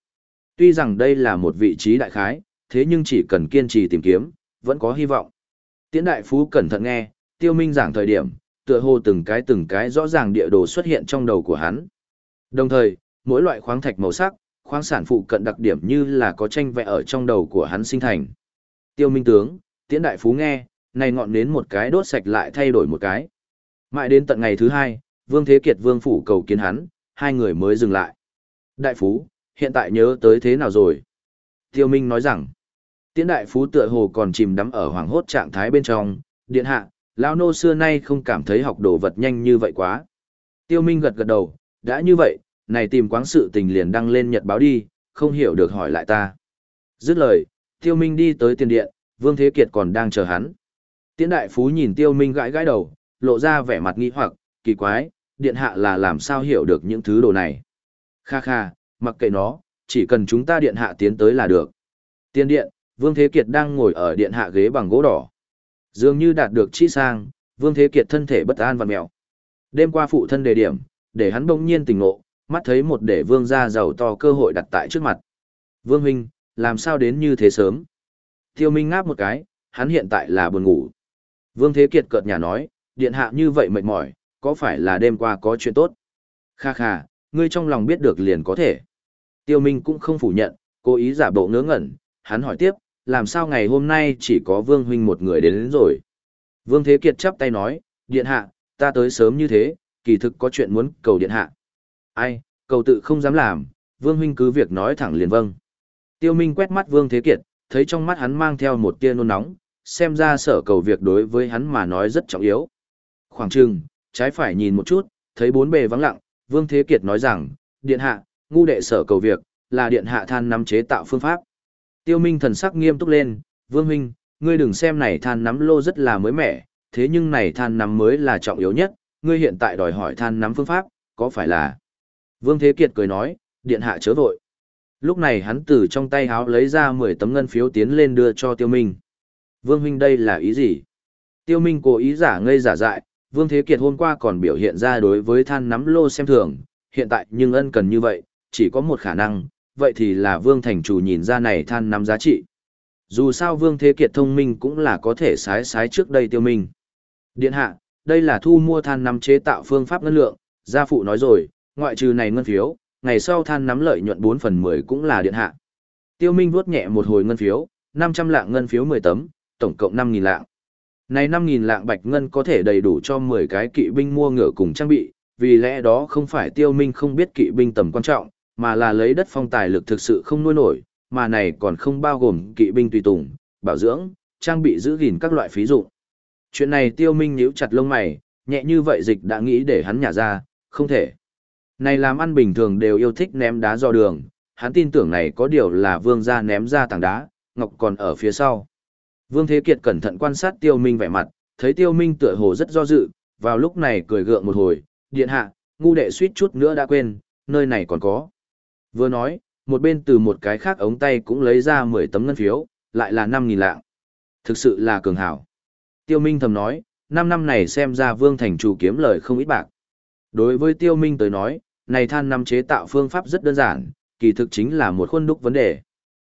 Tuy rằng đây là một vị trí đại khái, thế nhưng chỉ cần kiên trì tìm kiếm, vẫn có hy vọng. Tiễn Đại Phú cẩn thận nghe, Tiêu Minh giảng thời điểm, tựa hồ từng cái từng cái rõ ràng địa đồ xuất hiện trong đầu của hắn. Đồng thời, mỗi loại khoáng thạch màu sắc, khoáng sản phụ cận đặc điểm như là có tranh vẽ ở trong đầu của hắn sinh thành. Tiêu Minh tướng, Tiễn Đại Phú nghe, này ngọn nến một cái đốt sạch lại thay đổi một cái. Mãi đến tận ngày thứ hai, Vương Thế Kiệt Vương Phủ cầu kiến hắn, hai người mới dừng lại. Đại Phú, hiện tại nhớ tới thế nào rồi? Tiêu Minh nói rằng, Tiễn Đại Phú tựa hồ còn chìm đắm ở hoàng hốt trạng thái bên trong, điện hạ, lão nô xưa nay không cảm thấy học đồ vật nhanh như vậy quá. Tiêu Minh gật gật đầu, đã như vậy, này tìm quáng sự tình liền đăng lên nhật báo đi, không hiểu được hỏi lại ta. Dứt lời, Tiêu Minh đi tới tiền điện, Vương Thế Kiệt còn đang chờ hắn. Tiễn Đại Phú nhìn Tiêu Minh gãi gãi đầu, lộ ra vẻ mặt nghi hoặc, kỳ quái, điện hạ là làm sao hiểu được những thứ đồ này. Kha kha, mặc kệ nó, chỉ cần chúng ta điện hạ tiến tới là được. Tiên điện, Vương Thế Kiệt đang ngồi ở điện hạ ghế bằng gỗ đỏ. Dường như đạt được chi sang, Vương Thế Kiệt thân thể bất an và mèo. Đêm qua phụ thân đề điểm, để hắn bỗng nhiên tỉnh ngộ, mắt thấy một để vương gia giàu to cơ hội đặt tại trước mặt. Vương huynh, làm sao đến như thế sớm? Tiêu Minh ngáp một cái, hắn hiện tại là buồn ngủ. Vương Thế Kiệt cợt nhà nói, điện hạ như vậy mệt mỏi, có phải là đêm qua có chuyện tốt? Kha kha, ngươi trong lòng biết được liền có thể. Tiêu Minh cũng không phủ nhận, cố ý giả bộ ngớ ngẩn, hắn hỏi tiếp, làm sao ngày hôm nay chỉ có Vương Huynh một người đến, đến rồi. Vương Thế Kiệt chắp tay nói, điện hạ, ta tới sớm như thế, kỳ thực có chuyện muốn cầu điện hạ. Ai, cầu tự không dám làm, Vương Huynh cứ việc nói thẳng liền vâng. Tiêu Minh quét mắt Vương Thế Kiệt, thấy trong mắt hắn mang theo một tia nôn nóng, xem ra sở cầu việc đối với hắn mà nói rất trọng yếu. Khoảng trừng, trái phải nhìn một chút, thấy bốn bề vắng lặng, Vương Thế Kiệt nói rằng, điện hạ, ngu đệ sở cầu việc, là điện hạ than nắm chế tạo phương pháp. Tiêu Minh thần sắc nghiêm túc lên, Vương Huynh, ngươi đừng xem này than nắm lô rất là mới mẻ, thế nhưng này than nắm mới là trọng yếu nhất, ngươi hiện tại đòi hỏi than nắm phương pháp, có phải là... Vương Thế Kiệt cười nói, điện hạ chớ vội. Lúc này hắn từ trong tay háo lấy ra 10 tấm ngân phiếu tiến lên đưa cho Tiêu Minh. Vương huynh đây là ý gì? Tiêu Minh cố ý giả ngây giả dại, Vương Thế Kiệt hôm qua còn biểu hiện ra đối với than nắm lô xem thường, hiện tại nhưng ân cần như vậy, chỉ có một khả năng, vậy thì là Vương Thành Chủ nhìn ra này than nắm giá trị. Dù sao Vương Thế Kiệt thông minh cũng là có thể sái sái trước đây Tiêu Minh. Điện hạ, đây là thu mua than nắm chế tạo phương pháp ngân lượng, gia phụ nói rồi, ngoại trừ này ngân phiếu, ngày sau than nắm lợi nhuận 4 phần 10 cũng là điện hạ. Tiêu Minh vuốt nhẹ một hồi ngân phiếu, 500 lạng ngân phiếu 10 tấm, tổng cộng 5.000 lạng. Này 5.000 lạng bạch ngân có thể đầy đủ cho 10 cái kỵ binh mua ngựa cùng trang bị, vì lẽ đó không phải tiêu minh không biết kỵ binh tầm quan trọng, mà là lấy đất phong tài lực thực sự không nuôi nổi, mà này còn không bao gồm kỵ binh tùy tùng, bảo dưỡng, trang bị giữ gìn các loại phí dụng. Chuyện này tiêu minh nhíu chặt lông mày, nhẹ như vậy dịch đã nghĩ để hắn nhả ra, không thể. Này làm ăn bình thường đều yêu thích ném đá do đường, hắn tin tưởng này có điều là vương gia ném ra tảng đá, ngọc còn ở phía sau. Vương Thế Kiệt cẩn thận quan sát tiêu minh vẻ mặt, thấy tiêu minh tựa hồ rất do dự, vào lúc này cười gượng một hồi, điện hạ, ngu đệ suýt chút nữa đã quên, nơi này còn có. Vừa nói, một bên từ một cái khác ống tay cũng lấy ra 10 tấm ngân phiếu, lại là 5.000 lạng. Thực sự là cường hảo. Tiêu Minh thầm nói, 5 năm này xem ra Vương Thành chủ kiếm lời không ít bạc. Đối với Tiêu Minh tới nói, này than năm chế tạo phương pháp rất đơn giản, kỳ thực chính là một khuôn đúc vấn đề.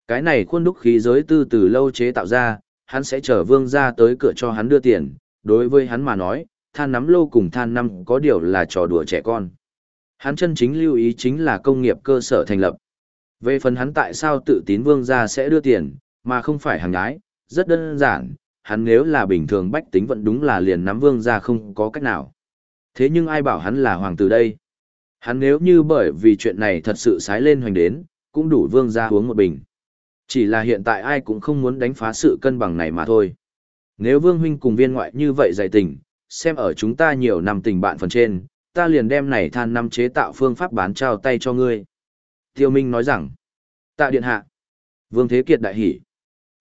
Cái này khuôn đúc khí giới tư từ lâu chế tạo ra, hắn sẽ chở Vương ra tới cửa cho hắn đưa tiền. Đối với hắn mà nói, than nắm lô cùng than năm có điều là trò đùa trẻ con. Hắn chân chính lưu ý chính là công nghiệp cơ sở thành lập. Về phần hắn tại sao tự tín vương gia sẽ đưa tiền, mà không phải hàng ái, rất đơn giản, hắn nếu là bình thường bách tính vẫn đúng là liền nắm vương gia không có cách nào. Thế nhưng ai bảo hắn là hoàng tử đây? Hắn nếu như bởi vì chuyện này thật sự sái lên hoành đến, cũng đủ vương gia uống một bình. Chỉ là hiện tại ai cũng không muốn đánh phá sự cân bằng này mà thôi. Nếu vương huynh cùng viên ngoại như vậy dạy tình, xem ở chúng ta nhiều năm tình bạn phần trên, ta liền đem này than năm chế tạo phương pháp bán trao tay cho ngươi. Tiêu Minh nói rằng, tạ điện hạ. Vương Thế Kiệt đại hỉ.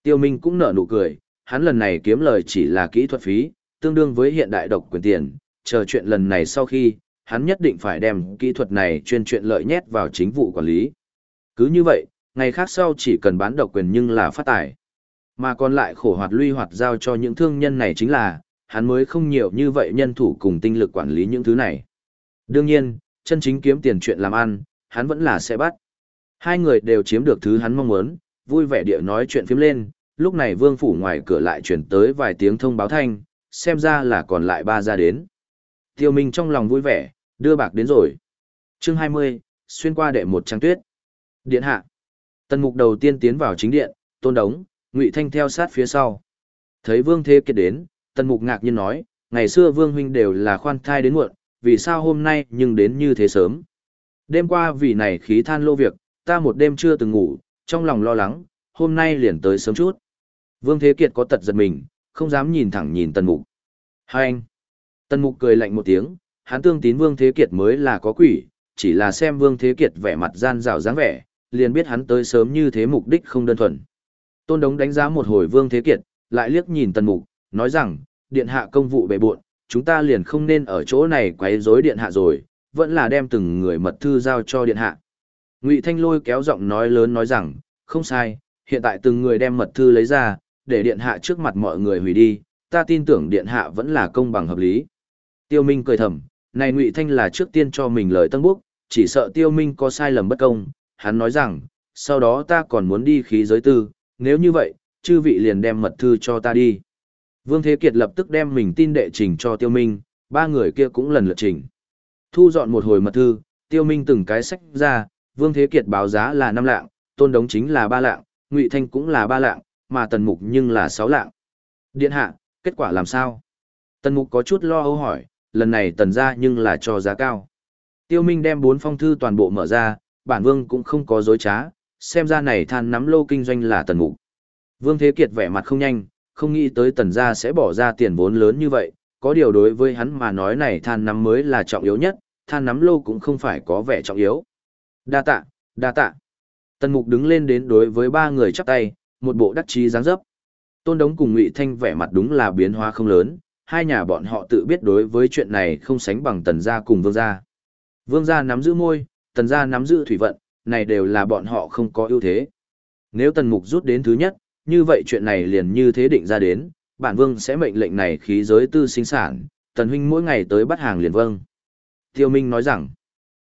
Tiêu Minh cũng nở nụ cười, hắn lần này kiếm lời chỉ là kỹ thuật phí, tương đương với hiện đại độc quyền tiền, chờ chuyện lần này sau khi, hắn nhất định phải đem kỹ thuật này chuyên chuyện lợi nhét vào chính vụ quản lý. Cứ như vậy, ngày khác sau chỉ cần bán độc quyền nhưng là phát tài. Mà còn lại khổ hoạt luy hoạt giao cho những thương nhân này chính là, hắn mới không nhiều như vậy nhân thủ cùng tinh lực quản lý những thứ này. Đương nhiên, chân chính kiếm tiền chuyện làm ăn, hắn vẫn là sẽ bắt. Hai người đều chiếm được thứ hắn mong muốn, vui vẻ địa nói chuyện phím lên, lúc này vương phủ ngoài cửa lại chuyển tới vài tiếng thông báo thanh, xem ra là còn lại ba ra đến. Tiêu Minh trong lòng vui vẻ, đưa bạc đến rồi. Chương 20, xuyên qua đệ một trang tuyết. Điện hạ. Tần mục đầu tiên tiến vào chính điện, tôn đống, ngụy thanh theo sát phía sau. Thấy vương thế kiệt đến, tần mục ngạc nhiên nói, ngày xưa vương huynh đều là khoan thai đến muộn, vì sao hôm nay nhưng đến như thế sớm. Đêm qua vì này khí than lô việc, ta một đêm chưa từng ngủ, trong lòng lo lắng, hôm nay liền tới sớm chút. Vương Thế Kiệt có tật giật mình, không dám nhìn thẳng nhìn Tần Mục. Hai anh. Tần Mục cười lạnh một tiếng, hắn tương tín Vương Thế Kiệt mới là có quỷ, chỉ là xem Vương Thế Kiệt vẻ mặt gian rào dáng vẻ, liền biết hắn tới sớm như thế mục đích không đơn thuần. Tôn Đống đánh giá một hồi Vương Thế Kiệt, lại liếc nhìn Tần Mục, nói rằng, điện hạ công vụ bề buộn, chúng ta liền không nên ở chỗ này quấy rối điện hạ rồi, vẫn là đem từng người mật thư giao cho điện hạ. Ngụy Thanh Lôi kéo giọng nói lớn nói rằng, không sai, hiện tại từng người đem mật thư lấy ra, để điện hạ trước mặt mọi người hủy đi, ta tin tưởng điện hạ vẫn là công bằng hợp lý. Tiêu Minh cười thầm, này Ngụy Thanh là trước tiên cho mình lời tân bốc, chỉ sợ Tiêu Minh có sai lầm bất công, hắn nói rằng, sau đó ta còn muốn đi khí giới tư, nếu như vậy, chư vị liền đem mật thư cho ta đi. Vương Thế Kiệt lập tức đem mình tin đệ trình cho Tiêu Minh, ba người kia cũng lần lượt trình. Thu dọn một hồi mật thư, Tiêu Minh từng cái sách ra, Vương Thế Kiệt báo giá là 5 lạng, Tôn Đống chính là 3 lạng, Ngụy Thanh cũng là 3 lạng, mà Tần Mục nhưng là 6 lạng. Điện hạ, kết quả làm sao? Tần Mục có chút lo âu hỏi, lần này Tần gia nhưng là cho giá cao. Tiêu Minh đem bốn phong thư toàn bộ mở ra, bản Vương cũng không có dối trá, xem ra này than nắm lô kinh doanh là Tần Mục. Vương Thế Kiệt vẻ mặt không nhanh, không nghĩ tới Tần gia sẽ bỏ ra tiền vốn lớn như vậy, có điều đối với hắn mà nói này than nắm mới là trọng yếu nhất, than nắm lô cũng không phải có vẻ trọng yếu. Đa tạ, đa tạ. Tần Mục đứng lên đến đối với ba người chắp tay, một bộ đắc chí dáng dấp. Tôn Đống cùng Ngụy Thanh vẻ mặt đúng là biến hóa không lớn, hai nhà bọn họ tự biết đối với chuyện này không sánh bằng Tần gia cùng Vương gia. Vương gia nắm giữ môi, Tần gia nắm giữ thủy vận, này đều là bọn họ không có ưu thế. Nếu Tần Mục rút đến thứ nhất, như vậy chuyện này liền như thế định ra đến, bản Vương sẽ mệnh lệnh này khí giới tư sinh sản, Tần huynh mỗi ngày tới bắt hàng liền vâng. Tiêu Minh nói rằng,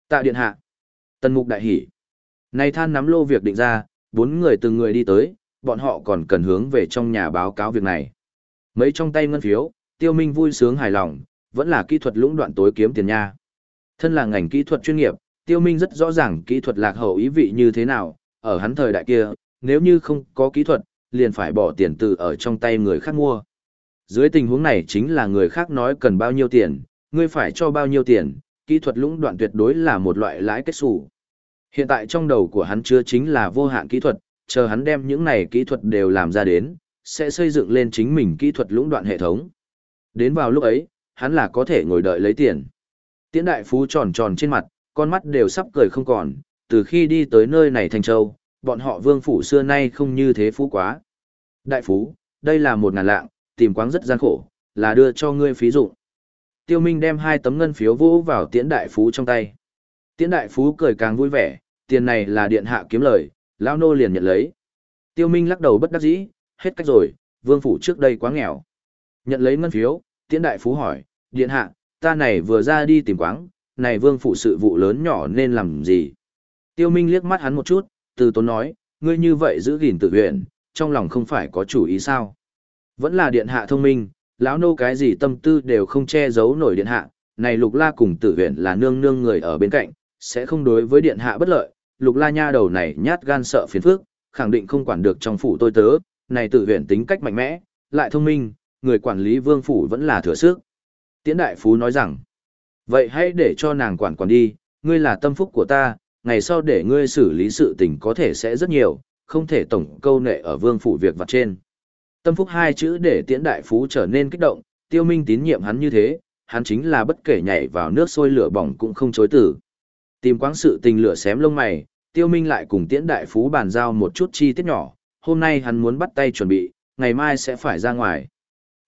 tạ điện hạ. Tần Mục đại hỉ. nay than nắm lô việc định ra, bốn người từng người đi tới, bọn họ còn cần hướng về trong nhà báo cáo việc này. Mấy trong tay ngân phiếu, Tiêu Minh vui sướng hài lòng, vẫn là kỹ thuật lũng đoạn tối kiếm tiền nha. Thân là ngành kỹ thuật chuyên nghiệp, Tiêu Minh rất rõ ràng kỹ thuật lạc hậu ý vị như thế nào, ở hắn thời đại kia, nếu như không có kỹ thuật, liền phải bỏ tiền từ ở trong tay người khác mua. Dưới tình huống này chính là người khác nói cần bao nhiêu tiền, ngươi phải cho bao nhiêu tiền, kỹ thuật lũng đoạn tuyệt đối là một loại lãi kết xù. Hiện tại trong đầu của hắn chưa chính là vô hạn kỹ thuật, chờ hắn đem những này kỹ thuật đều làm ra đến, sẽ xây dựng lên chính mình kỹ thuật lũng đoạn hệ thống. Đến vào lúc ấy, hắn là có thể ngồi đợi lấy tiền. Tiễn đại phú tròn tròn trên mặt, con mắt đều sắp cười không còn, từ khi đi tới nơi này thành châu, bọn họ vương phủ xưa nay không như thế phú quá. Đại phú, đây là một ngàn lạng, tìm quáng rất gian khổ, là đưa cho ngươi phí dụng. Tiêu Minh đem hai tấm ngân phiếu vỗ vào tiễn đại phú trong tay. Tiễn đại phú cười càng vui vẻ, tiền này là điện hạ kiếm lời, lão nô liền nhận lấy. Tiêu Minh lắc đầu bất đắc dĩ, hết cách rồi, vương phủ trước đây quá nghèo. Nhận lấy ngân phiếu, tiễn đại phú hỏi, điện hạ, ta này vừa ra đi tìm quáng, này vương phủ sự vụ lớn nhỏ nên làm gì? Tiêu Minh liếc mắt hắn một chút, từ tốn nói, ngươi như vậy giữ gìn tự huyện, trong lòng không phải có chủ ý sao? Vẫn là điện hạ thông minh, lão nô cái gì tâm tư đều không che giấu nổi điện hạ, này lục la cùng tử huyện là nương nương người ở bên cạnh, sẽ không đối với điện hạ bất lợi, lục la nha đầu này nhát gan sợ phiền phức, khẳng định không quản được trong phủ tôi tớ, này tử huyện tính cách mạnh mẽ, lại thông minh, người quản lý vương phủ vẫn là thừa sức. Tiễn đại phú nói rằng, vậy hãy để cho nàng quản quản đi, ngươi là tâm phúc của ta, ngày sau để ngươi xử lý sự tình có thể sẽ rất nhiều, không thể tổng câu nệ ở vương phủ việc vặt trên. Tâm phúc hai chữ để tiễn đại phú trở nên kích động, tiêu minh tín nhiệm hắn như thế, hắn chính là bất kể nhảy vào nước sôi lửa bỏng cũng không chối từ. Tìm quáng sự tình lửa xém lông mày, tiêu minh lại cùng tiễn đại phú bàn giao một chút chi tiết nhỏ, hôm nay hắn muốn bắt tay chuẩn bị, ngày mai sẽ phải ra ngoài.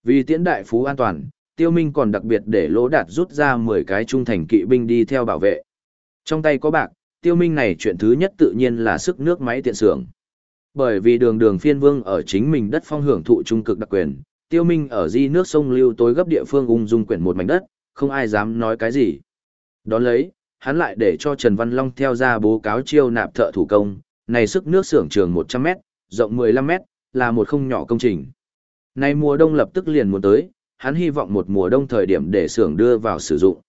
Vì tiễn đại phú an toàn, tiêu minh còn đặc biệt để lỗ đạt rút ra 10 cái trung thành kỵ binh đi theo bảo vệ. Trong tay có bạc, tiêu minh này chuyện thứ nhất tự nhiên là sức nước máy tiện sưởng bởi vì đường đường phiên vương ở chính mình đất phong hưởng thụ trung cực đặc quyền, tiêu minh ở di nước sông lưu tối gấp địa phương ung dung quyển một mảnh đất, không ai dám nói cái gì. Đón lấy, hắn lại để cho Trần Văn Long theo ra bố cáo chiêu nạp thợ thủ công, này sức nước xưởng trường 100 mét, rộng 15 mét, là một không nhỏ công trình. Này mùa đông lập tức liền muốn tới, hắn hy vọng một mùa đông thời điểm để xưởng đưa vào sử dụng.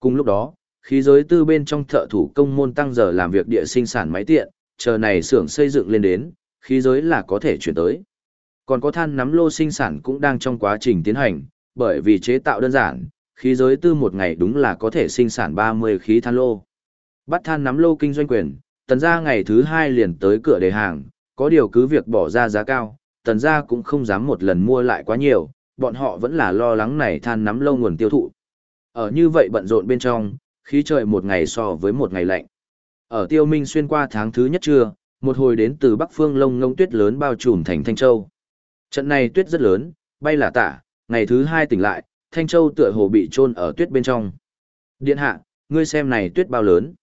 Cùng lúc đó, khí giới tư bên trong thợ thủ công môn tăng giờ làm việc địa sinh sản máy tiện, chờ này xưởng xây dựng lên đến, khí giới là có thể chuyển tới. Còn có than nắm lô sinh sản cũng đang trong quá trình tiến hành, bởi vì chế tạo đơn giản, khí giới tư một ngày đúng là có thể sinh sản 30 khí than lô. Bắt than nắm lô kinh doanh quyền, tần gia ngày thứ hai liền tới cửa đề hàng, có điều cứ việc bỏ ra giá cao, tần gia cũng không dám một lần mua lại quá nhiều, bọn họ vẫn là lo lắng này than nắm lô nguồn tiêu thụ. Ở như vậy bận rộn bên trong, khí trời một ngày so với một ngày lạnh. Ở tiêu minh xuyên qua tháng thứ nhất trưa, một hồi đến từ bắc phương lông ngông tuyết lớn bao trùm thành Thanh Châu. Trận này tuyết rất lớn, bay là tả, ngày thứ hai tỉnh lại, Thanh Châu tựa hồ bị trôn ở tuyết bên trong. Điện hạ, ngươi xem này tuyết bao lớn.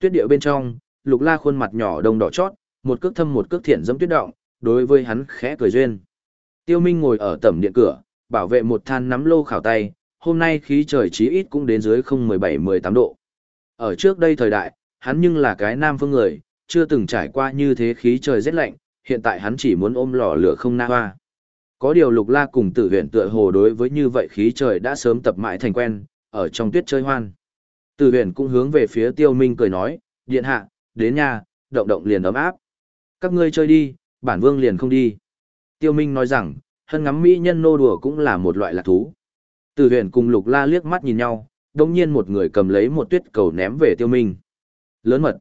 Tuyết điệu bên trong, lục la khuôn mặt nhỏ đông đỏ chót, một cước thâm một cước thiện dẫm tuyết động, đối với hắn khẽ cười duyên. Tiêu Minh ngồi ở tẩm điện cửa, bảo vệ một than nắm lô khảo tay, hôm nay khí trời chí ít cũng đến dưới 017-18 độ. Ở trước đây thời đại, hắn nhưng là cái nam phương người, chưa từng trải qua như thế khí trời rét lạnh, hiện tại hắn chỉ muốn ôm lò lửa không na hoa. Có điều lục la cùng tử huyện tựa hồ đối với như vậy khí trời đã sớm tập mãi thành quen, ở trong tuyết chơi hoan. Tử huyện cũng hướng về phía tiêu minh cười nói, điện hạ, đến nhà, động động liền ấm áp. Các ngươi chơi đi, bản vương liền không đi. Tiêu minh nói rằng, hân ngắm mỹ nhân nô đùa cũng là một loại lạc thú. Tử huyện cùng lục la liếc mắt nhìn nhau, đồng nhiên một người cầm lấy một tuyết cầu ném về tiêu minh. Lớn mật.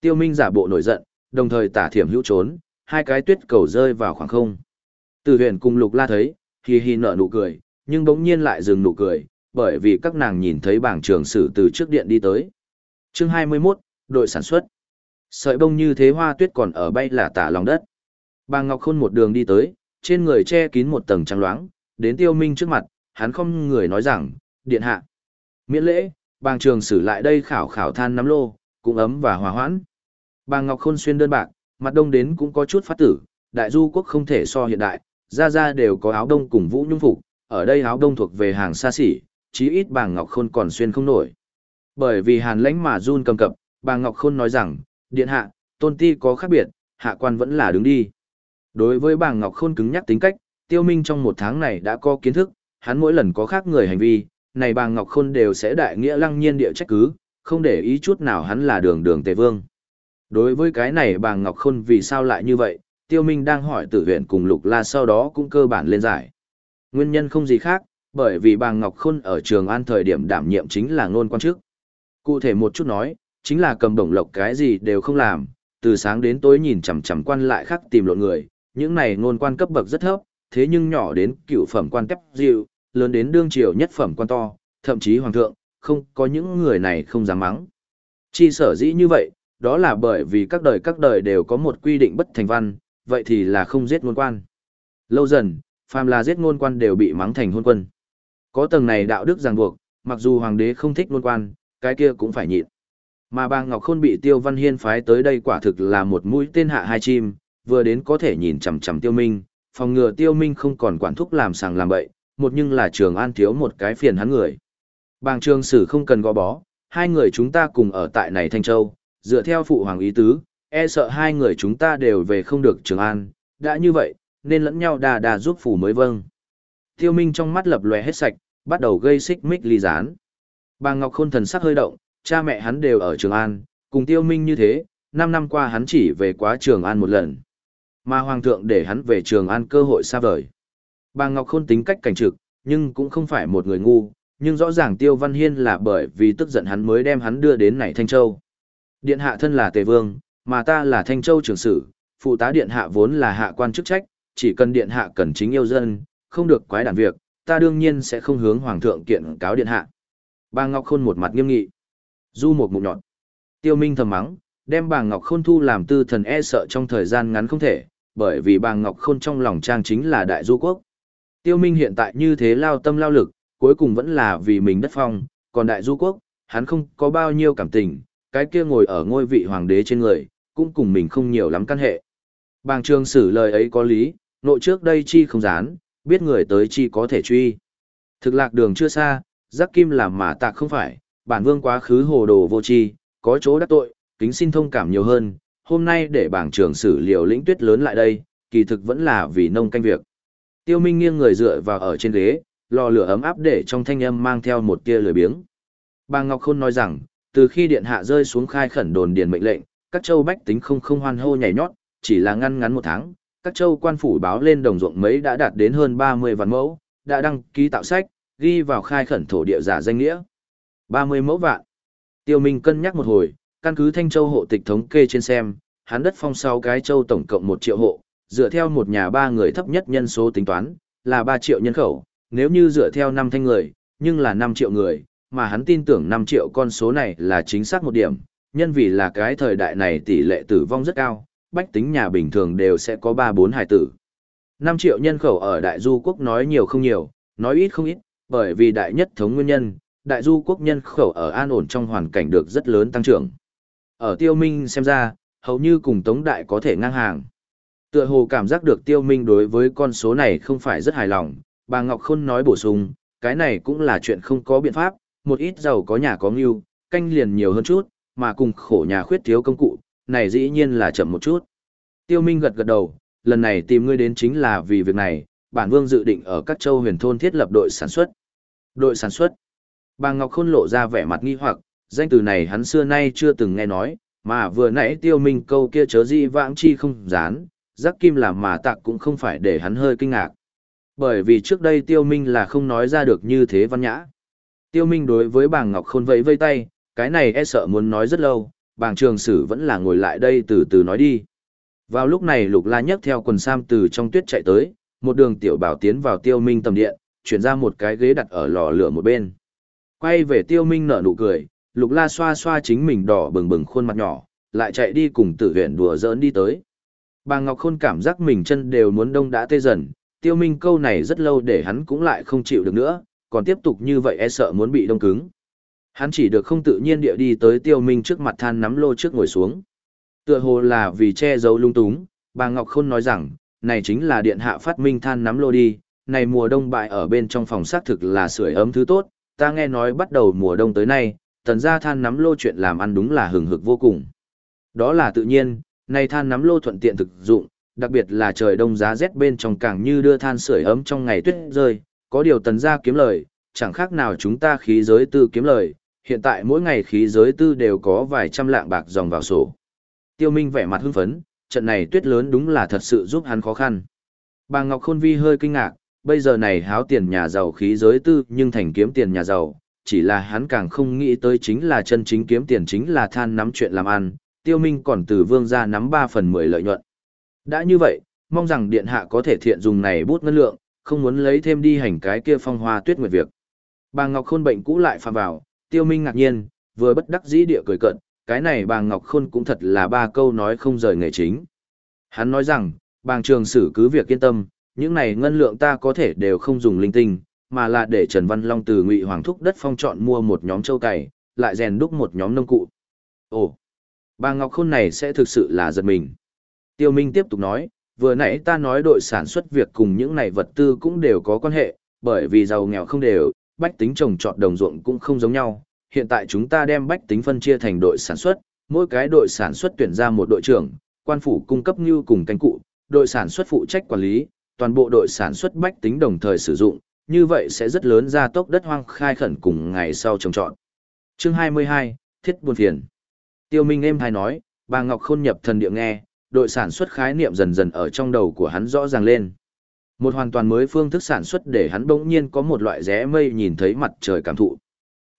Tiêu Minh giả bộ nổi giận, đồng thời tả thiểm hữu trốn, hai cái tuyết cầu rơi vào khoảng không. Từ huyền cùng lục la thấy, hì hi nở nụ cười, nhưng bỗng nhiên lại dừng nụ cười, bởi vì các nàng nhìn thấy bảng trường sử từ trước điện đi tới. Chương 21, đội sản xuất. Sợi bông như thế hoa tuyết còn ở bay là tả lòng đất. Bà Ngọc Khôn một đường đi tới, trên người che kín một tầng trắng loáng, đến tiêu minh trước mặt, hắn không người nói rằng, điện hạ. Miễn lễ, bàng trường sử lại đây khảo khảo than nắm lô, cũng ấm và hòa hoãn. Bà Ngọc Khôn xuyên đơn bạc, mặt đông đến cũng có chút phát tử, đại du quốc không thể so hiện đại, ra ra đều có áo đông cùng vũ nhung phục, ở đây áo đông thuộc về hàng xa xỉ, chí ít bà Ngọc Khôn còn xuyên không nổi. Bởi vì hàn lãnh mà run cầm cập, bà Ngọc Khôn nói rằng, điện hạ, tôn ti có khác biệt, hạ quan vẫn là đứng đi. Đối với bà Ngọc Khôn cứng nhắc tính cách, tiêu minh trong một tháng này đã có kiến thức, hắn mỗi lần có khác người hành vi, này bà Ngọc Khôn đều sẽ đại nghĩa lăng nhiên địa trách cứ, không để ý chút nào hắn là đường đường tề vương. Đối với cái này bà Ngọc Khôn vì sao lại như vậy, Tiêu Minh đang hỏi tử huyện cùng Lục La sau đó cũng cơ bản lên giải. Nguyên nhân không gì khác, bởi vì bà Ngọc Khôn ở trường an thời điểm đảm nhiệm chính là ngôn quan chức. Cụ thể một chút nói, chính là cầm đồng lộc cái gì đều không làm, từ sáng đến tối nhìn chằm chằm quan lại khác tìm lộn người, những này ngôn quan cấp bậc rất thấp, thế nhưng nhỏ đến cựu phẩm quan tép dịu, lớn đến đương triều nhất phẩm quan to, thậm chí hoàng thượng, không có những người này không dám mắng. Chi sở dĩ như vậy, đó là bởi vì các đời các đời đều có một quy định bất thành văn, vậy thì là không giết ngôn quan. Lâu dần, phàm là giết ngôn quan đều bị mắng thành hôn quân. Có tầng này đạo đức ràng buộc, mặc dù hoàng đế không thích ngôn quan, cái kia cũng phải nhịn. Mà bà Ngọc Khôn bị Tiêu Văn Hiên phái tới đây quả thực là một mũi tên hạ hai chim, vừa đến có thể nhìn chằm chằm Tiêu Minh, phòng ngừa Tiêu Minh không còn quản thúc làm sàng làm bậy, một nhưng là Trường An thiếu một cái phiền hắn người. Bàng Trường Sử không cần gò bó, hai người chúng ta cùng ở tại này Thanh Châu, dựa theo phụ hoàng ý tứ, e sợ hai người chúng ta đều về không được Trường An, đã như vậy, nên lẫn nhau đà đà giúp phủ mới vâng. Tiêu Minh trong mắt lập lòe hết sạch, bắt đầu gây xích mích ly gián. Bà Ngọc Khôn thần sắc hơi động, cha mẹ hắn đều ở Trường An, cùng Tiêu Minh như thế, 5 năm qua hắn chỉ về quá Trường An một lần. Mà Hoàng thượng để hắn về Trường An cơ hội xa vời. Bà Ngọc Khôn tính cách cảnh trực, nhưng cũng không phải một người ngu, nhưng rõ ràng Tiêu Văn Hiên là bởi vì tức giận hắn mới đem hắn đưa đến này Thanh Châu. Điện hạ thân là Tề Vương, mà ta là Thanh Châu trưởng sử, phụ tá điện hạ vốn là hạ quan chức trách, chỉ cần điện hạ cần chính yêu dân, không được quái đản việc, ta đương nhiên sẽ không hướng hoàng thượng kiện cáo điện hạ. Bà Ngọc Khôn một mặt nghiêm nghị. Du một mụ nhọn. Tiêu Minh thầm mắng, đem bà Ngọc Khôn thu làm tư thần e sợ trong thời gian ngắn không thể, bởi vì bà Ngọc Khôn trong lòng trang chính là đại du quốc. Tiêu Minh hiện tại như thế lao tâm lao lực, cuối cùng vẫn là vì mình đất phong, còn đại du quốc, hắn không có bao nhiêu cảm tình, cái kia ngồi ở ngôi vị hoàng đế trên người, cũng cùng mình không nhiều lắm căn hệ. Bàng trường sử lời ấy có lý, nội trước đây chi không dán, biết người tới chi có thể truy. Thực lạc đường chưa xa, giác kim làm mà tạc không phải, bản vương quá khứ hồ đồ vô chi, có chỗ đắc tội, kính xin thông cảm nhiều hơn, hôm nay để bảng trường sử liều lĩnh tuyết lớn lại đây, kỳ thực vẫn là vì nông canh việc. Tiêu Minh nghiêng người dựa vào ở trên ghế, lò lửa ấm áp để trong thanh âm mang theo một tia lười biếng. Bà Ngọc Khôn nói rằng, từ khi điện hạ rơi xuống khai khẩn đồn điền mệnh lệnh, các châu bách tính không không hoan hô nhảy nhót, chỉ là ngăn ngắn một tháng, các châu quan phủ báo lên đồng ruộng mấy đã đạt đến hơn 30 vạn mẫu, đã đăng ký tạo sách, ghi vào khai khẩn thổ địa giả danh nghĩa. 30 mẫu vạn. Tiêu Minh cân nhắc một hồi, căn cứ Thanh Châu hộ tịch thống kê trên xem, hắn đất phong sau cái châu tổng cộng 1 triệu hộ, dựa theo một nhà ba người thấp nhất nhân số tính toán, là 3 triệu nhân khẩu, nếu như dựa theo năm thanh người, nhưng là 5 triệu người, mà hắn tin tưởng 5 triệu con số này là chính xác một điểm, nhân vì là cái thời đại này tỷ lệ tử vong rất cao, bách tính nhà bình thường đều sẽ có 3-4 hài tử. 5 triệu nhân khẩu ở đại du quốc nói nhiều không nhiều, nói ít không ít, bởi vì đại nhất thống nguyên nhân, đại du quốc nhân khẩu ở an ổn trong hoàn cảnh được rất lớn tăng trưởng. Ở tiêu minh xem ra, hầu như cùng tống đại có thể ngang hàng. Tựa hồ cảm giác được tiêu minh đối với con số này không phải rất hài lòng, bà Ngọc Khôn nói bổ sung, cái này cũng là chuyện không có biện pháp, một ít giàu có nhà có ngưu, canh liền nhiều hơn chút, mà cùng khổ nhà khuyết thiếu công cụ, này dĩ nhiên là chậm một chút. Tiêu Minh gật gật đầu, lần này tìm ngươi đến chính là vì việc này, bản vương dự định ở các châu huyền thôn thiết lập đội sản xuất. Đội sản xuất. Bà Ngọc Khôn lộ ra vẻ mặt nghi hoặc, danh từ này hắn xưa nay chưa từng nghe nói, mà vừa nãy tiêu minh câu kia chớ gì vãng chi không dán, giác kim làm mà tạc cũng không phải để hắn hơi kinh ngạc. Bởi vì trước đây tiêu minh là không nói ra được như thế văn nhã. Tiêu minh đối với bàng Ngọc Khôn vẫy vây tay, cái này e sợ muốn nói rất lâu, bàng trường sử vẫn là ngồi lại đây từ từ nói đi. Vào lúc này lục la nhấc theo quần sam từ trong tuyết chạy tới, một đường tiểu bảo tiến vào tiêu minh tầm điện, chuyển ra một cái ghế đặt ở lò lửa một bên. Quay về tiêu minh nở nụ cười, lục la xoa xoa chính mình đỏ bừng bừng khuôn mặt nhỏ, lại chạy đi cùng tử huyện đùa giỡn đi tới. Bà Ngọc Khôn cảm giác mình chân đều muốn đông đã tê dần, tiêu minh câu này rất lâu để hắn cũng lại không chịu được nữa, còn tiếp tục như vậy e sợ muốn bị đông cứng. Hắn chỉ được không tự nhiên địa đi tới tiêu minh trước mặt than nắm lô trước ngồi xuống. Tựa hồ là vì che giấu lung túng, bà Ngọc Khôn nói rằng, này chính là điện hạ phát minh than nắm lô đi, này mùa đông bại ở bên trong phòng xác thực là sưởi ấm thứ tốt, ta nghe nói bắt đầu mùa đông tới nay, tần gia than nắm lô chuyện làm ăn đúng là hừng hực vô cùng. Đó là tự nhiên, này than nắm lô thuận tiện thực dụng, đặc biệt là trời đông giá rét bên trong càng như đưa than sưởi ấm trong ngày tuyết rơi, có điều tần gia kiếm lời, chẳng khác nào chúng ta khí giới tư kiếm lời, hiện tại mỗi ngày khí giới tư đều có vài trăm lạng bạc dòng vào sổ. Tiêu Minh vẻ mặt hưng phấn, trận này tuyết lớn đúng là thật sự giúp hắn khó khăn. Bà Ngọc Khôn Vi hơi kinh ngạc, bây giờ này háo tiền nhà giàu khí giới tư nhưng thành kiếm tiền nhà giàu, chỉ là hắn càng không nghĩ tới chính là chân chính kiếm tiền chính là than nắm chuyện làm ăn, tiêu minh còn từ vương gia nắm 3 phần 10 lợi nhuận. Đã như vậy, mong rằng điện hạ có thể thiện dùng này bút ngân lượng, không muốn lấy thêm đi hành cái kia phong hoa tuyết nguyệt việc. Bà Ngọc Khôn bệnh cũ lại phạm vào, Tiêu Minh ngạc nhiên, vừa bất đắc dĩ địa cười cận, cái này bà Ngọc Khôn cũng thật là ba câu nói không rời nghề chính. Hắn nói rằng, bàng trường sử cứ việc yên tâm, những này ngân lượng ta có thể đều không dùng linh tinh, mà là để Trần Văn Long từ Ngụy Hoàng Thúc đất phong chọn mua một nhóm châu cày, lại rèn đúc một nhóm nông cụ. Ồ, bà Ngọc Khôn này sẽ thực sự là giật mình. Tiêu Minh tiếp tục nói, vừa nãy ta nói đội sản xuất việc cùng những này vật tư cũng đều có quan hệ, bởi vì giàu nghèo không đều, bách tính trồng trọt đồng ruộng cũng không giống nhau. Hiện tại chúng ta đem bách tính phân chia thành đội sản xuất, mỗi cái đội sản xuất tuyển ra một đội trưởng, quan phủ cung cấp như cùng canh cụ, đội sản xuất phụ trách quản lý, toàn bộ đội sản xuất bách tính đồng thời sử dụng, như vậy sẽ rất lớn ra tốc đất hoang khai khẩn cùng ngày sau trồng trọt. Chương 22, Thiết buồn phiền. Tiêu Minh êm hay nói, bà Ngọc Khôn nhập thần địa nghe, đội sản xuất khái niệm dần dần ở trong đầu của hắn rõ ràng lên. Một hoàn toàn mới phương thức sản xuất để hắn bỗng nhiên có một loại rẽ mây nhìn thấy mặt trời cảm thụ.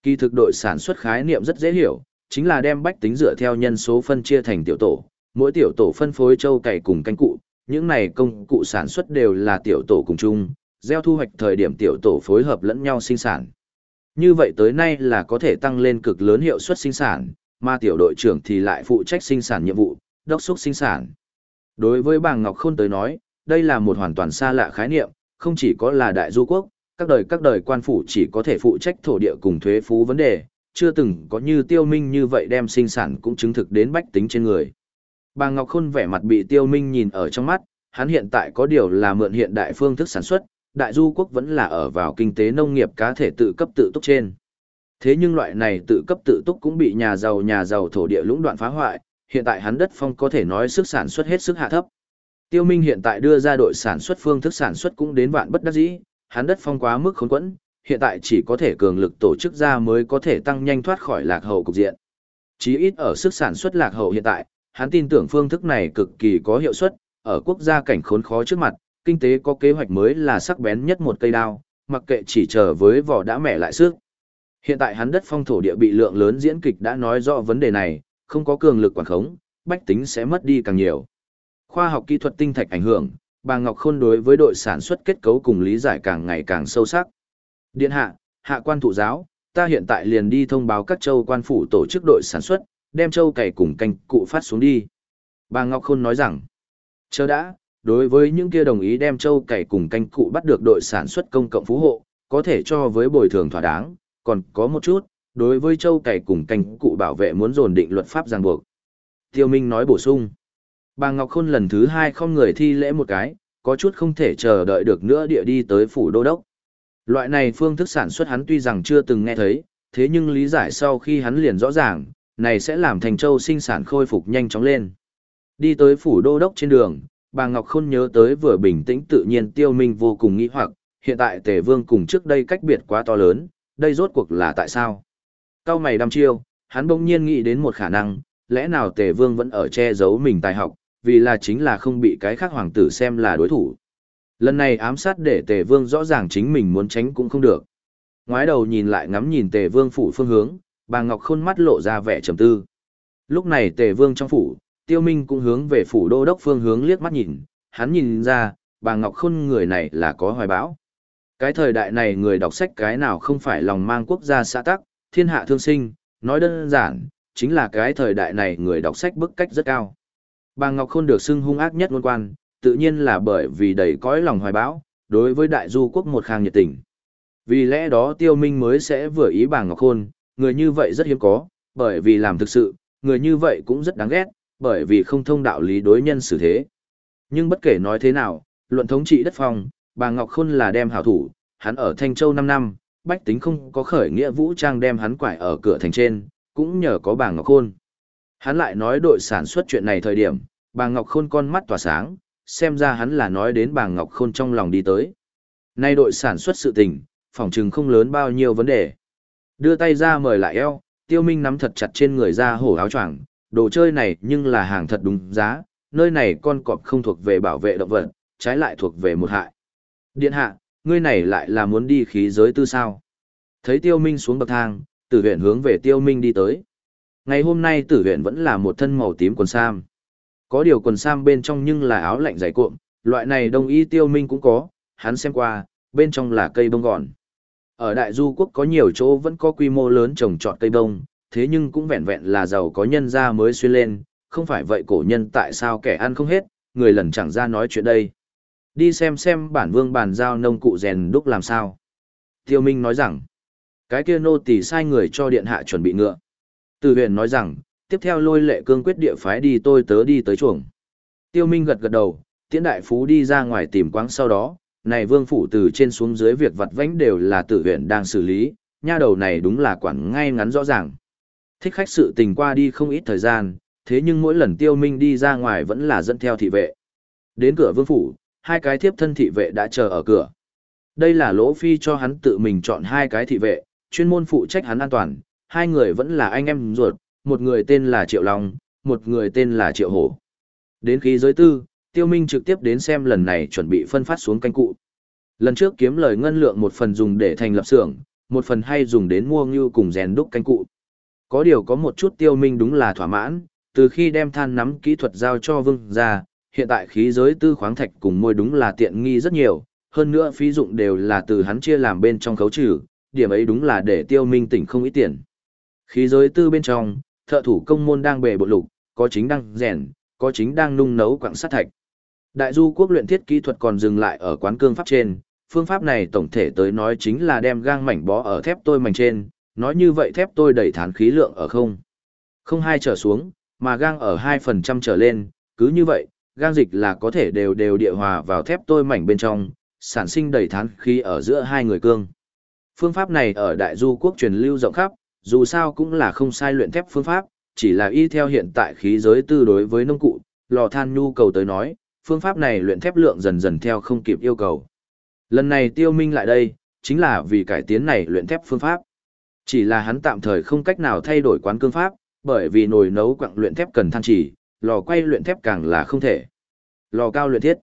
Kỳ thực đội sản xuất khái niệm rất dễ hiểu, chính là đem bách tính dựa theo nhân số phân chia thành tiểu tổ, mỗi tiểu tổ phân phối châu cày cùng canh cụ, những này công cụ sản xuất đều là tiểu tổ cùng chung, gieo thu hoạch thời điểm tiểu tổ phối hợp lẫn nhau sinh sản. Như vậy tới nay là có thể tăng lên cực lớn hiệu suất sinh sản, mà tiểu đội trưởng thì lại phụ trách sinh sản nhiệm vụ, đốc xúc sinh sản. Đối với bàng Ngọc Khôn tới nói, đây là một hoàn toàn xa lạ khái niệm, không chỉ có là đại du quốc, các đời các đời quan phủ chỉ có thể phụ trách thổ địa cùng thuế phú vấn đề, chưa từng có như tiêu minh như vậy đem sinh sản cũng chứng thực đến bách tính trên người. Bà Ngọc Khôn vẻ mặt bị tiêu minh nhìn ở trong mắt, hắn hiện tại có điều là mượn hiện đại phương thức sản xuất, đại du quốc vẫn là ở vào kinh tế nông nghiệp cá thể tự cấp tự túc trên. Thế nhưng loại này tự cấp tự túc cũng bị nhà giàu nhà giàu thổ địa lũng đoạn phá hoại, hiện tại hắn đất phong có thể nói sức sản xuất hết sức hạ thấp. Tiêu Minh hiện tại đưa ra đội sản xuất phương thức sản xuất cũng đến vạn bất đắc dĩ, hắn đất phong quá mức khốn quẫn, hiện tại chỉ có thể cường lực tổ chức ra mới có thể tăng nhanh thoát khỏi lạc hậu cục diện. Chí ít ở sức sản xuất lạc hậu hiện tại, hắn tin tưởng phương thức này cực kỳ có hiệu suất, ở quốc gia cảnh khốn khó trước mặt, kinh tế có kế hoạch mới là sắc bén nhất một cây đao, mặc kệ chỉ chờ với vỏ đã mẹ lại sức. Hiện tại hắn đất phong thổ địa bị lượng lớn diễn kịch đã nói rõ vấn đề này, không có cường lực quản khống, bách tính sẽ mất đi càng nhiều. Khoa học kỹ thuật tinh thạch ảnh hưởng, bà Ngọc Khôn đối với đội sản xuất kết cấu cùng lý giải càng ngày càng sâu sắc. Điện hạ, hạ quan thụ giáo, ta hiện tại liền đi thông báo các châu quan phủ tổ chức đội sản xuất, đem châu cày cùng canh cụ phát xuống đi. Bà Ngọc Khôn nói rằng, chờ đã, đối với những kia đồng ý đem châu cày cùng canh cụ bắt được đội sản xuất công cộng phú hộ, có thể cho với bồi thường thỏa đáng, còn có một chút, đối với châu cày cùng canh cụ bảo vệ muốn dồn định luật pháp ràng buộc. Tiêu Minh nói bổ sung. Bà Ngọc Khôn lần thứ hai không người thi lễ một cái, có chút không thể chờ đợi được nữa địa đi tới phủ đô đốc. Loại này phương thức sản xuất hắn tuy rằng chưa từng nghe thấy, thế nhưng lý giải sau khi hắn liền rõ ràng, này sẽ làm thành châu sinh sản khôi phục nhanh chóng lên. Đi tới phủ đô đốc trên đường, bà Ngọc Khôn nhớ tới vừa bình tĩnh tự nhiên tiêu minh vô cùng nghĩ hoặc, hiện tại tề vương cùng trước đây cách biệt quá to lớn, đây rốt cuộc là tại sao? Cao mày đăm chiêu, hắn bỗng nhiên nghĩ đến một khả năng, lẽ nào tề vương vẫn ở che giấu mình tài học, vì là chính là không bị cái khác hoàng tử xem là đối thủ. Lần này ám sát để tề vương rõ ràng chính mình muốn tránh cũng không được. Ngoái đầu nhìn lại ngắm nhìn tề vương phủ phương hướng, bà Ngọc Khôn mắt lộ ra vẻ trầm tư. Lúc này tề vương trong phủ, tiêu minh cũng hướng về phủ đô đốc phương hướng liếc mắt nhìn, hắn nhìn ra, bà Ngọc Khôn người này là có hoài bão. Cái thời đại này người đọc sách cái nào không phải lòng mang quốc gia xã tắc, thiên hạ thương sinh, nói đơn giản, chính là cái thời đại này người đọc sách bức cách rất cao. Bà Ngọc Khôn được xưng hung ác nhất ngôn quan, tự nhiên là bởi vì đầy cõi lòng hoài bão, đối với đại du quốc một khang nhiệt tình. Vì lẽ đó tiêu minh mới sẽ vừa ý bà Ngọc Khôn, người như vậy rất hiếm có, bởi vì làm thực sự, người như vậy cũng rất đáng ghét, bởi vì không thông đạo lý đối nhân xử thế. Nhưng bất kể nói thế nào, luận thống trị đất phong, bà Ngọc Khôn là đem hảo thủ, hắn ở Thanh Châu 5 năm, bách tính không có khởi nghĩa vũ trang đem hắn quải ở cửa thành trên, cũng nhờ có bà Ngọc Khôn. Hắn lại nói đội sản xuất chuyện này thời điểm, bà Ngọc Khôn con mắt tỏa sáng, xem ra hắn là nói đến bà Ngọc Khôn trong lòng đi tới. Nay đội sản xuất sự tình, phòng trừng không lớn bao nhiêu vấn đề. Đưa tay ra mời lại eo, tiêu minh nắm thật chặt trên người ra hổ áo choàng, đồ chơi này nhưng là hàng thật đúng giá, nơi này con cọp không thuộc về bảo vệ động vật, trái lại thuộc về một hại. Điện hạ, ngươi này lại là muốn đi khí giới tư sao? Thấy tiêu minh xuống bậc thang, tử huyện hướng về tiêu minh đi tới. Ngày hôm nay tử huyện vẫn là một thân màu tím quần sam. Có điều quần sam bên trong nhưng là áo lạnh dày cuộn, Loại này đông y tiêu minh cũng có, hắn xem qua, bên trong là cây bông gòn. Ở Đại Du Quốc có nhiều chỗ vẫn có quy mô lớn trồng trọt cây bông, thế nhưng cũng vẹn vẹn là giàu có nhân ra mới xuyên lên, không phải vậy cổ nhân tại sao kẻ ăn không hết, người lần chẳng ra nói chuyện đây. Đi xem xem bản vương bàn giao nông cụ rèn đúc làm sao. Tiêu Minh nói rằng, cái kia nô tỳ sai người cho điện hạ chuẩn bị ngựa. Từ huyền nói rằng, tiếp theo lôi lệ cương quyết địa phái đi tôi tớ đi tới chuồng. Tiêu Minh gật gật đầu, tiễn đại phú đi ra ngoài tìm quáng sau đó, này vương phủ từ trên xuống dưới việc vặt vãnh đều là tử huyện đang xử lý, nha đầu này đúng là quản ngay ngắn rõ ràng. Thích khách sự tình qua đi không ít thời gian, thế nhưng mỗi lần tiêu minh đi ra ngoài vẫn là dẫn theo thị vệ. Đến cửa vương phủ, hai cái thiếp thân thị vệ đã chờ ở cửa. Đây là lỗ phi cho hắn tự mình chọn hai cái thị vệ, chuyên môn phụ trách hắn an toàn, hai người vẫn là anh em ruột, một người tên là Triệu Long, một người tên là Triệu Hổ. Đến khí giới tư, Tiêu Minh trực tiếp đến xem lần này chuẩn bị phân phát xuống canh cụ. Lần trước kiếm lời ngân lượng một phần dùng để thành lập xưởng, một phần hay dùng đến mua ngưu cùng rèn đúc canh cụ. Có điều có một chút Tiêu Minh đúng là thỏa mãn, từ khi đem than nắm kỹ thuật giao cho Vương gia hiện tại khí giới tư khoáng thạch cùng môi đúng là tiện nghi rất nhiều, hơn nữa phí dụng đều là từ hắn chia làm bên trong khấu trừ, điểm ấy đúng là để Tiêu Minh tỉnh không ít tiền. Khí giới tư bên trong, thợ thủ công môn đang bề bộ lục, có chính đang rèn, có chính đang nung nấu quặng sắt thạch. Đại du quốc luyện thiết kỹ thuật còn dừng lại ở quán cương pháp trên, phương pháp này tổng thể tới nói chính là đem gang mảnh bó ở thép tôi mảnh trên, nói như vậy thép tôi đẩy thán khí lượng ở không. Không hai trở xuống, mà gang ở 2% trở lên, cứ như vậy, gang dịch là có thể đều đều địa hòa vào thép tôi mảnh bên trong, sản sinh đầy thán khí ở giữa hai người cương. Phương pháp này ở đại du quốc truyền lưu rộng khắp, dù sao cũng là không sai luyện thép phương pháp, chỉ là y theo hiện tại khí giới tư đối với nông cụ, lò than nhu cầu tới nói, phương pháp này luyện thép lượng dần dần theo không kịp yêu cầu. Lần này tiêu minh lại đây, chính là vì cải tiến này luyện thép phương pháp. Chỉ là hắn tạm thời không cách nào thay đổi quán cương pháp, bởi vì nồi nấu quặng luyện thép cần than chỉ, lò quay luyện thép càng là không thể. Lò cao luyện thiết.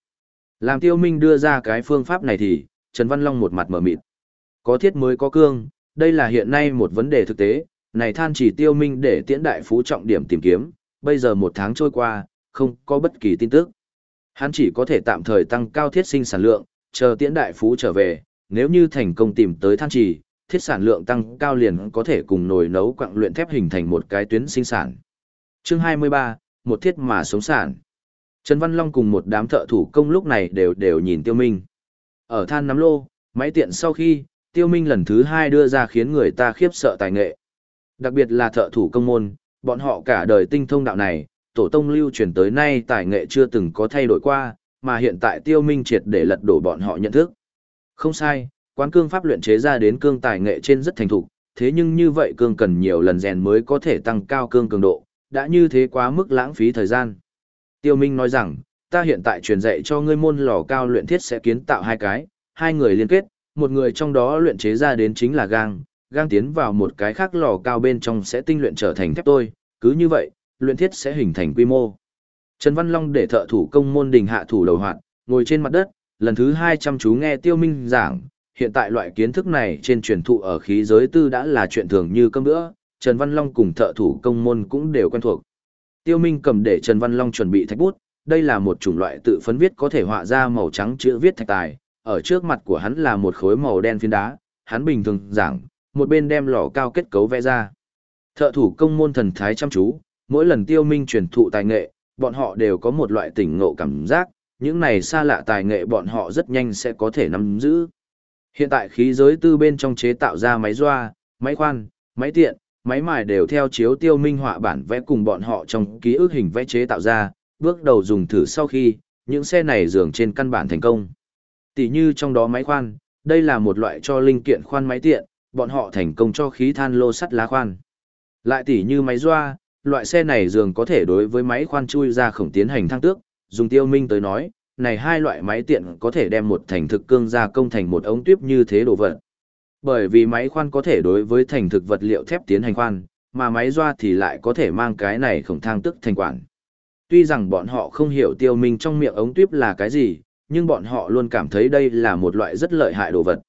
Làm tiêu minh đưa ra cái phương pháp này thì, Trần Văn Long một mặt mở mịt. Có thiết mới có cương, đây là hiện nay một vấn đề thực tế, này than chỉ tiêu minh để tiễn đại phú trọng điểm tìm kiếm, bây giờ một tháng trôi qua, không có bất kỳ tin tức. Hắn chỉ có thể tạm thời tăng cao thiết sinh sản lượng, chờ tiễn đại phú trở về, nếu như thành công tìm tới than chỉ, thiết sản lượng tăng cao liền có thể cùng nồi nấu quặng luyện thép hình thành một cái tuyến sinh sản. Chương 23, một thiết mà sống sản. Trần Văn Long cùng một đám thợ thủ công lúc này đều đều nhìn Tiêu Minh. Ở than nắm lô, máy tiện sau khi, Tiêu Minh lần thứ hai đưa ra khiến người ta khiếp sợ tài nghệ. Đặc biệt là thợ thủ công môn, bọn họ cả đời tinh thông đạo này, tổ tông lưu truyền tới nay tài nghệ chưa từng có thay đổi qua, mà hiện tại tiêu minh triệt để lật đổ bọn họ nhận thức. Không sai, quán cương pháp luyện chế ra đến cương tài nghệ trên rất thành thục, thế nhưng như vậy cương cần nhiều lần rèn mới có thể tăng cao cương cường độ, đã như thế quá mức lãng phí thời gian. Tiêu Minh nói rằng, ta hiện tại truyền dạy cho ngươi môn lò cao luyện thiết sẽ kiến tạo hai cái, hai người liên kết, một người trong đó luyện chế ra đến chính là gang, gang tiến vào một cái khác lò cao bên trong sẽ tinh luyện trở thành thép tôi, cứ như vậy, luyện thiết sẽ hình thành quy mô. Trần Văn Long để thợ thủ công môn đình hạ thủ đầu hoạt, ngồi trên mặt đất, lần thứ hai chăm chú nghe Tiêu Minh giảng, hiện tại loại kiến thức này trên truyền thụ ở khí giới tư đã là chuyện thường như cơm bữa, Trần Văn Long cùng thợ thủ công môn cũng đều quen thuộc. Tiêu Minh cầm để Trần Văn Long chuẩn bị thạch bút, đây là một chủng loại tự phấn viết có thể họa ra màu trắng chữ viết thạch tài, ở trước mặt của hắn là một khối màu đen phiến đá, hắn bình thường giảng, một bên đem lò cao kết cấu vẽ ra. Thợ thủ công môn thần thái chăm chú, mỗi lần tiêu minh truyền thụ tài nghệ, bọn họ đều có một loại tỉnh ngộ cảm giác, những này xa lạ tài nghệ bọn họ rất nhanh sẽ có thể nắm giữ. Hiện tại khí giới tư bên trong chế tạo ra máy doa, máy khoan, máy tiện, máy mài đều theo chiếu tiêu minh họa bản vẽ cùng bọn họ trong ký ức hình vẽ chế tạo ra, bước đầu dùng thử sau khi, những xe này dường trên căn bản thành công. Tỷ như trong đó máy khoan, đây là một loại cho linh kiện khoan máy tiện, bọn họ thành công cho khí than lô sắt lá khoan. Lại tỷ như máy doa, loại xe này dường có thể đối với máy khoan chui ra khổng tiến hành thăng tước, dùng tiêu minh tới nói, này hai loại máy tiện có thể đem một thành thực cương ra công thành một ống tuyếp như thế đồ vật. Bởi vì máy khoan có thể đối với thành thực vật liệu thép tiến hành khoan, mà máy doa thì lại có thể mang cái này khổng thang tức thành quản. Tuy rằng bọn họ không hiểu tiêu minh trong miệng ống tuyếp là cái gì, nhưng bọn họ luôn cảm thấy đây là một loại rất lợi hại đồ vật.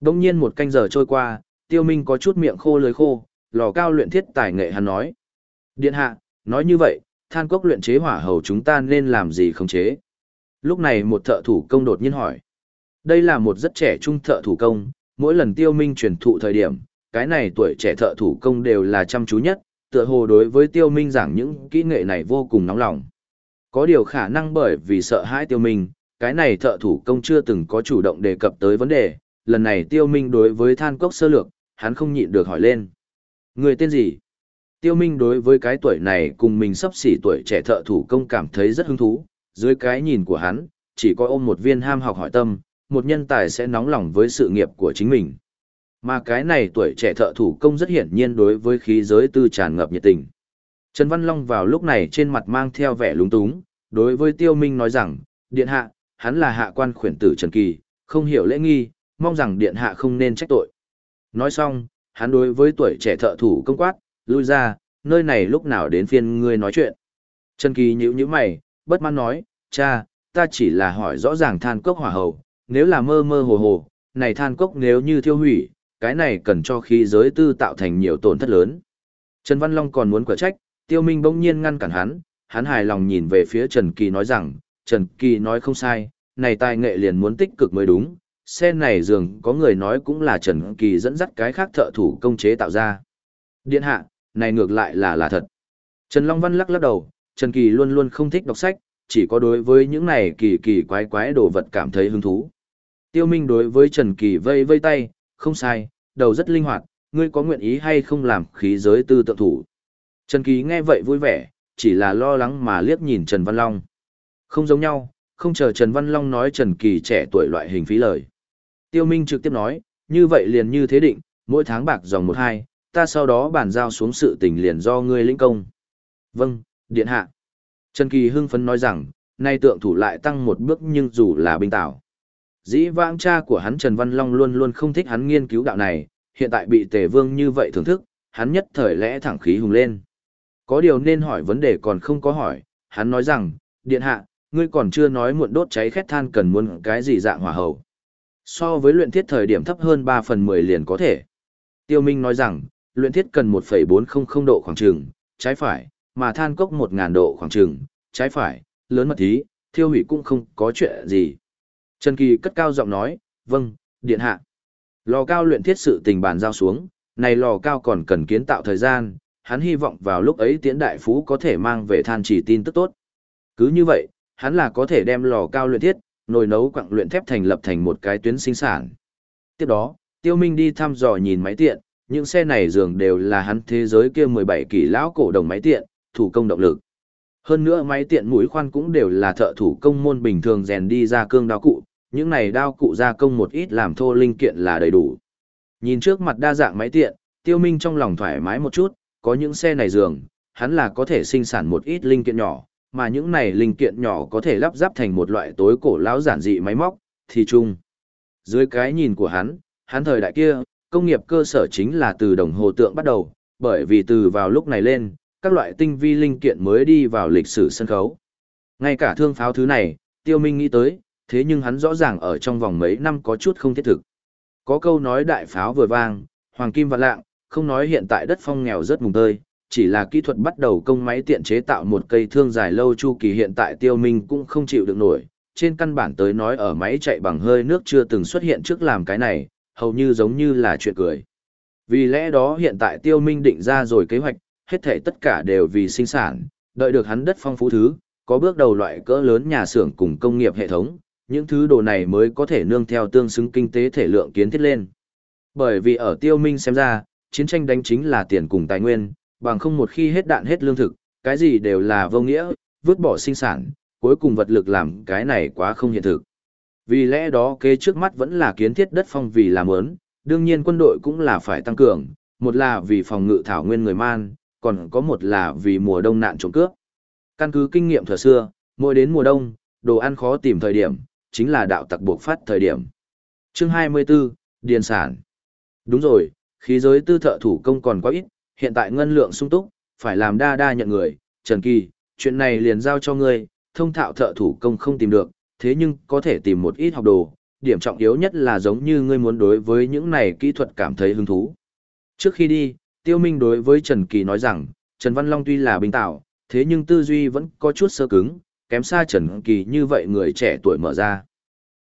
Đông nhiên một canh giờ trôi qua, tiêu minh có chút miệng khô lưới khô, lò cao luyện thiết tài nghệ hắn nói. Điện hạ, nói như vậy, than cốc luyện chế hỏa hầu chúng ta nên làm gì không chế? Lúc này một thợ thủ công đột nhiên hỏi. Đây là một rất trẻ trung thợ thủ công, mỗi lần tiêu minh truyền thụ thời điểm, cái này tuổi trẻ thợ thủ công đều là chăm chú nhất, tựa hồ đối với tiêu minh giảng những kỹ nghệ này vô cùng nóng lòng. Có điều khả năng bởi vì sợ hãi tiêu minh, cái này thợ thủ công chưa từng có chủ động đề cập tới vấn đề, lần này tiêu minh đối với than cốc sơ lược, hắn không nhịn được hỏi lên. Người tên gì? Tiêu minh đối với cái tuổi này cùng mình sắp xỉ tuổi trẻ thợ thủ công cảm thấy rất hứng thú, dưới cái nhìn của hắn, chỉ có ôm một viên ham học hỏi tâm, một nhân tài sẽ nóng lòng với sự nghiệp của chính mình. Mà cái này tuổi trẻ thợ thủ công rất hiển nhiên đối với khí giới tư tràn ngập nhiệt tình. Trần Văn Long vào lúc này trên mặt mang theo vẻ lúng túng, đối với Tiêu Minh nói rằng, Điện Hạ, hắn là hạ quan khuyển tử Trần Kỳ, không hiểu lễ nghi, mong rằng Điện Hạ không nên trách tội. Nói xong, hắn đối với tuổi trẻ thợ thủ công quát, lui ra, nơi này lúc nào đến phiên ngươi nói chuyện. Trần Kỳ nhíu nhíu mày, bất mãn nói, cha, ta chỉ là hỏi rõ ràng than cốc hỏa hầu, nếu là mơ mơ hồ hồ, này than cốc nếu như thiêu hủy, cái này cần cho khí giới tư tạo thành nhiều tổn thất lớn. Trần Văn Long còn muốn quả trách, Tiêu Minh bỗng nhiên ngăn cản hắn, hắn hài lòng nhìn về phía Trần Kỳ nói rằng, Trần Kỳ nói không sai, này tài nghệ liền muốn tích cực mới đúng, xe này dường có người nói cũng là Trần Kỳ dẫn dắt cái khác thợ thủ công chế tạo ra. Điện hạ, này ngược lại là là thật. Trần Long Văn lắc lắc đầu, Trần Kỳ luôn luôn không thích đọc sách, chỉ có đối với những này kỳ kỳ quái quái đồ vật cảm thấy hứng thú. Tiêu Minh đối với Trần Kỳ vây vây tay, không sai, đầu rất linh hoạt, ngươi có nguyện ý hay không làm khí giới tư tượng thủ. Trần Kỳ nghe vậy vui vẻ, chỉ là lo lắng mà liếc nhìn Trần Văn Long. Không giống nhau, không chờ Trần Văn Long nói Trần Kỳ trẻ tuổi loại hình phí lời. Tiêu Minh trực tiếp nói, như vậy liền như thế định, mỗi tháng bạc dòng một hai, ta sau đó bàn giao xuống sự tình liền do ngươi lĩnh công. Vâng, điện hạ. Trần Kỳ hưng phấn nói rằng, nay tượng thủ lại tăng một bước nhưng dù là binh tảo. Dĩ vãng cha của hắn Trần Văn Long luôn luôn không thích hắn nghiên cứu đạo này, hiện tại bị tề vương như vậy thưởng thức, hắn nhất thời lẽ thẳng khí hùng lên. Có điều nên hỏi vấn đề còn không có hỏi, hắn nói rằng, điện hạ, ngươi còn chưa nói muộn đốt cháy khét than cần muốn cái gì dạng hỏa hầu. So với luyện thiết thời điểm thấp hơn 3 phần 10 liền có thể. Tiêu Minh nói rằng, luyện thiết cần 1,400 độ khoảng trường, trái phải, mà than cốc 1.000 độ khoảng trường, trái phải, lớn mật thí, thiêu hủy cũng không có chuyện gì. Trần Kỳ cất cao giọng nói, vâng, điện hạ. Lò cao luyện thiết sự tình bàn giao xuống, này lò cao còn cần kiến tạo thời gian, hắn hy vọng vào lúc ấy tiễn đại phú có thể mang về than chỉ tin tức tốt. Cứ như vậy, hắn là có thể đem lò cao luyện thiết, nồi nấu quặng luyện thép thành lập thành một cái tuyến sinh sản. Tiếp đó, Tiêu Minh đi thăm dò nhìn máy tiện, những xe này dường đều là hắn thế giới kia 17 kỳ lão cổ đồng máy tiện, thủ công động lực. Hơn nữa máy tiện mũi khoan cũng đều là thợ thủ công môn bình thường rèn đi ra cương đao cụ, những này đao cụ gia công một ít làm thô linh kiện là đầy đủ. Nhìn trước mặt đa dạng máy tiện, Tiêu Minh trong lòng thoải mái một chút, có những xe này dường, hắn là có thể sinh sản một ít linh kiện nhỏ, mà những này linh kiện nhỏ có thể lắp ráp thành một loại tối cổ lão giản dị máy móc, thì chung. Dưới cái nhìn của hắn, hắn thời đại kia, công nghiệp cơ sở chính là từ đồng hồ tượng bắt đầu, bởi vì từ vào lúc này lên, các loại tinh vi linh kiện mới đi vào lịch sử sân khấu. Ngay cả thương pháo thứ này, Tiêu Minh nghĩ tới, thế nhưng hắn rõ ràng ở trong vòng mấy năm có chút không thiết thực. Có câu nói đại pháo vừa vang, hoàng kim vạn lạng, không nói hiện tại đất phong nghèo rất mùng tơi, chỉ là kỹ thuật bắt đầu công máy tiện chế tạo một cây thương dài lâu chu kỳ hiện tại tiêu minh cũng không chịu được nổi. Trên căn bản tới nói ở máy chạy bằng hơi nước chưa từng xuất hiện trước làm cái này, hầu như giống như là chuyện cười. Vì lẽ đó hiện tại tiêu minh định ra rồi kế hoạch, hết thảy tất cả đều vì sinh sản, đợi được hắn đất phong phú thứ, có bước đầu loại cỡ lớn nhà xưởng cùng công nghiệp hệ thống, những thứ đồ này mới có thể nương theo tương xứng kinh tế thể lượng kiến thiết lên. Bởi vì ở tiêu minh xem ra, chiến tranh đánh chính là tiền cùng tài nguyên, bằng không một khi hết đạn hết lương thực, cái gì đều là vô nghĩa, vứt bỏ sinh sản, cuối cùng vật lực làm cái này quá không hiện thực. Vì lẽ đó kế trước mắt vẫn là kiến thiết đất phong vì làm ớn, đương nhiên quân đội cũng là phải tăng cường, một là vì phòng ngự thảo nguyên người man, còn có một là vì mùa đông nạn trộm cướp. Căn cứ kinh nghiệm thời xưa, mỗi đến mùa đông, đồ ăn khó tìm thời điểm, chính là đạo tặc buộc phát thời điểm. Chương 24, Điền sản. Đúng rồi, khí giới tư thợ thủ công còn quá ít, hiện tại ngân lượng sung túc, phải làm đa đa nhận người, Trần Kỳ, chuyện này liền giao cho ngươi, thông thạo thợ thủ công không tìm được, thế nhưng có thể tìm một ít học đồ, điểm trọng yếu nhất là giống như ngươi muốn đối với những này kỹ thuật cảm thấy hứng thú. Trước khi đi, Tiêu Minh đối với Trần Kỳ nói rằng, Trần Văn Long tuy là bình tạo, thế nhưng tư duy vẫn có chút sơ cứng, kém xa Trần Kỳ như vậy người trẻ tuổi mở ra.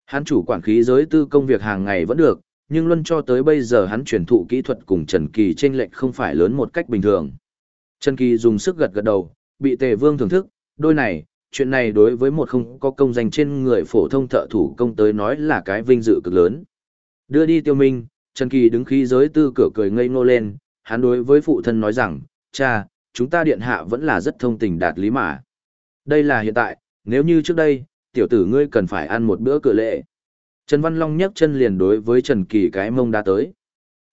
Hắn chủ quản khí giới tư công việc hàng ngày vẫn được, nhưng luôn cho tới bây giờ hắn truyền thụ kỹ thuật cùng Trần Kỳ trên lệnh không phải lớn một cách bình thường. Trần Kỳ dùng sức gật gật đầu, bị Tề Vương thưởng thức, đôi này, chuyện này đối với một không có công danh trên người phổ thông thợ thủ công tới nói là cái vinh dự cực lớn. Đưa đi tiêu minh, Trần Kỳ đứng khí giới tư cửa cười ngây ngô lên, hắn đối với phụ thân nói rằng, cha, chúng ta điện hạ vẫn là rất thông tình đạt lý mà. Đây là hiện tại, nếu như trước đây, tiểu tử ngươi cần phải ăn một bữa cửa lệ. Trần Văn Long nhấc chân liền đối với Trần Kỳ cái mông đã tới.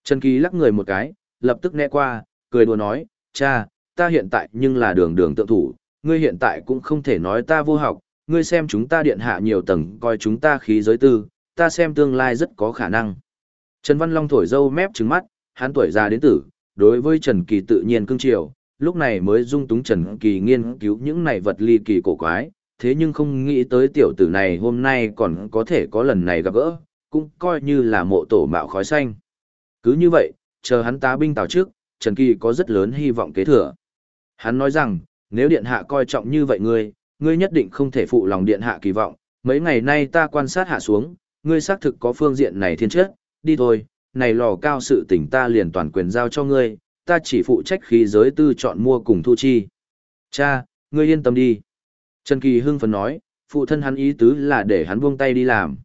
Trần Kỳ lắc người một cái, lập tức né qua, cười đùa nói, cha, ta hiện tại nhưng là đường đường tượng thủ, ngươi hiện tại cũng không thể nói ta vô học, ngươi xem chúng ta điện hạ nhiều tầng coi chúng ta khí giới tư, ta xem tương lai rất có khả năng. Trần Văn Long thổi dâu mép trứng mắt, hắn tuổi già đến tử, đối với Trần Kỳ tự nhiên cưng chiều, lúc này mới dung túng Trần Kỳ nghiên cứu những này vật ly kỳ cổ quái, thế nhưng không nghĩ tới tiểu tử này hôm nay còn có thể có lần này gặp gỡ, cũng coi như là mộ tổ mạo khói xanh. Cứ như vậy, chờ hắn tá binh tào trước, Trần Kỳ có rất lớn hy vọng kế thừa. Hắn nói rằng, nếu điện hạ coi trọng như vậy ngươi, ngươi nhất định không thể phụ lòng điện hạ kỳ vọng, mấy ngày nay ta quan sát hạ xuống, ngươi xác thực có phương diện này thiên chất, đi thôi, này lò cao sự tình ta liền toàn quyền giao cho ngươi, ta chỉ phụ trách khí giới tư chọn mua cùng thu chi. Cha, ngươi yên tâm đi. Trần Kỳ hưng phấn nói, phụ thân hắn ý tứ là để hắn buông tay đi làm.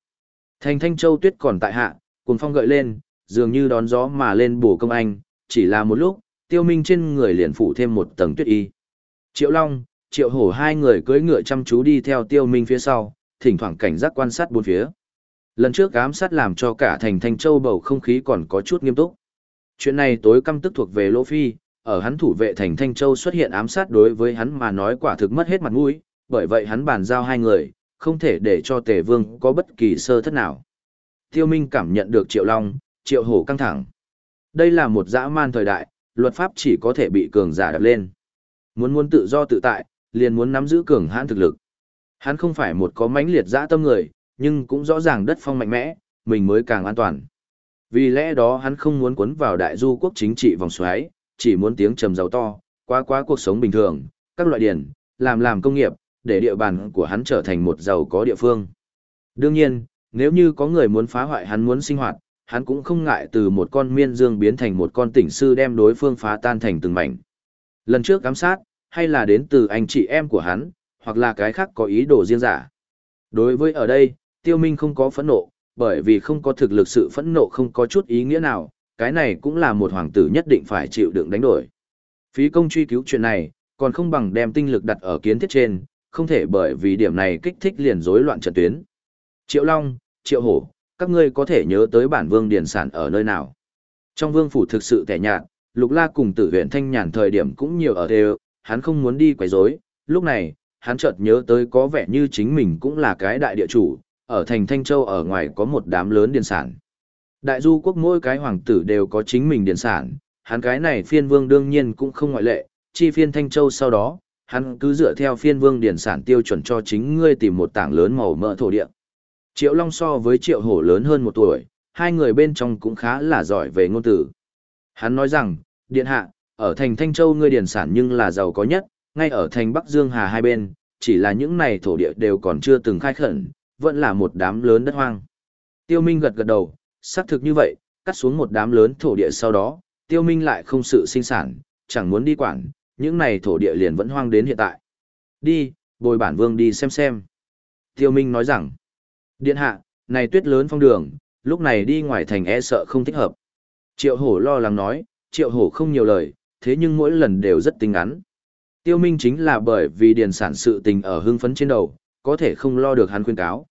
Thành Thanh Châu tuyết còn tại hạ, cuồng phong gợi lên, dường như đón gió mà lên bổ công anh, chỉ là một lúc, tiêu minh trên người liền phủ thêm một tầng tuyết y. Triệu Long, Triệu Hổ hai người cưỡi ngựa chăm chú đi theo tiêu minh phía sau, thỉnh thoảng cảnh giác quan sát bốn phía. Lần trước ám sát làm cho cả thành Thanh Châu bầu không khí còn có chút nghiêm túc. Chuyện này tối căm tức thuộc về Lỗ Phi, ở hắn thủ vệ thành Thanh Châu xuất hiện ám sát đối với hắn mà nói quả thực mất hết mặt mũi, bởi vậy hắn bàn giao hai người, không thể để cho Tề Vương có bất kỳ sơ thất nào. Tiêu Minh cảm nhận được Triệu Long, Triệu Hổ căng thẳng. Đây là một dã man thời đại, luật pháp chỉ có thể bị cường giả đập lên. Muốn muốn tự do tự tại, liền muốn nắm giữ cường hãn thực lực. Hắn không phải một có mãnh liệt dã tâm người, nhưng cũng rõ ràng đất phong mạnh mẽ, mình mới càng an toàn. Vì lẽ đó hắn không muốn cuốn vào đại du quốc chính trị vòng xoáy, chỉ muốn tiếng trầm giàu to, quá quá cuộc sống bình thường, các loại điển, làm làm công nghiệp, để địa bàn của hắn trở thành một giàu có địa phương. Đương nhiên, nếu như có người muốn phá hoại hắn muốn sinh hoạt, hắn cũng không ngại từ một con miên dương biến thành một con tỉnh sư đem đối phương phá tan thành từng mảnh. Lần trước giám sát, hay là đến từ anh chị em của hắn, hoặc là cái khác có ý đồ riêng giả. Đối với ở đây, tiêu minh không có phẫn nộ, bởi vì không có thực lực sự phẫn nộ không có chút ý nghĩa nào, cái này cũng là một hoàng tử nhất định phải chịu đựng đánh đổi. Phí công truy cứu chuyện này, còn không bằng đem tinh lực đặt ở kiến thiết trên, không thể bởi vì điểm này kích thích liền rối loạn trận tuyến. Triệu Long, Triệu Hổ, các ngươi có thể nhớ tới bản vương điển sản ở nơi nào. Trong vương phủ thực sự tẻ nhạt, Lục La cùng tử huyện thanh nhàn thời điểm cũng nhiều ở đều, hắn không muốn đi quấy rối. lúc này, hắn chợt nhớ tới có vẻ như chính mình cũng là cái đại địa chủ, ở thành Thanh Châu ở ngoài có một đám lớn điện sản. Đại du quốc mỗi cái hoàng tử đều có chính mình điện sản, hắn cái này phiên vương đương nhiên cũng không ngoại lệ, chi phiên Thanh Châu sau đó, hắn cứ dựa theo phiên vương điện sản tiêu chuẩn cho chính ngươi tìm một tảng lớn màu mỡ thổ địa. Triệu Long so với Triệu Hổ lớn hơn một tuổi, hai người bên trong cũng khá là giỏi về ngôn từ. Hắn nói rằng, Điện Hạ, ở thành Thanh Châu ngươi điện sản nhưng là giàu có nhất, ngay ở thành Bắc Dương Hà hai bên, chỉ là những này thổ địa đều còn chưa từng khai khẩn, vẫn là một đám lớn đất hoang. Tiêu Minh gật gật đầu, xác thực như vậy, cắt xuống một đám lớn thổ địa sau đó, Tiêu Minh lại không sự sinh sản, chẳng muốn đi quản, những này thổ địa liền vẫn hoang đến hiện tại. Đi, bồi bản vương đi xem xem. Tiêu Minh nói rằng, điện hạ, này tuyết lớn phong đường, lúc này đi ngoài thành e sợ không thích hợp. Triệu hổ lo lắng nói, triệu hổ không nhiều lời, thế nhưng mỗi lần đều rất tinh ngắn. Tiêu Minh chính là bởi vì điền sản sự tình ở hưng phấn trên đầu, có thể không lo được hắn khuyên cáo.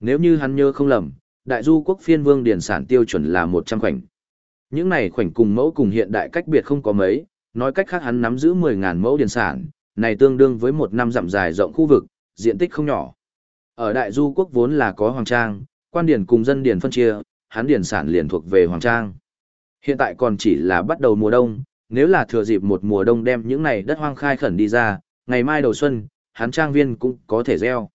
Nếu như hắn nhớ không lầm, đại du quốc phiên vương điển sản tiêu chuẩn là 100 khoảnh. Những này khoảnh cùng mẫu cùng hiện đại cách biệt không có mấy, nói cách khác hắn nắm giữ 10.000 mẫu điển sản, này tương đương với một năm dặm dài rộng khu vực, diện tích không nhỏ. Ở đại du quốc vốn là có hoàng trang, quan điển cùng dân điển phân chia, hắn điển sản liền thuộc về hoàng trang. Hiện tại còn chỉ là bắt đầu mùa đông, nếu là thừa dịp một mùa đông đem những này đất hoang khai khẩn đi ra, ngày mai đầu xuân, hắn trang viên cũng có thể gieo.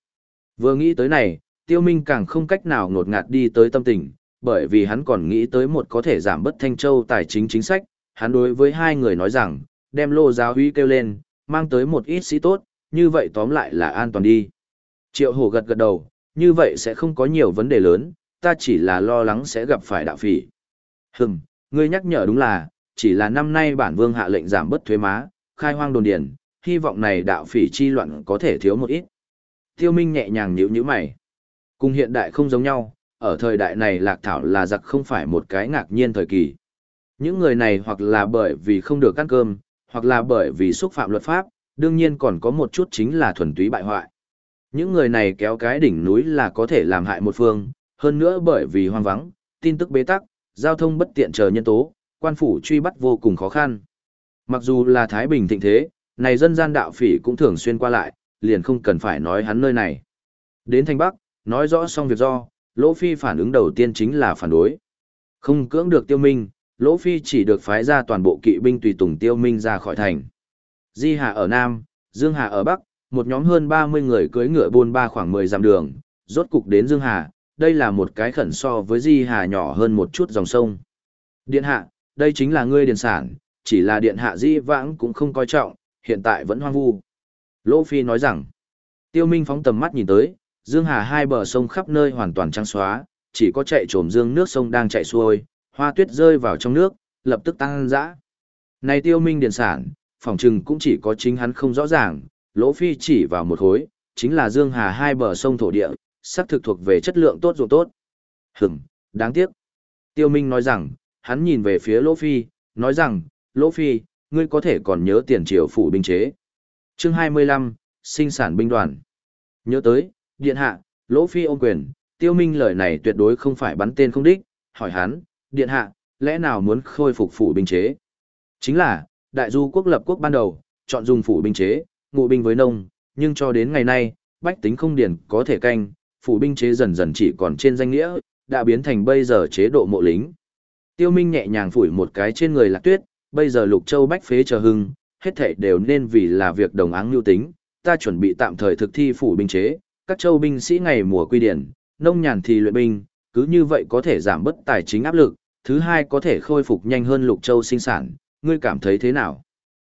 Vừa nghĩ tới này, tiêu minh càng không cách nào ngột ngạt đi tới tâm tình, bởi vì hắn còn nghĩ tới một có thể giảm bất thanh châu tài chính chính sách, hắn đối với hai người nói rằng, đem lô giáo huy kêu lên, mang tới một ít sĩ tốt, như vậy tóm lại là an toàn đi. Triệu hổ gật gật đầu, như vậy sẽ không có nhiều vấn đề lớn, ta chỉ là lo lắng sẽ gặp phải đạo phỉ. Hừm, ngươi nhắc nhở đúng là, chỉ là năm nay bản vương hạ lệnh giảm bớt thuế má, khai hoang đồn điền, hy vọng này đạo phỉ chi loạn có thể thiếu một ít. Tiêu Minh nhẹ nhàng nhíu nhíu mày. Cùng hiện đại không giống nhau, ở thời đại này lạc thảo là giặc không phải một cái ngạc nhiên thời kỳ. Những người này hoặc là bởi vì không được ăn cơm, hoặc là bởi vì xúc phạm luật pháp, đương nhiên còn có một chút chính là thuần túy bại hoại. Những người này kéo cái đỉnh núi là có thể làm hại một phương, hơn nữa bởi vì hoang vắng, tin tức bế tắc, giao thông bất tiện chờ nhân tố, quan phủ truy bắt vô cùng khó khăn. Mặc dù là Thái Bình thịnh thế, này dân gian đạo phỉ cũng thường xuyên qua lại, liền không cần phải nói hắn nơi này. Đến Thanh Bắc, nói rõ xong việc do, Lỗ Phi phản ứng đầu tiên chính là phản đối. Không cưỡng được tiêu minh, Lỗ Phi chỉ được phái ra toàn bộ kỵ binh tùy tùng tiêu minh ra khỏi thành. Di Hà ở Nam, Dương Hà ở Bắc, một nhóm hơn 30 người cưỡi ngựa buôn ba khoảng 10 dặm đường, rốt cục đến Dương Hà, đây là một cái khẩn so với Di Hà nhỏ hơn một chút dòng sông. Điện hạ, đây chính là ngươi điền sản, chỉ là điện hạ Di Vãng cũng không coi trọng, hiện tại vẫn hoang vu. Lỗ Phi nói rằng, Tiêu Minh phóng tầm mắt nhìn tới, Dương Hà hai bờ sông khắp nơi hoàn toàn trắng xóa, chỉ có chạy trồm dương nước sông đang chạy xuôi, hoa tuyết rơi vào trong nước, lập tức tăng dã. Này Tiêu Minh điền sản, phòng trừng cũng chỉ có chính hắn không rõ ràng, Lỗ Phi chỉ vào một khối, chính là Dương Hà hai bờ sông thổ địa, sắc thực thuộc về chất lượng tốt ruộng tốt. Hửm, đáng tiếc. Tiêu Minh nói rằng, hắn nhìn về phía Lỗ Phi, nói rằng, Lỗ Phi, ngươi có thể còn nhớ tiền triều phủ binh chế. Chương 25, sinh sản binh đoàn. Nhớ tới, điện hạ, Lỗ Phi ôm quyền, Tiêu Minh lời này tuyệt đối không phải bắn tên không đích, hỏi hắn, điện hạ, lẽ nào muốn khôi phục phủ binh chế? Chính là, đại du quốc lập quốc ban đầu, chọn dùng phủ binh chế, ngụ binh với nông, nhưng cho đến ngày nay, bách tính không điển có thể canh, phủ binh chế dần dần chỉ còn trên danh nghĩa, đã biến thành bây giờ chế độ mộ lính. Tiêu Minh nhẹ nhàng phủi một cái trên người lạc tuyết, bây giờ Lục Châu bách phế chờ hưng, hết thảy đều nên vì là việc đồng áng lưu tính, ta chuẩn bị tạm thời thực thi phủ binh chế, các châu binh sĩ ngày mùa quy điển, nông nhàn thì luyện binh, cứ như vậy có thể giảm bớt tài chính áp lực, thứ hai có thể khôi phục nhanh hơn Lục Châu sinh sản, ngươi cảm thấy thế nào?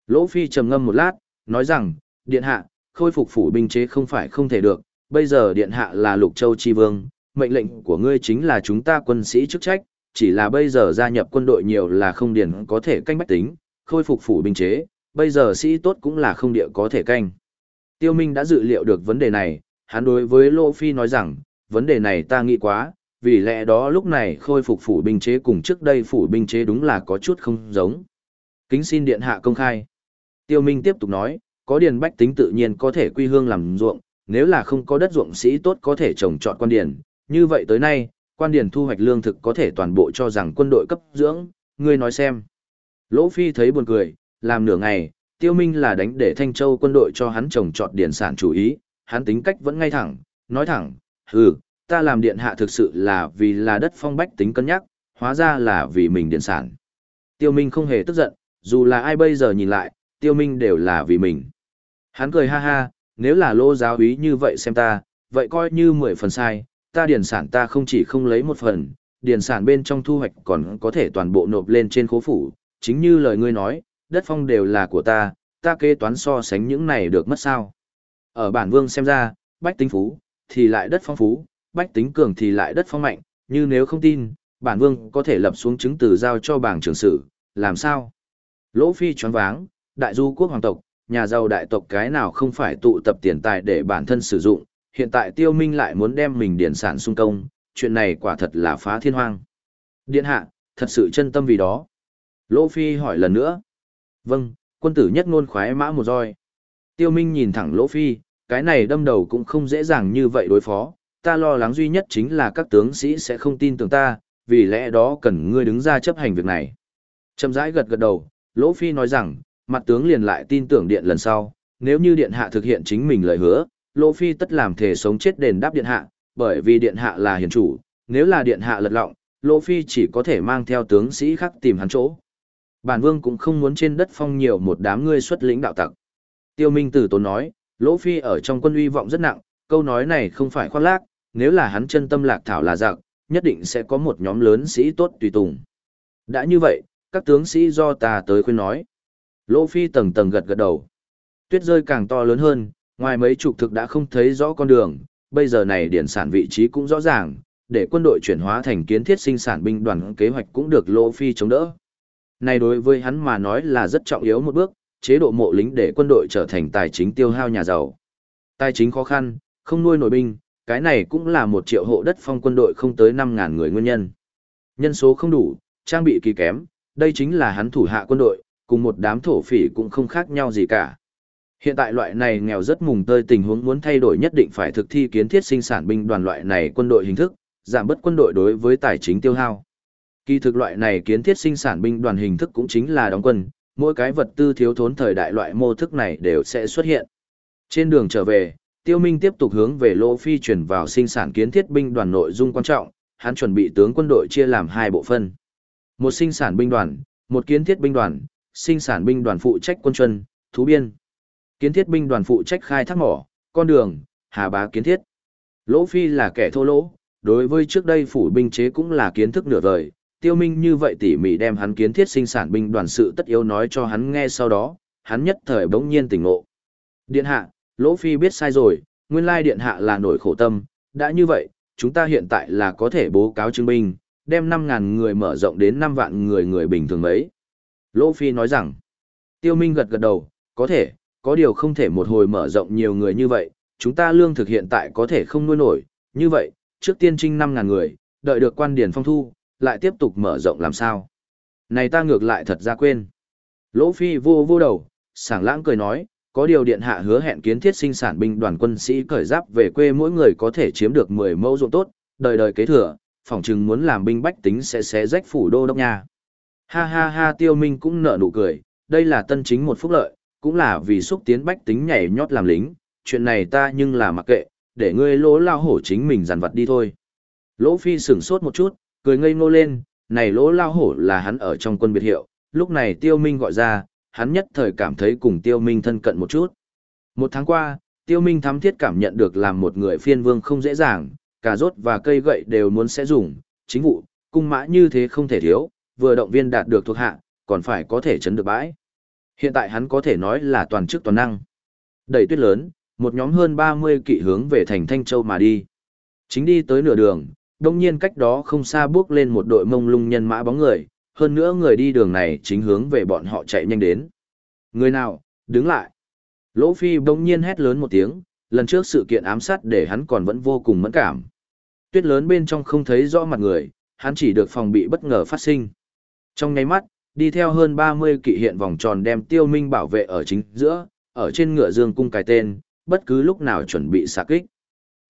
Lỗ Phi trầm ngâm một lát, nói rằng, điện hạ, khôi phục phủ binh chế không phải không thể được, bây giờ điện hạ là lục châu chi vương, mệnh lệnh của ngươi chính là chúng ta quân sĩ chức trách, chỉ là bây giờ gia nhập quân đội nhiều là không điển có thể canh bách tính, khôi phục phủ binh chế, bây giờ sĩ tốt cũng là không địa có thể canh. Tiêu Minh đã dự liệu được vấn đề này, hắn đối với Lô Phi nói rằng, vấn đề này ta nghĩ quá, vì lẽ đó lúc này khôi phục phủ binh chế cùng trước đây phủ binh chế đúng là có chút không giống. Kính xin điện hạ công khai. Tiêu Minh tiếp tục nói, có điền bách tính tự nhiên có thể quy hương làm ruộng, nếu là không có đất ruộng sĩ tốt có thể trồng trọt quan điền, như vậy tới nay, quan điền thu hoạch lương thực có thể toàn bộ cho rằng quân đội cấp dưỡng, ngươi nói xem. Lỗ Phi thấy buồn cười, làm nửa ngày, Tiêu Minh là đánh để Thanh Châu quân đội cho hắn trồng trọt điền sản chủ ý, hắn tính cách vẫn ngay thẳng, nói thẳng, hừ, ta làm điện hạ thực sự là vì là đất phong bách tính cân nhắc, hóa ra là vì mình điện sản. Tiêu Minh không hề tức giận, dù là ai bây giờ nhìn lại, tiêu minh đều là vì mình. Hắn cười ha ha, nếu là lô giáo úy như vậy xem ta, vậy coi như mười phần sai, ta điền sản ta không chỉ không lấy một phần, điền sản bên trong thu hoạch còn có thể toàn bộ nộp lên trên khố phủ, chính như lời ngươi nói, đất phong đều là của ta, ta kế toán so sánh những này được mất sao. Ở bản vương xem ra, bách tính phú, thì lại đất phong phú, bách tính cường thì lại đất phong mạnh, như nếu không tin, bản vương có thể lập xuống chứng từ giao cho bảng trưởng sử, làm sao? Lỗ Phi choáng váng, đại du quốc hoàng tộc, nhà giàu đại tộc cái nào không phải tụ tập tiền tài để bản thân sử dụng, hiện tại tiêu minh lại muốn đem mình điển sản sung công, chuyện này quả thật là phá thiên hoang. Điện hạ, thật sự chân tâm vì đó. Lỗ Phi hỏi lần nữa. Vâng, quân tử nhất ngôn khoái mã một roi. Tiêu Minh nhìn thẳng Lỗ Phi, cái này đâm đầu cũng không dễ dàng như vậy đối phó, ta lo lắng duy nhất chính là các tướng sĩ sẽ không tin tưởng ta, vì lẽ đó cần ngươi đứng ra chấp hành việc này. Chậm rãi gật gật đầu, Lỗ Phi nói rằng, mặt tướng liền lại tin tưởng điện lần sau, nếu như điện hạ thực hiện chính mình lời hứa, Lỗ Phi tất làm thể sống chết đền đáp điện hạ, bởi vì điện hạ là hiền chủ, nếu là điện hạ lật lọng, Lỗ Phi chỉ có thể mang theo tướng sĩ khác tìm hắn chỗ. Bản vương cũng không muốn trên đất phong nhiều một đám ngươi xuất lĩnh đạo tặc. Tiêu Minh Tử tốn nói, Lỗ Phi ở trong quân uy vọng rất nặng, câu nói này không phải khoác lác, nếu là hắn chân tâm lạc thảo là giặc, nhất định sẽ có một nhóm lớn sĩ tốt tùy tùng. Đã như vậy, các tướng sĩ do ta tới khuyên nói. Lỗ Phi tầng tầng gật gật đầu. Tuyết rơi càng to lớn hơn, Ngoài mấy chục thực đã không thấy rõ con đường, bây giờ này điển sản vị trí cũng rõ ràng, để quân đội chuyển hóa thành kiến thiết sinh sản binh đoàn kế hoạch cũng được Lỗ Phi chống đỡ. Này đối với hắn mà nói là rất trọng yếu một bước, chế độ mộ lính để quân đội trở thành tài chính tiêu hao nhà giàu. Tài chính khó khăn, không nuôi nổi binh, cái này cũng là một triệu hộ đất phong quân đội không tới 5.000 người nguyên nhân. Nhân số không đủ, trang bị kỳ kém, đây chính là hắn thủ hạ quân đội, cùng một đám thổ phỉ cũng không khác nhau gì cả. Hiện tại loại này nghèo rất mùng tơi tình huống muốn thay đổi nhất định phải thực thi kiến thiết sinh sản binh đoàn loại này quân đội hình thức, giảm bớt quân đội đối với tài chính tiêu hao. Kỳ thực loại này kiến thiết sinh sản binh đoàn hình thức cũng chính là đóng quân, mỗi cái vật tư thiếu thốn thời đại loại mô thức này đều sẽ xuất hiện. Trên đường trở về, Tiêu Minh tiếp tục hướng về Lô Phi chuyển vào sinh sản kiến thiết binh đoàn nội dung quan trọng, hắn chuẩn bị tướng quân đội chia làm hai bộ phận. Một sinh sản binh đoàn, một kiến thiết binh đoàn, sinh sản binh đoàn phụ trách quân chuân, thú biên. Kiến thiết binh đoàn phụ trách khai thác mỏ, con đường, hà bá kiến thiết. Lỗ Phi là kẻ thô lỗ, đối với trước đây phủ binh chế cũng là kiến thức nửa vời, tiêu minh như vậy tỉ mỉ đem hắn kiến thiết sinh sản binh đoàn sự tất yếu nói cho hắn nghe sau đó, hắn nhất thời bỗng nhiên tỉnh ngộ. Điện hạ, Lỗ Phi biết sai rồi, nguyên lai điện hạ là nổi khổ tâm, đã như vậy, chúng ta hiện tại là có thể bố cáo chứng minh, đem 5.000 người mở rộng đến 5 vạn người người bình thường mấy. Lỗ Phi nói rằng, tiêu minh gật gật đầu, có thể, có điều không thể một hồi mở rộng nhiều người như vậy, chúng ta lương thực hiện tại có thể không nuôi nổi, như vậy, trước tiên trinh 5.000 người, đợi được quan điển phong thu, lại tiếp tục mở rộng làm sao. Này ta ngược lại thật ra quên. Lỗ Phi vô vô đầu, sảng lãng cười nói, có điều điện hạ hứa hẹn kiến thiết sinh sản binh đoàn quân sĩ cởi giáp về quê mỗi người có thể chiếm được 10 mẫu ruộng tốt, đời đời kế thừa, phỏng chừng muốn làm binh bách tính sẽ xé rách phủ đô đốc nha. Ha ha ha tiêu minh cũng nở nụ cười, đây là tân chính một phúc lợi, cũng là vì xúc tiến bách tính nhảy nhót làm lính, chuyện này ta nhưng là mặc kệ, để ngươi lỗ lao hổ chính mình giàn vật đi thôi. Lỗ phi sửng sốt một chút, cười ngây ngô lên, này lỗ lao hổ là hắn ở trong quân biệt hiệu, lúc này tiêu minh gọi ra, hắn nhất thời cảm thấy cùng tiêu minh thân cận một chút. Một tháng qua, tiêu minh thám thiết cảm nhận được làm một người phiên vương không dễ dàng, cả rốt và cây gậy đều muốn sẽ dùng, chính vụ, cung mã như thế không thể thiếu, vừa động viên đạt được thuộc hạ, còn phải có thể chấn được bãi. Hiện tại hắn có thể nói là toàn chức toàn năng. Đẩy tuyết lớn, một nhóm hơn 30 kỵ hướng về thành Thanh Châu mà đi. Chính đi tới nửa đường, đông nhiên cách đó không xa bước lên một đội mông lung nhân mã bóng người, hơn nữa người đi đường này chính hướng về bọn họ chạy nhanh đến. Người nào, đứng lại. Lỗ Phi bỗng nhiên hét lớn một tiếng, lần trước sự kiện ám sát để hắn còn vẫn vô cùng mẫn cảm. Tuyết lớn bên trong không thấy rõ mặt người, hắn chỉ được phòng bị bất ngờ phát sinh. Trong nháy mắt, đi theo hơn 30 kỵ hiện vòng tròn đem tiêu minh bảo vệ ở chính giữa, ở trên ngựa dương cung cài tên, bất cứ lúc nào chuẩn bị xạ kích.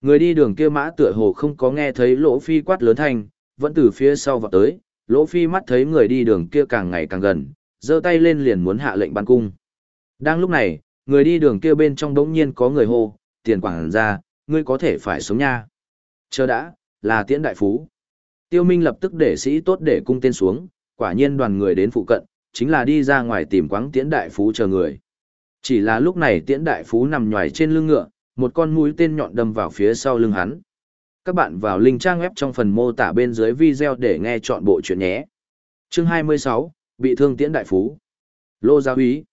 Người đi đường kia mã tựa hồ không có nghe thấy lỗ phi quát lớn thanh, vẫn từ phía sau vào tới, lỗ phi mắt thấy người đi đường kia càng ngày càng gần, giơ tay lên liền muốn hạ lệnh ban cung. Đang lúc này, người đi đường kia bên trong đống nhiên có người hô, tiền quảng ra, ngươi có thể phải sống nha. Chờ đã, là tiễn đại phú. Tiêu Minh lập tức để sĩ tốt để cung tên xuống, quả nhiên đoàn người đến phụ cận, chính là đi ra ngoài tìm quáng tiễn đại phú chờ người. Chỉ là lúc này tiễn đại phú nằm nhòi trên lưng ngựa, một con mũi tên nhọn đâm vào phía sau lưng hắn. Các bạn vào link trang web trong phần mô tả bên dưới video để nghe chọn bộ chuyện nhé. Chương 26, bị thương tiễn đại phú. Lô giáo úy.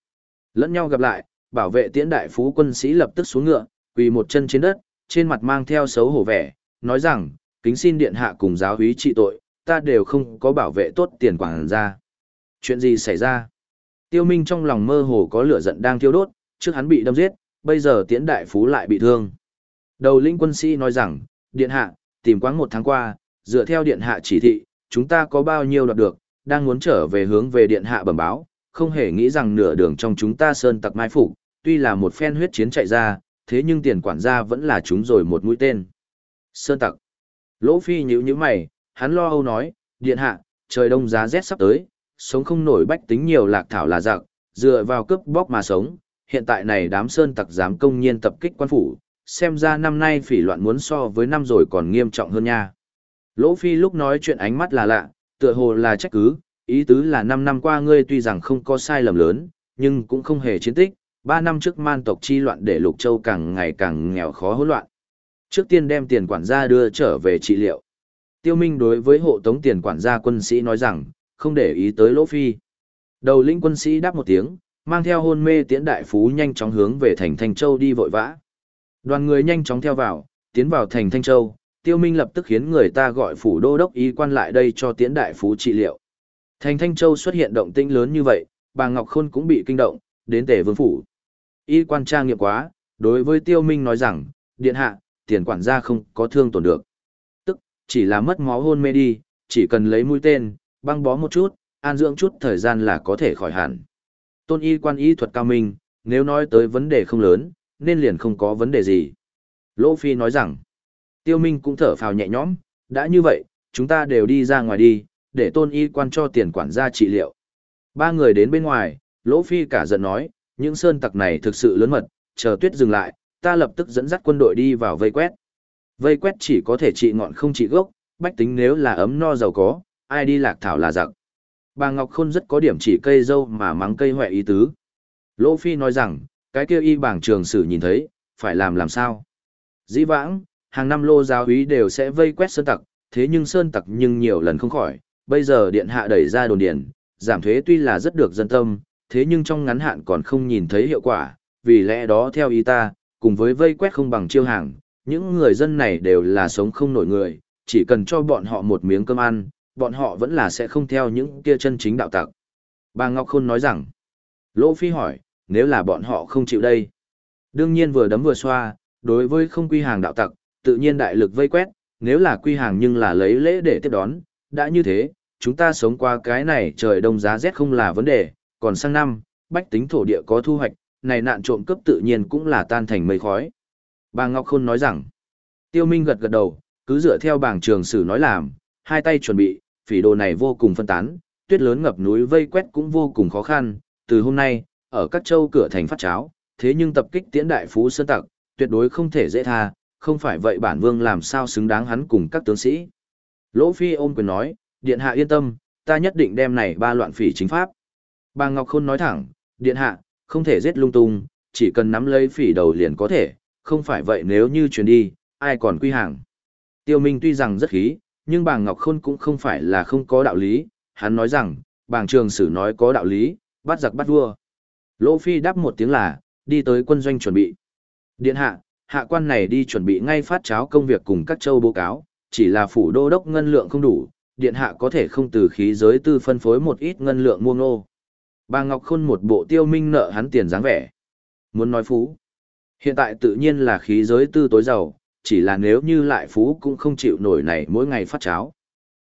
Lẫn nhau gặp lại, bảo vệ tiễn đại phú quân sĩ lập tức xuống ngựa, quỳ một chân trên đất, trên mặt mang theo xấu hổ vẻ, nói rằng, kính xin điện hạ cùng giáo úy trị tội, ta đều không có bảo vệ tốt tiền quảng ra. Chuyện gì xảy ra? Tiêu Minh trong lòng mơ hồ có lửa giận đang thiêu đốt, trước hắn bị đâm giết, bây giờ tiễn đại phú lại bị thương. Đầu linh quân sĩ nói rằng, điện hạ, tìm quáng một tháng qua, dựa theo điện hạ chỉ thị, chúng ta có bao nhiêu đoạt được, đang muốn trở về hướng về điện hạ bẩm báo, không hề nghĩ rằng nửa đường trong chúng ta sơn tặc mai phục, tuy là một phen huyết chiến chạy ra, thế nhưng tiền quản gia vẫn là chúng rồi một mũi tên. Sơn tặc. Lỗ Phi nhíu nhíu mày, hắn lo âu nói, điện hạ, trời đông giá rét sắp tới, sống không nổi bách tính nhiều lạc thảo là giặc, dựa vào cướp bóc mà sống, hiện tại này đám sơn tặc dám công nhiên tập kích quan phủ, xem ra năm nay phỉ loạn muốn so với năm rồi còn nghiêm trọng hơn nha. Lỗ Phi lúc nói chuyện ánh mắt là lạ, tựa hồ là trách cứ, ý tứ là năm năm qua ngươi tuy rằng không có sai lầm lớn, nhưng cũng không hề chiến tích, ba năm trước man tộc chi loạn để Lục Châu càng ngày càng nghèo khó hỗn loạn. Trước tiên đem tiền quản gia đưa trở về trị liệu. Tiêu Minh đối với hộ tống tiền quản gia quân sĩ nói rằng, không để ý tới Lỗ Phi. Đầu lĩnh quân sĩ đáp một tiếng, mang theo hôn mê tiễn đại phú nhanh chóng hướng về thành Thanh Châu đi vội vã. Đoàn người nhanh chóng theo vào, tiến vào thành Thanh Châu, Tiêu Minh lập tức khiến người ta gọi phủ đô đốc y quan lại đây cho tiễn đại phú trị liệu. Thành Thanh Châu xuất hiện động tĩnh lớn như vậy, bà Ngọc Khôn cũng bị kinh động, đến tể vương phủ. Y quan trang nghiệm quá, đối với Tiêu Minh nói rằng, điện hạ, tiền quản gia không có thương tổn được. Tức, chỉ là mất máu hôn mê đi, chỉ cần lấy mũi tên, băng bó một chút, an dưỡng chút thời gian là có thể khỏi hẳn. Tôn y quan y thuật cao minh, nếu nói tới vấn đề không lớn, nên liền không có vấn đề gì. Lỗ Phi nói rằng, Tiêu Minh cũng thở phào nhẹ nhõm, đã như vậy, chúng ta đều đi ra ngoài đi, để tôn y quan cho tiền quản gia trị liệu. Ba người đến bên ngoài, Lỗ Phi cả giận nói, những sơn tặc này thực sự lớn mật, chờ tuyết dừng lại, ta lập tức dẫn dắt quân đội đi vào vây quét. Vây quét chỉ có thể trị ngọn không trị gốc, bách tính nếu là ấm no giàu có, ai đi lạc thảo là giặc. Bà Ngọc Khôn rất có điểm chỉ cây dâu mà mắng cây hoẹ ý tứ. Lỗ Phi nói rằng, cái kia y bảng trường sử nhìn thấy, phải làm làm sao. Dĩ vãng, hàng năm lô giáo úy đều sẽ vây quét sơn tặc, thế nhưng sơn tặc nhưng nhiều lần không khỏi, bây giờ điện hạ đẩy ra đồn điền, giảm thuế tuy là rất được dân tâm, thế nhưng trong ngắn hạn còn không nhìn thấy hiệu quả, vì lẽ đó theo ý ta, cùng với vây quét không bằng chiêu hàng, những người dân này đều là sống không nổi người, chỉ cần cho bọn họ một miếng cơm ăn, bọn họ vẫn là sẽ không theo những kia chân chính đạo tặc. Bà Ngọc Khôn nói rằng, Lỗ Phi hỏi, nếu là bọn họ không chịu đây. Đương nhiên vừa đấm vừa xoa, đối với không quy hàng đạo tặc, tự nhiên đại lực vây quét, nếu là quy hàng nhưng là lấy lễ để tiếp đón, đã như thế, chúng ta sống qua cái này trời đông giá rét không là vấn đề, còn sang năm, bách tính thổ địa có thu hoạch, này nạn trộm cướp tự nhiên cũng là tan thành mây khói. Bà Ngọc Khôn nói rằng, Tiêu Minh gật gật đầu, cứ dựa theo bảng trường sử nói làm, hai tay chuẩn bị, phỉ đồ này vô cùng phân tán, tuyết lớn ngập núi vây quét cũng vô cùng khó khăn, từ hôm nay, ở các châu cửa thành phát cháo, thế nhưng tập kích tiễn đại phú sơn tặc, tuyệt đối không thể dễ tha, không phải vậy bản vương làm sao xứng đáng hắn cùng các tướng sĩ. Lỗ Phi ôm quyền nói, điện hạ yên tâm, ta nhất định đem này ba loạn phỉ chính pháp. Bà Ngọc Khôn nói thẳng, điện hạ, không thể giết lung tung, chỉ cần nắm lấy phỉ đầu liền có thể, không phải vậy nếu như chuyển đi, ai còn quy hàng. Tiêu Minh tuy rằng rất khí, nhưng bàng Ngọc Khôn cũng không phải là không có đạo lý, hắn nói rằng, bàng trường sử nói có đạo lý, bắt giặc bắt vua. Lỗ Phi đáp một tiếng là, đi tới quân doanh chuẩn bị. Điện hạ, hạ quan này đi chuẩn bị ngay phát cháo công việc cùng các châu báo cáo, chỉ là phủ đô đốc ngân lượng không đủ, điện hạ có thể không từ khí giới tư phân phối một ít ngân lượng mua ngô. Bà Ngọc Khôn một bộ tiêu minh nợ hắn tiền dáng vẻ. Muốn nói phú. Hiện tại tự nhiên là khí giới tư tối giàu, chỉ là nếu như lại phú cũng không chịu nổi này mỗi ngày phát cháo.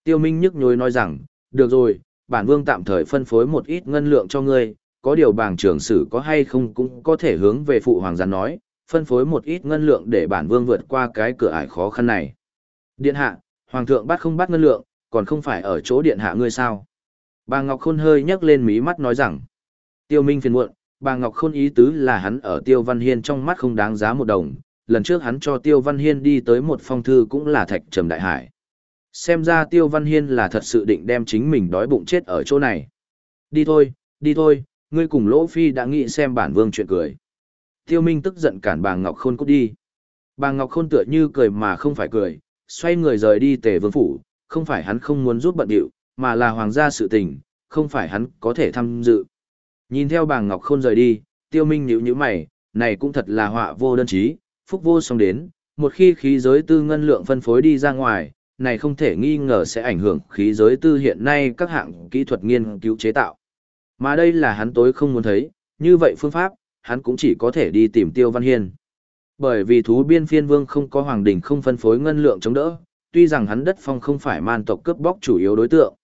Tiêu Minh nhức nhối nói rằng, được rồi, bản vương tạm thời phân phối một ít ngân lượng cho ngươi, có điều bảng trưởng sử có hay không cũng có thể hướng về phụ hoàng gián nói, phân phối một ít ngân lượng để bản vương vượt qua cái cửa ải khó khăn này. Điện hạ, hoàng thượng bắt không bắt ngân lượng, còn không phải ở chỗ điện hạ ngươi sao? Bà Ngọc Khôn hơi nhấc lên mí mắt nói rằng, Tiêu Minh phiền muộn, bà Ngọc Khôn ý tứ là hắn ở Tiêu Văn Hiên trong mắt không đáng giá một đồng, lần trước hắn cho Tiêu Văn Hiên đi tới một phong thư cũng là thạch trầm đại hải. Xem ra Tiêu Văn Hiên là thật sự định đem chính mình đói bụng chết ở chỗ này. Đi thôi, đi thôi, ngươi cùng Lỗ Phi đã nghĩ xem bản vương chuyện cười. Tiêu Minh tức giận cản bà Ngọc Khôn cút đi. Bà Ngọc Khôn tựa như cười mà không phải cười, xoay người rời đi tề vương phủ, không phải hắn không muốn giúp bận điệu, mà là hoàng gia sự tình, không phải hắn có thể tham dự. Nhìn theo bà Ngọc Khôn rời đi, Tiêu Minh nhíu nhíu mày, này cũng thật là họa vô đơn chí, phúc vô song đến, một khi khí giới tư ngân lượng phân phối đi ra ngoài, này không thể nghi ngờ sẽ ảnh hưởng khí giới tư hiện nay các hạng kỹ thuật nghiên cứu chế tạo. Mà đây là hắn tối không muốn thấy, như vậy phương pháp, hắn cũng chỉ có thể đi tìm Tiêu Văn Hiên. Bởi vì thú biên phiên vương không có hoàng đình không phân phối ngân lượng chống đỡ, tuy rằng hắn đất phong không phải man tộc cướp bóc chủ yếu đối tượng.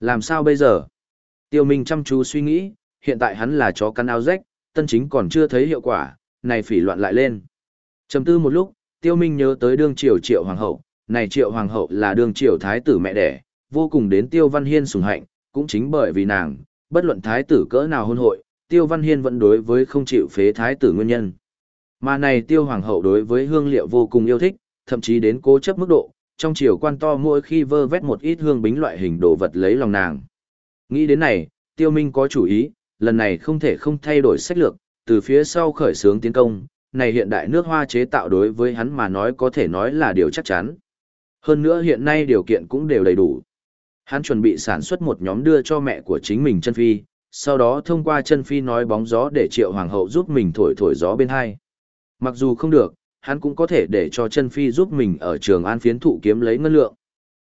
Làm sao bây giờ? Tiêu Minh chăm chú suy nghĩ, hiện tại hắn là chó cắn áo rách, tân chính còn chưa thấy hiệu quả, này phỉ loạn lại lên. Trầm tư một lúc, Tiêu Minh nhớ tới đương triều triệu hoàng hậu, này triệu hoàng hậu là đương triều thái tử mẹ đẻ, vô cùng đến Tiêu Văn Hiên sủng hạnh, cũng chính bởi vì nàng, bất luận thái tử cỡ nào hôn hội, Tiêu Văn Hiên vẫn đối với không chịu phế thái tử nguyên nhân. Mà này Tiêu Hoàng hậu đối với hương liệu vô cùng yêu thích, thậm chí đến cố chấp mức độ, trong triều quan to mỗi khi vơ vét một ít hương bính loại hình đồ vật lấy lòng nàng. Nghĩ đến này, Tiêu Minh có chủ ý, lần này không thể không thay đổi sách lược, từ phía sau khởi xướng tiến công, này hiện đại nước hoa chế tạo đối với hắn mà nói có thể nói là điều chắc chắn. Hơn nữa hiện nay điều kiện cũng đều đầy đủ. Hắn chuẩn bị sản xuất một nhóm đưa cho mẹ của chính mình chân phi, sau đó thông qua chân phi nói bóng gió để triệu hoàng hậu giúp mình thổi thổi gió bên hai. Mặc dù không được, hắn cũng có thể để cho chân phi giúp mình ở trường an phiến thụ kiếm lấy ngân lượng.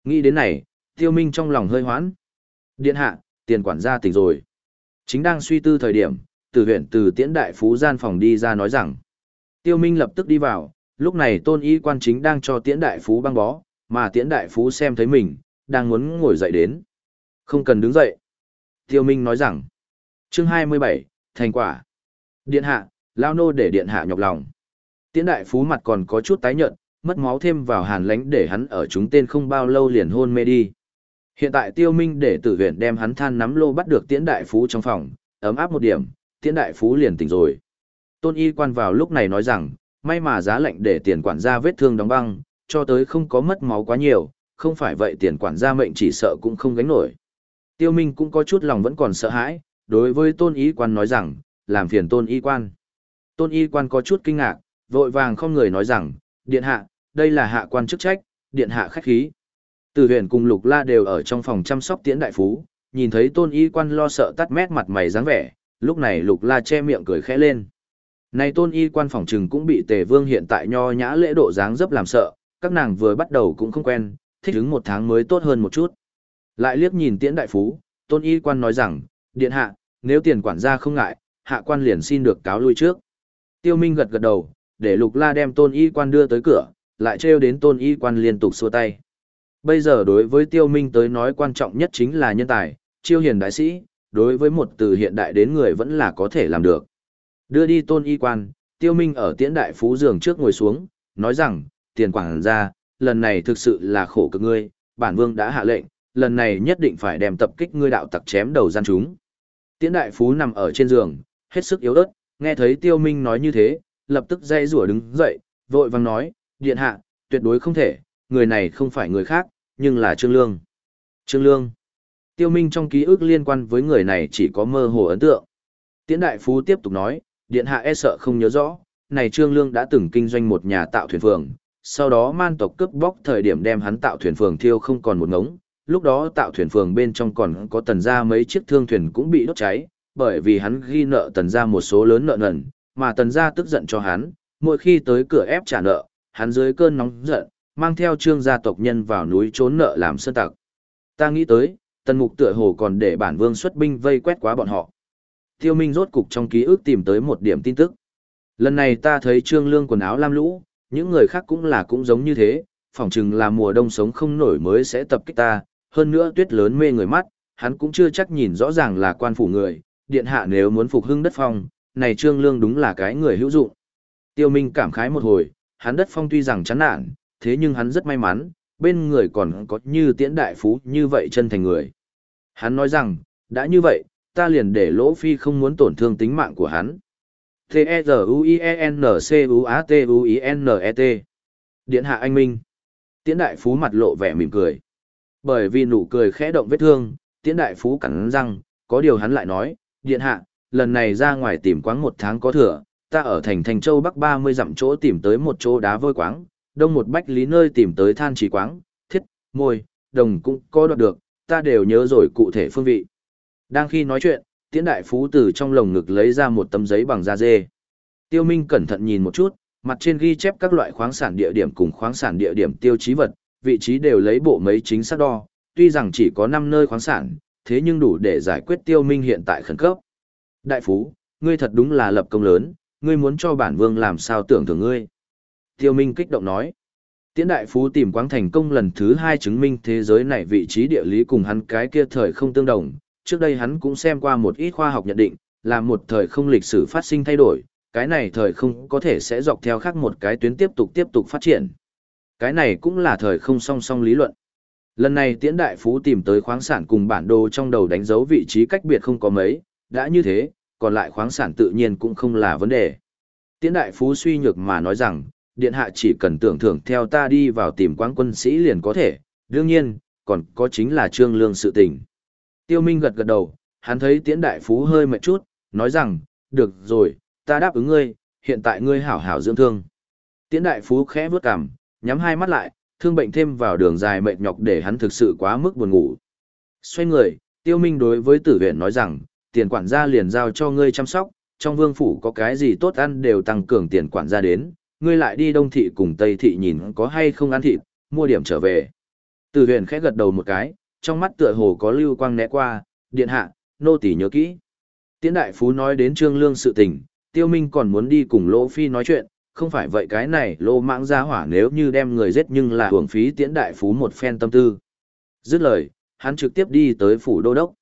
Nghĩ đến này, tiêu minh trong lòng hơi hoãn. Điện hạ, tiền quản gia tỉnh rồi. Chính đang suy tư thời điểm, từ huyện từ tiễn đại phú gian phòng đi ra nói rằng. Tiêu minh lập tức đi vào, lúc này tôn y quan chính đang cho tiễn đại phú băng bó, mà tiễn đại phú xem thấy mình, đang muốn ngồi dậy đến. Không cần đứng dậy. Tiêu minh nói rằng. Chương 27, thành quả. Điện hạ, lao nô để điện hạ nhọc lòng. Tiễn đại phú mặt còn có chút tái nhợt, mất máu thêm vào hàn lánh để hắn ở chúng tên không bao lâu liền hôn mê đi. Hiện tại tiêu minh để tử huyện đem hắn than nắm lô bắt được tiễn đại phú trong phòng, ấm áp một điểm, tiễn đại phú liền tỉnh rồi. Tôn y quan vào lúc này nói rằng, may mà giá lệnh để tiền quản gia vết thương đóng băng, cho tới không có mất máu quá nhiều, không phải vậy tiền quản gia mệnh chỉ sợ cũng không gánh nổi. Tiêu Minh cũng có chút lòng vẫn còn sợ hãi, đối với tôn y quan nói rằng, làm phiền tôn y quan. Tôn y quan có chút kinh ngạc, vội vàng không người nói rằng, điện hạ, đây là hạ quan chức trách, điện hạ khách khí. Từ huyền cùng lục la đều ở trong phòng chăm sóc tiễn đại phú, nhìn thấy tôn y quan lo sợ tắt mét mặt mày dáng vẻ, lúc này lục la che miệng cười khẽ lên. Này tôn y quan phòng trừng cũng bị tề vương hiện tại nho nhã lễ độ dáng dấp làm sợ, các nàng vừa bắt đầu cũng không quen, thích ứng một tháng mới tốt hơn một chút. Lại liếc nhìn tiễn đại phú, tôn y quan nói rằng, điện hạ, nếu tiền quản gia không ngại, hạ quan liền xin được cáo lui trước. Tiêu Minh gật gật đầu, để lục la đem tôn y quan đưa tới cửa, lại treo đến tôn y quan liên tục xua tay. Bây giờ đối với tiêu minh tới nói quan trọng nhất chính là nhân tài, chiêu hiền đại sĩ, đối với một từ hiện đại đến người vẫn là có thể làm được. Đưa đi tôn y quan, tiêu minh ở tiễn đại phú giường trước ngồi xuống, nói rằng, tiền quảng ra, lần này thực sự là khổ cực ngươi, bản vương đã hạ lệnh, lần này nhất định phải đem tập kích ngươi đạo tặc chém đầu gian chúng. Tiễn đại phú nằm ở trên giường, hết sức yếu ớt, nghe thấy tiêu minh nói như thế, lập tức dây rủa đứng dậy, vội vàng nói, điện hạ, tuyệt đối không thể, người này không phải người khác, nhưng là Trương Lương. Trương Lương. Tiêu Minh trong ký ức liên quan với người này chỉ có mơ hồ ấn tượng. Tiễn Đại Phú tiếp tục nói, điện hạ e sợ không nhớ rõ, này Trương Lương đã từng kinh doanh một nhà tạo thuyền phường, sau đó man tộc cướp bóc thời điểm đem hắn tạo thuyền phường thiêu không còn một ngống, lúc đó tạo thuyền phường bên trong còn có tần gia mấy chiếc thương thuyền cũng bị đốt cháy, bởi vì hắn ghi nợ tần gia một số lớn nợ nần, mà tần gia tức giận cho hắn, mỗi khi tới cửa ép trả nợ, hắn dưới cơn nóng giận, mang theo trương gia tộc nhân vào núi trốn nợ làm sơn tặc. Ta nghĩ tới, tần mục tựa hồ còn để bản vương xuất binh vây quét quá bọn họ. Tiêu Minh rốt cục trong ký ức tìm tới một điểm tin tức. Lần này ta thấy trương lương quần áo lam lũ, những người khác cũng là cũng giống như thế, phỏng chừng là mùa đông sống không nổi mới sẽ tập kích ta, hơn nữa tuyết lớn mê người mắt, hắn cũng chưa chắc nhìn rõ ràng là quan phủ người, điện hạ nếu muốn phục hưng đất phong, này trương lương đúng là cái người hữu dụng. Tiêu Minh cảm khái một hồi, hắn đất phong tuy rằng chán nản, thế nhưng hắn rất may mắn, bên người còn có như tiễn đại phú như vậy chân thành người. Hắn nói rằng, đã như vậy, ta liền để lỗ phi không muốn tổn thương tính mạng của hắn. T-E-Z-U-I-E-N-C-U-A-T-U-I-N-E-T e Điện hạ anh Minh Tiễn đại phú mặt lộ vẻ mỉm cười. Bởi vì nụ cười khẽ động vết thương, tiễn đại phú cắn răng, có điều hắn lại nói, điện hạ, lần này ra ngoài tìm quáng một tháng có thừa, ta ở thành Thành Châu Bắc 30 dặm chỗ tìm tới một chỗ đá vôi quáng, đông một bách lý nơi tìm tới than chỉ quáng, thiết, môi, đồng cũng có đoạt được, ta đều nhớ rồi cụ thể phương vị. Đang khi nói chuyện, tiễn đại phú từ trong lồng ngực lấy ra một tấm giấy bằng da dê. Tiêu Minh cẩn thận nhìn một chút, mặt trên ghi chép các loại khoáng sản địa điểm cùng khoáng sản địa điểm tiêu chí vật, vị trí đều lấy bộ mấy chính xác đo, tuy rằng chỉ có 5 nơi khoáng sản, thế nhưng đủ để giải quyết Tiêu Minh hiện tại khẩn cấp. Đại phú, ngươi thật đúng là lập công lớn, ngươi muốn cho bản vương làm sao tưởng thưởng ngươi. Tiêu Minh kích động nói. Tiễn đại phú tìm quáng thành công lần thứ hai chứng minh thế giới này vị trí địa lý cùng hắn cái kia thời không tương đồng. Trước đây hắn cũng xem qua một ít khoa học nhận định, là một thời không lịch sử phát sinh thay đổi, cái này thời không có thể sẽ dọc theo khác một cái tuyến tiếp tục tiếp tục phát triển. Cái này cũng là thời không song song lý luận. Lần này tiễn đại phú tìm tới khoáng sản cùng bản đồ trong đầu đánh dấu vị trí cách biệt không có mấy, đã như thế, còn lại khoáng sản tự nhiên cũng không là vấn đề. Tiễn đại phú suy nhược mà nói rằng, điện hạ chỉ cần tưởng thưởng theo ta đi vào tìm quán quân sĩ liền có thể, đương nhiên, còn có chính là trương lương sự tình. Tiêu Minh gật gật đầu, hắn thấy tiễn đại phú hơi mệt chút, nói rằng, được rồi, ta đáp ứng ngươi, hiện tại ngươi hảo hảo dưỡng thương. Tiễn đại phú khẽ vướt cằm, nhắm hai mắt lại, thương bệnh thêm vào đường dài mệt nhọc để hắn thực sự quá mức buồn ngủ. Xoay người, tiêu minh đối với tử viện nói rằng, tiền quản gia liền giao cho ngươi chăm sóc, trong vương phủ có cái gì tốt ăn đều tăng cường tiền quản gia đến, ngươi lại đi đông thị cùng tây thị nhìn có hay không ăn thịt, mua điểm trở về. Tử huyền khẽ gật đầu một cái, trong mắt tựa hồ có lưu quang né qua, điện hạ, nô tỳ nhớ kỹ. Tiễn đại phú nói đến trương lương sự tình, tiêu minh còn muốn đi cùng lỗ phi nói chuyện, không phải vậy cái này lô mãng ra hỏa nếu như đem người giết nhưng là hưởng phí tiễn đại phú một phen tâm tư. Dứt lời, hắn trực tiếp đi tới phủ đô đốc.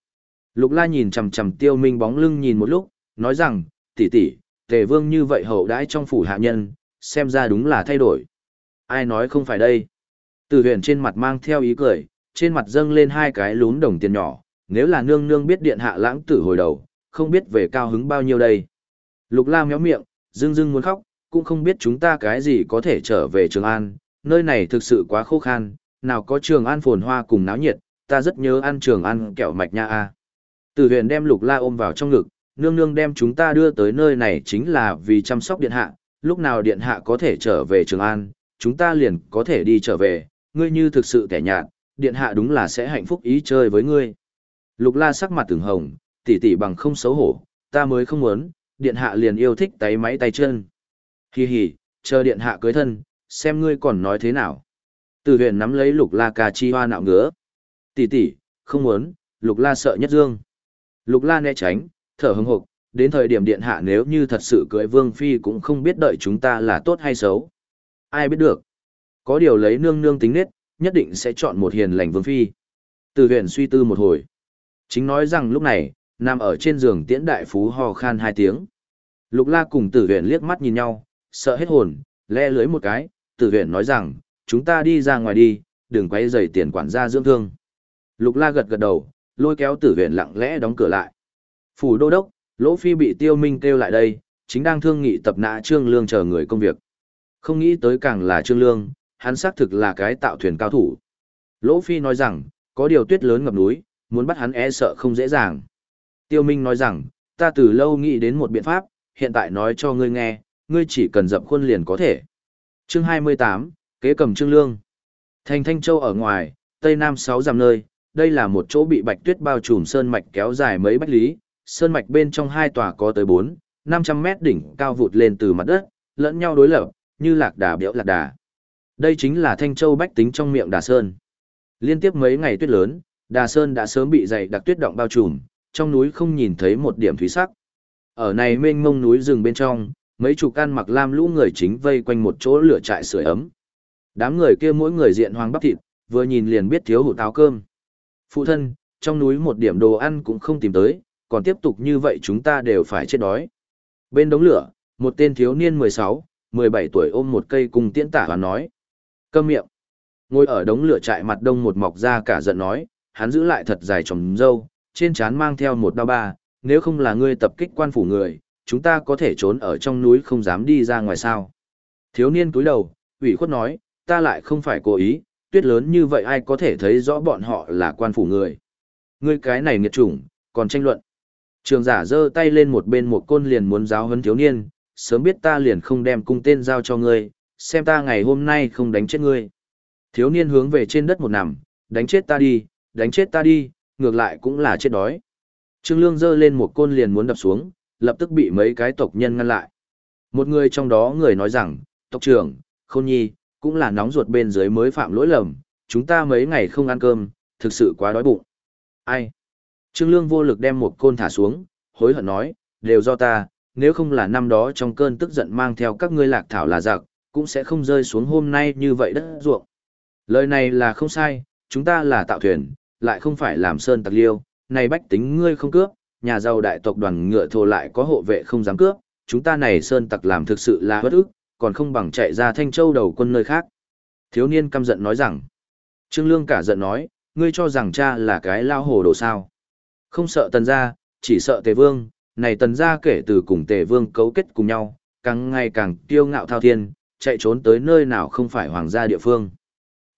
Lục la nhìn chằm chằm tiêu minh bóng lưng nhìn một lúc, nói rằng, tỷ tỷ, tề vương như vậy hậu đãi trong phủ hạ nhân, xem ra đúng là thay đổi. Ai nói không phải đây? Từ huyền trên mặt mang theo ý cười, trên mặt dâng lên hai cái lún đồng tiền nhỏ, nếu là nương nương biết điện hạ lãng tử hồi đầu, không biết về cao hứng bao nhiêu đây. Lục la méo miệng, dưng dưng muốn khóc, cũng không biết chúng ta cái gì có thể trở về Trường An, nơi này thực sự quá khô khan, nào có Trường An phồn hoa cùng náo nhiệt, ta rất nhớ ăn Trường An kẹo mạch nha a. Từ huyền đem lục la ôm vào trong ngực, nương nương đem chúng ta đưa tới nơi này chính là vì chăm sóc điện hạ, lúc nào điện hạ có thể trở về Trường An, chúng ta liền có thể đi trở về, ngươi như thực sự kẻ nhạt, điện hạ đúng là sẽ hạnh phúc ý chơi với ngươi. Lục la sắc mặt từng hồng, tỉ tỉ bằng không xấu hổ, ta mới không muốn, điện hạ liền yêu thích tay máy tay chân. Hi hi, chờ điện hạ cưới thân, xem ngươi còn nói thế nào. Từ huyền nắm lấy lục la cà chi hoa nạo ngứa. Tỷ tỷ, không muốn, lục la sợ nhất dương. Lục la né tránh, thở hứng hộp, đến thời điểm điện hạ nếu như thật sự cưới vương phi cũng không biết đợi chúng ta là tốt hay xấu. Ai biết được. Có điều lấy nương nương tính nết, nhất định sẽ chọn một hiền lành vương phi. Từ huyền suy tư một hồi. Chính nói rằng lúc này, nằm ở trên giường tiễn đại phú ho khan hai tiếng. Lục la cùng tử huyền liếc mắt nhìn nhau, sợ hết hồn, le lưới một cái, tử huyền nói rằng, chúng ta đi ra ngoài đi, đừng quay dày tiền quản gia dưỡng thương. Lục la gật gật đầu, lôi kéo tử huyền lặng lẽ đóng cửa lại. Phủ đô đốc, lỗ phi bị tiêu minh kêu lại đây, chính đang thương nghị tập nã trương lương chờ người công việc. Không nghĩ tới càng là trương lương, hắn xác thực là cái tạo thuyền cao thủ. Lỗ phi nói rằng, có điều tuyết lớn ngập núi, muốn bắt hắn e sợ không dễ dàng. Tiêu minh nói rằng, ta từ lâu nghĩ đến một biện pháp, hiện tại nói cho ngươi nghe, ngươi chỉ cần dập khuôn liền có thể. Chương 28, kế cầm trương lương. Thành Thanh Châu ở ngoài, Tây Nam sáu dặm nơi, đây là một chỗ bị bạch tuyết bao trùm sơn mạch kéo dài mấy bách lý, sơn mạch bên trong hai tòa có tới 4, 500 mét đỉnh cao vụt lên từ mặt đất, lẫn nhau đối lập, như lạc đà biểu lạc đà. Đây chính là Thanh Châu bách tính trong miệng Đà Sơn. Liên tiếp mấy ngày tuyết lớn, Đà Sơn đã sớm bị dày đặc tuyết động bao trùm, trong núi không nhìn thấy một điểm thủy sắc. Ở này mênh mông núi rừng bên trong, mấy chục căn mặc lam lũ người chính vây quanh một chỗ lửa trại sưởi ấm. Đám người kia mỗi người diện hoàng bắp thịt, vừa nhìn liền biết thiếu hụt áo cơm. Phụ thân, trong núi một điểm đồ ăn cũng không tìm tới, còn tiếp tục như vậy chúng ta đều phải chết đói. Bên đống lửa, một tên thiếu niên 16, 17 tuổi ôm một cây cùng tiễn tả và nói. Câm miệng. Ngồi ở đống lửa trại mặt đông một mọc ra cả giận nói, hắn giữ lại thật dài trồng dâu, trên trán mang theo một đao ba, nếu không là ngươi tập kích quan phủ người, chúng ta có thể trốn ở trong núi không dám đi ra ngoài sao. Thiếu niên túi đầu, ủy khuất nói, ta lại không phải cố ý, tuyết lớn như vậy ai có thể thấy rõ bọn họ là quan phủ người. Ngươi cái này nghiệt chủng, còn tranh luận. Trường giả giơ tay lên một bên một côn liền muốn giáo huấn thiếu niên, sớm biết ta liền không đem cung tên giao cho ngươi, xem ta ngày hôm nay không đánh chết ngươi. Thiếu niên hướng về trên đất một nằm, đánh chết ta đi, đánh chết ta đi, ngược lại cũng là chết đói. Trương Lương giơ lên một côn liền muốn đập xuống, lập tức bị mấy cái tộc nhân ngăn lại. Một người trong đó người nói rằng, tộc trưởng, khôn nhi, cũng là nóng ruột bên dưới mới phạm lỗi lầm, chúng ta mấy ngày không ăn cơm, thực sự quá đói bụng. Ai? Trương Lương vô lực đem một côn thả xuống, hối hận nói, đều do ta, nếu không là năm đó trong cơn tức giận mang theo các ngươi lạc thảo là giặc, cũng sẽ không rơi xuống hôm nay như vậy đất ruộng. Lời này là không sai, chúng ta là tạo thuyền, lại không phải làm sơn tặc liêu, này bách tính ngươi không cướp, nhà giàu đại tộc đoàn ngựa thồ lại có hộ vệ không dám cướp, chúng ta này sơn tặc làm thực sự là bất ức, còn không bằng chạy ra Thanh Châu đầu quân nơi khác. Thiếu niên căm giận nói rằng, Trương Lương cả giận nói, ngươi cho rằng cha là cái lao hồ đồ sao. Không sợ tần gia, chỉ sợ tề vương, này tần gia kể từ cùng tề vương cấu kết cùng nhau, càng ngày càng kiêu ngạo thao thiên, chạy trốn tới nơi nào không phải hoàng gia địa phương.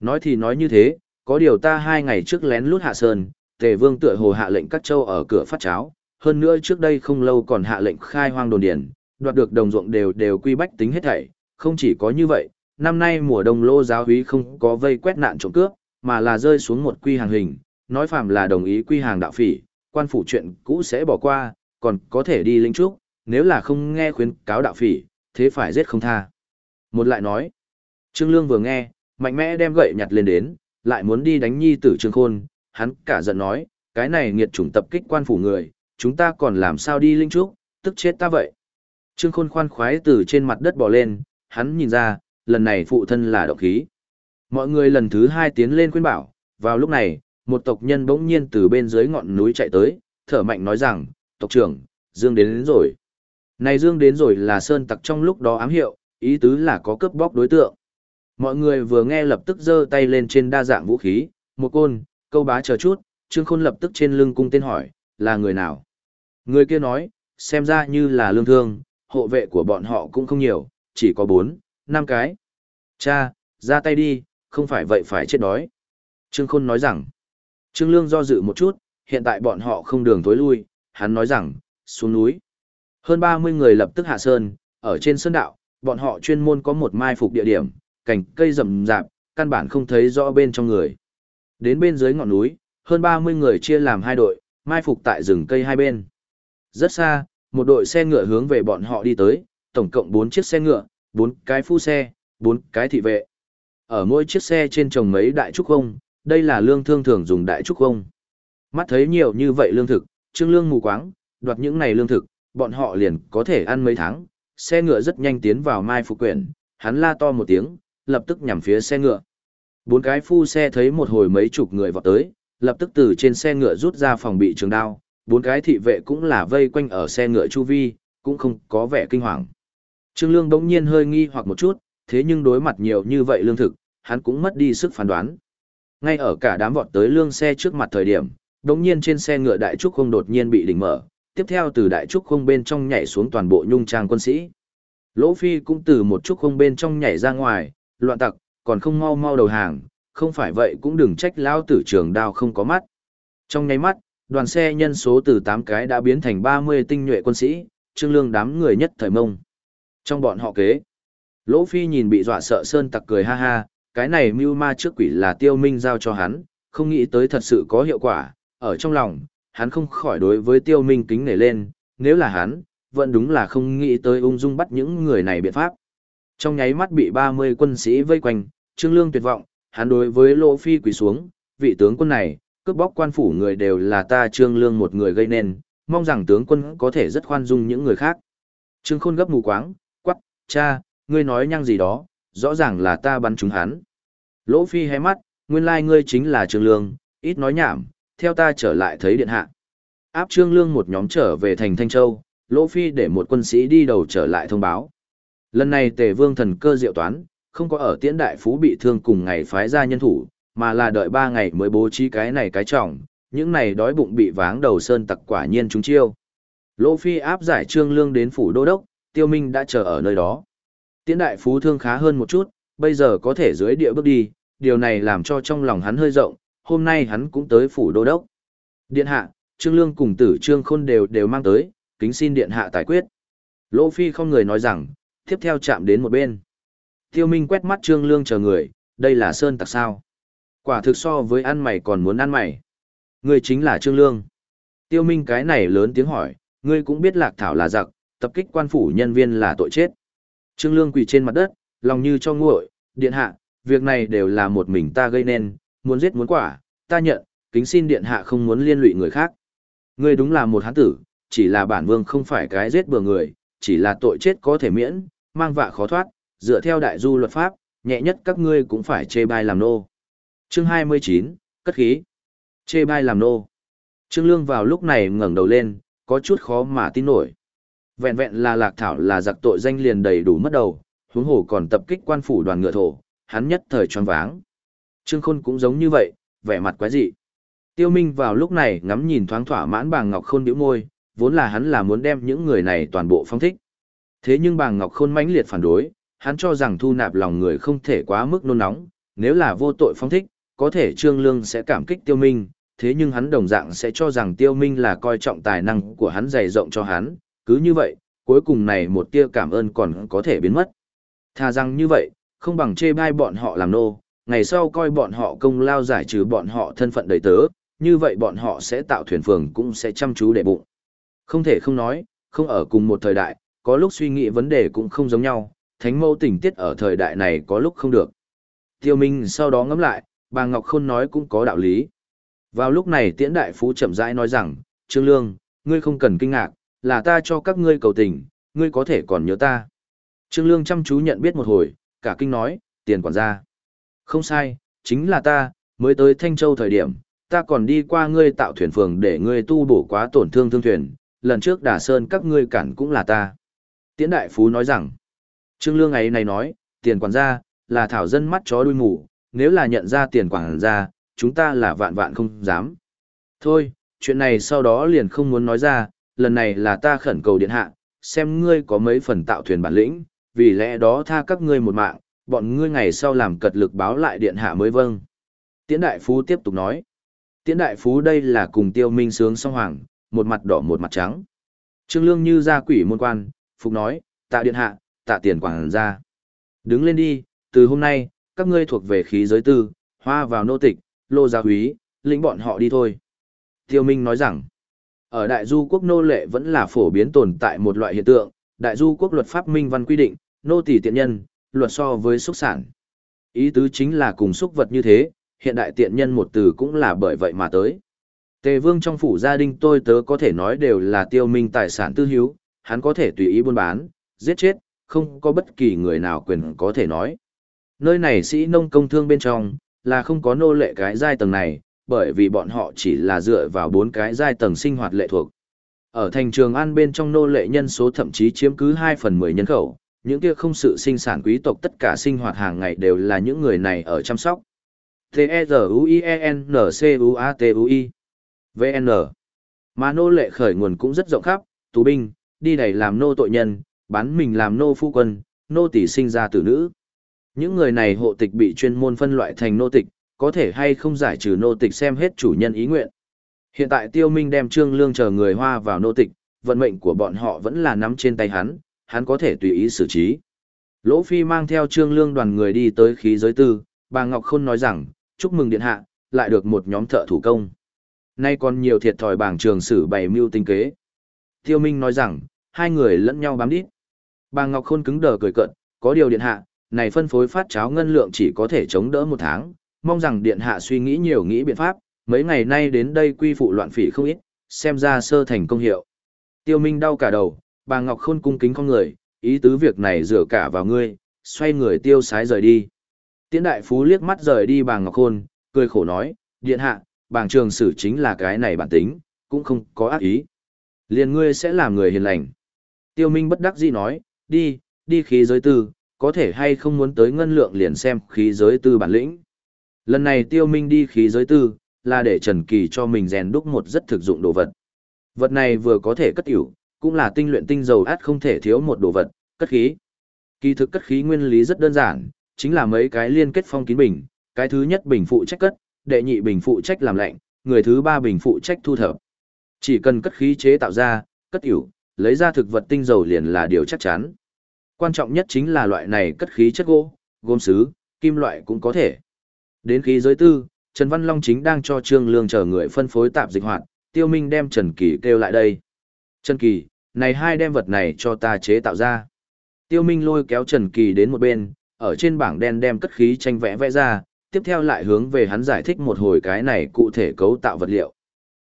Nói thì nói như thế, có điều ta hai ngày trước lén lút hạ sơn, tề vương tựa hồ hạ lệnh các châu ở cửa phát cháo, hơn nữa trước đây không lâu còn hạ lệnh khai hoang đồn điển, đoạt được đồng ruộng đều đều quy bách tính hết thảy, không chỉ có như vậy, năm nay mùa đông lô giáo húy không có vây quét nạn trộm cướp, mà là rơi xuống một quy hàng hình, nói phàm là đồng ý quy hàng đạo phỉ, quan phủ chuyện cũ sẽ bỏ qua, còn có thể đi linh trúc, nếu là không nghe khuyến cáo đạo phỉ, thế phải giết không tha. Một lại nói, Trương Lương vừa nghe, mạnh mẽ đem gậy nhặt lên đến, lại muốn đi đánh nhi tử Trương Khôn, hắn cả giận nói, cái này nghiệt chủng tập kích quan phủ người, chúng ta còn làm sao đi linh trúc, tức chết ta vậy. Trương Khôn khoan khoái từ trên mặt đất bò lên, hắn nhìn ra, lần này phụ thân là độc khí. Mọi người lần thứ hai tiến lên khuyên bảo, vào lúc này, một tộc nhân bỗng nhiên từ bên dưới ngọn núi chạy tới, thở mạnh nói rằng, tộc trưởng, Dương đến, đến rồi. Này Dương đến rồi là sơn tặc trong lúc đó ám hiệu, ý tứ là có cướp bóc đối tượng. Mọi người vừa nghe lập tức giơ tay lên trên đa dạng vũ khí, một côn, câu bá chờ chút, Trương Khôn lập tức trên lưng cung tên hỏi, là người nào? Người kia nói, xem ra như là lương thương, hộ vệ của bọn họ cũng không nhiều, chỉ có bốn, năm cái. Cha, ra tay đi, không phải vậy phải chết đói. Trương Khôn nói rằng, Trương Lương do dự một chút, hiện tại bọn họ không đường tối lui, hắn nói rằng, xuống núi. Hơn 30 người lập tức hạ sơn, ở trên sơn đạo, bọn họ chuyên môn có một mai phục địa điểm, cảnh cây rậm rạp, căn bản không thấy rõ bên trong người. Đến bên dưới ngọn núi, hơn 30 người chia làm hai đội, mai phục tại rừng cây hai bên. Rất xa, một đội xe ngựa hướng về bọn họ đi tới, tổng cộng 4 chiếc xe ngựa, 4 cái phu xe, 4 cái thị vệ. Ở mỗi chiếc xe trên trồng mấy đại trúc không, đây là lương thương thường dùng đại trúc không. Mắt thấy nhiều như vậy lương thực, trương lương mù quáng, đoạt những này lương thực, bọn họ liền có thể ăn mấy tháng. Xe ngựa rất nhanh tiến vào mai phục quyển, hắn la to một tiếng, lập tức nhằm phía xe ngựa. Bốn cái phu xe thấy một hồi mấy chục người vọt tới, lập tức từ trên xe ngựa rút ra phòng bị trường đao, bốn cái thị vệ cũng là vây quanh ở xe ngựa chu vi, cũng không có vẻ kinh hoàng. Trương Lương bỗng nhiên hơi nghi hoặc một chút, thế nhưng đối mặt nhiều như vậy lương thực, hắn cũng mất đi sức phán đoán. Ngay ở cả đám vọt tới lương xe trước mặt thời điểm, đống nhiên trên xe ngựa đại trúc không đột nhiên bị đỉnh mở, tiếp theo từ đại trúc không bên trong nhảy xuống toàn bộ nhung trang quân sĩ. Lỗ Phi cũng từ một trúc không bên trong nhảy ra ngoài, loạn tặc, còn không mau mau đầu hàng, không phải vậy cũng đừng trách lão tử trường đao không có mắt. Trong nháy mắt, đoàn xe nhân số từ 8 cái đã biến thành 30 tinh nhuệ quân sĩ, trương lương đám người nhất thời mông. Trong bọn họ kế, Lỗ Phi nhìn bị dọa sợ sơn tặc cười ha ha, cái này mưu ma trước quỷ là tiêu minh giao cho hắn, không nghĩ tới thật sự có hiệu quả, ở trong lòng, hắn không khỏi đối với tiêu minh kính nể lên, nếu là hắn, vẫn đúng là không nghĩ tới ung dung bắt những người này biện pháp. Trong nháy mắt bị 30 quân sĩ vây quanh, Trương Lương tuyệt vọng, hắn đối với Lỗ Phi quỳ xuống, vị tướng quân này, cướp bóc quan phủ người đều là ta Trương Lương một người gây nên, mong rằng tướng quân có thể rất khoan dung những người khác. Trương Khôn gấp mù quáng, quắc, cha, ngươi nói nhăng gì đó, rõ ràng là ta bắn trúng hắn. Lỗ Phi hé mắt, nguyên lai ngươi chính là Trương Lương, ít nói nhảm, theo ta trở lại thấy điện hạ. Áp Trương Lương một nhóm trở về thành Thanh Châu, Lỗ Phi để một quân sĩ đi đầu trở lại thông báo. Lần này Tề Vương thần cơ diệu toán, không có ở tiễn đại phú bị thương cùng ngày phái ra nhân thủ, mà là đợi ba ngày mới bố trí cái này cái trọng, những này đói bụng bị váng đầu sơn tặc quả nhiên chúng chiêu. Lỗ Phi áp giải Trương Lương đến phủ đô đốc, Tiêu Minh đã chờ ở nơi đó. Tiễn đại phú thương khá hơn một chút, bây giờ có thể dưới địa bước đi, điều này làm cho trong lòng hắn hơi rộng, hôm nay hắn cũng tới phủ đô đốc. Điện hạ, Trương Lương cùng tử Trương Khôn đều đều mang tới, kính xin điện hạ tài quyết. Lỗ Phi không người nói rằng, tiếp theo chạm đến một bên. Tiêu Minh quét mắt Trương Lương chờ người, đây là Sơn tặc sao. Quả thực so với ăn mày còn muốn ăn mày. Ngươi chính là Trương Lương. Tiêu Minh cái này lớn tiếng hỏi, ngươi cũng biết lạc thảo là giặc, tập kích quan phủ nhân viên là tội chết. Trương Lương quỳ trên mặt đất, lòng như cho nguội, điện hạ, việc này đều là một mình ta gây nên, muốn giết muốn quả, ta nhận, kính xin điện hạ không muốn liên lụy người khác. Ngươi đúng là một hán tử, chỉ là bản vương không phải cái giết bừa người, chỉ là tội chết có thể miễn, mang vạ khó thoát, dựa theo đại du luật pháp, nhẹ nhất các ngươi cũng phải chê bai làm nô. Chương 29, cất khí. Chê bai làm nô. Trương Lương vào lúc này ngẩng đầu lên, có chút khó mà tin nổi. Vẹn vẹn là lạc thảo là giặc tội danh liền đầy đủ mất đầu, huống hồ còn tập kích quan phủ đoàn ngựa thổ, hắn nhất thời choáng váng. Trương Khôn cũng giống như vậy, vẻ mặt quái dị. Tiêu Minh vào lúc này ngắm nhìn thoáng thỏa mãn bàng Ngọc Khôn bĩu môi, vốn là hắn là muốn đem những người này toàn bộ phong thích. Thế nhưng bàng Ngọc Khôn mãnh liệt phản đối, hắn cho rằng thu nạp lòng người không thể quá mức nôn nóng, nếu là vô tội phong thích, có thể Trương Lương sẽ cảm kích Tiêu Minh, thế nhưng hắn đồng dạng sẽ cho rằng Tiêu Minh là coi trọng tài năng của hắn dày rộng cho hắn, cứ như vậy, cuối cùng này một tia cảm ơn còn có thể biến mất. Thà rằng như vậy, không bằng chê bai bọn họ làm nô, ngày sau coi bọn họ công lao giải trừ bọn họ thân phận đầy tớ, như vậy bọn họ sẽ tạo thuyền phường cũng sẽ chăm chú để bụng. Không thể không nói, không ở cùng một thời đại, có lúc suy nghĩ vấn đề cũng không giống nhau, thánh mẫu tình tiết ở thời đại này có lúc không được. Tiêu Minh sau đó ngẫm lại, bà Ngọc Khôn nói cũng có đạo lý. Vào lúc này tiễn đại phú chậm rãi nói rằng, Trương Lương, ngươi không cần kinh ngạc, là ta cho các ngươi cầu tình, ngươi có thể còn nhớ ta. Trương Lương chăm chú nhận biết một hồi, cả kinh nói, tiền quản gia. Không sai, chính là ta, mới tới Thanh Châu thời điểm, ta còn đi qua ngươi tạo thuyền phường để ngươi tu bổ quá tổn thương thương thuyền, lần trước đà sơn các ngươi cản cũng là ta. Tiễn đại phú nói rằng, Trương Lương ấy này nói, tiền quản gia, là thảo dân mắt chó đuôi mù, nếu là nhận ra tiền quản gia, chúng ta là vạn vạn không dám. Thôi, chuyện này sau đó liền không muốn nói ra, lần này là ta khẩn cầu điện hạ, xem ngươi có mấy phần tạo thuyền bản lĩnh, vì lẽ đó tha các ngươi một mạng, bọn ngươi ngày sau làm cật lực báo lại điện hạ mới vâng. Tiễn đại phú tiếp tục nói. Tiễn đại phú đây là cùng tiêu minh sướng song hoàng, một mặt đỏ một mặt trắng. Trương Lương như ra quỷ môn quan, phục nói, tạ điện hạ, tạ tiền quảng ra. Đứng lên đi, từ hôm nay, các ngươi thuộc về khí giới tư, hoa vào nô tịch, lô gia húy, lĩnh bọn họ đi thôi. Tiêu Minh nói rằng, ở đại du quốc nô lệ vẫn là phổ biến tồn tại một loại hiện tượng, đại du quốc luật pháp minh văn quy định, nô tỳ tiện nhân, luật so với xúc sản. Ý tứ chính là cùng xúc vật như thế, hiện đại tiện nhân một từ cũng là bởi vậy mà tới. Tề vương trong phủ gia đình tôi tớ có thể nói đều là tiêu minh tài sản tư hữu, hắn có thể tùy ý buôn bán, giết chết, không có bất kỳ người nào quyền có thể nói. Nơi này sĩ nông công thương bên trong, là không có nô lệ cái giai tầng này, bởi vì bọn họ chỉ là dựa vào bốn cái giai tầng sinh hoạt lệ thuộc. Ở thành trường An bên trong nô lệ nhân số thậm chí chiếm cứ 2 phần 10 nhân khẩu, những kia không sự sinh sản quý tộc tất cả sinh hoạt hàng ngày đều là những người này ở chăm sóc. T-E-Z-U-I-E-N-C-U-A-T-U-I VN Mà nô lệ khởi nguồn cũng rất rộng khắp, tù binh, đi đẩy làm nô tội nhân, bán mình làm nô phu quân, nô tỷ sinh ra tử nữ. Những người này hộ tịch bị chuyên môn phân loại thành nô tịch, có thể hay không giải trừ nô tịch xem hết chủ nhân ý nguyện. Hiện tại Tiêu Minh đem Trương Lương chờ người Hoa vào nô tịch, vận mệnh của bọn họ vẫn là nắm trên tay hắn, hắn có thể tùy ý xử trí. Lỗ Phi mang theo Trương Lương đoàn người đi tới khí giới tư, bà Ngọc Khôn nói rằng, chúc mừng điện hạ, lại được một nhóm thợ thủ công. Nay còn nhiều thiệt thòi bảng trường sử bày mưu tinh kế. Tiêu Minh nói rằng, hai người lẫn nhau bám đít. Bà Ngọc Khôn cứng đờ cười cợt, có điều điện hạ, này phân phối phát cháo ngân lượng chỉ có thể chống đỡ một tháng, mong rằng điện hạ suy nghĩ nhiều nghĩ biện pháp, mấy ngày nay đến đây quy phụ loạn phỉ không ít, xem ra sơ thành công hiệu. Tiêu Minh đau cả đầu, bà Ngọc Khôn cung kính con người, ý tứ việc này dựa cả vào ngươi, xoay người tiêu sái rời đi. Tiễn đại phú liếc mắt rời đi bà Ngọc Khôn, cười khổ nói, điện hạ, bảng trường sử chính là cái này bản tính, cũng không có ác ý. Liền ngươi sẽ làm người hiền lành. Tiêu Minh bất đắc dĩ nói, đi, đi khí giới tư, có thể hay không muốn tới ngân lượng liền xem khí giới tư bản lĩnh. Lần này Tiêu Minh đi khí giới tư, là để Trần Kỳ cho mình rèn đúc một rất thực dụng đồ vật. Vật này vừa có thể cất ỉu, cũng là tinh luyện tinh dầu át không thể thiếu một đồ vật, cất khí. Kỳ thực cất khí nguyên lý rất đơn giản, chính là mấy cái liên kết phong kín bình, cái thứ nhất bình phụ trách cất, đệ nhị bình phụ trách làm lạnh, người thứ ba bình phụ trách thu thập. Chỉ cần cất khí chế tạo ra, cất hữu lấy ra thực vật tinh dầu liền là điều chắc chắn. Quan trọng nhất chính là loại này cất khí chất gỗ, gốm sứ, kim loại cũng có thể. Đến khí giới tư, Trần Văn Long chính đang cho Trương Lương chờ người phân phối tạp dịch hoạt, Tiêu Minh đem Trần Kỳ kêu lại đây. Trần Kỳ, này hai đem vật này cho ta chế tạo ra. Tiêu Minh lôi kéo Trần Kỳ đến một bên, ở trên bảng đen đem cất khí tranh vẽ vẽ ra, tiếp theo lại hướng về hắn giải thích một hồi cái này cụ thể cấu tạo vật liệu.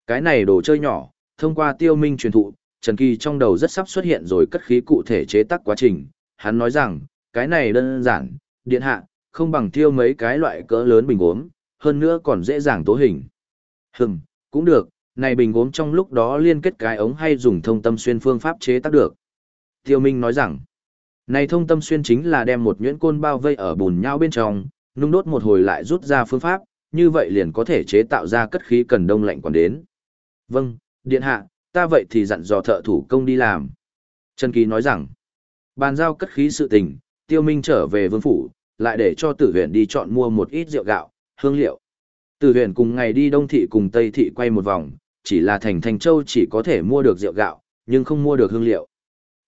Cái này đồ chơi nhỏ, thông qua Tiêu Minh truyền thụ, Trần Kỳ trong đầu rất sắp xuất hiện rồi cất khí cụ thể chế tác quá trình. Hắn nói rằng, cái này đơn giản, điện hạ, không bằng tiêu mấy cái loại cỡ lớn bình uống, hơn nữa còn dễ dàng tố hình. Hừm, cũng được, này bình gốm trong lúc đó liên kết cái ống hay dùng thông tâm xuyên phương pháp chế tác được. Tiêu Minh nói rằng, này thông tâm xuyên chính là đem một nhuyễn côn bao vây ở bùn nhau bên trong, nung đốt một hồi lại rút ra phương pháp, như vậy liền có thể chế tạo ra cất khí cần đông lạnh còn đến. Vâng, điện hạ, ta vậy thì dặn dò thợ thủ công đi làm. Trần Kỳ nói rằng, bàn giao cất khí sự tình, Tiêu Minh trở về vương phủ, lại để cho tử huyền đi chọn mua một ít rượu gạo, hương liệu. Tử huyền cùng ngày đi Đông Thị cùng Tây Thị quay một vòng, chỉ là thành Thành Châu chỉ có thể mua được rượu gạo, nhưng không mua được hương liệu.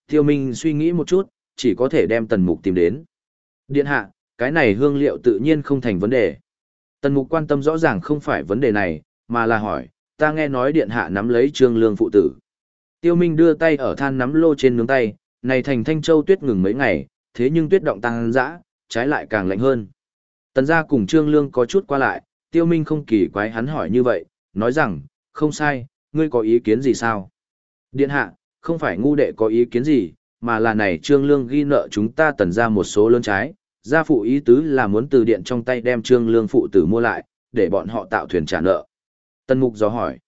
Tiêu Minh suy nghĩ một chút, chỉ có thể đem Tần Mục tìm đến. Điện hạ, cái này hương liệu tự nhiên không thành vấn đề. Tần Mục quan tâm rõ ràng không phải vấn đề này, mà là hỏi, ta nghe nói điện hạ nắm lấy trương lương phụ tử. Tiêu Minh đưa tay ở than nắm lô trên nướng tay, này thành thanh châu tuyết ngừng mấy ngày, thế nhưng tuyết động tăng dã, trái lại càng lạnh hơn. Tần gia cùng trương lương có chút qua lại, tiêu minh không kỳ quái hắn hỏi như vậy, nói rằng, không sai, ngươi có ý kiến gì sao? Điện hạ, không phải ngu đệ có ý kiến gì, mà là này trương lương ghi nợ chúng ta tần ra một số lớn trái, gia phụ ý tứ là muốn từ điện trong tay đem trương lương phụ tử mua lại, để bọn họ tạo thuyền trả nợ. tân mục gió hỏi.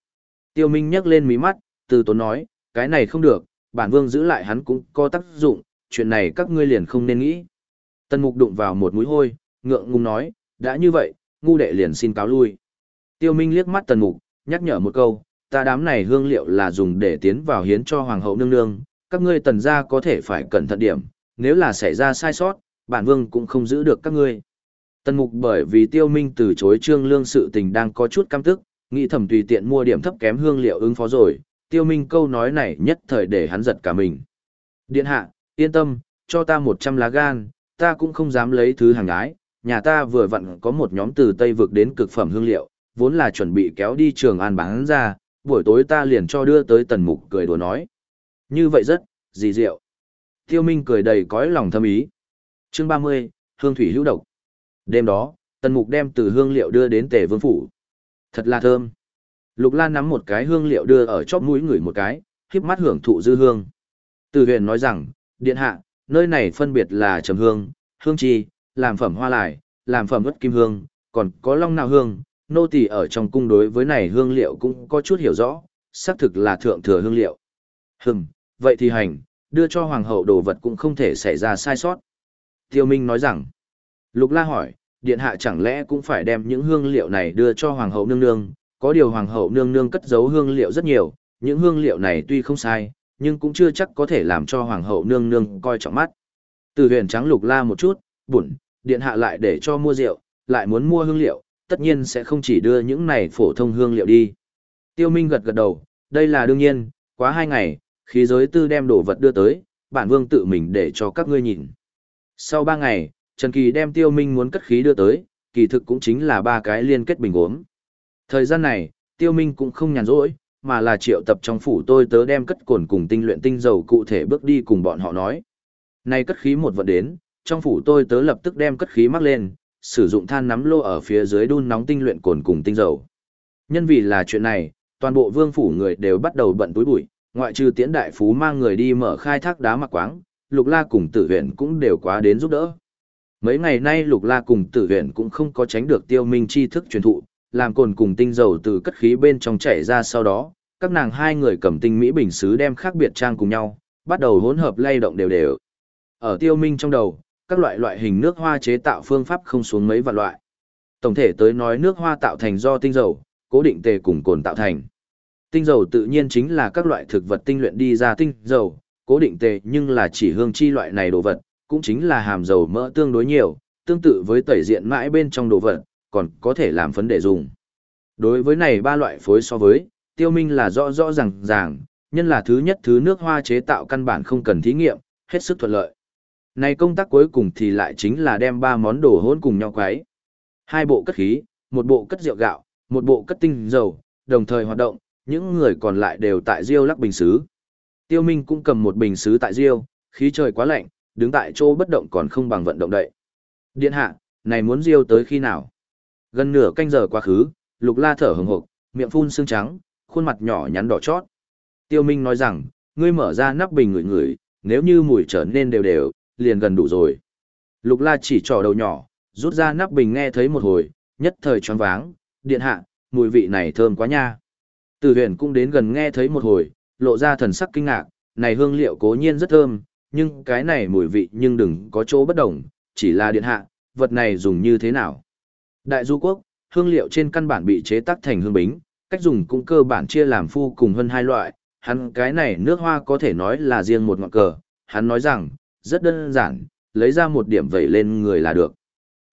Tiêu Minh nhấc lên mí mắt, từ tốn nói, cái này không được, bản vương giữ lại hắn cũng có tác dụng, chuyện này các ngươi liền không nên nghĩ. tân mục đụng vào một mũi hôi, ngượng ngùng nói, đã như vậy, ngu đệ liền xin cáo lui. Tiêu Minh liếc mắt tần mục, nhắc nhở một câu, ta đám này hương liệu là dùng để tiến vào hiến cho hoàng hậu nương nương, các ngươi tần gia có thể phải cẩn thận điểm, nếu là xảy ra sai sót, bản vương cũng không giữ được các ngươi. Tần mục bởi vì tiêu minh từ chối trương lương sự tình đang có chút căm tức, nghĩ thầm tùy tiện mua điểm thấp kém hương liệu ứng phó rồi, tiêu minh câu nói này nhất thời để hắn giật cả mình. Điện hạ, yên tâm, cho ta 100 lá gan, ta cũng không dám lấy thứ hàng ái, nhà ta vừa vặn có một nhóm từ Tây vực đến cực phẩm hương liệu, vốn là chuẩn bị kéo đi trường an bán ra, buổi tối ta liền cho đưa tới tần mục cười đùa nói. Như vậy rất, dì rượu. Tiêu Minh cười đầy cõi lòng thâm ý. Chương 30, Hương Thủy hữu độc. Đêm đó, tần mục đem từ hương liệu đưa đến tề vương phủ. Thật là thơm. Lục Lan nắm một cái hương liệu đưa ở chóp mũi ngửi một cái, khiếp mắt hưởng thụ dư hương. Từ huyền nói rằng, điện hạ, nơi này phân biệt là trầm hương, hương trì, làm phẩm hoa lại, làm phẩm ướt kim hương, còn có long nào hương, nô tỳ ở trong cung đối với này hương liệu cũng có chút hiểu rõ, xác thực là thượng thừa hương liệu. Hừm, vậy thì hành, đưa cho hoàng hậu đồ vật cũng không thể xảy ra sai sót. Tiêu Minh nói rằng, Lục La hỏi, điện hạ chẳng lẽ cũng phải đem những hương liệu này đưa cho hoàng hậu nương nương, có điều hoàng hậu nương nương cất giấu hương liệu rất nhiều, những hương liệu này tuy không sai, nhưng cũng chưa chắc có thể làm cho hoàng hậu nương nương coi trọng mắt. Từ huyền trắng Lục La một chút, buồn, điện hạ lại để cho mua rượu, lại muốn mua hương liệu, tất nhiên sẽ không chỉ đưa những này phổ thông hương liệu đi. Tiêu Minh gật gật đầu, đây là đương nhiên, quá hai ngày, khí giới tư đem đồ vật đưa tới, bản vương tự mình để cho các ngươi nhìn. Sau ba ngày, Trần Kỳ đem Tiêu Minh muốn cất khí đưa tới, kỳ thực cũng chính là ba cái liên kết bình uống. Thời gian này, Tiêu Minh cũng không nhàn rỗi, mà là triệu tập trong phủ tôi tớ đem cất cồn cùng tinh luyện tinh dầu cụ thể bước đi cùng bọn họ nói. Nay cất khí một vận đến, trong phủ tôi tớ lập tức đem cất khí mắc lên, sử dụng than nắm lô ở phía dưới đun nóng tinh luyện cồn cùng tinh dầu. Nhân vì là chuyện này, toàn bộ vương phủ người đều bắt đầu bận túi bụi, ngoại trừ tiễn đại phú mang người đi mở khai thác đá mặc quáng, lục la cùng tử huyện cũng đều quá đến giúp đỡ. Mấy ngày nay lục la cùng tử huyện cũng không có tránh được tiêu minh chi thức truyền thụ, làm cồn cùng tinh dầu từ cất khí bên trong chảy ra sau đó, các nàng hai người cầm tinh mỹ bình xứ đem khác biệt trang cùng nhau, bắt đầu hỗn hợp lay động đều đều. Ở tiêu minh trong đầu, các loại loại hình nước hoa chế tạo phương pháp không xuống mấy vạn loại. Tổng thể tới nói nước hoa tạo thành do tinh dầu, cố định tề cùng cồn tạo thành. Tinh dầu tự nhiên chính là các loại thực vật tinh luyện đi ra tinh dầu, cố định tề nhưng là chỉ hương chi loại này đồ vật, cũng chính là hàm dầu mỡ tương đối nhiều, tương tự với tẩy diện mãi bên trong đồ vật, còn có thể làm phấn để dùng. Đối với này ba loại phối so với, tiêu minh là rõ rõ ràng ràng, nhân là thứ nhất thứ nước hoa chế tạo căn bản không cần thí nghiệm, hết sức thuận lợi. Này công tác cuối cùng thì lại chính là đem ba món đồ hỗn cùng nhau quấy. Hai bộ cất khí, một bộ cất rượu gạo, một bộ cất tinh dầu, đồng thời hoạt động, những người còn lại đều tại riêu lắc bình xứ. Tiêu Minh cũng cầm một bình xứ tại riêu, khí trời quá lạnh, đứng tại chỗ bất động còn không bằng vận động đậy. Điện hạ, này muốn riêu tới khi nào? Gần nửa canh giờ quá khứ, Lục La thở hừng hực, miệng phun sương trắng, khuôn mặt nhỏ nhắn đỏ chót. Tiêu Minh nói rằng, ngươi mở ra nắp bình ngửi ngửi, nếu như mùi trở nên đều đều, liền gần đủ rồi. Lục la chỉ trỏ đầu nhỏ, rút ra nắp bình nghe thấy một hồi, nhất thời choáng váng, điện hạ, mùi vị này thơm quá nha. Từ huyền cũng đến gần nghe thấy một hồi, lộ ra thần sắc kinh ngạc, này hương liệu cố nhiên rất thơm, nhưng cái này mùi vị nhưng đừng có chỗ bất đồng, chỉ là điện hạ, vật này dùng như thế nào. Đại du quốc, hương liệu trên căn bản bị chế tác thành hương bính, cách dùng cũng cơ bản chia làm phu cùng hơn hai loại, hắn cái này nước hoa có thể nói là riêng một ngọn cờ, hắn nói rằng, rất đơn giản, lấy ra một điểm vẩy lên người là được.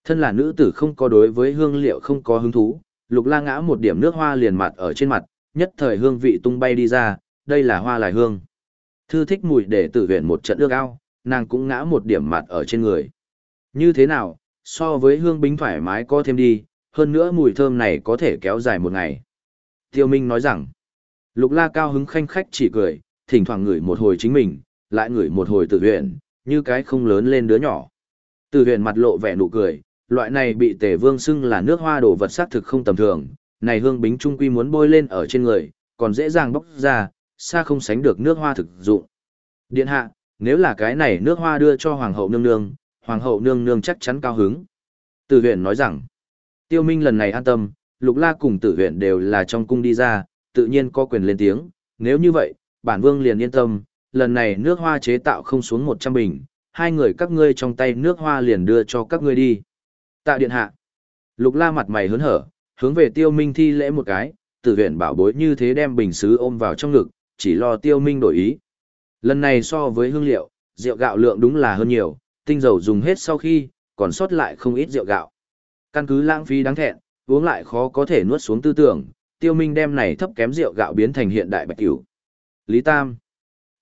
Thân là nữ tử không có đối với hương liệu không có hứng thú, lục la ngã một điểm nước hoa liền mặt ở trên mặt, nhất thời hương vị tung bay đi ra, đây là hoa lại hương. Thư thích mùi để tử viện một trận ước ao, nàng cũng ngã một điểm mặt ở trên người. Như thế nào, so với hương bính thoải mái có thêm đi, hơn nữa mùi thơm này có thể kéo dài một ngày. Tiêu Minh nói rằng, Lục La cao hứng khanh khách chỉ cười, thỉnh thoảng ngửi một hồi chính mình, lại ngửi một hồi tử huyện, như cái không lớn lên đứa nhỏ. Tử huyền mặt lộ vẻ nụ cười, loại này bị tề vương xưng là nước hoa đồ vật sát thực không tầm thường, này hương bính trung quy muốn bôi lên ở trên người, còn dễ dàng bóc ra, xa không sánh được nước hoa thực dụng. Điện hạ, nếu là cái này nước hoa đưa cho hoàng hậu nương nương, hoàng hậu nương nương chắc chắn cao hứng. Tử huyện nói rằng, tiêu minh lần này an tâm, lục la cùng tử huyện đều là trong cung đi ra, tự nhiên có quyền lên tiếng, nếu như vậy, bản vương liền yên tâm, lần này nước hoa chế tạo không xuống 100 bình, hai người các ngươi trong tay nước hoa liền đưa cho các ngươi đi. Tạ điện hạ. Lục la mặt mày hớn hở, hướng về tiêu minh thi lễ một cái, tử huyện bảo bối như thế đem bình sứ ôm vào trong ngực, chỉ lo tiêu minh đổi ý. Lần này so với hương liệu, rượu gạo lượng đúng là hơn nhiều, tinh dầu dùng hết sau khi, còn sót lại không ít rượu gạo. Căn cứ lãng phí đáng thẹn, uống lại khó có thể nuốt xuống tư tưởng, tiêu minh đem này thấp kém rượu gạo biến thành hiện đại bạch cửu. Lý Tam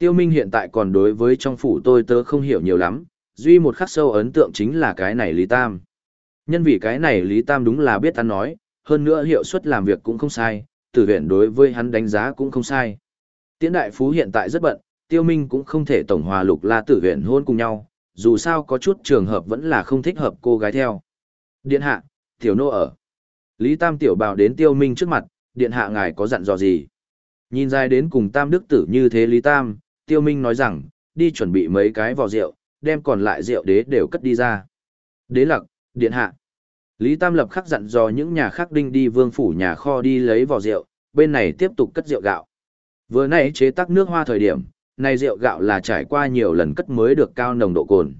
Tiêu Minh hiện tại còn đối với trong phủ tôi tớ không hiểu nhiều lắm, duy một khắc sâu ấn tượng chính là cái này Lý Tam. Nhân vì cái này Lý Tam đúng là biết ăn nói, hơn nữa hiệu suất làm việc cũng không sai, tử viện đối với hắn đánh giá cũng không sai. Tiễn đại phú hiện tại rất bận, tiêu minh cũng không thể tổng hòa lục la tử viện hôn cùng nhau, dù sao có chút trường hợp vẫn là không thích hợp cô gái theo. Điện hạ, tiểu nô ở. Lý Tam tiểu bào đến tiêu minh trước mặt, điện hạ ngài có dặn dò gì? Nhìn dài đến cùng Tam Đức Tử như thế Lý Tam, tiêu minh nói rằng, đi chuẩn bị mấy cái vò rượu, đem còn lại rượu đế đều cất đi ra. Đế lặc, điện hạ. Lý Tam lập khắc dặn dò những nhà khác đinh đi vương phủ nhà kho đi lấy vò rượu, bên này tiếp tục cất rượu gạo. Vừa nãy chế tác nước hoa thời điểm, này rượu gạo là trải qua nhiều lần cất mới được cao nồng độ cồn.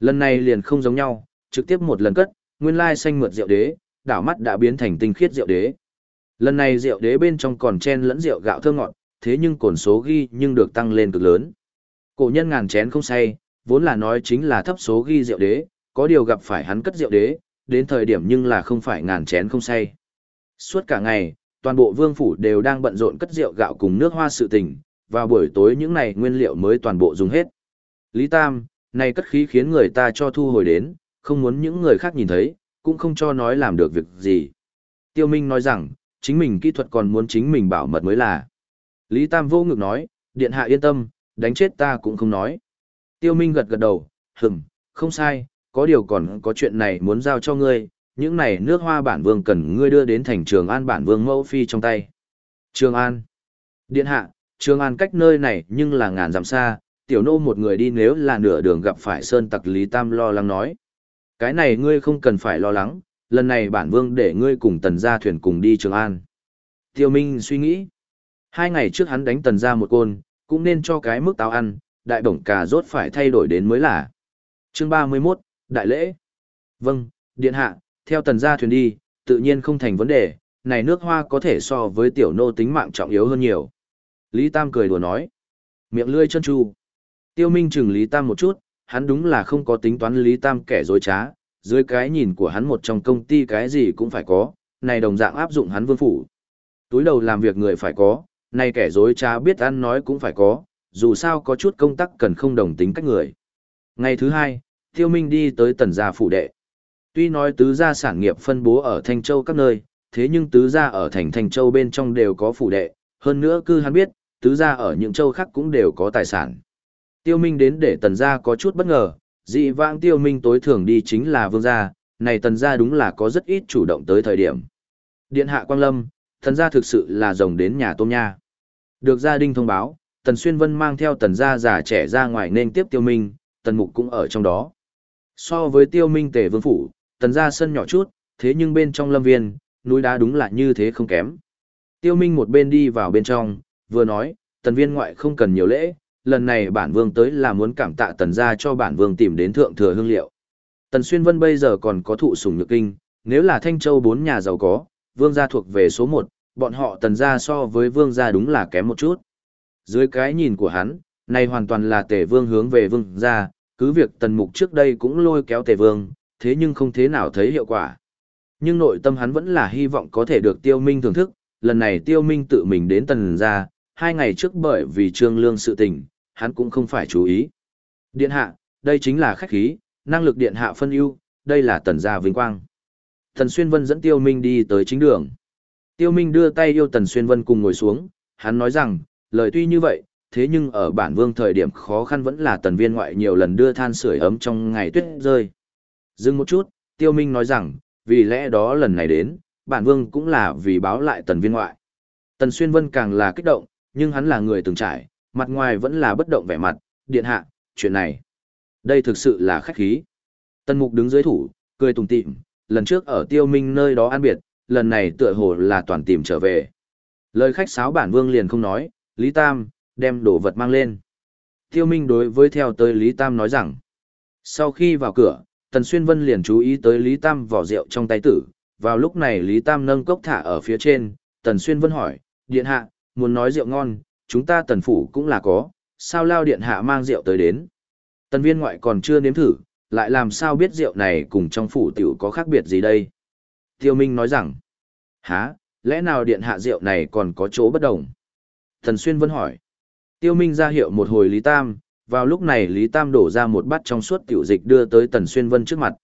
Lần này liền không giống nhau, trực tiếp một lần cất, nguyên lai xanh mượt rượu đế, đảo mắt đã biến thành tinh khiết rượu đế. Lần này rượu đế bên trong còn chen lẫn rượu gạo thơm ngọt, thế nhưng cồn số ghi nhưng được tăng lên cực lớn. Cổ nhân ngàn chén không say, vốn là nói chính là thấp số ghi rượu đế, có điều gặp phải hắn cất rượu đế, đến thời điểm nhưng là không phải ngàn chén không say. Suốt cả ngày, toàn bộ vương phủ đều đang bận rộn cất rượu gạo cùng nước hoa sự tình, vào buổi tối những này nguyên liệu mới toàn bộ dùng hết. Lý Tam, này cất khí khiến người ta cho thu hồi đến, không muốn những người khác nhìn thấy, cũng không cho nói làm được việc gì. Tiêu Minh nói rằng, chính mình kỹ thuật còn muốn chính mình bảo mật mới là. Lý Tam vô ngực nói, điện hạ yên tâm, đánh chết ta cũng không nói. Tiêu Minh gật gật đầu, hừm, không sai, có điều còn có chuyện này muốn giao cho ngươi, những này nước hoa bản vương cần ngươi đưa đến thành trường an bản vương mẫu phi trong tay. Trường an. Điện hạ, trường an cách nơi này nhưng là ngàn dặm xa, tiểu nô một người đi nếu là nửa đường gặp phải sơn tặc Lý Tam lo lắng nói. Cái này ngươi không cần phải lo lắng, lần này bản vương để ngươi cùng tần gia thuyền cùng đi Trường An. Tiêu Minh suy nghĩ. Hai ngày trước hắn đánh tần gia một côn, cũng nên cho cái mức táo ăn, đại bổng cà rốt phải thay đổi đến mới là. Chương 31, Đại lễ. Vâng, điện hạ, theo tần gia thuyền đi, tự nhiên không thành vấn đề, này nước hoa có thể so với tiểu nô tính mạng trọng yếu hơn nhiều. Lý Tam cười đùa nói. Miệng lươi chân chu. Tiêu Minh chừng Lý Tam một chút, hắn đúng là không có tính toán Lý Tam kẻ dối trá, dưới cái nhìn của hắn một trong công ty cái gì cũng phải có, này đồng dạng áp dụng hắn vương phủ. Túi đầu làm việc người phải có, nay kẻ dối trá biết ăn nói cũng phải có, dù sao có chút công tác cần không đồng tính cách người. Ngày thứ hai, Tiêu Minh đi tới tần gia phủ đệ. Tuy nói tứ gia sản nghiệp phân bố ở Thanh Châu các nơi, thế nhưng tứ gia ở thành Thanh Châu bên trong đều có phủ đệ, hơn nữa cư hắn biết, tứ gia ở những châu khác cũng đều có tài sản. Tiêu Minh đến để tần gia có chút bất ngờ, dị vãng Tiêu Minh tối thường đi chính là vương gia, này tần gia đúng là có rất ít chủ động tới thời điểm. Điện hạ Quang Lâm, Thần gia thực sự là rồng đến nhà tôm nha. Được gia đình thông báo, tần xuyên vân mang theo tần gia già trẻ ra ngoài nên tiếp Tiêu Minh, tần mục cũng ở trong đó. So với Tiêu Minh tề vương phủ, tần gia sân nhỏ chút, thế nhưng bên trong lâm viên, núi đá đúng là như thế không kém. Tiêu Minh một bên đi vào bên trong, vừa nói, tần viên ngoại không cần nhiều lễ, lần này bản vương tới là muốn cảm tạ tần gia cho bản vương tìm đến thượng thừa hương liệu. Tần Xuyên Vân bây giờ còn có thụ sủng nhược kinh, nếu là Thanh Châu bốn nhà giàu có, vương gia thuộc về số một, bọn họ tần gia so với vương gia đúng là kém một chút. Dưới cái nhìn của hắn, này hoàn toàn là tề vương hướng về vương gia, cứ việc tần mục trước đây cũng lôi kéo tề vương, thế nhưng không thế nào thấy hiệu quả. Nhưng nội tâm hắn vẫn là hy vọng có thể được tiêu minh thưởng thức, lần này tiêu minh tự mình đến tần gia, hai ngày trước bởi vì trương lương sự tình, hắn cũng không phải chú ý. Điện hạ, đây chính là khách khí, năng lực điện hạ phân ưu, đây là tần gia vinh quang. Thần Xuyên Vân dẫn Tiêu Minh đi tới chính đường. Tiêu Minh đưa tay yêu Tần Xuyên Vân cùng ngồi xuống, hắn nói rằng, lời tuy như vậy, thế nhưng ở bản vương thời điểm khó khăn vẫn là tần viên ngoại nhiều lần đưa than sưởi ấm trong ngày tuyết rơi. Dừng một chút, Tiêu Minh nói rằng, vì lẽ đó lần này đến, bản vương cũng là vì báo lại tần viên ngoại. Tần Xuyên Vân càng là kích động, nhưng hắn là người từng trải, mặt ngoài vẫn là bất động vẻ mặt, điện hạ, chuyện này. Đây thực sự là khách khí. Tần Mục đứng dưới thủ, cười tùng tịm, lần trước ở Tiêu Minh nơi đó an biệt, lần này tựa hồ là toàn tìm trở về. Lời khách sáo bản vương liền không nói, Lý Tam, đem đồ vật mang lên. Tiêu Minh đối với theo tới Lý Tam nói rằng, sau khi vào cửa, Tần Xuyên Vân liền chú ý tới Lý Tam vỏ rượu trong tay tử, vào lúc này Lý Tam nâng cốc thả ở phía trên, Tần Xuyên Vân hỏi, điện hạ, muốn nói rượu ngon, chúng ta tần phủ cũng là có, sao lao điện hạ mang rượu tới đến. Tần viên ngoại còn chưa nếm thử, lại làm sao biết rượu này cùng trong phủ tiểu có khác biệt gì đây? Tiêu Minh nói rằng, há, lẽ nào điện hạ rượu này còn có chỗ bất đồng? Thần Xuyên Vân hỏi, Tiêu Minh ra hiệu một hồi Lý Tam, vào lúc này Lý Tam đổ ra một bát trong suốt tiểu dịch đưa tới Tần Xuyên Vân trước mặt.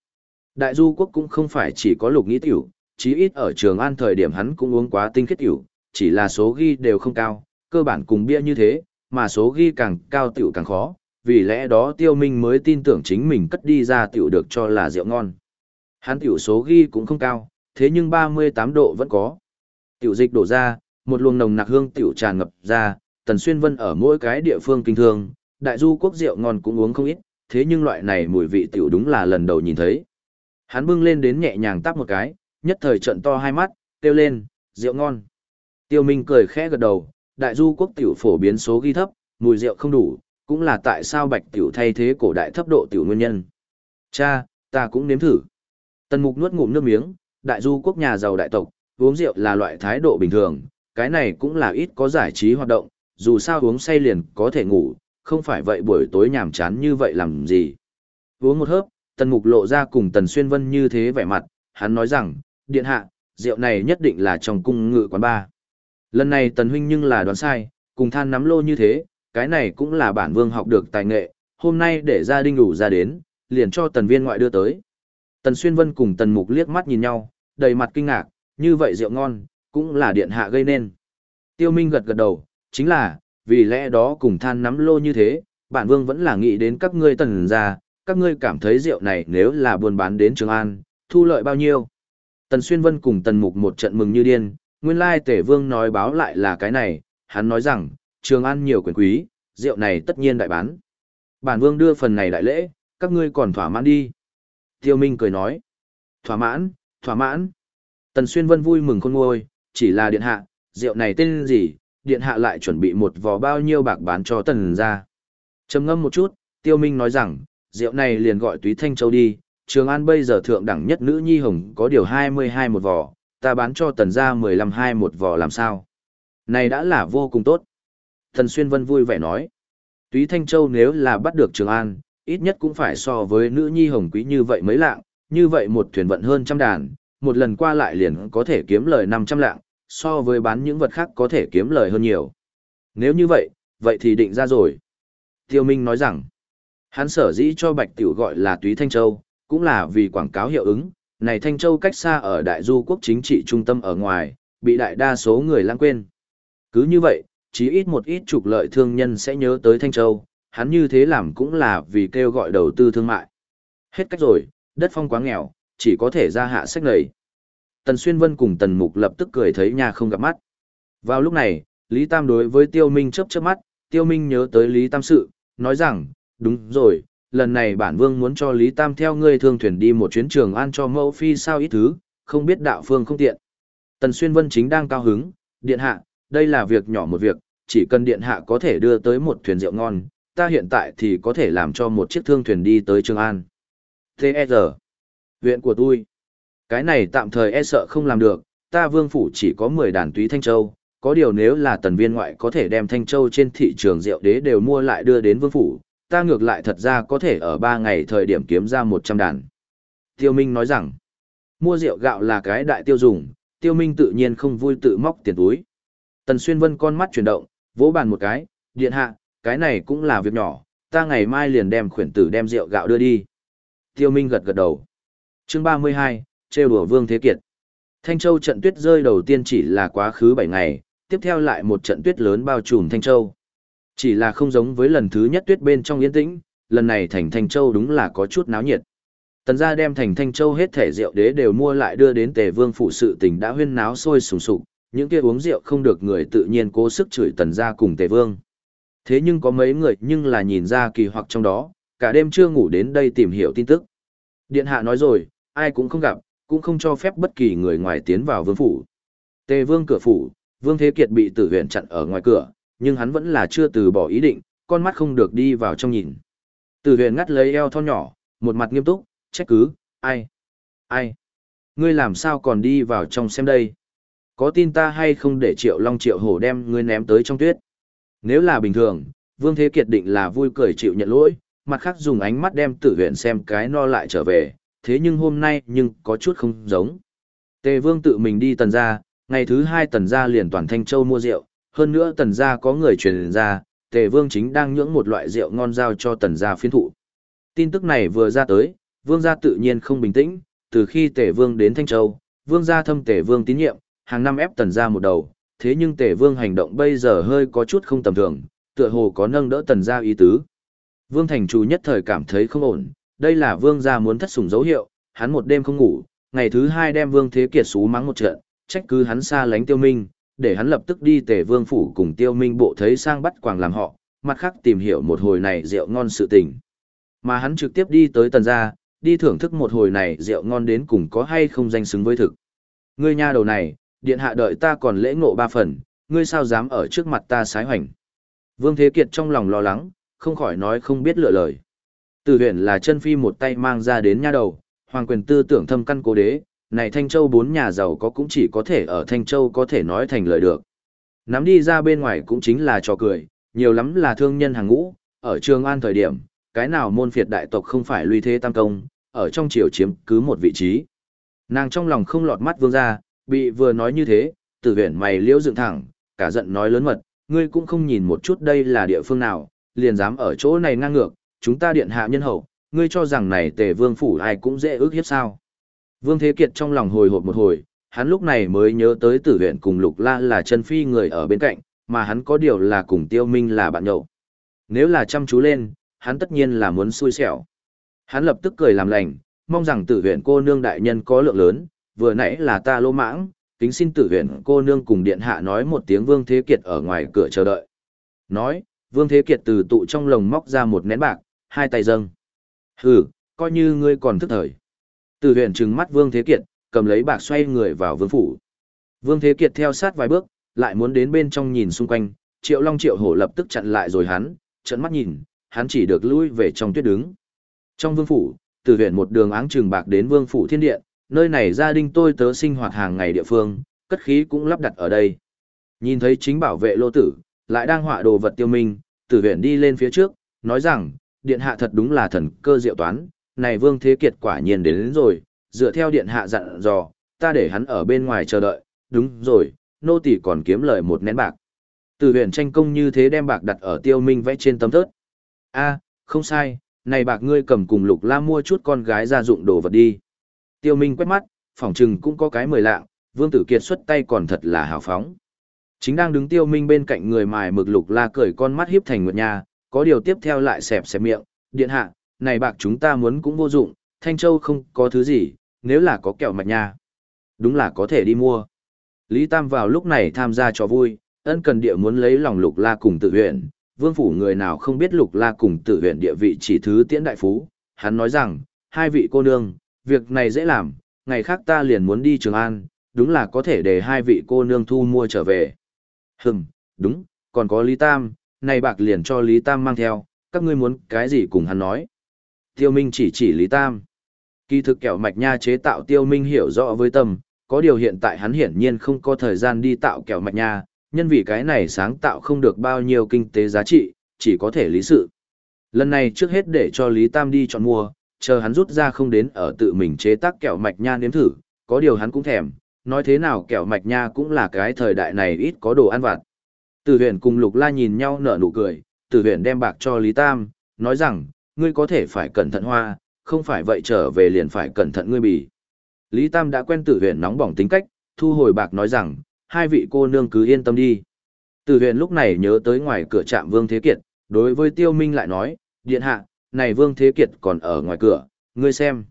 Đại du quốc cũng không phải chỉ có lục nghĩ tiểu, chí ít ở trường an thời điểm hắn cũng uống quá tinh khiết tiểu, chỉ là số ghi đều không cao, cơ bản cùng bia như thế, mà số ghi càng cao tiểu càng khó, vì lẽ đó tiêu minh mới tin tưởng chính mình cất đi ra tiểu được cho là rượu ngon. Hắn tiểu số ghi cũng không cao, thế nhưng 38 độ vẫn có. Tiểu dịch đổ ra, một luồng nồng nặc hương tiểu tràn ngập ra, Tần Xuyên Vân ở mỗi cái địa phương kinh thương, đại du quốc rượu ngon cũng uống không ít, thế nhưng loại này mùi vị tiểu đúng là lần đầu nhìn thấy. Hắn bưng lên đến nhẹ nhàng tắp một cái, nhất thời trận to hai mắt, kêu lên, rượu ngon. Tiêu Minh cười khẽ gật đầu, đại du quốc tiểu phổ biến số ghi thấp, mùi rượu không đủ, cũng là tại sao bạch tiểu thay thế cổ đại thấp độ tiểu nguyên nhân. Cha, ta cũng nếm thử. Tần mục nuốt ngụm nước miếng, đại du quốc nhà giàu đại tộc, uống rượu là loại thái độ bình thường, cái này cũng là ít có giải trí hoạt động, dù sao uống say liền có thể ngủ, không phải vậy buổi tối nhàm chán như vậy làm gì. Uống một hớp, tần mục lộ ra cùng tần xuyên vân như thế vẻ mặt, hắn nói rằng, điện hạ, rượu này nhất định là trong cung ngự quán ba. Lần này tần huynh nhưng là đoán sai, cùng than nắm lô như thế, cái này cũng là bản vương học được tài nghệ, hôm nay để gia đình đủ ra đến, liền cho tần viên ngoại đưa tới. Tần xuyên vân cùng tần mục liếc mắt nhìn nhau, đầy mặt kinh ngạc, như vậy rượu ngon, cũng là điện hạ gây nên. Tiêu Minh gật gật đầu, chính là, vì lẽ đó cùng than nắm lô như thế, bản vương vẫn là nghĩ đến các ngươi tần gia, các ngươi cảm thấy rượu này nếu là buôn bán đến Trường An, thu lợi bao nhiêu. Tần Xuyên Vân cùng Tần Mục một trận mừng như điên, nguyên lai tể vương nói báo lại là cái này, hắn nói rằng, Trường An nhiều quyền quý, rượu này tất nhiên đại bán. Bản vương đưa phần này đại lễ, các ngươi còn thỏa mãn đi. Tiêu Minh cười nói, thỏa mãn, thỏa mãn. Tần Xuyên Vân vui mừng khôn ngôi, chỉ là điện hạ, rượu này tên gì, điện hạ lại chuẩn bị một vò bao nhiêu bạc bán cho tần gia? Trầm ngâm một chút, Tiêu Minh nói rằng, rượu này liền gọi túy thanh châu đi, Trường An bây giờ thượng đẳng nhất nữ nhi hồng có điều 22 một vò, ta bán cho tần gia 15 hai một vò làm sao. Này đã là vô cùng tốt. Thần Xuyên Vân vui vẻ nói, túy thanh châu nếu là bắt được Trường An, ít nhất cũng phải so với nữ nhi hồng quý như vậy mấy lạng, như vậy một thuyền vận hơn trăm đàn, một lần qua lại liền có thể kiếm lời 500 lạng, so với bán những vật khác có thể kiếm lời hơn nhiều. Nếu như vậy, vậy thì định ra rồi. Tiêu Minh nói rằng, hắn sở dĩ cho Bạch Tiểu gọi là Túy Thanh Châu, cũng là vì quảng cáo hiệu ứng, này Thanh Châu cách xa ở đại du quốc chính trị trung tâm ở ngoài, bị đại đa số người lãng quên. Cứ như vậy, chí ít một ít trục lợi thương nhân sẽ nhớ tới Thanh Châu, hắn như thế làm cũng là vì kêu gọi đầu tư thương mại. Hết cách rồi, đất phong quá nghèo, chỉ có thể ra hạ sách này. Tần Xuyên Vân cùng Tần Mục lập tức cười thấy nhà không gặp mắt. Vào lúc này, Lý Tam đối với Tiêu Minh chớp chớp mắt, Tiêu Minh nhớ tới Lý Tam sự, nói rằng, đúng rồi, lần này bản vương muốn cho Lý Tam theo ngươi thương thuyền đi một chuyến trường an cho mẫu phi sao ít thứ, không biết đạo phương không tiện. Tần Xuyên Vân chính đang cao hứng, điện hạ, đây là việc nhỏ một việc, chỉ cần điện hạ có thể đưa tới một thuyền rượu ngon, ta hiện tại thì có thể làm cho một chiếc thương thuyền đi tới Trường An. T.E.R. Viện của tôi. Cái này tạm thời e sợ không làm được, ta vương phủ chỉ có 10 đàn túy Thanh Châu, có điều nếu là tần viên ngoại có thể đem Thanh Châu trên thị trường rượu đế đều mua lại đưa đến vương phủ, ta ngược lại thật ra có thể ở 3 ngày thời điểm kiếm ra 100 đàn. Tiêu Minh nói rằng, mua rượu gạo là cái đại tiêu dùng, Tiêu Minh tự nhiên không vui tự móc tiền túi. Tần Xuyên Vân con mắt chuyển động, vỗ bàn một cái, điện hạ, cái này cũng là việc nhỏ, ta ngày mai liền đem khuyển tử đem rượu gạo đưa đi. Tiêu Minh gật gật đầu. Chương 32, trêu đùa Vương Thế Kiệt. Thanh Châu trận tuyết rơi đầu tiên chỉ là quá khứ 7 ngày, tiếp theo lại một trận tuyết lớn bao trùm Thanh Châu. Chỉ là không giống với lần thứ nhất tuyết bên trong yên tĩnh, lần này thành Thanh Châu đúng là có chút náo nhiệt. Tần gia đem thành Thanh Châu hết thể rượu đế đều mua lại đưa đến Tề Vương phủ sự tình đã huyên náo sôi sùng sục, những kia uống rượu không được người tự nhiên cố sức chửi Tần gia cùng Tề Vương. Thế nhưng có mấy người nhưng là nhìn ra kỳ hoặc trong đó, cả đêm chưa ngủ đến đây tìm hiểu tin tức. Điện hạ nói rồi, ai cũng không gặp, cũng không cho phép bất kỳ người ngoài tiến vào vương phủ. Tề Vương cửa phủ, Vương Thế Kiệt bị tử huyện chặn ở ngoài cửa, nhưng hắn vẫn là chưa từ bỏ ý định, con mắt không được đi vào trong nhìn. Tử huyện ngắt lấy eo thon nhỏ, một mặt nghiêm túc, trách cứ, ai? Ai? Ngươi làm sao còn đi vào trong xem đây? Có tin ta hay không để triệu long triệu hổ đem ngươi ném tới trong tuyết? Nếu là bình thường, Vương Thế Kiệt định là vui cười chịu nhận lỗi, mặt khác dùng ánh mắt đem tử huyện xem cái no lại trở về, thế nhưng hôm nay nhưng có chút không giống. Tề Vương tự mình đi tần ra, ngày thứ hai tần ra liền toàn Thanh Châu mua rượu, hơn nữa tần ra có người truyền ra, Tề Vương chính đang nhưỡng một loại rượu ngon giao cho tần ra phiến thụ. Tin tức này vừa ra tới, Vương gia tự nhiên không bình tĩnh, từ khi Tề Vương đến Thanh Châu, Vương gia thâm Tề Vương tín nhiệm, hàng năm ép tần ra một đầu, thế nhưng Tề Vương hành động bây giờ hơi có chút không tầm thường, tựa hồ có nâng đỡ tần gia ý tứ. Vương Thành Chủ nhất thời cảm thấy không ổn, đây là Vương gia muốn thất sủng dấu hiệu, hắn một đêm không ngủ, ngày thứ hai đem Vương Thế Kiệt xú mắng một trận, trách cứ hắn xa lánh Tiêu Minh, để hắn lập tức đi Tề Vương phủ cùng Tiêu Minh bộ thấy sang bắt quàng làm họ, mặt khác tìm hiểu một hồi này rượu ngon sự tình. Mà hắn trực tiếp đi tới tần gia, đi thưởng thức một hồi này rượu ngon đến cùng có hay không danh xứng với thực. Ngươi nha đầu này, điện hạ đợi ta còn lễ ngộ ba phần, ngươi sao dám ở trước mặt ta sái hoành. Vương Thế Kiệt trong lòng lo lắng, không khỏi nói không biết lựa lời. Từ huyện là chân phi một tay mang ra đến nha đầu, hoàng quyền tư tưởng thâm căn cố đế, này Thanh Châu bốn nhà giàu có cũng chỉ có thể ở Thanh Châu có thể nói thành lời được. Nắm đi ra bên ngoài cũng chính là trò cười, nhiều lắm là thương nhân hàng ngũ, ở Trường An thời điểm, cái nào môn phiệt đại tộc không phải luy thế tam công, ở trong triều chiếm cứ một vị trí. Nàng trong lòng không lọt mắt vương ra, bị vừa nói như thế, tử Huyền mày liễu dựng thẳng, cả giận nói lớn mật, ngươi cũng không nhìn một chút đây là địa phương nào, liền dám ở chỗ này ngang ngược, chúng ta điện hạ nhân hậu, ngươi cho rằng này tề vương phủ ai cũng dễ ước hiếp sao. Vương Thế Kiệt trong lòng hồi hộp một hồi, hắn lúc này mới nhớ tới tử huyện cùng Lục La là chân phi người ở bên cạnh, mà hắn có điều là cùng tiêu minh là bạn nhậu. Nếu là chăm chú lên, hắn tất nhiên là muốn xui xẻo. Hắn lập tức cười làm lành, mong rằng tử huyện cô nương đại nhân có lượng lớn, vừa nãy là ta lô mãng, kính xin tử huyện cô nương cùng điện hạ nói một tiếng Vương Thế Kiệt ở ngoài cửa chờ đợi. Nói, Vương Thế Kiệt từ tụ trong lồng móc ra một nén bạc, hai tay dâng. Hừ, coi như ngươi còn thức thời. Tử huyện trừng mắt Vương Thế Kiệt, cầm lấy bạc xoay người vào vương phủ. Vương Thế Kiệt theo sát vài bước, lại muốn đến bên trong nhìn xung quanh, Triệu Long Triệu Hổ lập tức chặn lại rồi hắn, trận mắt nhìn, hắn chỉ được lui về trong tuyết đứng. Trong vương phủ, từ huyện một đường áng trường bạc đến vương phủ thiên điện, nơi này gia đình tôi tớ sinh hoạt hàng ngày địa phương, cất khí cũng lắp đặt ở đây. Nhìn thấy chính bảo vệ lô tử, lại đang họa đồ vật tiêu minh, tử huyện đi lên phía trước, nói rằng, điện hạ thật đúng là thần cơ diệu toán, này vương thế kiệt quả nhiên đến, đến rồi, dựa theo điện hạ dặn dò, ta để hắn ở bên ngoài chờ đợi, đúng rồi, nô tỷ còn kiếm lời một nén bạc. Tử huyện tranh công như thế đem bạc đặt ở tiêu minh vẽ trên tấm thớt. a không sai, này bạc ngươi cầm cùng lục la mua chút con gái gia dụng đồ vật đi. Tiêu Minh quét mắt, phỏng chừng cũng có cái mười lạng, Vương Tử Kiệt xuất tay còn thật là hào phóng. Chính đang đứng Tiêu Minh bên cạnh người mài mực lục la cười con mắt hiếp thành nguyệt nha, có điều tiếp theo lại xẹp xẹp miệng, điện hạ, này bạc chúng ta muốn cũng vô dụng, Thanh Châu không có thứ gì, nếu là có kẹo mạch nha. Đúng là có thể đi mua. Lý Tam vào lúc này tham gia cho vui, ân cần địa muốn lấy lòng lục la cùng tự huyện, vương phủ người nào không biết lục la cùng tự huyện địa vị chỉ thứ tiễn đại phú, hắn nói rằng, hai vị cô nương, việc này dễ làm, ngày khác ta liền muốn đi Trường An, đúng là có thể để hai vị cô nương thu mua trở về. Hừm, đúng, còn có Lý Tam, này bạc liền cho Lý Tam mang theo, các ngươi muốn cái gì cùng hắn nói. Tiêu Minh chỉ chỉ Lý Tam. Kỳ thực kẹo mạch nha chế tạo Tiêu Minh hiểu rõ với tâm, có điều hiện tại hắn hiển nhiên không có thời gian đi tạo kẹo mạch nha, nhân vì cái này sáng tạo không được bao nhiêu kinh tế giá trị, chỉ có thể lý sự. Lần này trước hết để cho Lý Tam đi chọn mua, chờ hắn rút ra không đến ở tự mình chế tác kẹo mạch nha nếm thử, có điều hắn cũng thèm, nói thế nào kẹo mạch nha cũng là cái thời đại này ít có đồ ăn vặt. Tử huyền cùng Lục La nhìn nhau nở nụ cười, Tử huyền đem bạc cho Lý Tam, nói rằng, ngươi có thể phải cẩn thận hoa, không phải vậy trở về liền phải cẩn thận ngươi bì. Lý Tam đã quen tử huyện nóng bỏng tính cách, thu hồi bạc nói rằng, hai vị cô nương cứ yên tâm đi. Tử huyện lúc này nhớ tới ngoài cửa trạm Vương Thế Kiệt, đối với Tiêu Minh lại nói, điện hạ, này Vương Thế Kiệt còn ở ngoài cửa, ngươi xem.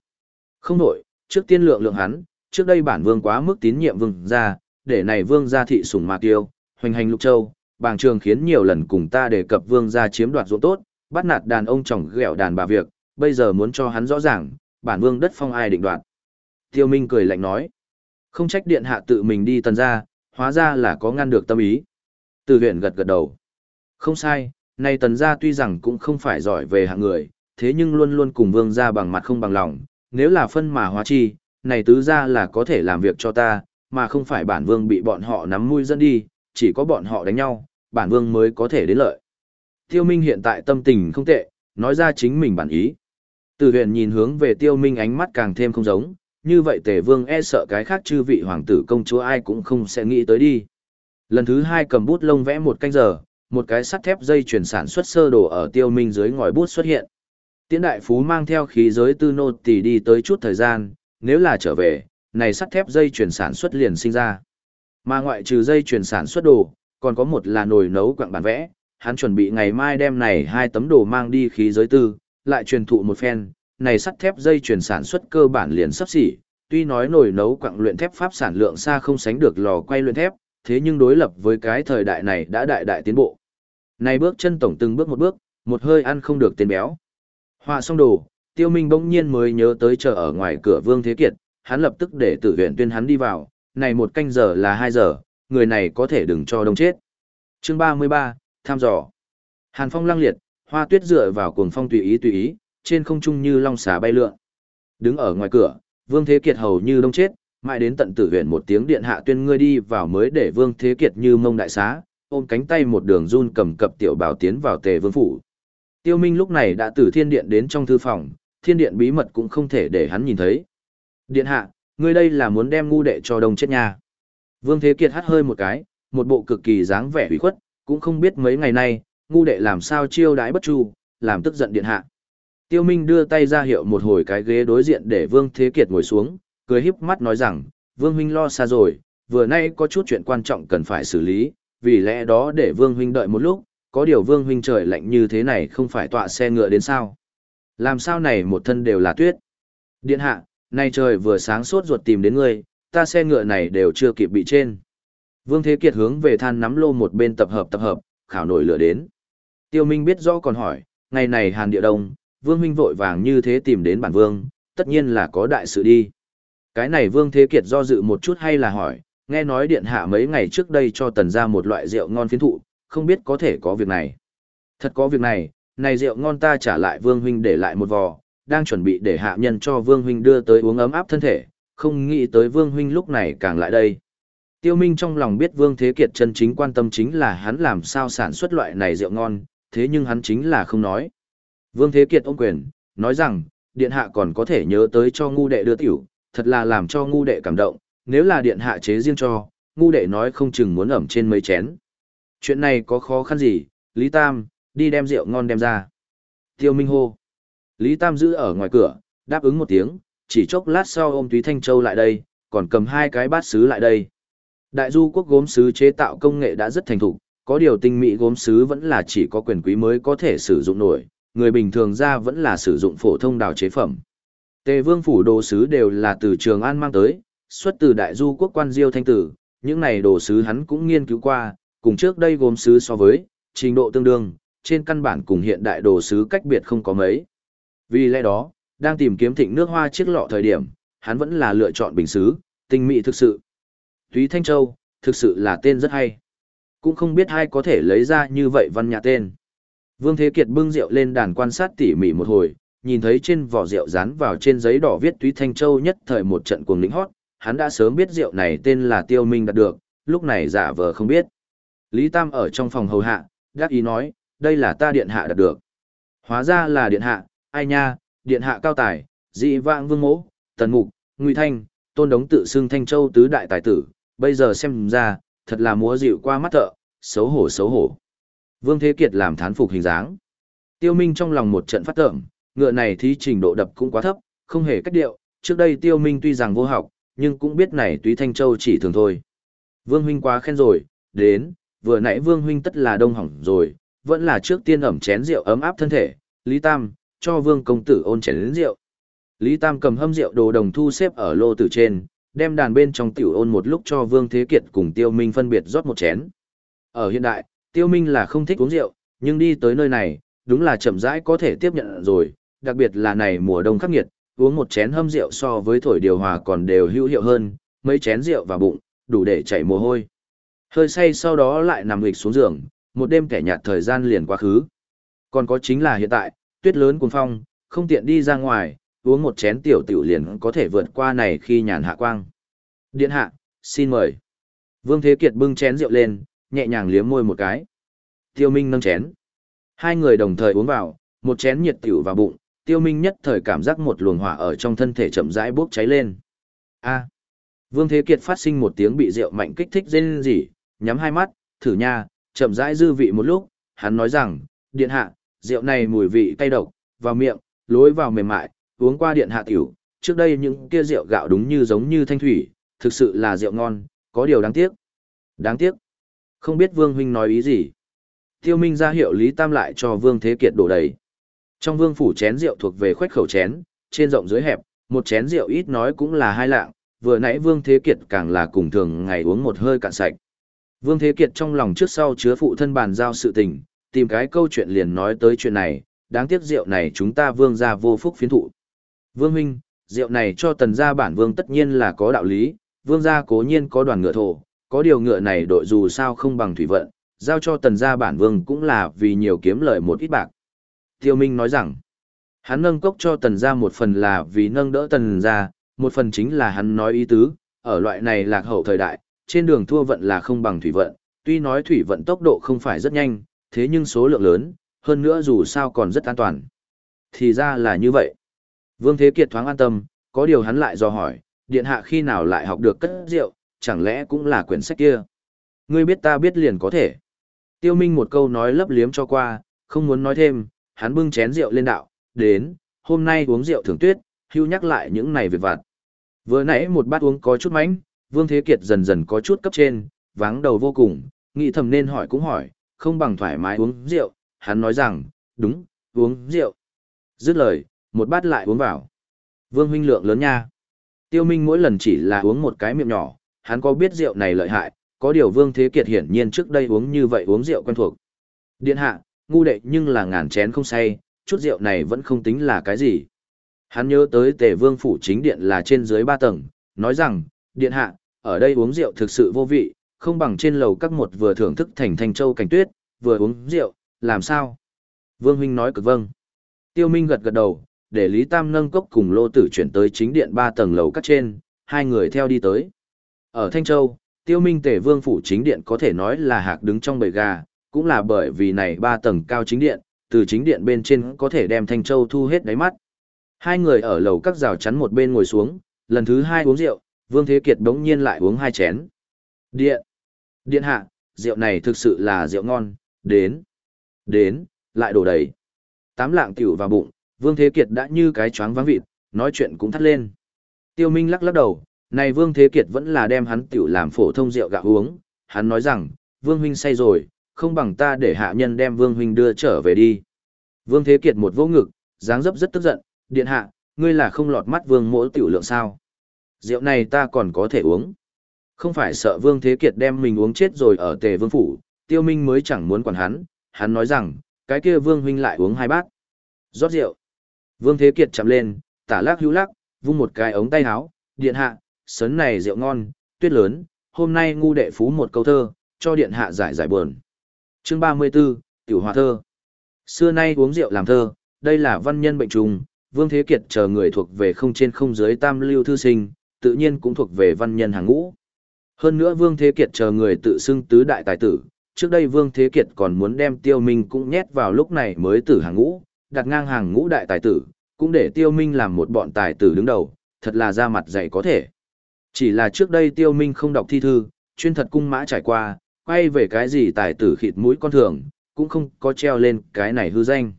Không đổi, trước tiên lượng lượng hắn, trước đây bản Vương quá mức tín nhiệm Vương gia, để này Vương gia thị sủng mạc tiêu, hoành hành lục châu, bàng trường khiến nhiều lần cùng ta đề cập Vương gia chiếm đoạt ruộng tốt, bắt nạt đàn ông chồng ghẹo đàn bà việc, bây giờ muốn cho hắn rõ ràng, bản Vương đất phong ai định đoạt. Tiêu Minh cười lạnh nói, không trách điện hạ tự mình đi tần ra, hóa ra là có ngăn được tâm ý. Từ huyện gật gật đầu. Không sai, nay tần gia tuy rằng cũng không phải giỏi về hạng người, thế nhưng luôn luôn cùng vương gia bằng mặt không bằng lòng, nếu là phân mà hóa chi, này tứ gia là có thể làm việc cho ta, mà không phải bản vương bị bọn họ nắm mũi dẫn đi, chỉ có bọn họ đánh nhau, bản vương mới có thể đến lợi. Tiêu Minh hiện tại tâm tình không tệ, nói ra chính mình bản ý. Từ huyền nhìn hướng về Tiêu Minh ánh mắt càng thêm không giống, như vậy tề vương e sợ cái khác chư vị hoàng tử công chúa ai cũng không sẽ nghĩ tới đi. Lần thứ hai cầm bút lông vẽ một canh giờ, một cái sắt thép dây chuyển sản xuất sơ đồ ở tiêu minh dưới ngòi bút xuất hiện. Tiễn đại phú mang theo khí giới tư nô tỷ đi tới chút thời gian, nếu là trở về, này sắt thép dây chuyển sản xuất liền sinh ra. Mà ngoại trừ dây chuyển sản xuất đồ, còn có một là nồi nấu quặng bản vẽ, hắn chuẩn bị ngày mai đem này hai tấm đồ mang đi khí giới tư, lại truyền thụ một phen, này sắt thép dây chuyển sản xuất cơ bản liền sắp xỉ, tuy nói nồi nấu quặng luyện thép pháp sản lượng xa không sánh được lò quay luyện thép, thế nhưng đối lập với cái thời đại này đã đại đại tiến bộ. Này bước chân tổng từng bước một bước, một hơi ăn không được tiền béo. Họa xong đồ, Tiêu Minh bỗng nhiên mới nhớ tới chờ ở ngoài cửa Vương Thế Kiệt, hắn lập tức để tử Huyện tuyên hắn đi vào, này một canh giờ là 2 giờ, người này có thể đừng cho đông chết. Chương 33, tham dò. Hàn phong lăng liệt, hoa tuyết dựa vào cuồng phong tùy ý tùy ý, trên không trung như long xà bay lượn. Đứng ở ngoài cửa, Vương Thế Kiệt hầu như đông chết, mãi đến tận tử huyện một tiếng điện hạ tuyên ngươi đi vào mới để Vương Thế Kiệt như mông đại xá, ôm cánh tay một đường run cầm cập tiểu bảo tiến vào tề vương phủ. Tiêu Minh lúc này đã từ thiên điện đến trong thư phòng, thiên điện bí mật cũng không thể để hắn nhìn thấy. Điện hạ, ngươi đây là muốn đem ngu đệ cho đồng chết nhà. Vương Thế Kiệt hắt hơi một cái, một bộ cực kỳ dáng vẻ hủy khuất, cũng không biết mấy ngày nay, ngu đệ làm sao chiêu đãi bất chu, làm tức giận điện hạ. Tiêu Minh đưa tay ra hiệu một hồi cái ghế đối diện để Vương Thế Kiệt ngồi xuống, cười híp mắt nói rằng, Vương Huynh lo xa rồi, vừa nay có chút chuyện quan trọng cần phải xử lý, vì lẽ đó để Vương Huynh đợi một lúc, có điều Vương Huynh trời lạnh như thế này không phải tọa xe ngựa đến sao. Làm sao này một thân đều là tuyết. Điện hạ, nay trời vừa sáng sốt ruột tìm đến ngươi, ta xe ngựa này đều chưa kịp bị trên. Vương Thế Kiệt hướng về than nắm lô một bên tập hợp tập hợp, khảo nổi lửa đến. Tiêu Minh biết rõ còn hỏi, ngày này Hàn Địa Đông, Vương huynh vội vàng như thế tìm đến bản vương, tất nhiên là có đại sự đi. Cái này Vương Thế Kiệt do dự một chút hay là hỏi, nghe nói điện hạ mấy ngày trước đây cho tần ra một loại rượu ngon phiến thụ, không biết có thể có việc này. Thật có việc này, này rượu ngon ta trả lại Vương huynh để lại một vò, đang chuẩn bị để hạ nhân cho Vương huynh đưa tới uống ấm áp thân thể, không nghĩ tới Vương huynh lúc này càng lại đây. Tiêu Minh trong lòng biết Vương Thế Kiệt chân chính quan tâm chính là hắn làm sao sản xuất loại này rượu ngon, thế nhưng hắn chính là không nói. Vương Thế Kiệt ôm quyền, nói rằng, điện hạ còn có thể nhớ tới cho ngu đệ đưa tiểu, thật là làm cho ngu đệ cảm động, nếu là điện hạ chế riêng cho, ngu đệ nói không chừng muốn ẩm trên mấy chén. Chuyện này có khó khăn gì, Lý Tam, đi đem rượu ngon đem ra. Tiêu Minh hô. Lý Tam giữ ở ngoài cửa, đáp ứng một tiếng, chỉ chốc lát sau ôm Túy Thanh Châu lại đây, còn cầm hai cái bát sứ lại đây. Đại du quốc gốm sứ chế tạo công nghệ đã rất thành thục, có điều tinh mỹ gốm sứ vẫn là chỉ có quyền quý mới có thể sử dụng nổi, người bình thường ra vẫn là sử dụng phổ thông đào chế phẩm. Tề vương phủ đồ sứ đều là từ Trường An mang tới, xuất từ đại du quốc quan diêu thanh tử, những này đồ sứ hắn cũng nghiên cứu qua, cùng trước đây gốm sứ so với, trình độ tương đương, trên căn bản cùng hiện đại đồ sứ cách biệt không có mấy. Vì lẽ đó, đang tìm kiếm thịnh nước hoa chiếc lọ thời điểm, hắn vẫn là lựa chọn bình sứ, tinh mỹ thực sự. Túy Thanh Châu, thực sự là tên rất hay. Cũng không biết ai có thể lấy ra như vậy văn nhà tên. Vương Thế Kiệt bưng rượu lên đàn quan sát tỉ mỉ một hồi, nhìn thấy trên vỏ rượu dán vào trên giấy đỏ viết Túy Thanh Châu nhất thời một trận cuồng lĩnh hót, hắn đã sớm biết rượu này tên là Tiêu Minh đạt được, lúc này giả vờ không biết. Lý Tam ở trong phòng hầu hạ, đắc ý nói, đây là ta điện hạ đạt được. Hóa ra là điện hạ, ai nha, điện hạ cao tài, dị vãng vương mỗ, tần mục, nguy thanh, tôn đống tự xưng Thanh Châu tứ đại tài tử, bây giờ xem ra, thật là múa dịu qua mắt thợ, xấu hổ xấu hổ. Vương Thế Kiệt làm thán phục hình dáng. Tiêu Minh trong lòng một trận phát tởm, ngựa này thí trình độ đập cũng quá thấp, không hề cách điệu, trước đây tiêu minh tuy rằng vô học, nhưng cũng biết này túy thanh châu chỉ thường thôi. Vương huynh quá khen rồi, đến, vừa nãy vương huynh tất là đông hỏng rồi, vẫn là trước tiên ẩm chén rượu ấm áp thân thể, Lý Tam, cho vương công tử ôn chén đến rượu. Lý Tam cầm hâm rượu đồ đồng thu xếp ở lô tử trên, đem đàn bên trong tiểu ôn một lúc cho Vương Thế Kiệt cùng Tiêu Minh phân biệt rót một chén. Ở hiện đại, Tiêu Minh là không thích uống rượu, nhưng đi tới nơi này, đúng là chậm rãi có thể tiếp nhận rồi, đặc biệt là này mùa đông khắc nghiệt, uống một chén hâm rượu so với thổi điều hòa còn đều hữu hiệu hơn, mấy chén rượu vào bụng, đủ để chảy mồ hôi. Hơi say sau đó lại nằm nghịch xuống giường, một đêm kẻ nhạt thời gian liền quá khứ. Còn có chính là hiện tại, tuyết lớn cuồng phong, không tiện đi ra ngoài, uống một chén tiểu tiểu liền có thể vượt qua này khi nhàn hạ quang. Điện hạ, xin mời. Vương Thế Kiệt bưng chén rượu lên, nhẹ nhàng liếm môi một cái. Tiêu Minh nâng chén. Hai người đồng thời uống vào, một chén nhiệt tiểu vào bụng, Tiêu Minh nhất thời cảm giác một luồng hỏa ở trong thân thể chậm rãi bốc cháy lên. A. Vương Thế Kiệt phát sinh một tiếng bị rượu mạnh kích thích rên rỉ, nhắm hai mắt, thử nha, chậm rãi dư vị một lúc, hắn nói rằng, điện hạ, rượu này mùi vị cay độc, vào miệng, lối vào mềm mại, uống qua điện hạ tiểu, trước đây những kia rượu gạo đúng như giống như thanh thủy, thực sự là rượu ngon, có điều đáng tiếc. Đáng tiếc. Không biết Vương huynh nói ý gì. Tiêu Minh ra hiệu Lý Tam lại cho Vương Thế Kiệt đổ đầy. Trong vương phủ chén rượu thuộc về khoách khẩu chén, trên rộng dưới hẹp, một chén rượu ít nói cũng là hai lạng, vừa nãy Vương Thế Kiệt càng là cùng thường ngày uống một hơi cạn sạch. Vương Thế Kiệt trong lòng trước sau chứa phụ thân bàn giao sự tình, tìm cái câu chuyện liền nói tới chuyện này, đáng tiếc rượu này chúng ta vương gia vô phúc phiến thụ. Vương huynh, rượu này cho tần gia bản vương tất nhiên là có đạo lý, vương gia cố nhiên có đoàn ngựa thổ, có điều ngựa này đội dù sao không bằng thủy vận, giao cho tần gia bản vương cũng là vì nhiều kiếm lợi một ít bạc. Tiêu Minh nói rằng, hắn nâng cốc cho tần gia một phần là vì nâng đỡ tần gia, một phần chính là hắn nói ý tứ, ở loại này lạc hậu thời đại, trên đường thua vận là không bằng thủy vận, tuy nói thủy vận tốc độ không phải rất nhanh, thế nhưng số lượng lớn, hơn nữa dù sao còn rất an toàn. Thì ra là như vậy. Vương Thế Kiệt thoáng an tâm, có điều hắn lại do hỏi, điện hạ khi nào lại học được cất rượu, chẳng lẽ cũng là quyển sách kia. Ngươi biết ta biết liền có thể. Tiêu Minh một câu nói lấp liếm cho qua, không muốn nói thêm, hắn bưng chén rượu lên đạo, đến, hôm nay uống rượu thường tuyết, hưu nhắc lại những này việc vặt. Vừa nãy một bát uống có chút mánh, Vương Thế Kiệt dần dần có chút cấp trên, vắng đầu vô cùng, nghĩ thầm nên hỏi cũng hỏi, không bằng thoải mái uống rượu, hắn nói rằng, đúng, uống rượu. Dứt lời, một bát lại uống vào. Vương huynh lượng lớn nha. Tiêu Minh mỗi lần chỉ là uống một cái miệng nhỏ, hắn có biết rượu này lợi hại, có điều Vương Thế Kiệt hiển nhiên trước đây uống như vậy uống rượu quen thuộc. Điện hạ, ngu đệ nhưng là ngàn chén không say, chút rượu này vẫn không tính là cái gì. Hắn nhớ tới tề vương phủ chính điện là trên dưới ba tầng, nói rằng, điện hạ, ở đây uống rượu thực sự vô vị, không bằng trên lầu các một vừa thưởng thức thành thành châu cảnh tuyết, vừa uống rượu, làm sao? Vương huynh nói cực vâng. Tiêu Minh gật gật đầu, để Lý Tam nâng cốc cùng lô tử chuyển tới chính điện ba tầng lầu các trên, hai người theo đi tới. Ở Thanh Châu, Tiêu Minh tể Vương phủ chính điện có thể nói là hạc đứng trong bầy gà, cũng là bởi vì này ba tầng cao chính điện, từ chính điện bên trên có thể đem Thanh Châu thu hết đáy mắt. Hai người ở lầu các rào chắn một bên ngồi xuống, lần thứ hai uống rượu, Vương Thế Kiệt đống nhiên lại uống hai chén. Điện! Điện hạ, rượu này thực sự là rượu ngon, đến! Đến, lại đổ đầy. Tám lạng tiểu vào bụng, Vương Thế Kiệt đã như cái choáng váng vịt, nói chuyện cũng thắt lên. Tiêu Minh lắc lắc đầu, này Vương Thế Kiệt vẫn là đem hắn tiểu làm phổ thông rượu gạo uống, hắn nói rằng, Vương Huynh say rồi, không bằng ta để hạ nhân đem Vương Huynh đưa trở về đi. Vương Thế Kiệt một vô ngực, dáng dấp rất tức giận, điện hạ, ngươi là không lọt mắt Vương mỗi tiểu lượng sao. Rượu này ta còn có thể uống. Không phải sợ Vương Thế Kiệt đem mình uống chết rồi ở tề vương phủ, Tiêu Minh mới chẳng muốn quản hắn, hắn nói rằng, cái kia Vương huynh lại uống hai bát. Rót rượu. Vương Thế Kiệt chạm lên, tả lắc hữu lắc, vung một cái ống tay áo, điện hạ, sấn này rượu ngon, tuyết lớn, hôm nay ngu đệ phú một câu thơ, cho điện hạ giải giải buồn. Chương 34, Tiểu Hòa Thơ. Xưa nay uống rượu làm thơ, đây là văn nhân bệnh trùng, Vương Thế Kiệt chờ người thuộc về không trên không dưới tam lưu thư sinh, tự nhiên cũng thuộc về văn nhân hàng ngũ. Hơn nữa Vương Thế Kiệt chờ người tự xưng tứ đại tài tử, trước đây Vương Thế Kiệt còn muốn đem Tiêu Minh cũng nhét vào lúc này mới tử hàng ngũ, đặt ngang hàng ngũ đại tài tử, cũng để Tiêu Minh làm một bọn tài tử đứng đầu, thật là ra mặt dạy có thể. Chỉ là trước đây Tiêu Minh không đọc thi thư, chuyên thật cung mã trải qua, quay về cái gì tài tử khịt mũi con thường, cũng không có treo lên cái này hư danh.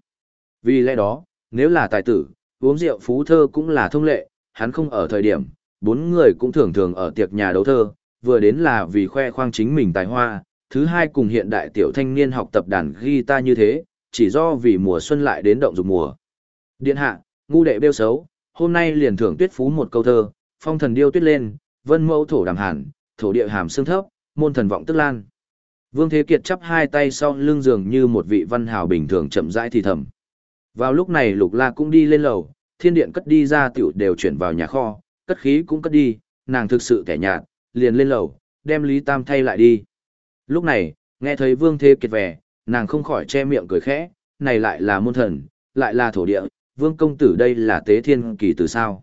Vì lẽ đó, nếu là tài tử, uống rượu phú thơ cũng là thông lệ, hắn không ở thời điểm, bốn người cũng thường thường ở tiệc nhà đấu thơ, vừa đến là vì khoe khoang chính mình tài hoa, thứ hai cùng hiện đại tiểu thanh niên học tập đàn guitar như thế, chỉ do vì mùa xuân lại đến động dục mùa. Điện hạ, ngu đệ bêu xấu, hôm nay liền thưởng tuyết phú một câu thơ, phong thần điêu tuyết lên, vân mẫu thổ đàm hàn, thổ địa hàm xương thấp, môn thần vọng tức lan. Vương Thế Kiệt chắp hai tay sau lưng giường như một vị văn hào bình thường chậm rãi thì thầm. Vào lúc này Lục La cũng đi lên lầu, thiên điện cất đi ra tiểu đều chuyển vào nhà kho, cất khí cũng cất đi, nàng thực sự kẻ nhạt, liền lên lầu, đem Lý Tam thay lại đi. Lúc này, nghe thấy Vương Thế Kiệt về, nàng không khỏi che miệng cười khẽ, này lại là môn thần, lại là thổ địa, Vương công tử đây là tế thiên kỳ từ sao.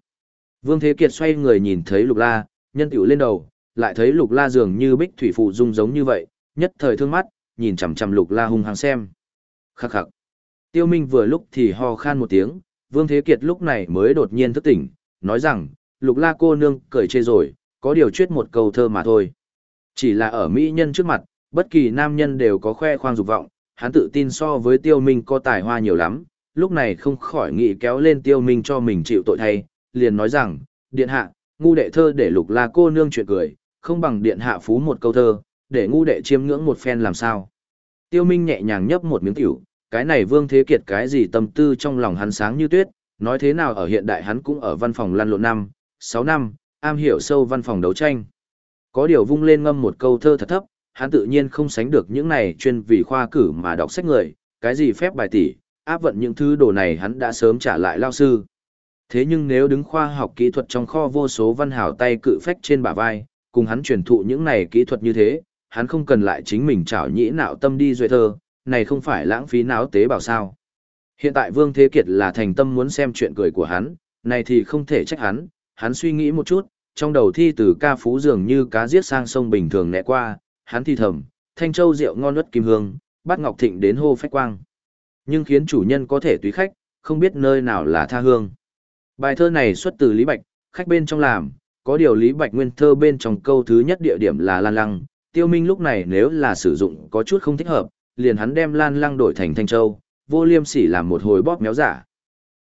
Vương Thế Kiệt xoay người nhìn thấy Lục La, nhân tiểu lên đầu, lại thấy Lục La dường như bích thủy phụ dung giống như vậy, nhất thời thương mắt, nhìn chằm chằm Lục La hung hăng xem. Khắc khắc. Tiêu Minh vừa lúc thì ho khan một tiếng, Vương Thế Kiệt lúc này mới đột nhiên thức tỉnh, nói rằng, Lục La cô nương cười chê rồi, có điều chuyết một câu thơ mà thôi. Chỉ là ở mỹ nhân trước mặt, bất kỳ nam nhân đều có khoe khoang dục vọng, hắn tự tin so với Tiêu Minh có tài hoa nhiều lắm, lúc này không khỏi nghĩ kéo lên Tiêu Minh cho mình chịu tội thay, liền nói rằng, điện hạ, ngu đệ thơ để Lục La cô nương chuyện cười, không bằng điện hạ phú một câu thơ, để ngu đệ chiêm ngưỡng một phen làm sao. Tiêu Minh nhẹ nhàng nhấp một miếng tiểu, cái này Vương Thế Kiệt cái gì tâm tư trong lòng hắn sáng như tuyết, nói thế nào ở hiện đại hắn cũng ở văn phòng lăn lộn năm, 6 năm, am hiểu sâu văn phòng đấu tranh. Có điều vung lên ngâm một câu thơ thật thấp, hắn tự nhiên không sánh được những này chuyên vì khoa cử mà đọc sách người, cái gì phép bài tỷ, áp vận những thứ đồ này hắn đã sớm trả lại lao sư. Thế nhưng nếu đứng khoa học kỹ thuật trong kho vô số văn hảo tay cự phách trên bả vai, cùng hắn truyền thụ những này kỹ thuật như thế, hắn không cần lại chính mình trảo nhĩ não tâm đi duệ thơ, này không phải lãng phí não tế bảo sao. Hiện tại Vương Thế Kiệt là thành tâm muốn xem chuyện cười của hắn, này thì không thể trách hắn, hắn suy nghĩ một chút, trong đầu thi từ ca phú dường như cá giết sang sông bình thường nẹ qua, hắn thi thầm, thanh châu rượu ngon nuốt kim hương, bắt ngọc thịnh đến hô phách quang. Nhưng khiến chủ nhân có thể tùy khách, không biết nơi nào là tha hương. Bài thơ này xuất từ Lý Bạch, khách bên trong làm, có điều Lý Bạch nguyên thơ bên trong câu thứ nhất địa điểm là Lan Lăng, Tiêu Minh lúc này nếu là sử dụng có chút không thích hợp, liền hắn đem Lan Lăng đổi thành Thanh Châu, vô liêm sỉ làm một hồi bóp méo giả.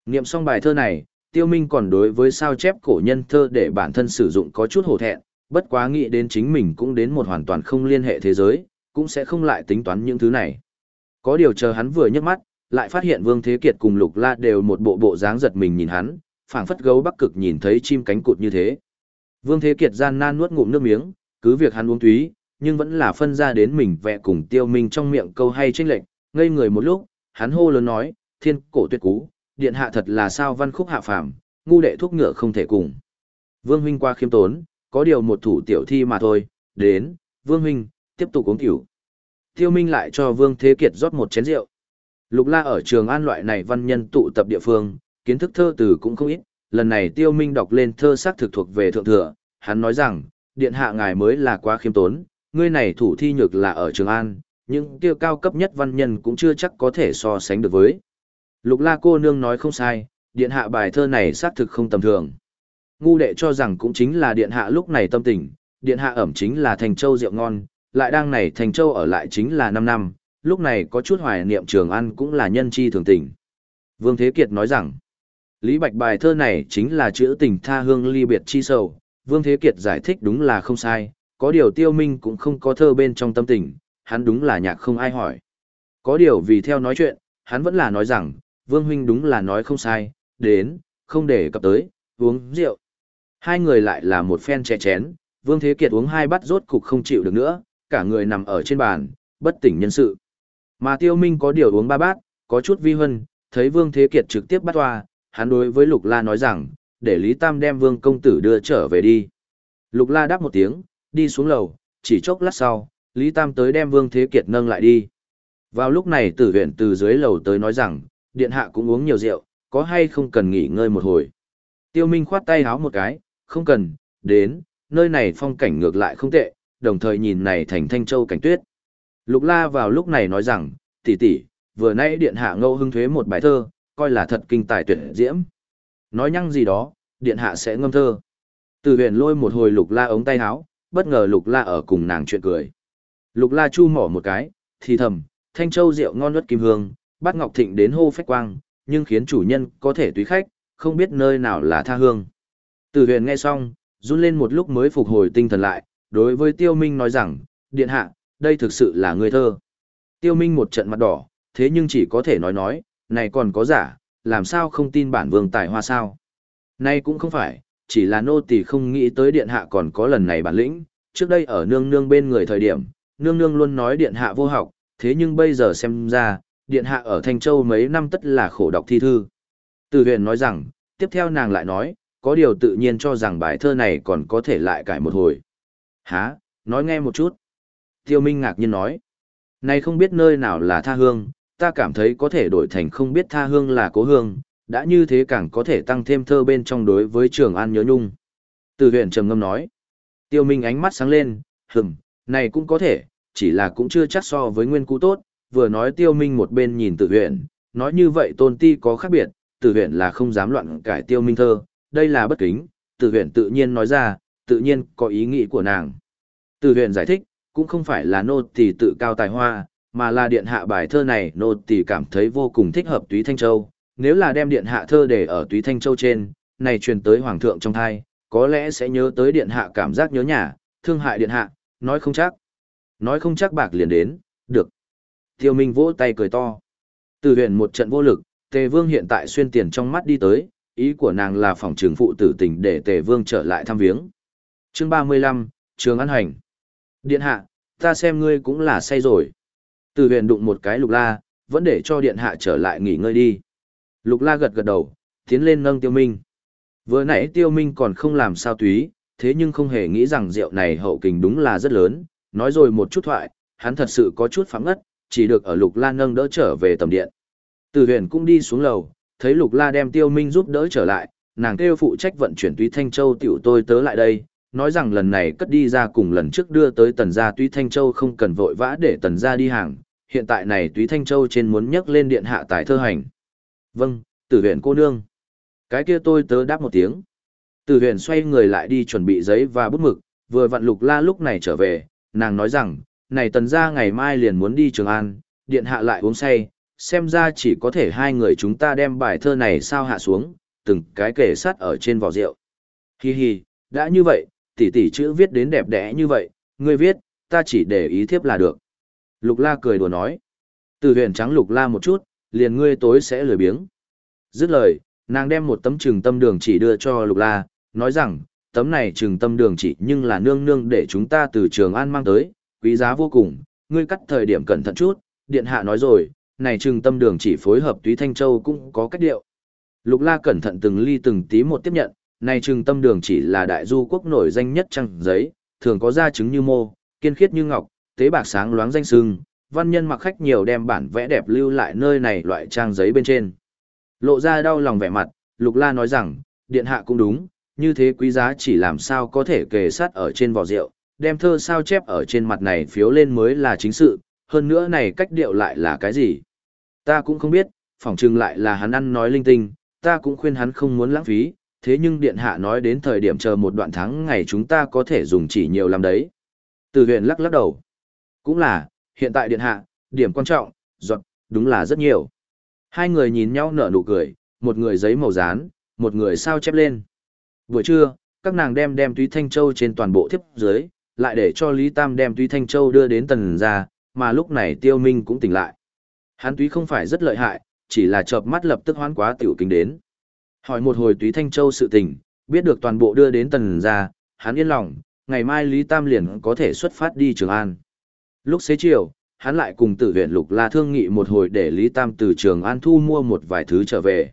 Niệm xong bài thơ này, Tiêu Minh còn đối với sao chép cổ nhân thơ để bản thân sử dụng có chút hổ thẹn, bất quá nghĩ đến chính mình cũng đến một hoàn toàn không liên hệ thế giới, cũng sẽ không lại tính toán những thứ này. Có điều chờ hắn vừa nhấc mắt, lại phát hiện Vương Thế Kiệt cùng Lục La đều một bộ bộ dáng giật mình nhìn hắn, phảng phất gấu bắc cực nhìn thấy chim cánh cụt như thế. Vương Thế Kiệt gian nan nuốt ngụm nước miếng, cứ việc hắn uống túy, nhưng vẫn là phân ra đến mình vẽ cùng Tiêu Minh trong miệng câu hay chênh lệch, ngây người một lúc, hắn hô lớn nói, "Thiên cổ tuyệt cú, điện hạ thật là sao văn khúc hạ phàm, ngu đệ thuốc ngựa không thể cùng." Vương huynh qua khiêm tốn, có điều một thủ tiểu thi mà thôi, đến, Vương huynh, tiếp tục uống tiểu. Tiêu Minh lại cho Vương Thế Kiệt rót một chén rượu. Lục La ở trường an loại này văn nhân tụ tập địa phương, kiến thức thơ từ cũng không ít, lần này Tiêu Minh đọc lên thơ sắc thực thuộc về thượng thừa, hắn nói rằng, điện hạ ngài mới là quá khiêm tốn, ngươi này thủ thi nhược là ở Trường An, nhưng tiêu cao cấp nhất văn nhân cũng chưa chắc có thể so sánh được với. Lục La cô nương nói không sai, điện hạ bài thơ này xác thực không tầm thường. Ngu đệ cho rằng cũng chính là điện hạ lúc này tâm tình, điện hạ ẩm chính là thành châu rượu ngon, lại đang này thành châu ở lại chính là 5 năm, lúc này có chút hoài niệm Trường ăn cũng là nhân chi thường tình. Vương Thế Kiệt nói rằng, Lý Bạch bài thơ này chính là chữ tình tha hương ly biệt chi sầu, Vương Thế Kiệt giải thích đúng là không sai, có điều tiêu minh cũng không có thơ bên trong tâm tình, hắn đúng là nhạc không ai hỏi. Có điều vì theo nói chuyện, hắn vẫn là nói rằng, Vương Huynh đúng là nói không sai, đến, không để cập tới, uống rượu. Hai người lại là một phen chè chén, Vương Thế Kiệt uống hai bát rốt cục không chịu được nữa, cả người nằm ở trên bàn, bất tỉnh nhân sự. Mà Tiêu Minh có điều uống ba bát, có chút vi hân, thấy Vương Thế Kiệt trực tiếp bắt toa, hắn đối với Lục La nói rằng, để Lý Tam đem Vương công tử đưa trở về đi. Lục La đáp một tiếng, đi xuống lầu, chỉ chốc lát sau, Lý Tam tới đem Vương Thế Kiệt nâng lại đi. Vào lúc này tử huyện từ dưới lầu tới nói rằng, điện hạ cũng uống nhiều rượu, có hay không cần nghỉ ngơi một hồi. Tiêu Minh khoát tay háo một cái, không cần, đến, nơi này phong cảnh ngược lại không tệ, đồng thời nhìn này thành thanh châu cảnh tuyết. Lục la vào lúc này nói rằng, tỷ tỷ, vừa nãy điện hạ ngâu hưng thuế một bài thơ, coi là thật kinh tài tuyệt diễm. Nói nhăng gì đó, điện hạ sẽ ngâm thơ. Từ huyền lôi một hồi lục la ống tay háo, bất ngờ lục la ở cùng nàng chuyện cười. Lục la chu mỏ một cái, thì thầm, thanh châu rượu ngon nuốt kim hương, Bát ngọc thịnh đến hô phách quang, nhưng khiến chủ nhân có thể tùy khách, không biết nơi nào là tha hương. Tử huyền nghe xong, run lên một lúc mới phục hồi tinh thần lại, đối với tiêu minh nói rằng, điện hạ, đây thực sự là người thơ. Tiêu minh một trận mặt đỏ, thế nhưng chỉ có thể nói nói, này còn có giả, làm sao không tin bản vương tài hoa sao. Nay cũng không phải, chỉ là nô tỳ không nghĩ tới điện hạ còn có lần này bản lĩnh, trước đây ở nương nương bên người thời điểm, nương nương luôn nói điện hạ vô học, thế nhưng bây giờ xem ra, điện hạ ở Thanh Châu mấy năm tất là khổ đọc thi thư. Từ huyền nói rằng, tiếp theo nàng lại nói, có điều tự nhiên cho rằng bài thơ này còn có thể lại cải một hồi. Hả, nói nghe một chút. Tiêu Minh ngạc nhiên nói, này không biết nơi nào là tha hương, ta cảm thấy có thể đổi thành không biết tha hương là cố hương, đã như thế càng có thể tăng thêm thơ bên trong đối với trường an nhớ nhung. Từ huyền trầm ngâm nói, tiêu minh ánh mắt sáng lên, hừm, này cũng có thể, chỉ là cũng chưa chắc so với nguyên cũ tốt, vừa nói tiêu minh một bên nhìn Từ huyện, nói như vậy tôn ti có khác biệt, Từ huyện là không dám loạn cải tiêu minh thơ, đây là bất kính, Từ huyện tự nhiên nói ra, tự nhiên có ý nghĩ của nàng. Từ huyện giải thích, cũng không phải là nô tỳ tự cao tài hoa, mà là điện hạ bài thơ này nô tỳ cảm thấy vô cùng thích hợp Túy Thanh Châu, nếu là đem điện hạ thơ để ở Túy Thanh Châu trên, này truyền tới hoàng thượng trong thai, có lẽ sẽ nhớ tới điện hạ cảm giác nhớ nhà, thương hại điện hạ, nói không chắc. Nói không chắc bạc liền đến, được. Tiêu Minh vỗ tay cười to. Từ huyện một trận vô lực, Tề Vương hiện tại xuyên tiền trong mắt đi tới, ý của nàng là phòng trường phụ tử tình để Tề Vương trở lại thăm viếng. Chương 35, Trường An Hành. Điện hạ, ta xem ngươi cũng là say rồi. Từ huyền đụng một cái lục la, vẫn để cho điện hạ trở lại nghỉ ngơi đi. Lục la gật gật đầu, tiến lên nâng tiêu minh. Vừa nãy tiêu minh còn không làm sao túy, thế nhưng không hề nghĩ rằng rượu này hậu kình đúng là rất lớn, nói rồi một chút thoại, hắn thật sự có chút phẳng ngất, chỉ được ở lục la nâng đỡ trở về tầm điện. Từ huyền cũng đi xuống lầu, thấy lục la đem tiêu minh giúp đỡ trở lại, nàng kêu phụ trách vận chuyển túy thanh châu tiểu tôi tớ lại đây, nói rằng lần này cất đi ra cùng lần trước đưa tới tần gia túy thanh châu không cần vội vã để tần gia đi hàng, hiện tại này túy thanh châu trên muốn nhấc lên điện hạ tài thơ hành. Vâng, tử huyền cô nương. Cái kia tôi tớ đáp một tiếng. Tử huyền xoay người lại đi chuẩn bị giấy và bút mực, vừa vặn lục la lúc này trở về, nàng nói rằng, này tần gia ngày mai liền muốn đi Trường An, điện hạ lại uống say, xem ra chỉ có thể hai người chúng ta đem bài thơ này sao hạ xuống, từng cái kể sát ở trên vỏ rượu. Hi hi, đã như vậy, tỷ tỷ chữ viết đến đẹp đẽ như vậy, ngươi viết, ta chỉ để ý thiếp là được. Lục la cười đùa nói. Từ huyền trắng lục la một chút, liền ngươi tối sẽ lười biếng. Dứt lời, nàng đem một tấm trừng tâm đường chỉ đưa cho lục la, nói rằng, tấm này trừng tâm đường chỉ nhưng là nương nương để chúng ta từ trường an mang tới, quý giá vô cùng, ngươi cắt thời điểm cẩn thận chút, điện hạ nói rồi, này trừng tâm đường chỉ phối hợp túy thanh châu cũng có cách điệu. Lục la cẩn thận từng ly từng tí một tiếp nhận, này trừng tâm đường chỉ là đại du quốc nổi danh nhất trăng giấy, thường có da trứng như mô, kiên khiết như ngọc, tế bạc sáng loáng danh sưng, văn nhân mặc khách nhiều đem bản vẽ đẹp lưu lại nơi này loại trang giấy bên trên. Lộ ra đau lòng vẻ mặt, Lục La nói rằng, điện hạ cũng đúng, như thế quý giá chỉ làm sao có thể kề sát ở trên vỏ rượu, đem thơ sao chép ở trên mặt này phiếu lên mới là chính sự, hơn nữa này cách điệu lại là cái gì. Ta cũng không biết, phỏng chừng lại là hắn ăn nói linh tinh, ta cũng khuyên hắn không muốn lãng phí, thế nhưng điện hạ nói đến thời điểm chờ một đoạn tháng ngày chúng ta có thể dùng chỉ nhiều làm đấy. Từ huyện lắc lắc đầu. Cũng là, hiện tại điện hạ, điểm quan trọng, giọt, đúng là rất nhiều. Hai người nhìn nhau nở nụ cười, một người giấy màu dán, một người sao chép lên. Buổi trưa, các nàng đem đem túy thanh châu trên toàn bộ thiếp dưới, lại để cho Lý Tam đem túy thanh châu đưa đến tần ra, mà lúc này tiêu minh cũng tỉnh lại. Hắn túy không phải rất lợi hại, chỉ là chợp mắt lập tức hoán quá tiểu kinh đến. Hỏi một hồi túy thanh châu sự tình, biết được toàn bộ đưa đến tần ra, hắn yên lòng, ngày mai Lý Tam liền có thể xuất phát đi Trường An. Lúc xế chiều, hắn lại cùng tử viện Lục La thương nghị một hồi để Lý Tam từ Trường An thu mua một vài thứ trở về.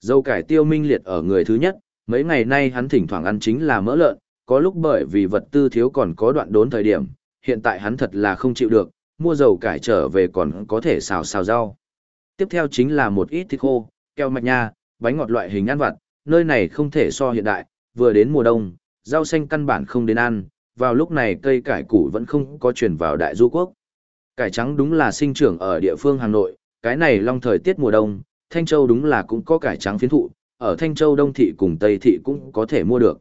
Dâu cải tiêu minh liệt ở người thứ nhất, mấy ngày nay hắn thỉnh thoảng ăn chính là mỡ lợn, có lúc bởi vì vật tư thiếu còn có đoạn đốn thời điểm, hiện tại hắn thật là không chịu được, mua dầu cải trở về còn có thể xào xào rau. Tiếp theo chính là một ít thịt khô, keo mạch nha, bánh ngọt loại hình ăn vặt, nơi này không thể so hiện đại, vừa đến mùa đông, rau xanh căn bản không đến ăn, vào lúc này cây cải củ vẫn không có chuyển vào đại du quốc. Cải trắng đúng là sinh trưởng ở địa phương Hà Nội, cái này long thời tiết mùa đông, Thanh Châu đúng là cũng có cải trắng phiến thụ, ở Thanh Châu Đông Thị cùng Tây Thị cũng có thể mua được.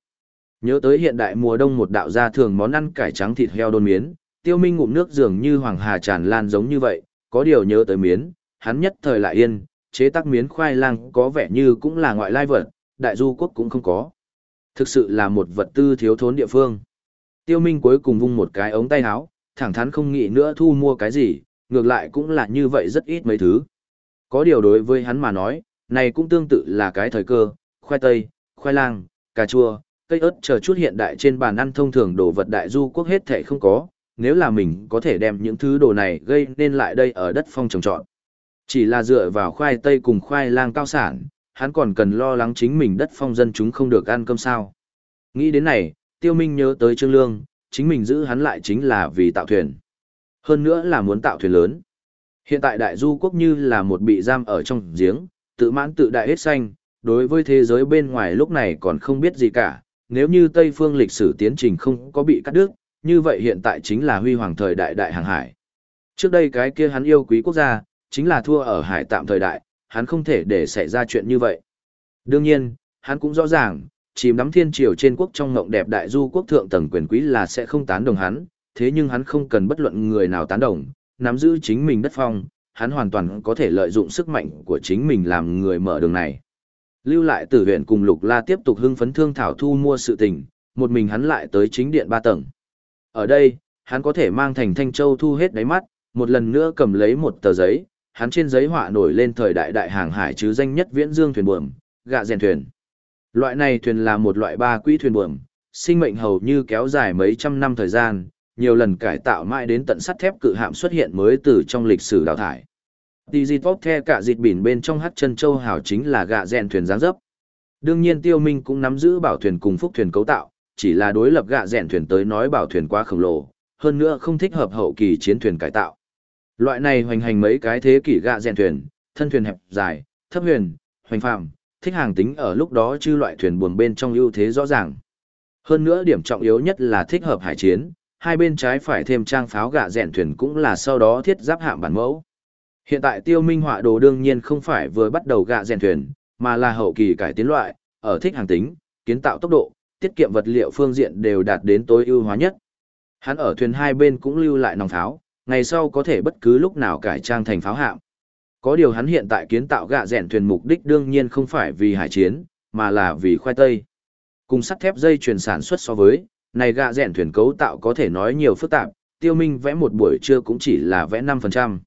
Nhớ tới hiện đại mùa đông một đạo gia thường món ăn cải trắng thịt heo đôn miến, tiêu minh ngụm nước dường như hoàng hà tràn lan giống như vậy, có điều nhớ tới miến, hắn nhất thời lại yên, chế tác miến khoai lang có vẻ như cũng là ngoại lai vật, đại du quốc cũng không có. Thực sự là một vật tư thiếu thốn địa phương. Tiêu Minh cuối cùng vung một cái ống tay áo, thẳng thắn không nghĩ nữa thu mua cái gì, ngược lại cũng là như vậy rất ít mấy thứ. Có điều đối với hắn mà nói, này cũng tương tự là cái thời cơ, khoai tây, khoai lang, cà chua, cây ớt chờ chút hiện đại trên bàn ăn thông thường đồ vật đại du quốc hết thể không có, nếu là mình có thể đem những thứ đồ này gây nên lại đây ở đất phong trồng trọt. Chỉ là dựa vào khoai tây cùng khoai lang cao sản, hắn còn cần lo lắng chính mình đất phong dân chúng không được ăn cơm sao. Nghĩ đến này, Tiêu Minh nhớ tới Trương Lương, chính mình giữ hắn lại chính là vì tạo thuyền. Hơn nữa là muốn tạo thuyền lớn. Hiện tại đại du quốc như là một bị giam ở trong giếng, tự mãn tự đại hết xanh, đối với thế giới bên ngoài lúc này còn không biết gì cả. Nếu như Tây phương lịch sử tiến trình không có bị cắt đứt, như vậy hiện tại chính là huy hoàng thời đại đại hàng hải. Trước đây cái kia hắn yêu quý quốc gia, chính là thua ở hải tạm thời đại, hắn không thể để xảy ra chuyện như vậy. Đương nhiên, hắn cũng rõ ràng, chìm đắm thiên triều trên quốc trong ngộng đẹp đại du quốc thượng tầng quyền quý là sẽ không tán đồng hắn, thế nhưng hắn không cần bất luận người nào tán đồng, nắm giữ chính mình đất phong, hắn hoàn toàn có thể lợi dụng sức mạnh của chính mình làm người mở đường này. Lưu lại tử huyện cùng Lục La tiếp tục hưng phấn thương thảo thu mua sự tình, một mình hắn lại tới chính điện ba tầng. Ở đây, hắn có thể mang thành Thanh Châu thu hết đáy mắt, một lần nữa cầm lấy một tờ giấy, hắn trên giấy họa nổi lên thời đại đại hàng hải chứ danh nhất viễn dương thuyền buồm, gạ rèn thuyền. Loại này thuyền là một loại ba quỹ thuyền buồm, sinh mệnh hầu như kéo dài mấy trăm năm thời gian, nhiều lần cải tạo mãi đến tận sắt thép cự hạm xuất hiện mới từ trong lịch sử đào thải. Tì dịt vóc the cả dịt bỉn bên trong hát chân châu hảo chính là gạ rèn thuyền giáng dấp. Đương nhiên tiêu minh cũng nắm giữ bảo thuyền cùng phúc thuyền cấu tạo, chỉ là đối lập gạ rèn thuyền tới nói bảo thuyền quá khổng lồ, hơn nữa không thích hợp hậu kỳ chiến thuyền cải tạo. Loại này hoành hành mấy cái thế kỷ gạ rèn thuyền, thân thuyền hẹp dài, thấp huyền, hoành phạm, thích hàng tính ở lúc đó chư loại thuyền buồm bên trong ưu thế rõ ràng. Hơn nữa điểm trọng yếu nhất là thích hợp hải chiến, hai bên trái phải thêm trang pháo gạ rèn thuyền cũng là sau đó thiết giáp hạm bản mẫu. Hiện tại tiêu minh họa đồ đương nhiên không phải vừa bắt đầu gạ rèn thuyền, mà là hậu kỳ cải tiến loại, ở thích hàng tính, kiến tạo tốc độ, tiết kiệm vật liệu phương diện đều đạt đến tối ưu hóa nhất. Hắn ở thuyền hai bên cũng lưu lại nòng pháo, ngày sau có thể bất cứ lúc nào cải trang thành pháo hạm. Có điều hắn hiện tại kiến tạo gạ rèn thuyền mục đích đương nhiên không phải vì hải chiến, mà là vì khoai tây. Cùng sắt thép dây chuyền sản xuất so với, này gạ rèn thuyền cấu tạo có thể nói nhiều phức tạp, tiêu minh vẽ một buổi trưa cũng chỉ là vẽ 5%.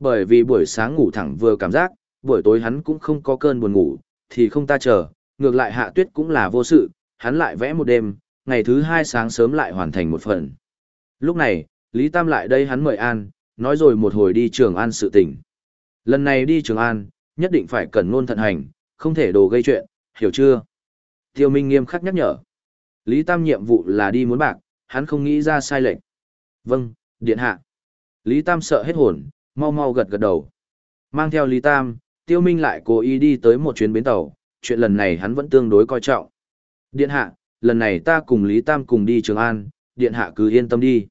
Bởi vì buổi sáng ngủ thẳng vừa cảm giác, buổi tối hắn cũng không có cơn buồn ngủ, thì không ta chờ, ngược lại hạ tuyết cũng là vô sự, hắn lại vẽ một đêm, ngày thứ hai sáng sớm lại hoàn thành một phần. Lúc này, Lý Tam lại đây hắn mời An, nói rồi một hồi đi Trường An sự tình. Lần này đi Trường An, nhất định phải cẩn ngôn thận hành, không thể đồ gây chuyện, hiểu chưa? Tiêu Minh nghiêm khắc nhắc nhở. Lý Tam nhiệm vụ là đi muốn bạc, hắn không nghĩ ra sai lệch. Vâng, điện hạ. Lý Tam sợ hết hồn, mau mau gật gật đầu. Mang theo Lý Tam, Tiêu Minh lại cố ý đi tới một chuyến bến tàu, chuyện lần này hắn vẫn tương đối coi trọng. Điện hạ, lần này ta cùng Lý Tam cùng đi Trường An, điện hạ cứ yên tâm đi.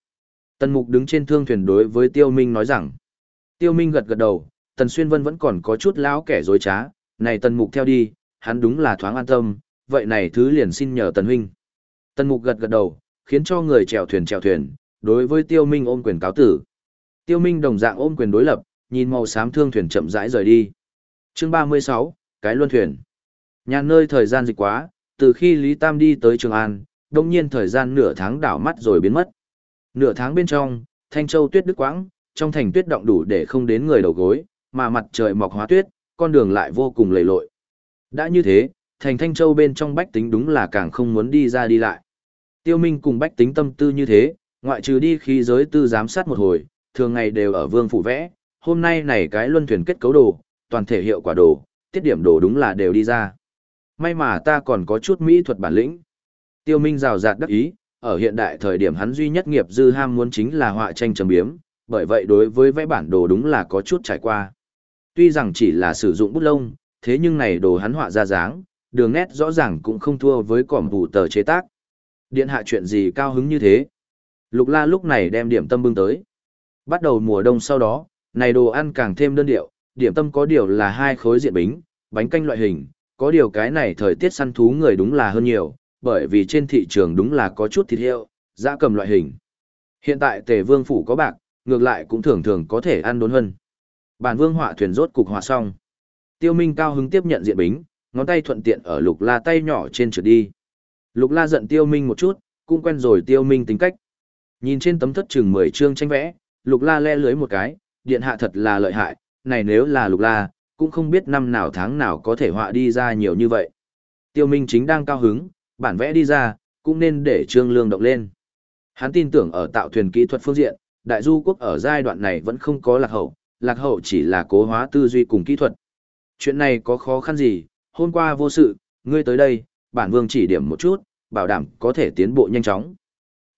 Tần Mục đứng trên thương thuyền đối với Tiêu Minh nói rằng. Tiêu Minh gật gật đầu, Tần Xuyên Vân vẫn còn có chút lão kẻ dối trá, này Tần Mục theo đi, hắn đúng là thoáng an tâm, vậy này thứ liền xin nhờ Tần Huynh. Tần Mục gật gật đầu, khiến cho người chèo thuyền chèo thuyền, đối với Tiêu Minh ôm quyền cáo tử. Tiêu Minh đồng dạng ôm quyền đối lập, nhìn màu xám thương thuyền chậm rãi rời đi. Chương 36, cái luân thuyền. Nhà nơi thời gian dịch quá, từ khi Lý Tam đi tới Trường An, đông nhiên thời gian nửa tháng đảo mắt rồi biến mất. Nửa tháng bên trong, Thanh Châu tuyết đứt quãng, trong thành tuyết động đủ để không đến người đầu gối, mà mặt trời mọc hóa tuyết, con đường lại vô cùng lầy lội. Đã như thế, thành Thanh Châu bên trong bách tính đúng là càng không muốn đi ra đi lại. Tiêu Minh cùng bách tính tâm tư như thế, ngoại trừ đi khi giới tư giám sát một hồi, thường ngày đều ở vương phủ vẽ, hôm nay này cái luân thuyền kết cấu đồ, toàn thể hiệu quả đồ, tiết điểm đồ đúng là đều đi ra. May mà ta còn có chút mỹ thuật bản lĩnh. Tiêu Minh rào rạt đắc ý, ở hiện đại thời điểm hắn duy nhất nghiệp dư ham muốn chính là họa tranh trầm biếm, bởi vậy đối với vẽ bản đồ đúng là có chút trải qua. Tuy rằng chỉ là sử dụng bút lông, thế nhưng này đồ hắn họa ra dáng, đường nét rõ ràng cũng không thua với cỏm vụ tờ chế tác. Điện hạ chuyện gì cao hứng như thế? Lục la lúc này đem điểm tâm bưng tới. Bắt đầu mùa đông sau đó, này đồ ăn càng thêm đơn điệu, điểm tâm có điều là hai khối diện bính, bánh canh loại hình, có điều cái này thời tiết săn thú người đúng là hơn nhiều, bởi vì trên thị trường đúng là có chút thịt heo, dã cầm loại hình. Hiện tại tề vương phủ có bạc, ngược lại cũng thường thường có thể ăn đốn hơn. Bản vương họa thuyền rốt cục họa xong. Tiêu Minh cao hứng tiếp nhận diện bính, ngón tay thuận tiện ở lục la tay nhỏ trên trượt đi. Lục la giận tiêu minh một chút, cũng quen rồi tiêu minh tính cách. Nhìn trên tấm thất trường 10 chương tranh vẽ, lục la le lưới một cái, điện hạ thật là lợi hại, này nếu là lục la, cũng không biết năm nào tháng nào có thể họa đi ra nhiều như vậy. Tiêu minh chính đang cao hứng, bản vẽ đi ra, cũng nên để trương lương động lên. Hắn tin tưởng ở tạo thuyền kỹ thuật phương diện, đại du quốc ở giai đoạn này vẫn không có lạc hậu, lạc hậu chỉ là cố hóa tư duy cùng kỹ thuật. Chuyện này có khó khăn gì, hôm qua vô sự, ngươi tới đây, bản vương chỉ điểm một chút, bảo đảm có thể tiến bộ nhanh chóng.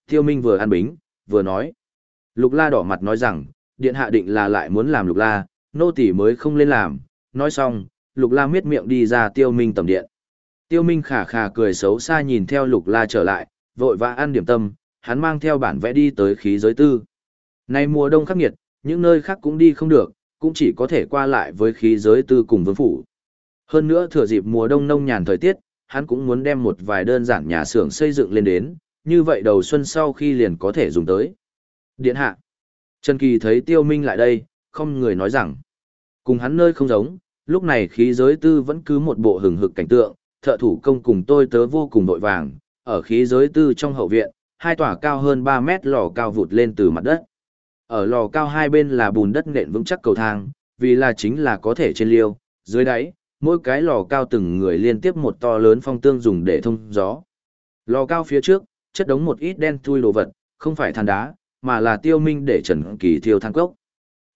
Tiêu Minh vừa ăn bính, vừa nói. Lục La đỏ mặt nói rằng, điện hạ định là lại muốn làm Lục La, nô tỳ mới không lên làm. Nói xong, Lục La miết miệng đi ra Tiêu Minh tầm điện. Tiêu Minh khả khả cười xấu xa nhìn theo Lục La trở lại, vội vã ăn điểm tâm, hắn mang theo bản vẽ đi tới khí giới tư. Nay mùa đông khắc nghiệt, những nơi khác cũng đi không được, cũng chỉ có thể qua lại với khí giới tư cùng vương phủ. Hơn nữa thừa dịp mùa đông nông nhàn thời tiết, hắn cũng muốn đem một vài đơn giản nhà xưởng xây dựng lên đến, như vậy đầu xuân sau khi liền có thể dùng tới. Điện hạ. Trần Kỳ thấy Tiêu Minh lại đây, không người nói rằng, cùng hắn nơi không giống, lúc này khí giới tư vẫn cứ một bộ hừng hực cảnh tượng, thợ thủ công cùng tôi tớ vô cùng đội vàng, ở khí giới tư trong hậu viện, hai tòa cao hơn 3 mét lò cao vụt lên từ mặt đất. Ở lò cao hai bên là bùn đất nện vững chắc cầu thang, vì là chính là có thể trên liêu, dưới đáy, mỗi cái lò cao từng người liên tiếp một to lớn phong tương dùng để thông gió. Lò cao phía trước, chất đống một ít đen thui đồ vật, không phải than đá, mà là tiêu minh để Trần Kỳ thiêu than cốc.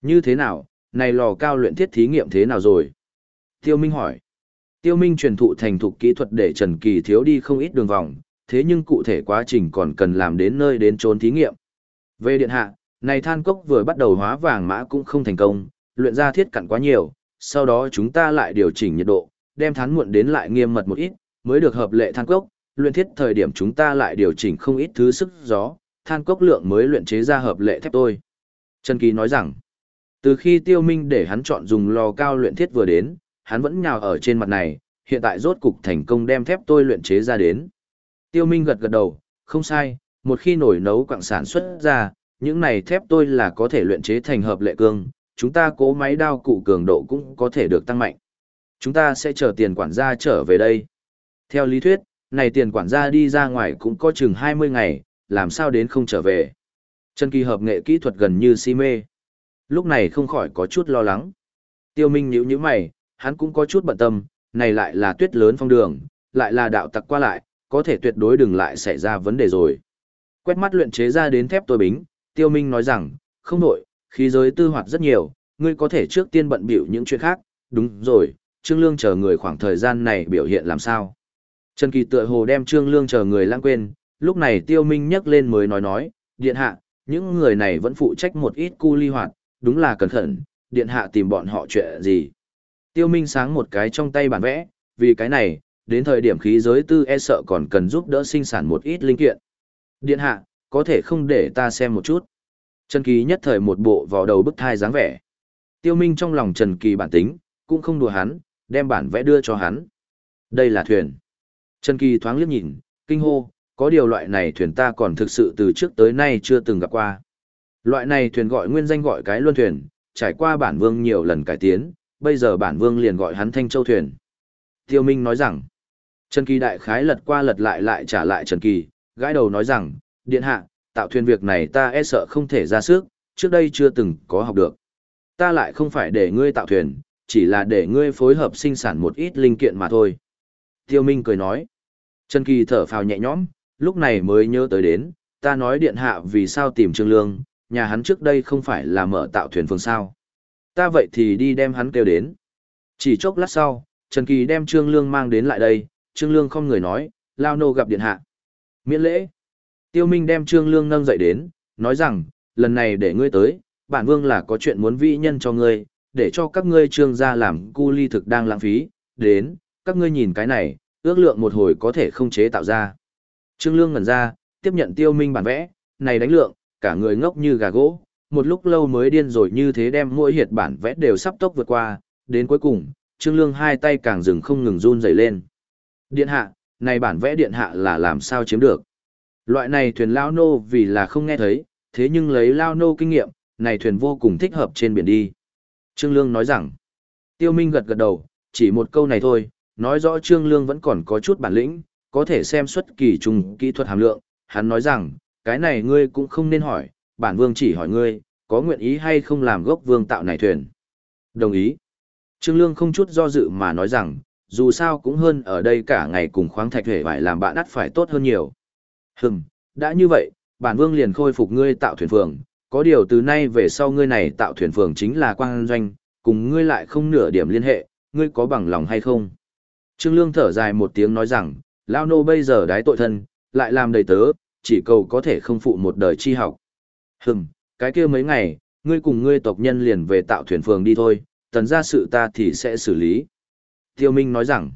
Như thế nào, này lò cao luyện thiết thí nghiệm thế nào rồi? Tiêu Minh hỏi. Tiêu Minh truyền thụ thành thục kỹ thuật để Trần Kỳ thiếu đi không ít đường vòng, thế nhưng cụ thể quá trình còn cần làm đến nơi đến trốn thí nghiệm. Về điện hạ, này than cốc vừa bắt đầu hóa vàng mã cũng không thành công, luyện ra thiết cặn quá nhiều, sau đó chúng ta lại điều chỉnh nhiệt độ, đem thán muộn đến lại nghiêm mật một ít, mới được hợp lệ than cốc, luyện thiết thời điểm chúng ta lại điều chỉnh không ít thứ sức gió, than cốc lượng mới luyện chế ra hợp lệ thép tôi. Trần Kỳ nói rằng, từ khi tiêu minh để hắn chọn dùng lò cao luyện thiết vừa đến, hắn vẫn nhào ở trên mặt này, hiện tại rốt cục thành công đem thép tôi luyện chế ra đến. Tiêu minh gật gật đầu, không sai, một khi nổi nấu quặng sản xuất ra, những này thép tôi là có thể luyện chế thành hợp lệ cương, chúng ta cố máy đao cụ cường độ cũng có thể được tăng mạnh. Chúng ta sẽ chờ tiền quản gia trở về đây. Theo lý thuyết, này tiền quản gia đi ra ngoài cũng có chừng 20 ngày, làm sao đến không trở về. Trần Kỳ hợp nghệ kỹ thuật gần như si mê. Lúc này không khỏi có chút lo lắng. Tiêu Minh nhíu nhíu mày, hắn cũng có chút bận tâm, này lại là tuyết lớn phong đường, lại là đạo tặc qua lại, có thể tuyệt đối đừng lại xảy ra vấn đề rồi. Quét mắt luyện chế ra đến thép tôi bính, Tiêu Minh nói rằng, không đổi, khí giới tư hoạt rất nhiều, ngươi có thể trước tiên bận biểu những chuyện khác, đúng rồi, Trương Lương chờ người khoảng thời gian này biểu hiện làm sao. Trần Kỳ tựa hồ đem Trương Lương chờ người lãng quên, lúc này Tiêu Minh nhắc lên mới nói nói, điện hạ, những người này vẫn phụ trách một ít cu ly hoạt, đúng là cẩn thận, điện hạ tìm bọn họ chuyện gì. Tiêu Minh sáng một cái trong tay bản vẽ, vì cái này, đến thời điểm khí giới tư e sợ còn cần giúp đỡ sinh sản một ít linh kiện. Điện hạ, có thể không để ta xem một chút. Trần Kỳ nhất thời một bộ vào đầu bức thai dáng vẻ. Tiêu Minh trong lòng Trần Kỳ bản tính, cũng không đùa hắn, đem bản vẽ đưa cho hắn. Đây là thuyền. Trần Kỳ thoáng liếc nhìn, kinh hô, có điều loại này thuyền ta còn thực sự từ trước tới nay chưa từng gặp qua. Loại này thuyền gọi nguyên danh gọi cái luân thuyền, trải qua bản vương nhiều lần cải tiến, bây giờ bản vương liền gọi hắn Thanh Châu thuyền. Tiêu Minh nói rằng, Trần Kỳ đại khái lật qua lật lại lại trả lại Trần Kỳ, gãi đầu nói rằng, điện hạ, tạo thuyền việc này ta e sợ không thể ra sức, trước đây chưa từng có học được. Ta lại không phải để ngươi tạo thuyền, chỉ là để ngươi phối hợp sinh sản một ít linh kiện mà thôi. Tiêu Minh cười nói. Trần Kỳ thở phào nhẹ nhõm, lúc này mới nhớ tới đến, ta nói điện hạ vì sao tìm Trương Lương, nhà hắn trước đây không phải là mở tạo thuyền phương sao. Ta vậy thì đi đem hắn kêu đến. Chỉ chốc lát sau, Trần Kỳ đem Trương Lương mang đến lại đây, Trương Lương không người nói, lao nô gặp điện hạ. Miễn lễ. Tiêu Minh đem Trương Lương nâng dậy đến, nói rằng, lần này để ngươi tới, bản vương là có chuyện muốn vĩ nhân cho ngươi, để cho các ngươi trương gia làm cu ly thực đang lãng phí, đến, các ngươi nhìn cái này, ước lượng một hồi có thể không chế tạo ra. Trương Lương ngẩn ra, tiếp nhận Tiêu Minh bản vẽ, này đánh lượng, cả người ngốc như gà gỗ, một lúc lâu mới điên rồi như thế đem mỗi hiệt bản vẽ đều sắp tốc vượt qua, đến cuối cùng, Trương Lương hai tay càng dừng không ngừng run rẩy lên. Điện hạ, này bản vẽ điện hạ là làm sao chiếm được? Loại này thuyền lao nô vì là không nghe thấy, thế nhưng lấy lao nô kinh nghiệm, này thuyền vô cùng thích hợp trên biển đi. Trương Lương nói rằng, Tiêu Minh gật gật đầu, chỉ một câu này thôi, nói rõ Trương Lương vẫn còn có chút bản lĩnh, có thể xem xuất kỳ trùng kỹ thuật hàm lượng, hắn nói rằng, cái này ngươi cũng không nên hỏi, bản vương chỉ hỏi ngươi, có nguyện ý hay không làm gốc vương tạo này thuyền. Đồng ý. Trương Lương không chút do dự mà nói rằng, dù sao cũng hơn ở đây cả ngày cùng khoáng thạch hề phải làm bạn ắt phải tốt hơn nhiều. Hừm, đã như vậy, bản vương liền khôi phục ngươi tạo thuyền phường, có điều từ nay về sau ngươi này tạo thuyền phường chính là quang doanh, cùng ngươi lại không nửa điểm liên hệ, ngươi có bằng lòng hay không? Trương Lương thở dài một tiếng nói rằng, Lao Nô bây giờ đái tội thân, lại làm đầy tớ, chỉ cầu có thể không phụ một đời chi học. Hừm, cái kia mấy ngày, ngươi cùng ngươi tộc nhân liền về tạo thuyền phường đi thôi, tần ra sự ta thì sẽ xử lý. Tiêu Minh nói rằng,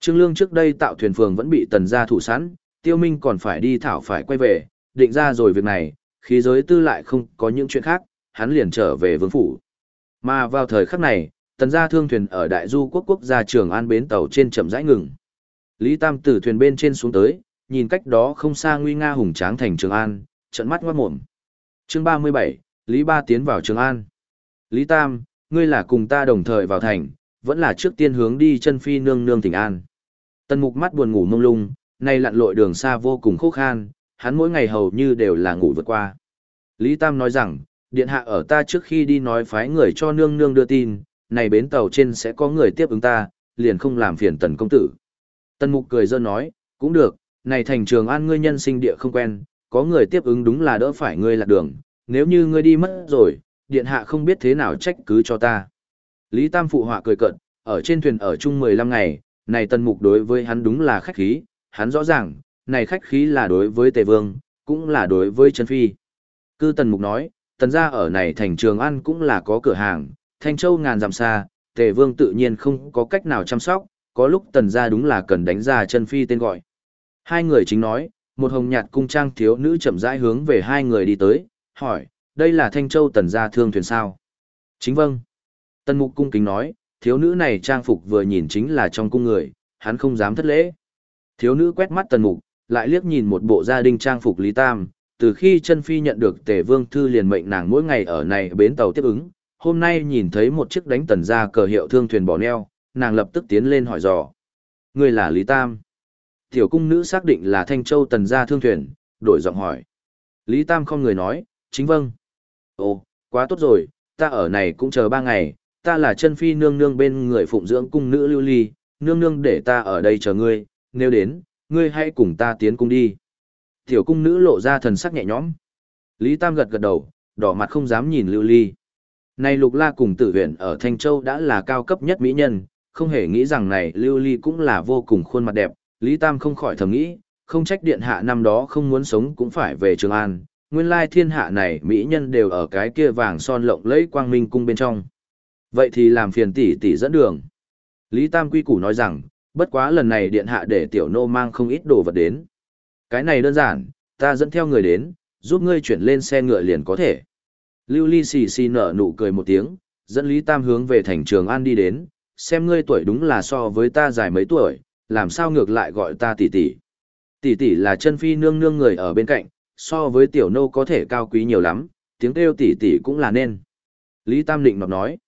Trương Lương trước đây tạo thuyền phường vẫn bị tần gia thủ sẵn, Tiêu Minh còn phải đi thảo phải quay về, định ra rồi việc này, khí giới tư lại không có những chuyện khác, hắn liền trở về vương phủ. Mà vào thời khắc này, tần gia thương thuyền ở đại du quốc quốc gia trường an bến tàu trên chậm rãi ngừng. Lý Tam từ thuyền bên trên xuống tới, nhìn cách đó không xa nguy nga hùng tráng thành Trường An, trận mắt ngoát mồm. Chương 37, Lý Ba tiến vào Trường An. Lý Tam, ngươi là cùng ta đồng thời vào thành, vẫn là trước tiên hướng đi chân phi nương nương tỉnh An. Tần mục mắt buồn ngủ mông lung, nay lặn lội đường xa vô cùng khô khan, hắn mỗi ngày hầu như đều là ngủ vượt qua. Lý Tam nói rằng, điện hạ ở ta trước khi đi nói phái người cho nương nương đưa tin, này bến tàu trên sẽ có người tiếp ứng ta, liền không làm phiền tần công tử. Tần mục cười dơ nói, cũng được, này thành trường an ngươi nhân sinh địa không quen, có người tiếp ứng đúng là đỡ phải ngươi lạc đường, nếu như ngươi đi mất rồi, điện hạ không biết thế nào trách cứ cho ta. Lý Tam phụ họa cười cận, ở trên thuyền ở chung 15 ngày, này tần mục đối với hắn đúng là khách khí, hắn rõ ràng, này khách khí là đối với tề vương, cũng là đối với Trần phi. Cư tần mục nói, tần gia ở này thành trường ăn cũng là có cửa hàng, thanh châu ngàn dặm xa, tề vương tự nhiên không có cách nào chăm sóc, có lúc tần gia đúng là cần đánh ra chân phi tên gọi. Hai người chính nói, một hồng nhạt cung trang thiếu nữ chậm rãi hướng về hai người đi tới, hỏi, đây là Thanh Châu tần gia thương thuyền sao? Chính vâng. Tần mục cung kính nói, thiếu nữ này trang phục vừa nhìn chính là trong cung người, hắn không dám thất lễ. Thiếu nữ quét mắt tần mục, lại liếc nhìn một bộ gia đình trang phục Lý Tam, từ khi chân phi nhận được tề vương thư liền mệnh nàng mỗi ngày ở này bến tàu tiếp ứng, hôm nay nhìn thấy một chiếc đánh tần gia cờ hiệu thương thuyền bỏ neo, nàng lập tức tiến lên hỏi dò. Người là Lý Tam. Tiểu cung nữ xác định là Thanh Châu tần gia thương thuyền, đổi giọng hỏi. Lý Tam không người nói, chính vâng. Ồ, quá tốt rồi, ta ở này cũng chờ ba ngày, ta là chân phi nương nương bên người phụng dưỡng cung nữ lưu ly, nương nương để ta ở đây chờ ngươi, nếu đến, ngươi hãy cùng ta tiến cung đi. Tiểu cung nữ lộ ra thần sắc nhẹ nhõm. Lý Tam gật gật đầu, đỏ mặt không dám nhìn lưu ly. Này lục la cùng tử huyện ở Thanh Châu đã là cao cấp nhất mỹ nhân, không hề nghĩ rằng này lưu ly cũng là vô cùng khuôn mặt đẹp, Lý Tam không khỏi thầm nghĩ, không trách điện hạ năm đó không muốn sống cũng phải về Trường An, nguyên lai thiên hạ này mỹ nhân đều ở cái kia vàng son lộng lẫy quang minh cung bên trong. Vậy thì làm phiền tỷ tỷ dẫn đường. Lý Tam quy củ nói rằng, bất quá lần này điện hạ để tiểu nô mang không ít đồ vật đến. Cái này đơn giản, ta dẫn theo người đến, giúp ngươi chuyển lên xe ngựa liền có thể. Lưu Ly xì xì nở nụ cười một tiếng, dẫn Lý Tam hướng về thành trường An đi đến, xem ngươi tuổi đúng là so với ta dài mấy tuổi, làm sao ngược lại gọi ta tỷ tỷ. Tỷ tỷ là chân phi nương nương người ở bên cạnh, so với tiểu nô có thể cao quý nhiều lắm, tiếng kêu tỷ tỷ cũng là nên. Lý Tam Định nọc nói.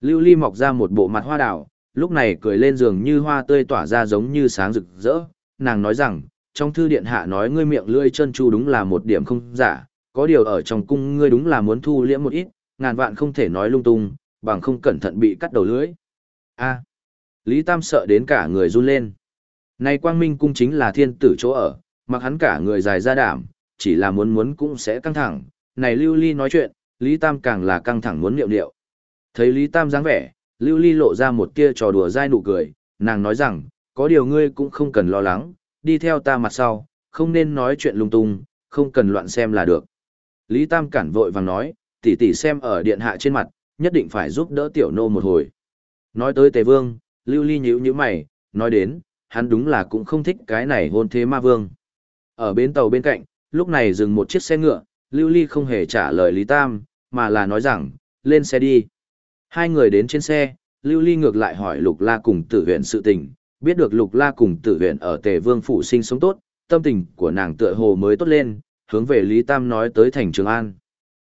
Lưu Ly mọc ra một bộ mặt hoa đào, lúc này cười lên giường như hoa tươi tỏa ra giống như sáng rực rỡ. Nàng nói rằng, trong thư điện hạ nói ngươi miệng lưỡi chân chu đúng là một điểm không giả, có điều ở trong cung ngươi đúng là muốn thu liễm một ít, ngàn vạn không thể nói lung tung, bằng không cẩn thận bị cắt đầu lưỡi. A. Lý Tam sợ đến cả người run lên. Này quang minh cung chính là thiên tử chỗ ở, mặc hắn cả người dài ra đảm, chỉ là muốn muốn cũng sẽ căng thẳng. Này Lưu Ly nói chuyện, Lý Tam càng là căng thẳng muốn niệm điệu. Thấy Lý Tam dáng vẻ, Lưu Ly lộ ra một tia trò đùa dai nụ cười, nàng nói rằng, có điều ngươi cũng không cần lo lắng, đi theo ta mặt sau, không nên nói chuyện lung tung, không cần loạn xem là được. Lý Tam cản vội vàng nói, tỷ tỷ xem ở điện hạ trên mặt, nhất định phải giúp đỡ tiểu nô một hồi. Nói tới Tề Vương, Lưu Ly nhíu nhíu mày, nói đến, hắn đúng là cũng không thích cái này hôn thế ma vương. Ở bến tàu bên cạnh, lúc này dừng một chiếc xe ngựa, Lưu Ly không hề trả lời Lý Tam, mà là nói rằng, lên xe đi. Hai người đến trên xe, Lưu Ly ngược lại hỏi Lục La cùng tử huyện sự tình, biết được Lục La cùng tử huyện ở Tề Vương Phủ sinh sống tốt, tâm tình của nàng tựa hồ mới tốt lên, hướng về Lý Tam nói tới thành Trường An.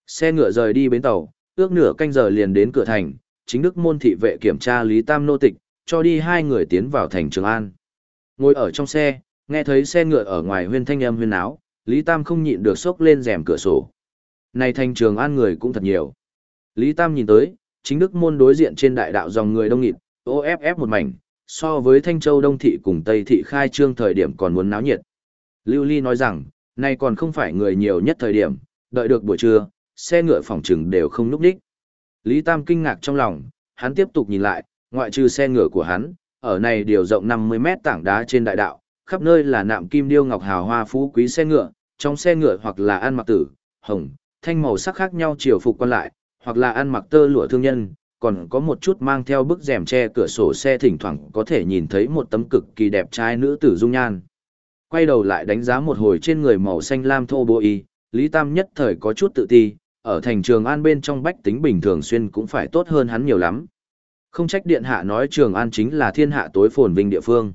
Xe ngựa rời đi bến tàu, ước nửa canh giờ liền đến cửa thành, chính đức môn thị vệ kiểm tra Lý Tam nô tịch, cho đi hai người tiến vào thành Trường An. Ngồi ở trong xe, Nghe thấy xe ngựa ở ngoài huyên thanh âm huyên áo, Lý Tam không nhịn được sốc lên rèm cửa sổ. Này thành trường an người cũng thật nhiều. Lý Tam nhìn tới, chính đức môn đối diện trên đại đạo dòng người đông nghịt, OFF một mảnh, so với Thanh Châu Đông Thị cùng Tây Thị khai trương thời điểm còn muốn náo nhiệt. Lưu Ly nói rằng, nay còn không phải người nhiều nhất thời điểm, đợi được buổi trưa, xe ngựa phòng trừng đều không núp đích. Lý Tam kinh ngạc trong lòng, hắn tiếp tục nhìn lại, ngoại trừ xe ngựa của hắn, ở này điều rộng 50 mét tảng đá trên đại đạo, khắp nơi là nạm kim điêu ngọc hào hoa phú quý xe ngựa, trong xe ngựa hoặc là ăn mặc tử, hồng, thanh màu sắc khác nhau chiều phục quan lại, hoặc là ăn mặc tơ lụa thương nhân, còn có một chút mang theo bức rèm che cửa sổ xe thỉnh thoảng có thể nhìn thấy một tấm cực kỳ đẹp trai nữ tử dung nhan. Quay đầu lại đánh giá một hồi trên người màu xanh lam thô bố y, Lý Tam nhất thời có chút tự ti, ở thành trường an bên trong bách tính bình thường xuyên cũng phải tốt hơn hắn nhiều lắm. Không trách điện hạ nói trường an chính là thiên hạ tối phồn vinh địa phương.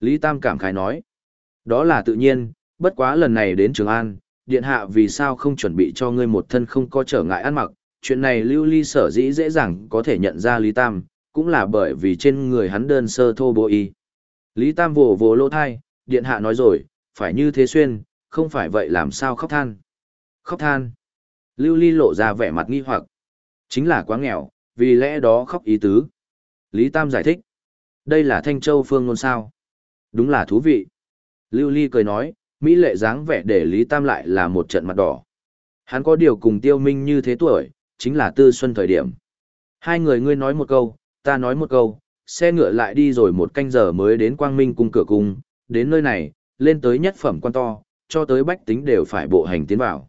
Lý Tam cảm khái nói, đó là tự nhiên, bất quá lần này đến trường an, điện hạ vì sao không chuẩn bị cho ngươi một thân không có trở ngại ăn mặc, chuyện này lưu ly sở dĩ dễ dàng có thể nhận ra Lý Tam, cũng là bởi vì trên người hắn đơn sơ thô bố y. Lý Tam vồ vồ lô thai, điện hạ nói rồi, phải như thế xuyên, không phải vậy làm sao khóc than. Khóc than. Lưu ly lộ ra vẻ mặt nghi hoặc. Chính là quá nghèo, vì lẽ đó khóc ý tứ. Lý Tam giải thích. Đây là Thanh Châu phương ngôn sao. Đúng là thú vị. Lưu ly cười nói, Mỹ lệ dáng vẻ để Lý Tam lại là một trận mặt đỏ. Hắn có điều cùng tiêu minh như thế tuổi, chính là tư xuân thời điểm. Hai người ngươi nói một câu, ta nói một câu, xe ngựa lại đi rồi một canh giờ mới đến quang minh cung cửa cung, đến nơi này, lên tới nhất phẩm quan to, cho tới bách tính đều phải bộ hành tiến vào.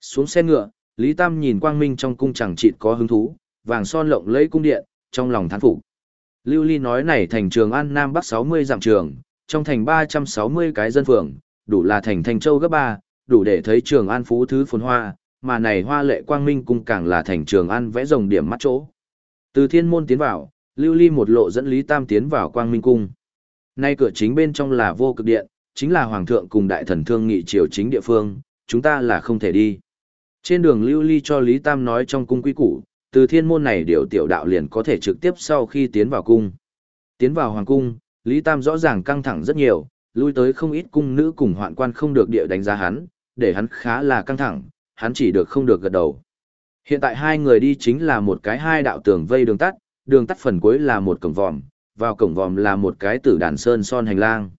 Xuống xe ngựa, Lý Tam nhìn quang minh trong cung chẳng chịt có hứng thú, vàng son lộng lẫy cung điện, trong lòng thán phục. Lưu Ly nói này thành trường An Nam Bắc 60 dặm trường, trong thành 360 cái dân phường, đủ là thành thành châu gấp 3, đủ để thấy trường An Phú Thứ phồn hoa, mà này hoa lệ quang minh cung càng là thành trường An vẽ rồng điểm mắt chỗ. Từ thiên môn tiến vào, Lưu Ly một lộ dẫn Lý Tam tiến vào quang minh cung. Nay cửa chính bên trong là vô cực điện, chính là hoàng thượng cùng đại thần thương nghị triều chính địa phương, chúng ta là không thể đi. Trên đường lưu ly cho Lý Tam nói trong cung quý củ, từ thiên môn này điều tiểu đạo liền có thể trực tiếp sau khi tiến vào cung. Tiến vào hoàng cung, Lý Tam rõ ràng căng thẳng rất nhiều, lui tới không ít cung nữ cùng hoạn quan không được địa đánh giá hắn, để hắn khá là căng thẳng, hắn chỉ được không được gật đầu. Hiện tại hai người đi chính là một cái hai đạo tường vây đường tắt, đường tắt phần cuối là một cổng vòm, vào cổng vòm là một cái tử đàn sơn son hành lang.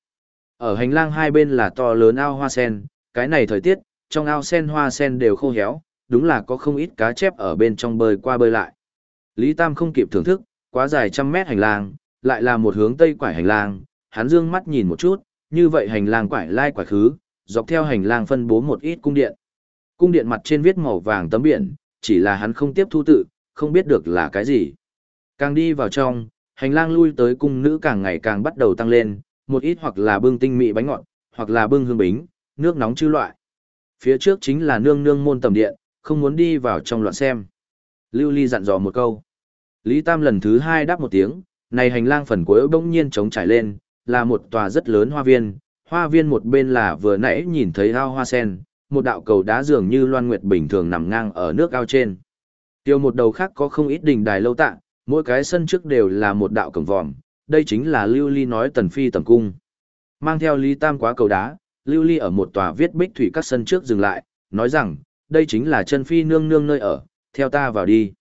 Ở hành lang hai bên là to lớn ao hoa sen, cái này thời tiết, trong ao sen hoa sen đều khô héo, đúng là có không ít cá chép ở bên trong bơi qua bơi lại. Lý Tam không kịp thưởng thức, quá dài trăm mét hành lang, lại là một hướng tây quải hành lang, hắn dương mắt nhìn một chút, như vậy hành lang quải lai quải khứ, dọc theo hành lang phân bố một ít cung điện. Cung điện mặt trên viết màu vàng tấm biển, chỉ là hắn không tiếp thu tự, không biết được là cái gì. Càng đi vào trong, hành lang lui tới cung nữ càng ngày càng bắt đầu tăng lên, một ít hoặc là bưng tinh mị bánh ngọt, hoặc là bưng hương bính, nước nóng chư loại. Phía trước chính là nương nương môn tầm điện, không muốn đi vào trong loạn xem. Lưu Ly dặn dò một câu. Lý Tam lần thứ hai đáp một tiếng, này hành lang phần cuối bỗng nhiên trống trải lên, là một tòa rất lớn hoa viên. Hoa viên một bên là vừa nãy nhìn thấy ao hoa sen, một đạo cầu đá dường như loan nguyệt bình thường nằm ngang ở nước ao trên. Tiêu một đầu khác có không ít đình đài lâu tạ, mỗi cái sân trước đều là một đạo cổng vòm, đây chính là Lưu Ly nói tần phi tầm cung. Mang theo Lý Tam quá cầu đá, Lưu Ly ở một tòa viết bích thủy các sân trước dừng lại, nói rằng, đây chính là chân phi nương nương nơi ở, theo ta vào đi.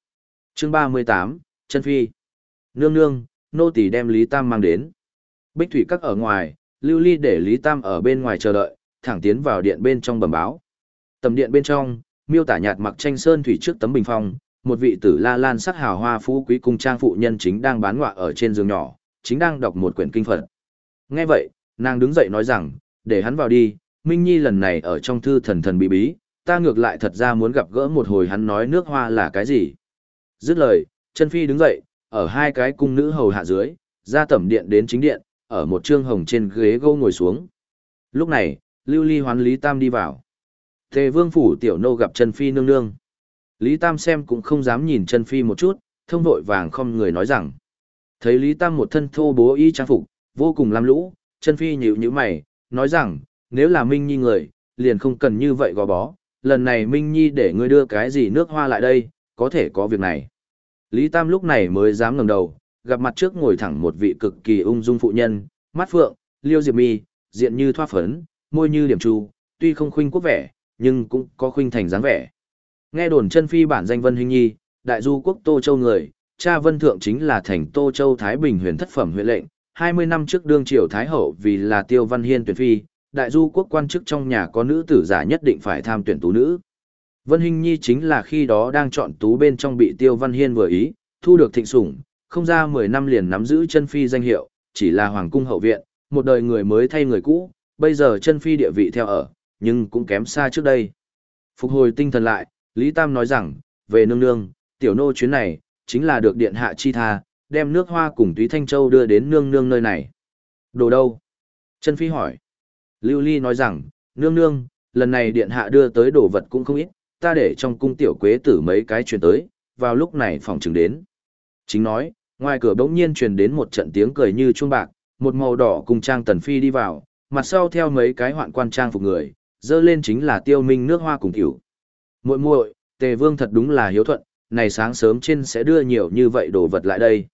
Chương 38, chân phi. Nương nương, nô tỳ đem Lý Tam mang đến. Bích thủy các ở ngoài, Lưu Ly để Lý Tam ở bên ngoài chờ đợi, thẳng tiến vào điện bên trong bẩm báo. Tầm điện bên trong, miêu tả nhạt mặc tranh sơn thủy trước tấm bình phong, một vị tử la lan sắc hào hoa phú quý cung trang phụ nhân chính đang bán ngọa ở trên giường nhỏ, chính đang đọc một quyển kinh Phật. Nghe vậy, nàng đứng dậy nói rằng, để hắn vào đi, Minh Nhi lần này ở trong thư thần thần bí bí, ta ngược lại thật ra muốn gặp gỡ một hồi hắn nói nước hoa là cái gì. Dứt lời, chân phi đứng dậy, ở hai cái cung nữ hầu hạ dưới, ra tẩm điện đến chính điện, ở một trương hồng trên ghế gâu ngồi xuống. Lúc này, lưu ly hoán Lý Tam đi vào. Tề vương phủ tiểu nô gặp chân phi nương nương. Lý Tam xem cũng không dám nhìn chân phi một chút, thông vội vàng không người nói rằng. Thấy Lý Tam một thân thô bố y trang phục, vô cùng lam lũ, chân phi nhíu nhíu mày, nói rằng, nếu là Minh Nhi người, liền không cần như vậy gò bó, lần này Minh Nhi để ngươi đưa cái gì nước hoa lại đây, có thể có việc này. Lý Tam lúc này mới dám ngẩng đầu, gặp mặt trước ngồi thẳng một vị cực kỳ ung dung phụ nhân, mắt phượng, liêu diệp mi, diện như thoa phấn, môi như điểm tru, tuy không khuynh quốc vẻ, nhưng cũng có khuynh thành dáng vẻ. Nghe đồn chân phi bản danh Vân Hinh Nhi, đại du quốc Tô Châu người, cha Vân Thượng chính là thành Tô Châu Thái Bình huyền thất phẩm huyện lệnh, 20 năm trước đương triều Thái Hậu vì là Tiêu Văn Hiên tuyển phi, đại du quốc quan chức trong nhà có nữ tử giả nhất định phải tham tuyển tú nữ. Vân Hinh Nhi chính là khi đó đang chọn tú bên trong bị Tiêu Văn Hiên vừa ý, thu được thịnh sủng, không ra 10 năm liền nắm giữ chân phi danh hiệu, chỉ là hoàng cung hậu viện, một đời người mới thay người cũ, bây giờ chân phi địa vị theo ở, nhưng cũng kém xa trước đây. Phục hồi tinh thần lại, Lý Tam nói rằng, về nương nương, tiểu nô chuyến này, chính là được điện hạ chi tha, đem nước hoa cùng túy thanh châu đưa đến nương nương nơi này. Đồ đâu? Chân phi hỏi. Lưu Ly nói rằng, nương nương, lần này điện hạ đưa tới đồ vật cũng không ít, ta để trong cung tiểu quế tử mấy cái truyền tới, vào lúc này phòng chứng đến. Chính nói, ngoài cửa bỗng nhiên truyền đến một trận tiếng cười như chuông bạc, một màu đỏ cùng trang tần phi đi vào, mặt sau theo mấy cái hoạn quan trang phục người, dơ lên chính là tiêu minh nước hoa cùng tiểu. muội muội tề vương thật đúng là hiếu thuận, này sáng sớm trên sẽ đưa nhiều như vậy đồ vật lại đây.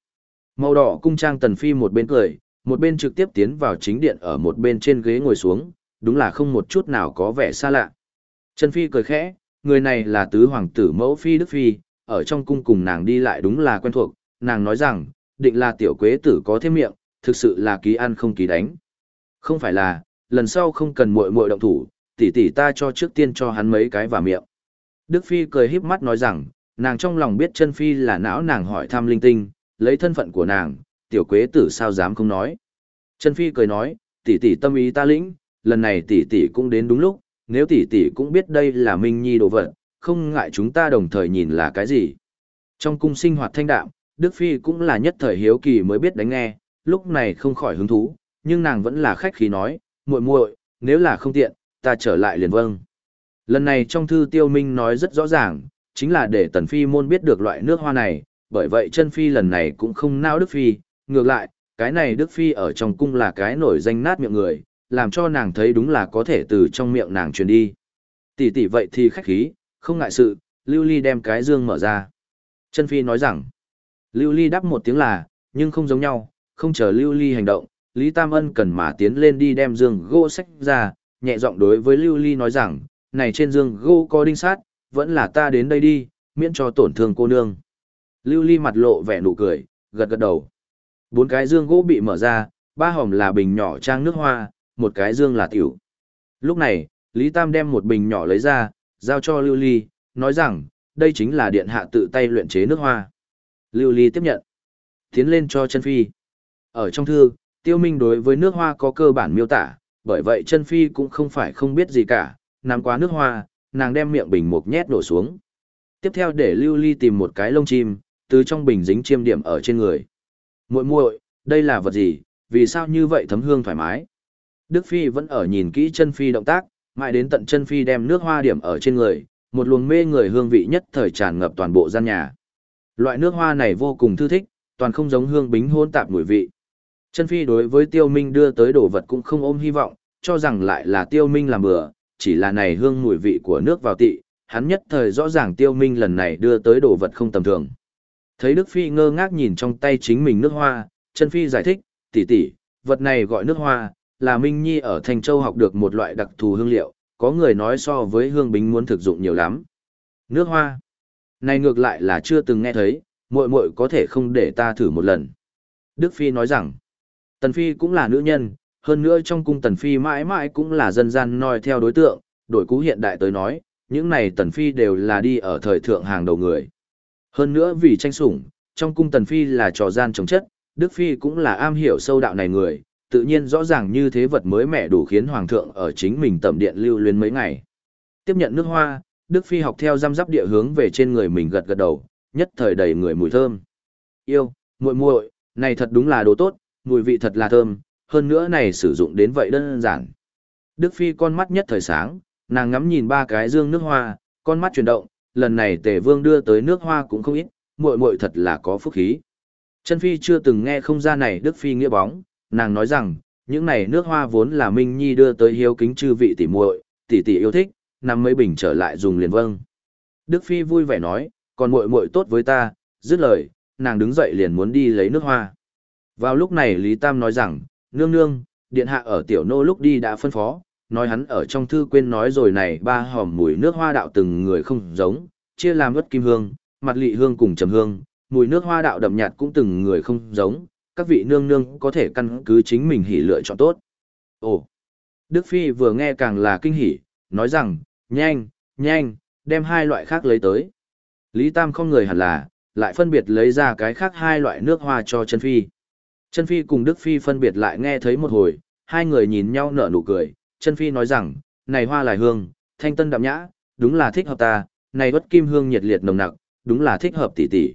Màu đỏ cung trang tần phi một bên cười, một bên trực tiếp tiến vào chính điện ở một bên trên ghế ngồi xuống, đúng là không một chút nào có vẻ xa lạ. Trần Phi cười khẽ, người này là tứ hoàng tử mẫu Phi Đức Phi, ở trong cung cùng nàng đi lại đúng là quen thuộc, nàng nói rằng, định là tiểu quế tử có thêm miệng, thực sự là ký ăn không ký đánh. Không phải là, lần sau không cần muội muội động thủ, tỷ tỷ ta cho trước tiên cho hắn mấy cái vào miệng. Đức Phi cười híp mắt nói rằng, nàng trong lòng biết chân Phi là não nàng hỏi thăm linh tinh, lấy thân phận của nàng, tiểu quế tử sao dám không nói. Chân Phi cười nói, tỷ tỷ tâm ý ta lĩnh, lần này tỷ tỷ cũng đến đúng lúc, nếu tỷ tỷ cũng biết đây là Minh Nhi đồ vật, không ngại chúng ta đồng thời nhìn là cái gì. Trong cung sinh hoạt thanh đạm, Đức Phi cũng là nhất thời hiếu kỳ mới biết đánh nghe, lúc này không khỏi hứng thú, nhưng nàng vẫn là khách khí nói, muội muội, nếu là không tiện, ta trở lại liền vâng. Lần này trong thư tiêu minh nói rất rõ ràng, chính là để tần phi môn biết được loại nước hoa này, bởi vậy chân phi lần này cũng không nao Đức Phi, ngược lại, cái này Đức Phi ở trong cung là cái nổi danh nát miệng người, làm cho nàng thấy đúng là có thể từ trong miệng nàng truyền đi. Tỷ tỷ vậy thì khách khí, không ngại sự, Lưu Ly đem cái dương mở ra. Chân Phi nói rằng, Lưu Ly đáp một tiếng là, nhưng không giống nhau, không chờ Lưu Ly hành động, Lý Tam Ân cần mà tiến lên đi đem dương gỗ sách ra, nhẹ giọng đối với Lưu Ly nói rằng, này trên dương gỗ có đinh sát, vẫn là ta đến đây đi, miễn cho tổn thương cô nương. Lưu Ly mặt lộ vẻ nụ cười, gật gật đầu. Bốn cái dương gỗ bị mở ra, ba hòm là bình nhỏ trang nước hoa, một cái dương là tiểu. Lúc này, Lý Tam đem một bình nhỏ lấy ra, giao cho Lưu Ly, nói rằng, đây chính là điện hạ tự tay luyện chế nước hoa. Lưu Ly tiếp nhận, tiến lên cho chân phi. Ở trong thư, Tiêu Minh đối với nước hoa có cơ bản miêu tả, bởi vậy chân phi cũng không phải không biết gì cả, nằm qua nước hoa, nàng đem miệng bình một nhét đổ xuống. Tiếp theo để Lưu Ly tìm một cái lông chim, từ trong bình dính chiêm điểm ở trên người. Muội muội, đây là vật gì, vì sao như vậy thấm hương thoải mái? Đức Phi vẫn ở nhìn kỹ chân Phi động tác, mãi đến tận chân Phi đem nước hoa điểm ở trên người, một luồng mê người hương vị nhất thời tràn ngập toàn bộ gian nhà. Loại nước hoa này vô cùng thư thích, toàn không giống hương bính hôn tạp mùi vị. Chân Phi đối với Tiêu Minh đưa tới đồ vật cũng không ôm hy vọng, cho rằng lại là Tiêu Minh làm bừa, chỉ là này hương mùi vị của nước vào tị, hắn nhất thời rõ ràng Tiêu Minh lần này đưa tới đồ vật không tầm thường. Thấy Đức Phi ngơ ngác nhìn trong tay chính mình nước hoa, chân Phi giải thích, tỷ tỷ, vật này gọi nước hoa, là Minh Nhi ở Thành Châu học được một loại đặc thù hương liệu, có người nói so với hương bính muốn thực dụng nhiều lắm. Nước hoa. Này ngược lại là chưa từng nghe thấy, muội muội có thể không để ta thử một lần. Đức Phi nói rằng, Tần Phi cũng là nữ nhân, hơn nữa trong cung Tần Phi mãi mãi cũng là dân gian noi theo đối tượng, đổi cú hiện đại tới nói, những này Tần Phi đều là đi ở thời thượng hàng đầu người. Hơn nữa vì tranh sủng, trong cung Tần Phi là trò gian chống chất, Đức Phi cũng là am hiểu sâu đạo này người, tự nhiên rõ ràng như thế vật mới mẻ đủ khiến Hoàng thượng ở chính mình tẩm điện lưu luyến mấy ngày. Tiếp nhận nước hoa, Đức Phi học theo giam giáp địa hướng về trên người mình gật gật đầu, nhất thời đầy người mùi thơm. Yêu, muội muội, này thật đúng là đồ tốt, mùi vị thật là thơm, hơn nữa này sử dụng đến vậy đơn giản. Đức Phi con mắt nhất thời sáng, nàng ngắm nhìn ba cái dương nước hoa, con mắt chuyển động, lần này Tề Vương đưa tới nước hoa cũng không ít, muội muội thật là có phúc khí. Chân Phi chưa từng nghe không ra này Đức Phi nghĩa bóng, nàng nói rằng, những này nước hoa vốn là Minh Nhi đưa tới hiếu kính chư vị tỷ muội, tỷ tỷ yêu thích, nằm mấy bình trở lại dùng liền vâng. Đức Phi vui vẻ nói, còn muội muội tốt với ta, dứt lời, nàng đứng dậy liền muốn đi lấy nước hoa. Vào lúc này Lý Tam nói rằng, nương nương, điện hạ ở tiểu nô lúc đi đã phân phó, nói hắn ở trong thư quên nói rồi này ba hòm mùi nước hoa đạo từng người không giống, chia làm ướt kim hương, mặt lị hương cùng trầm hương, mùi nước hoa đạo đậm nhạt cũng từng người không giống, các vị nương nương có thể căn cứ chính mình hỉ lựa chọn tốt. Ồ! Đức Phi vừa nghe càng là kinh hỉ, nói rằng, nhanh, nhanh, đem hai loại khác lấy tới. Lý Tam không người hẳn là, lại phân biệt lấy ra cái khác hai loại nước hoa cho chân Phi. Chân Phi cùng Đức Phi phân biệt lại nghe thấy một hồi, hai người nhìn nhau nở nụ cười, chân Phi nói rằng, này hoa lại hương, thanh tân đậm nhã, đúng là thích hợp ta, này bất kim hương nhiệt liệt nồng nặc, đúng là thích hợp tỷ tỷ.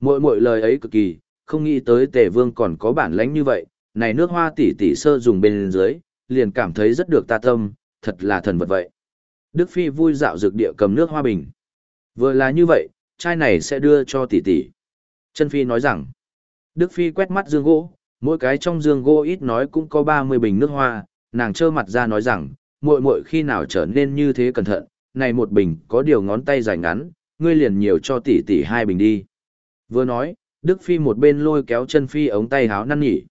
Mỗi mỗi lời ấy cực kỳ, không nghĩ tới tề vương còn có bản lãnh như vậy, này nước hoa tỷ tỷ sơ dùng bên dưới, liền cảm thấy rất được ta tâm, thật là thần vật vậy. Đức Phi vui dạo dược địa cầm nước hoa bình. Vừa là như vậy, chai này sẽ đưa cho tỷ tỷ. Chân Phi nói rằng, Đức Phi quét mắt dương gỗ, mỗi cái trong dương gỗ ít nói cũng có 30 bình nước hoa, nàng trơ mặt ra nói rằng, muội muội khi nào trở nên như thế cẩn thận, này một bình có điều ngón tay dài ngắn, ngươi liền nhiều cho tỷ tỷ hai bình đi. Vừa nói, Đức Phi một bên lôi kéo chân Phi ống tay háo năn nhỉ.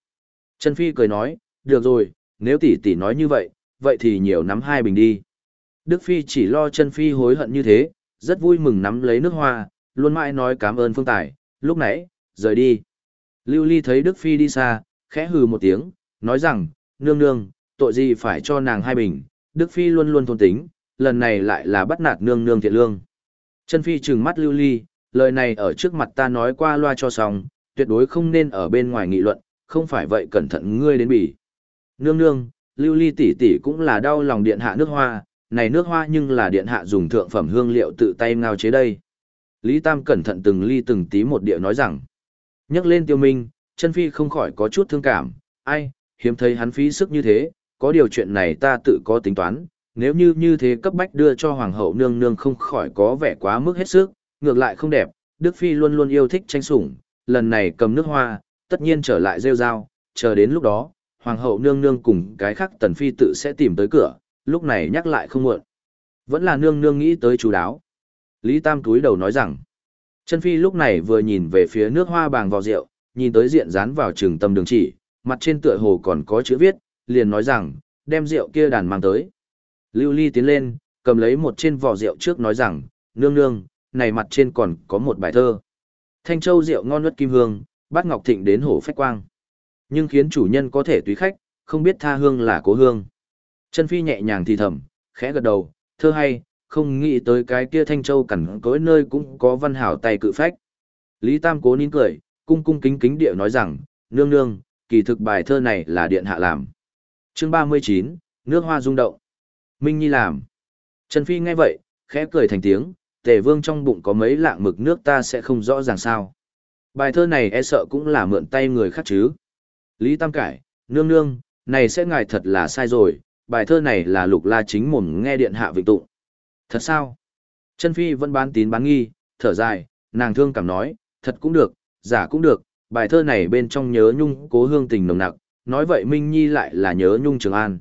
Chân Phi cười nói, được rồi, nếu tỷ tỷ nói như vậy, vậy thì nhiều nắm hai bình đi. Đức Phi chỉ lo chân Phi hối hận như thế, rất vui mừng nắm lấy nước hoa, luôn mãi nói cảm ơn Phương Tài, lúc nãy, rời đi. Lưu Ly thấy Đức Phi đi xa, khẽ hừ một tiếng, nói rằng, nương nương, tội gì phải cho nàng hai bình, Đức Phi luôn luôn thôn tính, lần này lại là bắt nạt nương nương thiện lương. Chân Phi trừng mắt Lưu Ly, lời này ở trước mặt ta nói qua loa cho xong, tuyệt đối không nên ở bên ngoài nghị luận, không phải vậy cẩn thận ngươi đến bỉ. Nương nương, Lưu Ly tỷ tỷ cũng là đau lòng điện hạ nước hoa, này nước hoa nhưng là điện hạ dùng thượng phẩm hương liệu tự tay ngao chế đây. Lý Tam cẩn thận từng ly từng tí một địa nói rằng, nhắc lên tiêu minh, chân phi không khỏi có chút thương cảm, ai, hiếm thấy hắn phí sức như thế, có điều chuyện này ta tự có tính toán, nếu như như thế cấp bách đưa cho hoàng hậu nương nương không khỏi có vẻ quá mức hết sức, ngược lại không đẹp, Đức Phi luôn luôn yêu thích tranh sủng, lần này cầm nước hoa, tất nhiên trở lại rêu rao, chờ đến lúc đó, hoàng hậu nương nương cùng cái khác tần phi tự sẽ tìm tới cửa, lúc này nhắc lại không muộn. Vẫn là nương nương nghĩ tới chú đáo. Lý Tam túi đầu nói rằng, chân phi lúc này vừa nhìn về phía nước hoa bàng vào rượu, nhìn tới diện dán vào trường tâm đường chỉ, mặt trên tựa hồ còn có chữ viết, liền nói rằng, đem rượu kia đàn mang tới. Lưu Ly tiến lên, cầm lấy một trên vỏ rượu trước nói rằng, nương nương, này mặt trên còn có một bài thơ. Thanh châu rượu ngon nuốt kim hương, bát ngọc thịnh đến hổ phách quang. Nhưng khiến chủ nhân có thể tùy khách, không biết tha hương là cố hương. Chân phi nhẹ nhàng thì thầm, khẽ gật đầu, thơ hay, không nghĩ tới cái kia thanh châu cẩn cối nơi cũng có văn hảo tay cự phách. Lý Tam cố nín cười, cung cung kính kính địa nói rằng, nương nương, kỳ thực bài thơ này là điện hạ làm. Chương 39, nước hoa rung động. Minh Nhi làm. Trần Phi nghe vậy, khẽ cười thành tiếng, tề vương trong bụng có mấy lạng mực nước ta sẽ không rõ ràng sao. Bài thơ này e sợ cũng là mượn tay người khác chứ. Lý Tam Cải, nương nương, này sẽ ngài thật là sai rồi, bài thơ này là lục la chính mồm nghe điện hạ vịnh tụng. Thật sao? Chân Phi vẫn bán tín bán nghi, thở dài, nàng thương cảm nói, thật cũng được, giả cũng được, bài thơ này bên trong nhớ nhung cố hương tình nồng nặc, nói vậy Minh Nhi lại là nhớ nhung Trường An.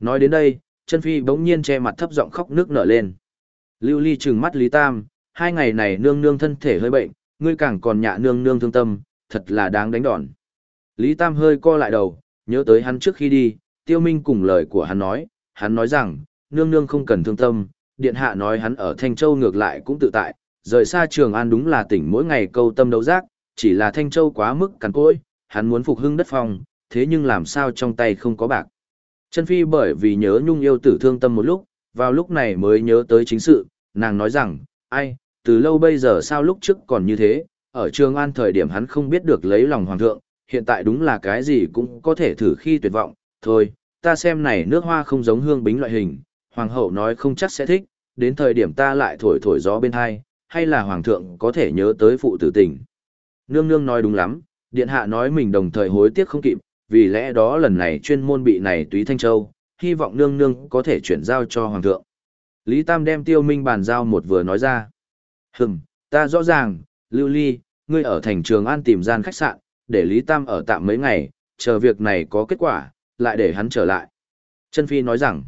Nói đến đây, chân Phi bỗng nhiên che mặt thấp giọng khóc nước nở lên. Lưu Ly trừng mắt Lý Tam, hai ngày này nương nương thân thể hơi bệnh, ngươi càng còn nhạ nương nương thương tâm, thật là đáng đánh đòn. Lý Tam hơi co lại đầu, nhớ tới hắn trước khi đi, tiêu minh cùng lời của hắn nói, hắn nói rằng, nương nương không cần thương tâm, điện hạ nói hắn ở Thanh Châu ngược lại cũng tự tại, rời xa Trường An đúng là tỉnh mỗi ngày câu tâm đấu giác, chỉ là Thanh Châu quá mức cằn cỗi, hắn muốn phục hưng đất phong, thế nhưng làm sao trong tay không có bạc. Chân Phi bởi vì nhớ nhung yêu tử thương tâm một lúc, vào lúc này mới nhớ tới chính sự, nàng nói rằng, ai, từ lâu bây giờ sao lúc trước còn như thế, ở Trường An thời điểm hắn không biết được lấy lòng hoàng thượng, hiện tại đúng là cái gì cũng có thể thử khi tuyệt vọng, thôi, ta xem này nước hoa không giống hương bính loại hình, hoàng hậu nói không chắc sẽ thích, đến thời điểm ta lại thổi thổi gió bên hai, hay là hoàng thượng có thể nhớ tới phụ tử tình. Nương nương nói đúng lắm, điện hạ nói mình đồng thời hối tiếc không kịp, vì lẽ đó lần này chuyên môn bị này túy thanh châu, hy vọng nương nương có thể chuyển giao cho hoàng thượng. Lý Tam đem tiêu minh bàn giao một vừa nói ra. Hừm, ta rõ ràng, Lưu Ly, ngươi ở thành trường An tìm gian khách sạn, để Lý Tam ở tạm mấy ngày, chờ việc này có kết quả, lại để hắn trở lại. Chân Phi nói rằng,